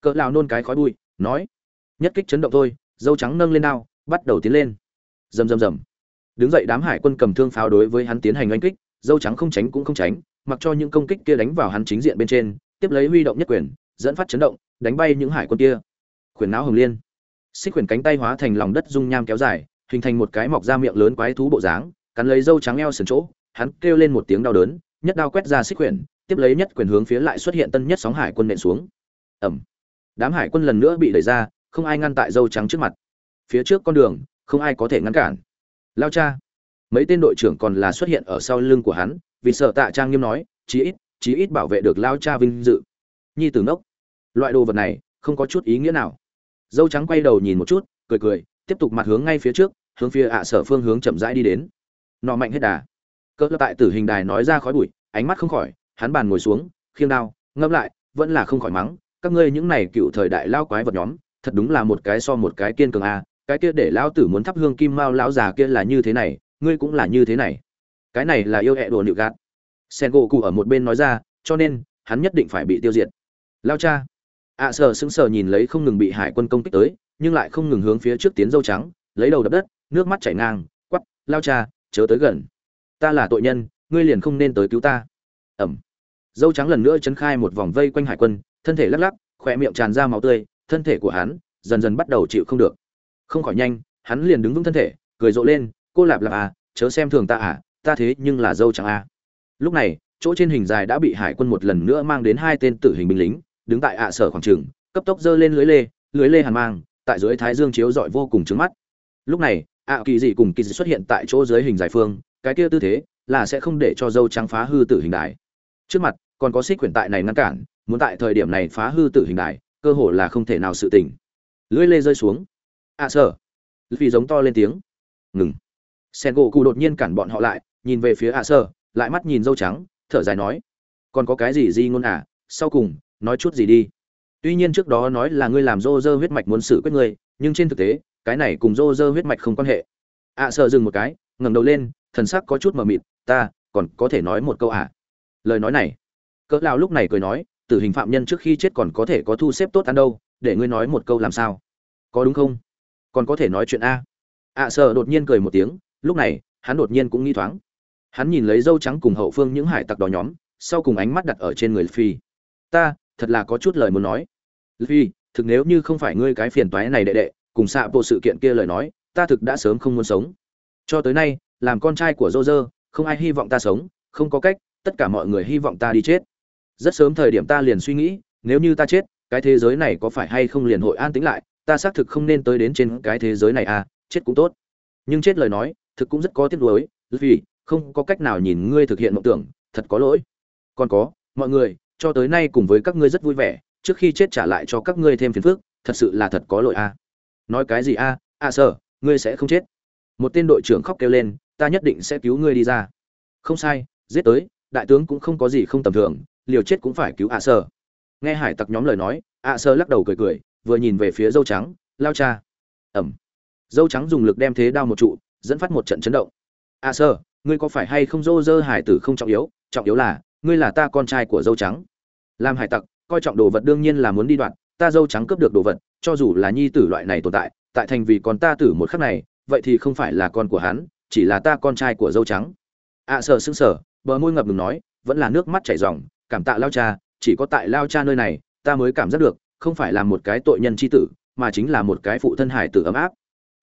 [SPEAKER 1] Cỡ lao nôn cái khói bụi, nói. Nhất kích chấn động thôi, dâu trắng nâng lên đao, bắt đầu tiến lên. Rầm rầm rầm. Đứng dậy đám hải quân cầm thương pháo đối với hắn tiến hành oanh kích dâu trắng không tránh cũng không tránh mặc cho những công kích kia đánh vào hắn chính diện bên trên tiếp lấy huy động nhất quyền dẫn phát chấn động đánh bay những hải quân kia. Khuyển não hồng liên. Xích khuyển cánh tay hóa thành lòng đất dung nham kéo dài hình thành một cái mọc ra miệng lớn quái thú bộ dáng cắn lấy dâu trắng eo sườn chỗ hắn kêu lên một tiếng đau đớn nhất đao quét ra xích quyển, tiếp lấy nhất quyền hướng phía lại xuất hiện tân nhất sóng hải quân nện xuống. Ẩm đám hải quân lần nữa bị đẩy ra không ai ngăn tại dâu trắng trước mặt. Phía trước con đường không ai có thể ngăn cản. Lao cha mấy tên đội trưởng còn là xuất hiện ở sau lưng của hắn, vì sợ tạ trang nghiêm nói, chí ít chí ít bảo vệ được lao cha vinh dự. Nhi tử ngốc. Loại đồ vật này, không có chút ý nghĩa nào. Dâu trắng quay đầu nhìn một chút, cười cười, tiếp tục mặt hướng ngay phía trước, hướng phía ạ sở phương hướng chậm rãi đi đến. Nọ mạnh hết đà. Cỡ tại tử hình đài nói ra khói bụi, ánh mắt không khỏi, hắn bàn ngồi xuống, khiêng đao, ngâm lại, vẫn là không khỏi mắng, các ngươi những này cựu thời đại lao quái vật nhóm, thật đúng là một cái so một cái kiên cường a, cái kia để lão tử muốn thắp hương kim mao lão già kia là như thế này ngươi cũng là như thế này. Cái này là yêu hẹ đồ nịu gạt. Sen gỗ cụ ở một bên nói ra cho nên hắn nhất định phải bị tiêu diệt. Lao cha. Ạ à, sờ sững sờ nhìn lấy không ngừng bị hải quân công kích tới nhưng lại không ngừng hướng phía trước tiến dâu trắng lấy đầu đập đất nước mắt chảy ngang quắp lao cha chớ tới gần. Ta là tội nhân ngươi liền không nên tới cứu ta. Ẩm. Dâu trắng lần nữa chấn khai một vòng vây quanh hải quân thân thể lắc lắc khỏe miệng tràn ra máu tươi thân thể của hắn dần dần bắt đầu chịu không được. Không khỏi nhanh hắn liền đứng vững thân thể cười rộ lên cô lạp lạp à chớ xem thường ta à ta thế nhưng là dâu trắng à. lúc này chỗ trên hình dài đã bị hải quân một lần nữa mang đến hai tên tử hình binh lính đứng tại ạ sở khoảng trường cấp tốc giơ lên lưới lê lưới lê hàn mang tại dưới thái dương chiếu rọi vô cùng trứng mắt. Lúc này ạ kỳ dị cùng kỳ dị xuất hiện tại chỗ dưới hình dài phương cái kia tư thế là sẽ không để cho dâu trắng phá hư tử hình đài. Trước mặt còn có xích quyển tại này ngăn cản muốn tại thời điểm này phá hư tử hình đài cơ hồ là không thể nào sự tỉnh. Lưỡi lê rơi xuống. Ạ à, sở vì giống to lên tiếng. Ngừng sen gỗ cụ đột nhiên cản bọn họ lại nhìn về phía ạ à lại mắt nhìn dâu trắng thở dài nói còn có cái gì di ngôn à? Sau cùng nói chút gì đi. Tuy nhiên trước đó nói là ngươi làm rô rơ huyết mạch muốn xử quyết ngươi nhưng trên thực tế cái này cùng rô rơ huyết mạch không quan hệ. Ạ à, dừng một cái ngẩng đầu lên thần sắc có chút mờ mịt ta còn có thể nói một câu à? Lời nói này cỡ lao lúc này cười nói tử hình phạm nhân trước khi chết còn có thể có thu xếp tốt ăn đâu để ngươi nói một câu làm sao? Có đúng không? Còn có thể nói chuyện a. Ạ sợ đột nhiên cười một tiếng lúc này, hắn đột nhiên cũng nghĩ thoáng. Hắn nhìn lấy dâu trắng cùng hậu phương những hải tặc đó nhóm, sau cùng ánh mắt đặt ở trên người phi. Ta, thật là có chút lời muốn nói. Phi, thực nếu như không phải ngươi cái phiền toái này đệ đệ, cùng xạ bộ sự kiện kia lời nói, ta thực đã sớm không muốn sống. Cho tới nay, làm con trai của dô dơ không ai hy vọng ta sống, không có cách, tất cả mọi người hy vọng ta đi chết. Rất sớm thời điểm ta liền suy nghĩ, nếu như ta chết, cái thế giới này có phải hay không liền hội an tĩnh lại, ta xác thực không nên tới đến trên cái thế giới này à chết cũng tốt. Nhưng chết lời nói thực cũng rất có tiếc nuối, vì không có cách nào nhìn ngươi thực hiện mộng tưởng, thật có lỗi. Còn có, mọi người, cho tới nay cùng với các ngươi rất vui vẻ, trước khi chết trả lại cho các ngươi thêm phiền phức, thật sự là thật có lỗi a. À. nói cái gì a? À? à sở ngươi sẽ không chết. Một tên đội trưởng khóc kêu lên, ta nhất định sẽ cứu ngươi đi ra. Không sai, giết tới, đại tướng cũng không có gì không tầm thường, liều chết cũng phải cứu à sở nghe hải tặc nhóm lời nói à sở lắc đầu cười cười, vừa nhìn về phía dâu trắng, lao cha. Ẩm. Dâu trắng dùng lực đem thế đao một trụ dẫn phát một trận chấn động. A à ngươi có phải hay không dô dơ hải tử không trọng yếu trọng yếu là ngươi là ta con trai của dâu trắng. Làm hải tặc coi trọng đồ vật đương nhiên là muốn đi đoạn ta dâu trắng cướp được đồ vật cho dù là nhi tử loại này tồn tại tại thành vì con ta tử một khắc này vậy thì không phải là con của hắn chỉ là ta con trai của dâu trắng. Ạ à, sợ sững sờ bờ môi ngập ngừng nói vẫn là nước mắt chảy ròng cảm tạ lao cha chỉ có tại lao cha nơi này ta mới cảm giác được không phải là một cái tội nhân c h i tử mà chính là một cái phụ thân hải tử ấm áp.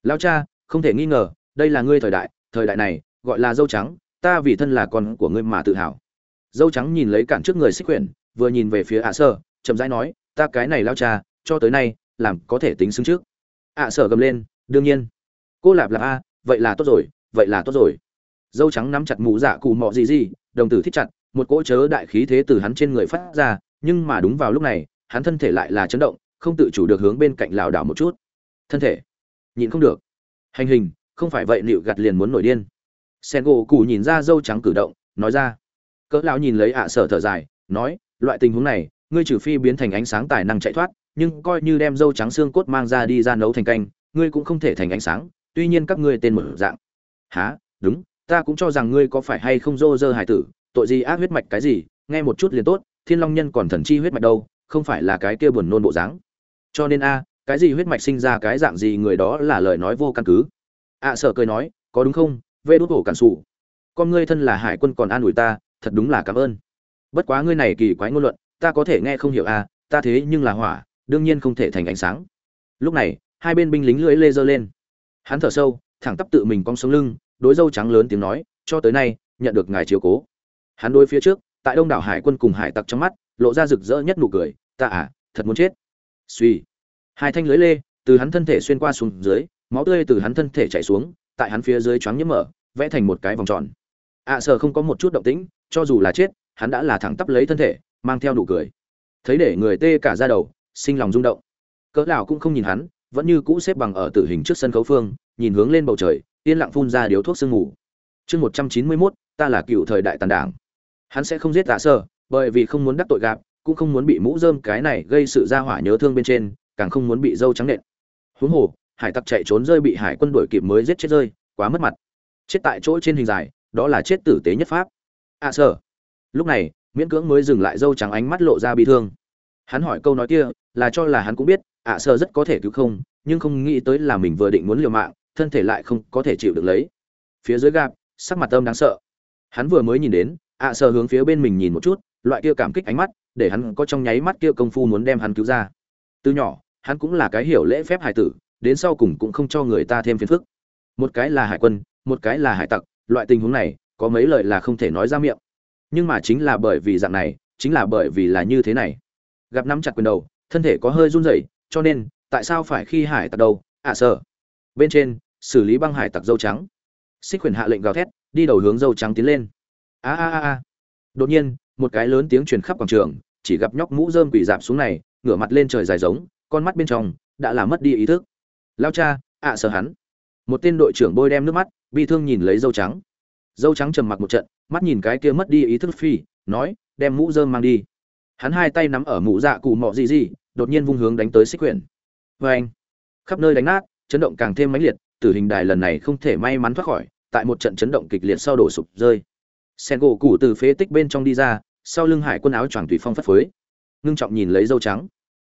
[SPEAKER 1] Lao cha không thể nghi ngờ đây là ngươi thời đại thời đại này, gọi là dâu trắng, ta vì thân là con của ngươi mà tự hào. Dâu trắng nhìn lấy cản trước người xích quyển, vừa nhìn về phía ạ sơ, chậm rãi nói, ta cái này lao cha, cho tới nay, làm có thể tính xứng trước. ạ sở gầm lên, đương nhiên. Cô lạp lạp a, vậy là tốt rồi, vậy là tốt rồi. Dâu trắng nắm chặt mũ dạ cù mọ gì gì đồng tử thích chặt, một cỗ chớ đại khí thế từ hắn trên người phát ra, nhưng mà đúng vào lúc này, hắn thân thể lại là chấn động, không tự chủ được hướng bên cạnh lảo đảo một chút. Thân thể, nhịn không được. Hành hình không phải vậy liệu gặt liền muốn nổi điên. Sen gỗ cụ nhìn ra dâu trắng cử động, nói ra. Cỡ lão nhìn lấy ạ sở thở dài, nói, loại tình huống này, ngươi trừ phi biến thành ánh sáng tài năng chạy thoát, nhưng coi như đem dâu trắng xương cốt mang ra đi ra nấu thành canh, ngươi cũng không thể thành ánh sáng, tuy nhiên các ngươi tên một dạng. Há đúng, ta cũng cho rằng ngươi có phải hay không dô dơ hải tử, tội gì ác huyết mạch cái gì, nghe một chút liền tốt, thiên long nhân còn thần chi huyết mạch đâu, không phải là cái kia buồn nôn bộ dáng. Cho nên a, cái gì huyết mạch sinh ra cái dạng gì người đó là lời nói vô căn cứ ạ à, cười nói có đúng không? Vê đốt hổ cản sụ con ngươi thân là hải quân còn an ủi ta thật đúng là cảm ơn. Bất quá ngươi này kỳ quái ngôn luận ta có thể nghe không hiểu a ta thế nhưng là hỏa đương nhiên không thể thành ánh sáng. Lúc này hai bên binh lính lưỡi lê dơ lên. Hắn thở sâu thẳng tắp tự mình cong sống lưng đối dâu trắng lớn tiếng nói cho tới nay nhận được ngài chiếu cố. Hắn đối phía trước tại đông đảo hải quân cùng hải tặc trong mắt lộ ra rực rỡ nhất nụ cười ta à thật muốn chết. Suy hai thanh lưới lê từ hắn thân thể xuyên qua xuống dưới máu tươi từ hắn thân thể chảy xuống tại hắn phía dưới choáng nhiễm mở vẽ thành một cái vòng tròn. Ạ à, không có một chút động tĩnh cho dù là chết hắn đã là thẳng tắp lấy thân thể mang theo nụ cười. Thấy để người tê cả ra đầu sinh lòng rung động. Cỡ lão cũng không nhìn hắn vẫn như cũ xếp bằng ở tử hình trước sân khấu phương nhìn hướng lên bầu trời yên lặng phun ra điếu thuốc sương mù. Chương một trăm chín mươi mốt ta là cựu thời đại tàn đảng. Hắn sẽ không giết A sơ bởi vì không muốn đắc tội gặp cũng không muốn bị mũ rơm cái này gây sự ra hỏa nhớ thương bên trên càng không muốn bị dâu trắng nện. Huống hồ hải tặc chạy trốn rơi bị hải quân đuổi kịp mới giết chết rơi, quá mất mặt. Chết tại chỗ trên hình dài, đó là chết tử tế nhất pháp. À sở lúc này, miễn cưỡng mới dừng lại dâu trắng ánh mắt lộ ra bị thương. Hắn hỏi câu nói kia, là cho là hắn cũng biết ạ à sở rất có thể cứu không, nhưng không nghĩ tới là mình vừa định muốn liều mạng, thân thể lại không có thể chịu được lấy. Phía dưới gạp, sắc mặt âm đáng sợ. Hắn vừa mới nhìn đến ạ à sở hướng phía bên mình nhìn một chút, loại kia cảm kích ánh mắt, để hắn có trong nháy mắt kia công phu muốn đem hắn cứu ra. Từ nhỏ, hắn cũng là cái hiểu lễ phép hải tử đến sau cùng cũng không cho người ta thêm phiền phức. Một cái là hải quân, một cái là hải tặc, loại tình huống này, có mấy lời là không thể nói ra miệng. Nhưng mà chính là bởi vì dạng này, chính là bởi vì là như thế này. Gặp nắm chặt quyền đầu, thân thể có hơi run rẩy, cho nên, tại sao phải khi hải tặc đầu ạ à sợ. Bên trên, xử lý băng hải tặc dâu trắng. Xích quyền hạ lệnh gào thét, đi đầu hướng dâu trắng tiến lên. A a a a. Đột nhiên, một cái lớn tiếng truyền khắp quảng trường, chỉ gặp nhóc mũ rơm quỷ dạp xuống này, ngửa mặt lên trời dài giống, con mắt bên trong, đã là mất đi ý thức lao cha, ạ à sợ hắn. Một tên đội trưởng bôi đem nước mắt, bi thương nhìn lấy dâu trắng. Dâu trắng trầm mặc một trận, mắt nhìn cái kia mất đi ý thức phi, nói, đem mũ dơm mang đi. Hắn hai tay nắm ở mũ dạ cụ mọ gì gì đột nhiên vung hướng đánh tới xích quyển. Vê anh, khắp nơi đánh nát, chấn động càng thêm mãnh liệt, tử hình đài lần này không thể may mắn thoát khỏi, tại một trận chấn động kịch liệt sau đổ sụp rơi. Sen gỗ cụ từ phế tích bên trong đi ra, sau lưng hải quân áo choàng tùy phong phất phới. Ngưng trọng nhìn lấy dâu trắng.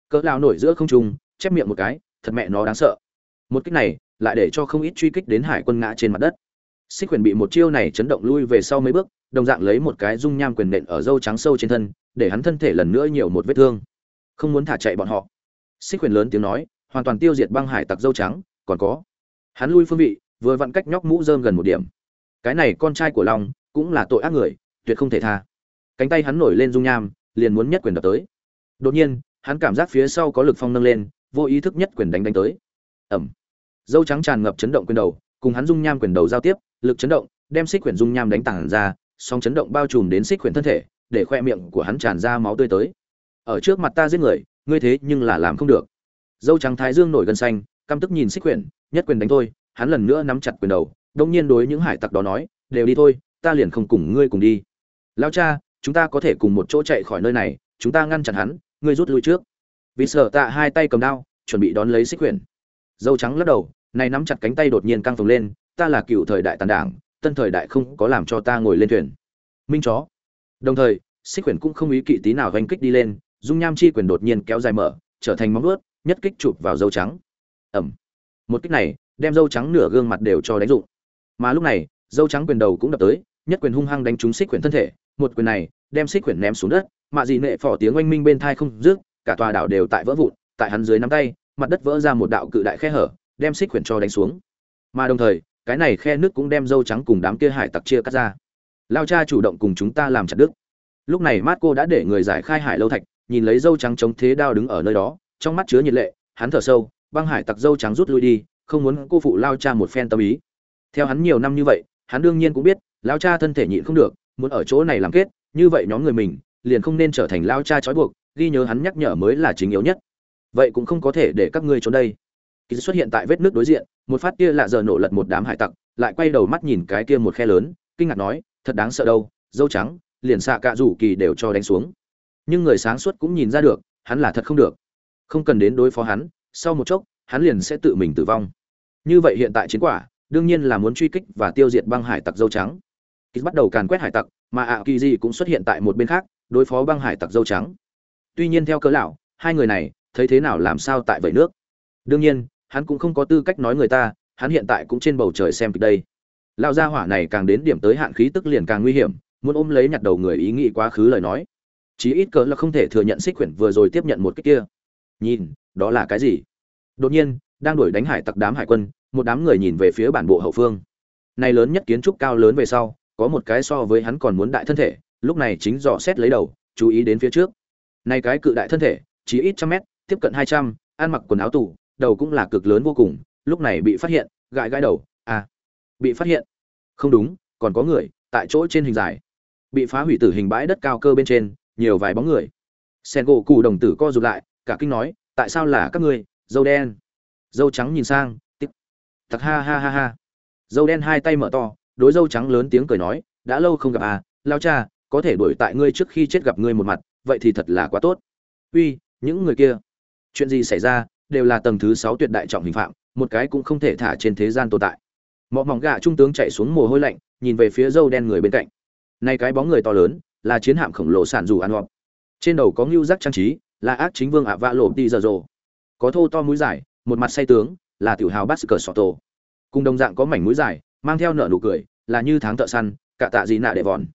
[SPEAKER 1] Cỡ lao nổi giữa không trung, chép miệng một cái, thật mẹ nó đáng sợ một cách này lại để cho không ít truy kích đến hải quân ngã trên mặt đất. Xích quyền bị một chiêu này chấn động lui về sau mấy bước, đồng dạng lấy một cái dung nham quyền nện ở dâu trắng sâu trên thân, để hắn thân thể lần nữa nhiều một vết thương. Không muốn thả chạy bọn họ. Xích quyền lớn tiếng nói, hoàn toàn tiêu diệt băng hải tặc dâu trắng, còn có. Hắn lui phương vị, vừa vặn cách nhóc mũ rơm gần một điểm. Cái này con trai của long cũng là tội ác người, tuyệt không thể tha. Cánh tay hắn nổi lên dung nham, liền muốn nhất quyền đập tới. Đột nhiên, hắn cảm giác phía sau có lực phong nâng lên, vô ý thức nhất quyền đánh đánh tới ẩm. Dâu trắng tràn ngập chấn động quyền đầu, cùng hắn dung nham quyền đầu giao tiếp, lực chấn động, đem xích quyển dung nham đánh tảng ra song chấn động bao trùm đến xích quyển thân thể, để khoe miệng của hắn tràn ra máu tươi tới. Ở trước mặt ta giết người, ngươi thế nhưng là làm không được. Dâu trắng thái dương nổi gân xanh, căm tức nhìn xích quyển, nhất quyền đánh thôi, hắn lần nữa nắm chặt quyền đầu đông nhiên đối những hải tặc đó nói, đều đi thôi, ta liền không cùng ngươi cùng đi. Lao cha, chúng ta có thể cùng một chỗ chạy khỏi nơi này, chúng ta ngăn chặn hắn, ngươi rút lui trước. Vì sợ tạ hai tay cầm đao, chuẩn bị đón lấy xích quyển dâu trắng lắc đầu, này nắm chặt cánh tay đột nhiên căng phồng lên, ta là cựu thời đại tàn đảng, tân thời đại không có làm cho ta ngồi lên thuyền. Minh chó. Đồng thời, xích quyển cũng không ý kỵ tí nào ganh kích đi lên, dung nham chi quyền đột nhiên kéo dài mở, trở thành móng vuốt, nhất kích chụp vào dâu trắng. Ẩm. Một kích này, đem dâu trắng nửa gương mặt đều cho đánh dụng mà lúc này, dâu trắng quyền đầu cũng đập tới, nhất quyền hung hăng đánh trúng xích quyển thân thể, một quyền này, đem xích quyển ném xuống đất, mạ dị nệ phỏ tiếng oanh minh bên thai không rước cả tòa đảo đều tại vỡ vụn, tại hắn dưới nắm tay mặt đất vỡ ra một đạo cự đại khe hở, đem xích quyển cho đánh xuống. Mà đồng thời, cái này khe nước cũng đem dâu trắng cùng đám kia hải tặc chia cắt ra. Lao cha chủ động cùng chúng ta làm chặt đức lúc này mát cô đã để người giải khai hải lâu thạch, nhìn lấy dâu trắng chống thế đao đứng ở nơi đó, trong mắt chứa nhiệt lệ, hắn thở sâu, băng hải tặc dâu trắng rút lui đi, không muốn cô phụ lao cha một phen tâm ý. Theo hắn nhiều năm như vậy, hắn đương nhiên cũng biết, lao cha thân thể nhịn không được, muốn ở chỗ này làm kết, như vậy nhóm người mình, liền không nên trở thành lao cha trói buộc, ghi nhớ hắn nhắc nhở mới là chính yếu nhất vậy cũng không có thể để các ngươi trốn đây. Kỳ xuất hiện tại vết nước đối diện, một phát kia lạ giờ nổ lật một đám hải tặc, lại quay đầu mắt nhìn cái kia một khe lớn, kinh ngạc nói, thật đáng sợ đâu, dâu trắng, liền xạ cạ rủ kỳ đều cho đánh xuống. Nhưng người sáng suốt cũng nhìn ra được, hắn là thật không được. Không cần đến đối phó hắn, sau một chốc, hắn liền sẽ tự mình tử vong. Như vậy hiện tại chiến quả, đương nhiên là muốn truy kích và tiêu diệt băng hải tặc dâu trắng. Khi bắt đầu càn quét hải tặc, mà ạ kỳ di cũng xuất hiện tại một bên khác, đối phó băng hải tặc dâu trắng. Tuy nhiên theo cớ lão, hai người này thấy thế nào làm sao tại vậy nước? Đương nhiên, hắn cũng không có tư cách nói người ta, hắn hiện tại cũng trên bầu trời xem kịch đây. Lao gia hỏa này càng đến điểm tới hạn khí tức liền càng nguy hiểm, muốn ôm lấy nhặt đầu người ý nghĩ quá khứ lời nói. Chí ít cỡ là không thể thừa nhận xích quyển vừa rồi tiếp nhận một cái kia. Nhìn, đó là cái gì? Đột nhiên, đang đuổi đánh hải tặc đám hải quân, một đám người nhìn về phía bản bộ hậu phương. Này lớn nhất kiến trúc cao lớn về sau, có một cái so với hắn còn muốn đại thân thể, lúc này chính dò xét lấy đầu, chú ý đến phía trước. Này cái cự đại thân thể chỉ ít trăm mét tiếp cận hai trăm, ăn mặc quần áo tủ, đầu cũng là cực lớn vô cùng, lúc này bị phát hiện, gãi gãi đầu à bị phát hiện. Không đúng, còn có người, tại chỗ trên hình dài bị phá hủy tử hình bãi đất cao cơ bên trên, nhiều vài bóng người. Sen gỗ cụ đồng tử co rụt lại, cả kinh nói, tại sao là các ngươi, dâu đen? Dâu trắng nhìn sang tích thật ha ha ha ha. Dâu đen hai tay mở to, đối dâu trắng lớn tiếng cười nói, đã lâu không gặp à lao cha, có thể đuổi tại ngươi trước khi chết gặp ngươi một mặt, vậy thì thật là quá tốt. Uy, những người kia chuyện gì xảy ra đều là tầng thứ sáu tuyệt đại trọng hình phạm, một cái cũng không thể thả trên thế gian tồn tại. Mọ mỏng gà trung tướng chạy xuống mồ hôi lạnh, nhìn về phía dâu đen người bên cạnh. Nay cái bóng người to lớn, là chiến hạm khổng lồ sản dù ăn ngọt trên đầu có ngưu giác trang trí, là ác chính vương ạ vạ lộ đi giờ rồ có thô to mũi dài, một mặt say tướng, là tiểu hào bát cờ sọ tổ. Cùng đồng dạng có mảnh mũi dài, mang theo nợ nụ cười, là như tháng thợ săn, cả tạ gì nạ đệ vòn.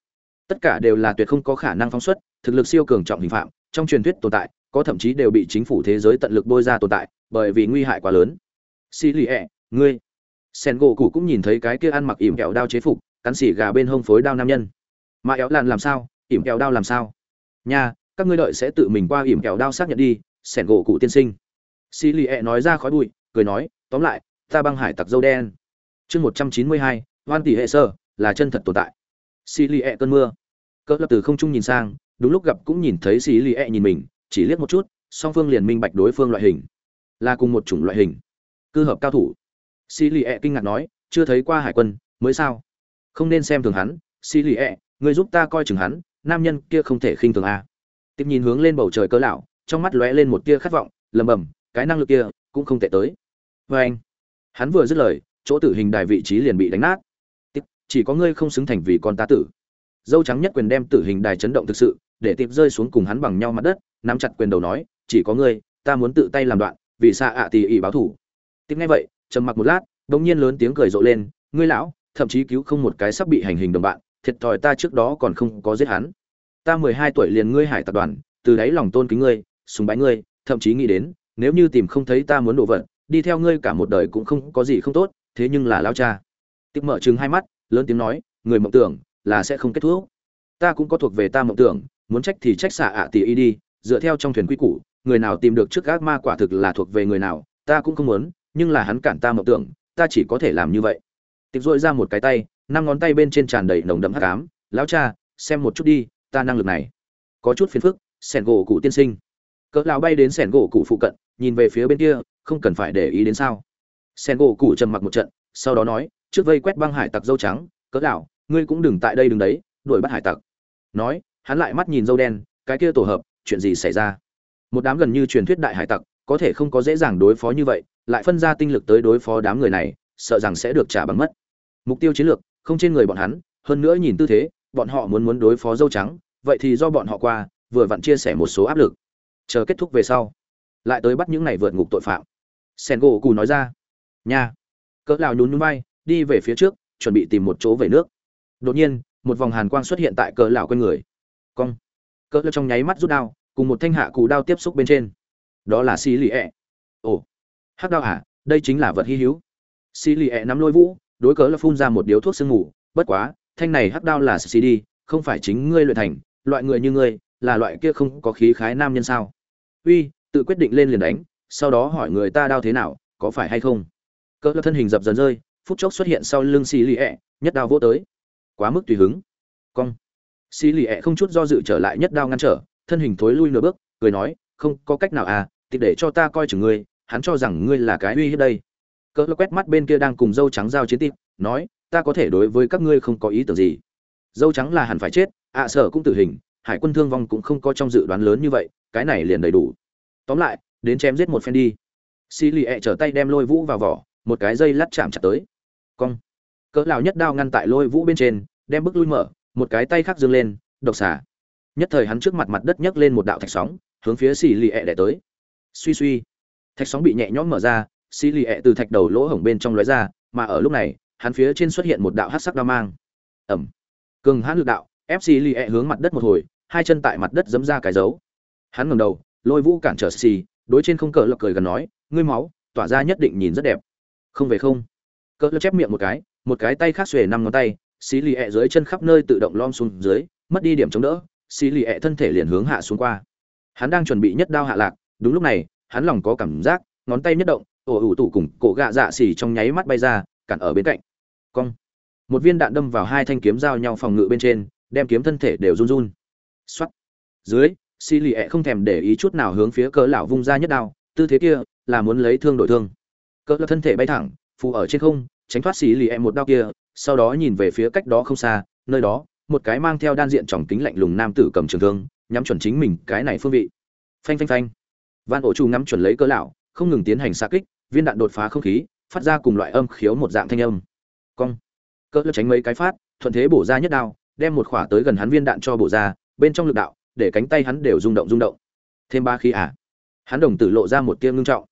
[SPEAKER 1] Tất cả đều là tuyệt không có khả năng phóng xuất, thực lực siêu cường trọng hình phạm, trong truyền thuyết tồn tại có thậm chí đều bị chính phủ thế giới tận lực bôi ra tồn tại, bởi vì nguy hại quá lớn. Xì lì ẹ, ngươi. Sen gỗ cụ cũng nhìn thấy cái kia ăn mặc ỉm kẹo đao chế phục, cắn xỉ gà bên hông phối đao nam nhân. Mà éo làn làm sao? Ỉm kẹo đao làm sao? Nha, các ngươi đợi sẽ tự mình qua ỉm kẹo đao xác nhận đi, Sen gỗ cụ tiên sinh. Xì lì ẹ nói ra khói bụi, cười nói, tóm lại, ta băng hải tặc dâu đen. Chương một trăm chín mươi hai, hoan tỷ hệ sơ là chân thật tồn tại. Xì lì ẹ cơn mưa. Cỡ lập từ không trung nhìn sang, đúng lúc gặp cũng nhìn thấy xì lì ẹ nhìn mình chỉ liếc một chút, song phương liền minh bạch đối phương loại hình. Là cùng một chủng loại hình. Cư hợp cao thủ. Xì lì ẹ kinh ngạc nói, chưa thấy qua hải quân, mới sao? Không nên xem thường hắn xì lì ẹ người giúp ta coi chừng hắn, nam nhân kia không thể khinh thường a. Tiếp nhìn hướng lên bầu trời cớ lão, trong mắt lóe lên một tia khát vọng, lầm bầm, cái năng lực kia cũng không tệ tới. Vê anh, hắn vừa dứt lời, chỗ tử hình đài vị trí liền bị đánh nát. Tiếp, chỉ có ngươi không xứng thành vì con ta tử dâu trắng nhất quyền đem tử hình đài chấn động thực sự, để tiệp rơi xuống cùng hắn bằng nhau mặt đất, nắm chặt quyền đầu nói, chỉ có ngươi, ta muốn tự tay làm đoạn, vì xa ạ à tỉ ỉ báo thủ. Tiếp nghe vậy, trầm mặc một lát đống nhiên lớn tiếng cười rộ lên, ngươi lão, thậm chí cứu không một cái sắp bị hành hình đồng bạn, thiệt thòi ta trước đó còn không có giết hắn. Ta mười hai tuổi liền ngươi hải tập đoàn, từ đáy lòng tôn kính ngươi, sùng bái ngươi, thậm chí nghĩ đến, nếu như tìm không thấy ta muốn đổ vật đi theo ngươi cả một đời cũng không có gì không tốt, thế nhưng là lao cha. Tiếp mở chừng hai mắt, lớn tiếng nói, người mộng tưởng là sẽ không kết thúc. Ta cũng có thuộc về ta mộng tưởng, muốn trách thì trách xạ ạ tỷ y đi, dựa theo trong thuyền quy củ, người nào tìm được trước ác ma quả thực là thuộc về người nào, ta cũng không muốn, nhưng là hắn cản ta mộng tưởng, ta chỉ có thể làm như vậy. Tịch dội ra một cái tay, năm ngón tay bên trên tràn đầy nồng đậm hắc ám. Lão cha, xem một chút đi, ta năng lực này. Có chút phiền phức, sẻn gỗ cụ tiên sinh. Cỡ lão bay đến sẻn gỗ cụ phụ cận, nhìn về phía bên kia, không cần phải để ý đến sao. Sẻn gỗ cụ trầm mặc một trận, sau đó nói, trước vây quét băng hải tặc dâu trắng, cỡ lão ngươi cũng đừng tại đây đừng đấy, đuổi bắt hải tặc. Nói, hắn lại mắt nhìn dâu đen, cái kia tổ hợp, chuyện gì xảy ra? Một đám gần như truyền thuyết đại hải tặc, có thể không có dễ dàng đối phó như vậy, lại phân ra tinh lực tới đối phó đám người này, sợ rằng sẽ được trả bằng mất. Mục tiêu chiến lược, không trên người bọn hắn, hơn nữa nhìn tư thế, bọn họ muốn muốn đối phó dâu trắng, vậy thì do bọn họ qua, vừa vặn chia sẻ một số áp lực. Chờ kết thúc về sau, lại tới bắt những này vượt ngục tội phạm. Sen gỗ cù nói ra, nha. Cỡ lào nhún nhún bay đi về phía trước, chuẩn bị tìm một chỗ về nước đột nhiên, một vòng hàn quang xuất hiện tại cỡ lão quanh người. Cong. Cỡ lão trong nháy mắt rút đao, cùng một thanh hạ cù đao tiếp xúc bên trên. Đó là xì lì ẹ ồ. Hắc đao à đây chính là vật hy hữu. Xì lì ẹ nắm lôi vũ, đối cớ là phun ra một điếu thuốc sương ngủ bất quá, thanh này hắc đao là cd không phải chính ngươi luyện thành. Loại người như ngươi, là loại kia không có khí khái nam nhân sao? Uy, tự quyết định lên liền đánh, sau đó hỏi người ta đao thế nào, có phải hay không? Cỡ thân hình dập dần rơi, phút chốc xuất hiện sau lưng xì lì ẹ nhất đao vỗ tới quá mức tùy hứng. Cong. Xì lì ẹ không chút do dự trở lại nhất đao ngăn trở, thân hình thối lui nửa bước, cười nói, không, có cách nào à thì để cho ta coi chừng ngươi, hắn cho rằng ngươi là cái uy hiếp đây. Cỡ quét mắt bên kia đang cùng dâu trắng giao chiến tịp nói, ta có thể đối với các ngươi không có ý tưởng gì. Dâu trắng là hẳn phải chết, ạ sở cũng tử hình, hải quân thương vong cũng không có trong dự đoán lớn như vậy, cái này liền đầy đủ. Tóm lại, đến chém giết một phen đi. Xì lì ẹ trở tay đem lôi vũ vào vỏ, một cái dây lắt chạm chặt tới. Cong cỡ lão nhất đao ngăn tại lôi vũ bên trên, đem bức lui mở, một cái tay khác dương lên, độc xả. Nhất thời hắn trước mặt mặt đất nhấc lên một đạo thạch sóng, hướng phía xì lì ẹ e đẻ tới. Suy suy. Thạch sóng bị nhẹ nhõm mở ra xì lì ẹ e từ thạch đầu lỗ hổng bên trong lóe ra, mà ở lúc này, hắn phía trên xuất hiện một đạo hắc sắc đao mang. Ẩm. Cường hãn lực đạo, ép xì lì ẹ e hướng mặt đất một hồi, hai chân tại mặt đất giấm ra cái dấu. Hắn ngẩng đầu, lôi vũ cản trở xì đối trên không cờ lộc cười gần nói, ngươi máu, tỏa ra nhất định nhìn rất đẹp. Không về không. Cỡ lộc chép miệng một cái một cái tay khác xuề năm ngón tay xì lì ẹ dưới chân khắp nơi tự động lom xuống dưới, mất đi điểm chống đỡ xì lì ẹ thân thể liền hướng hạ xuống qua. Hắn đang chuẩn bị nhất đao hạ lạc, đúng lúc này, hắn lòng có cảm giác, ngón tay nhất động ổ ủ tủ cùng cổ gạ dạ xì trong nháy mắt bay ra, cản ở bên cạnh. Cong. Một viên đạn đâm vào hai thanh kiếm giao nhau phòng ngự bên trên, đem kiếm thân thể đều run run. X dưới xì lì ẹ không thèm để ý chút nào hướng phía cỡ lão vung ra nhất đao, tư thế kia là muốn lấy thương đổi thương. Cỡ lão thân thể bay thẳng, phù ở trên không tránh thoát xì lì em một đao kia, sau đó nhìn về phía cách đó không xa, nơi đó, một cái mang theo đan diện tròng kính lạnh lùng nam tử cầm trường thương, nhắm chuẩn chính mình cái này phương vị. Phanh phanh phanh. Van ổ chu ngắm chuẩn lấy cỡ lão, không ngừng tiến hành xa kích, viên đạn đột phá không khí, phát ra cùng loại âm khiếu một dạng thanh âm. Cong. Cỡ lão tránh mấy cái phát, thuận thế bổ ra nhất đao, đem một khỏa tới gần hắn viên đạn cho bổ ra, bên trong lực đạo, để cánh tay hắn đều rung động rung động. Thêm ba khí ả à. hắn đồng tử lộ ra một tia ngưng trọng.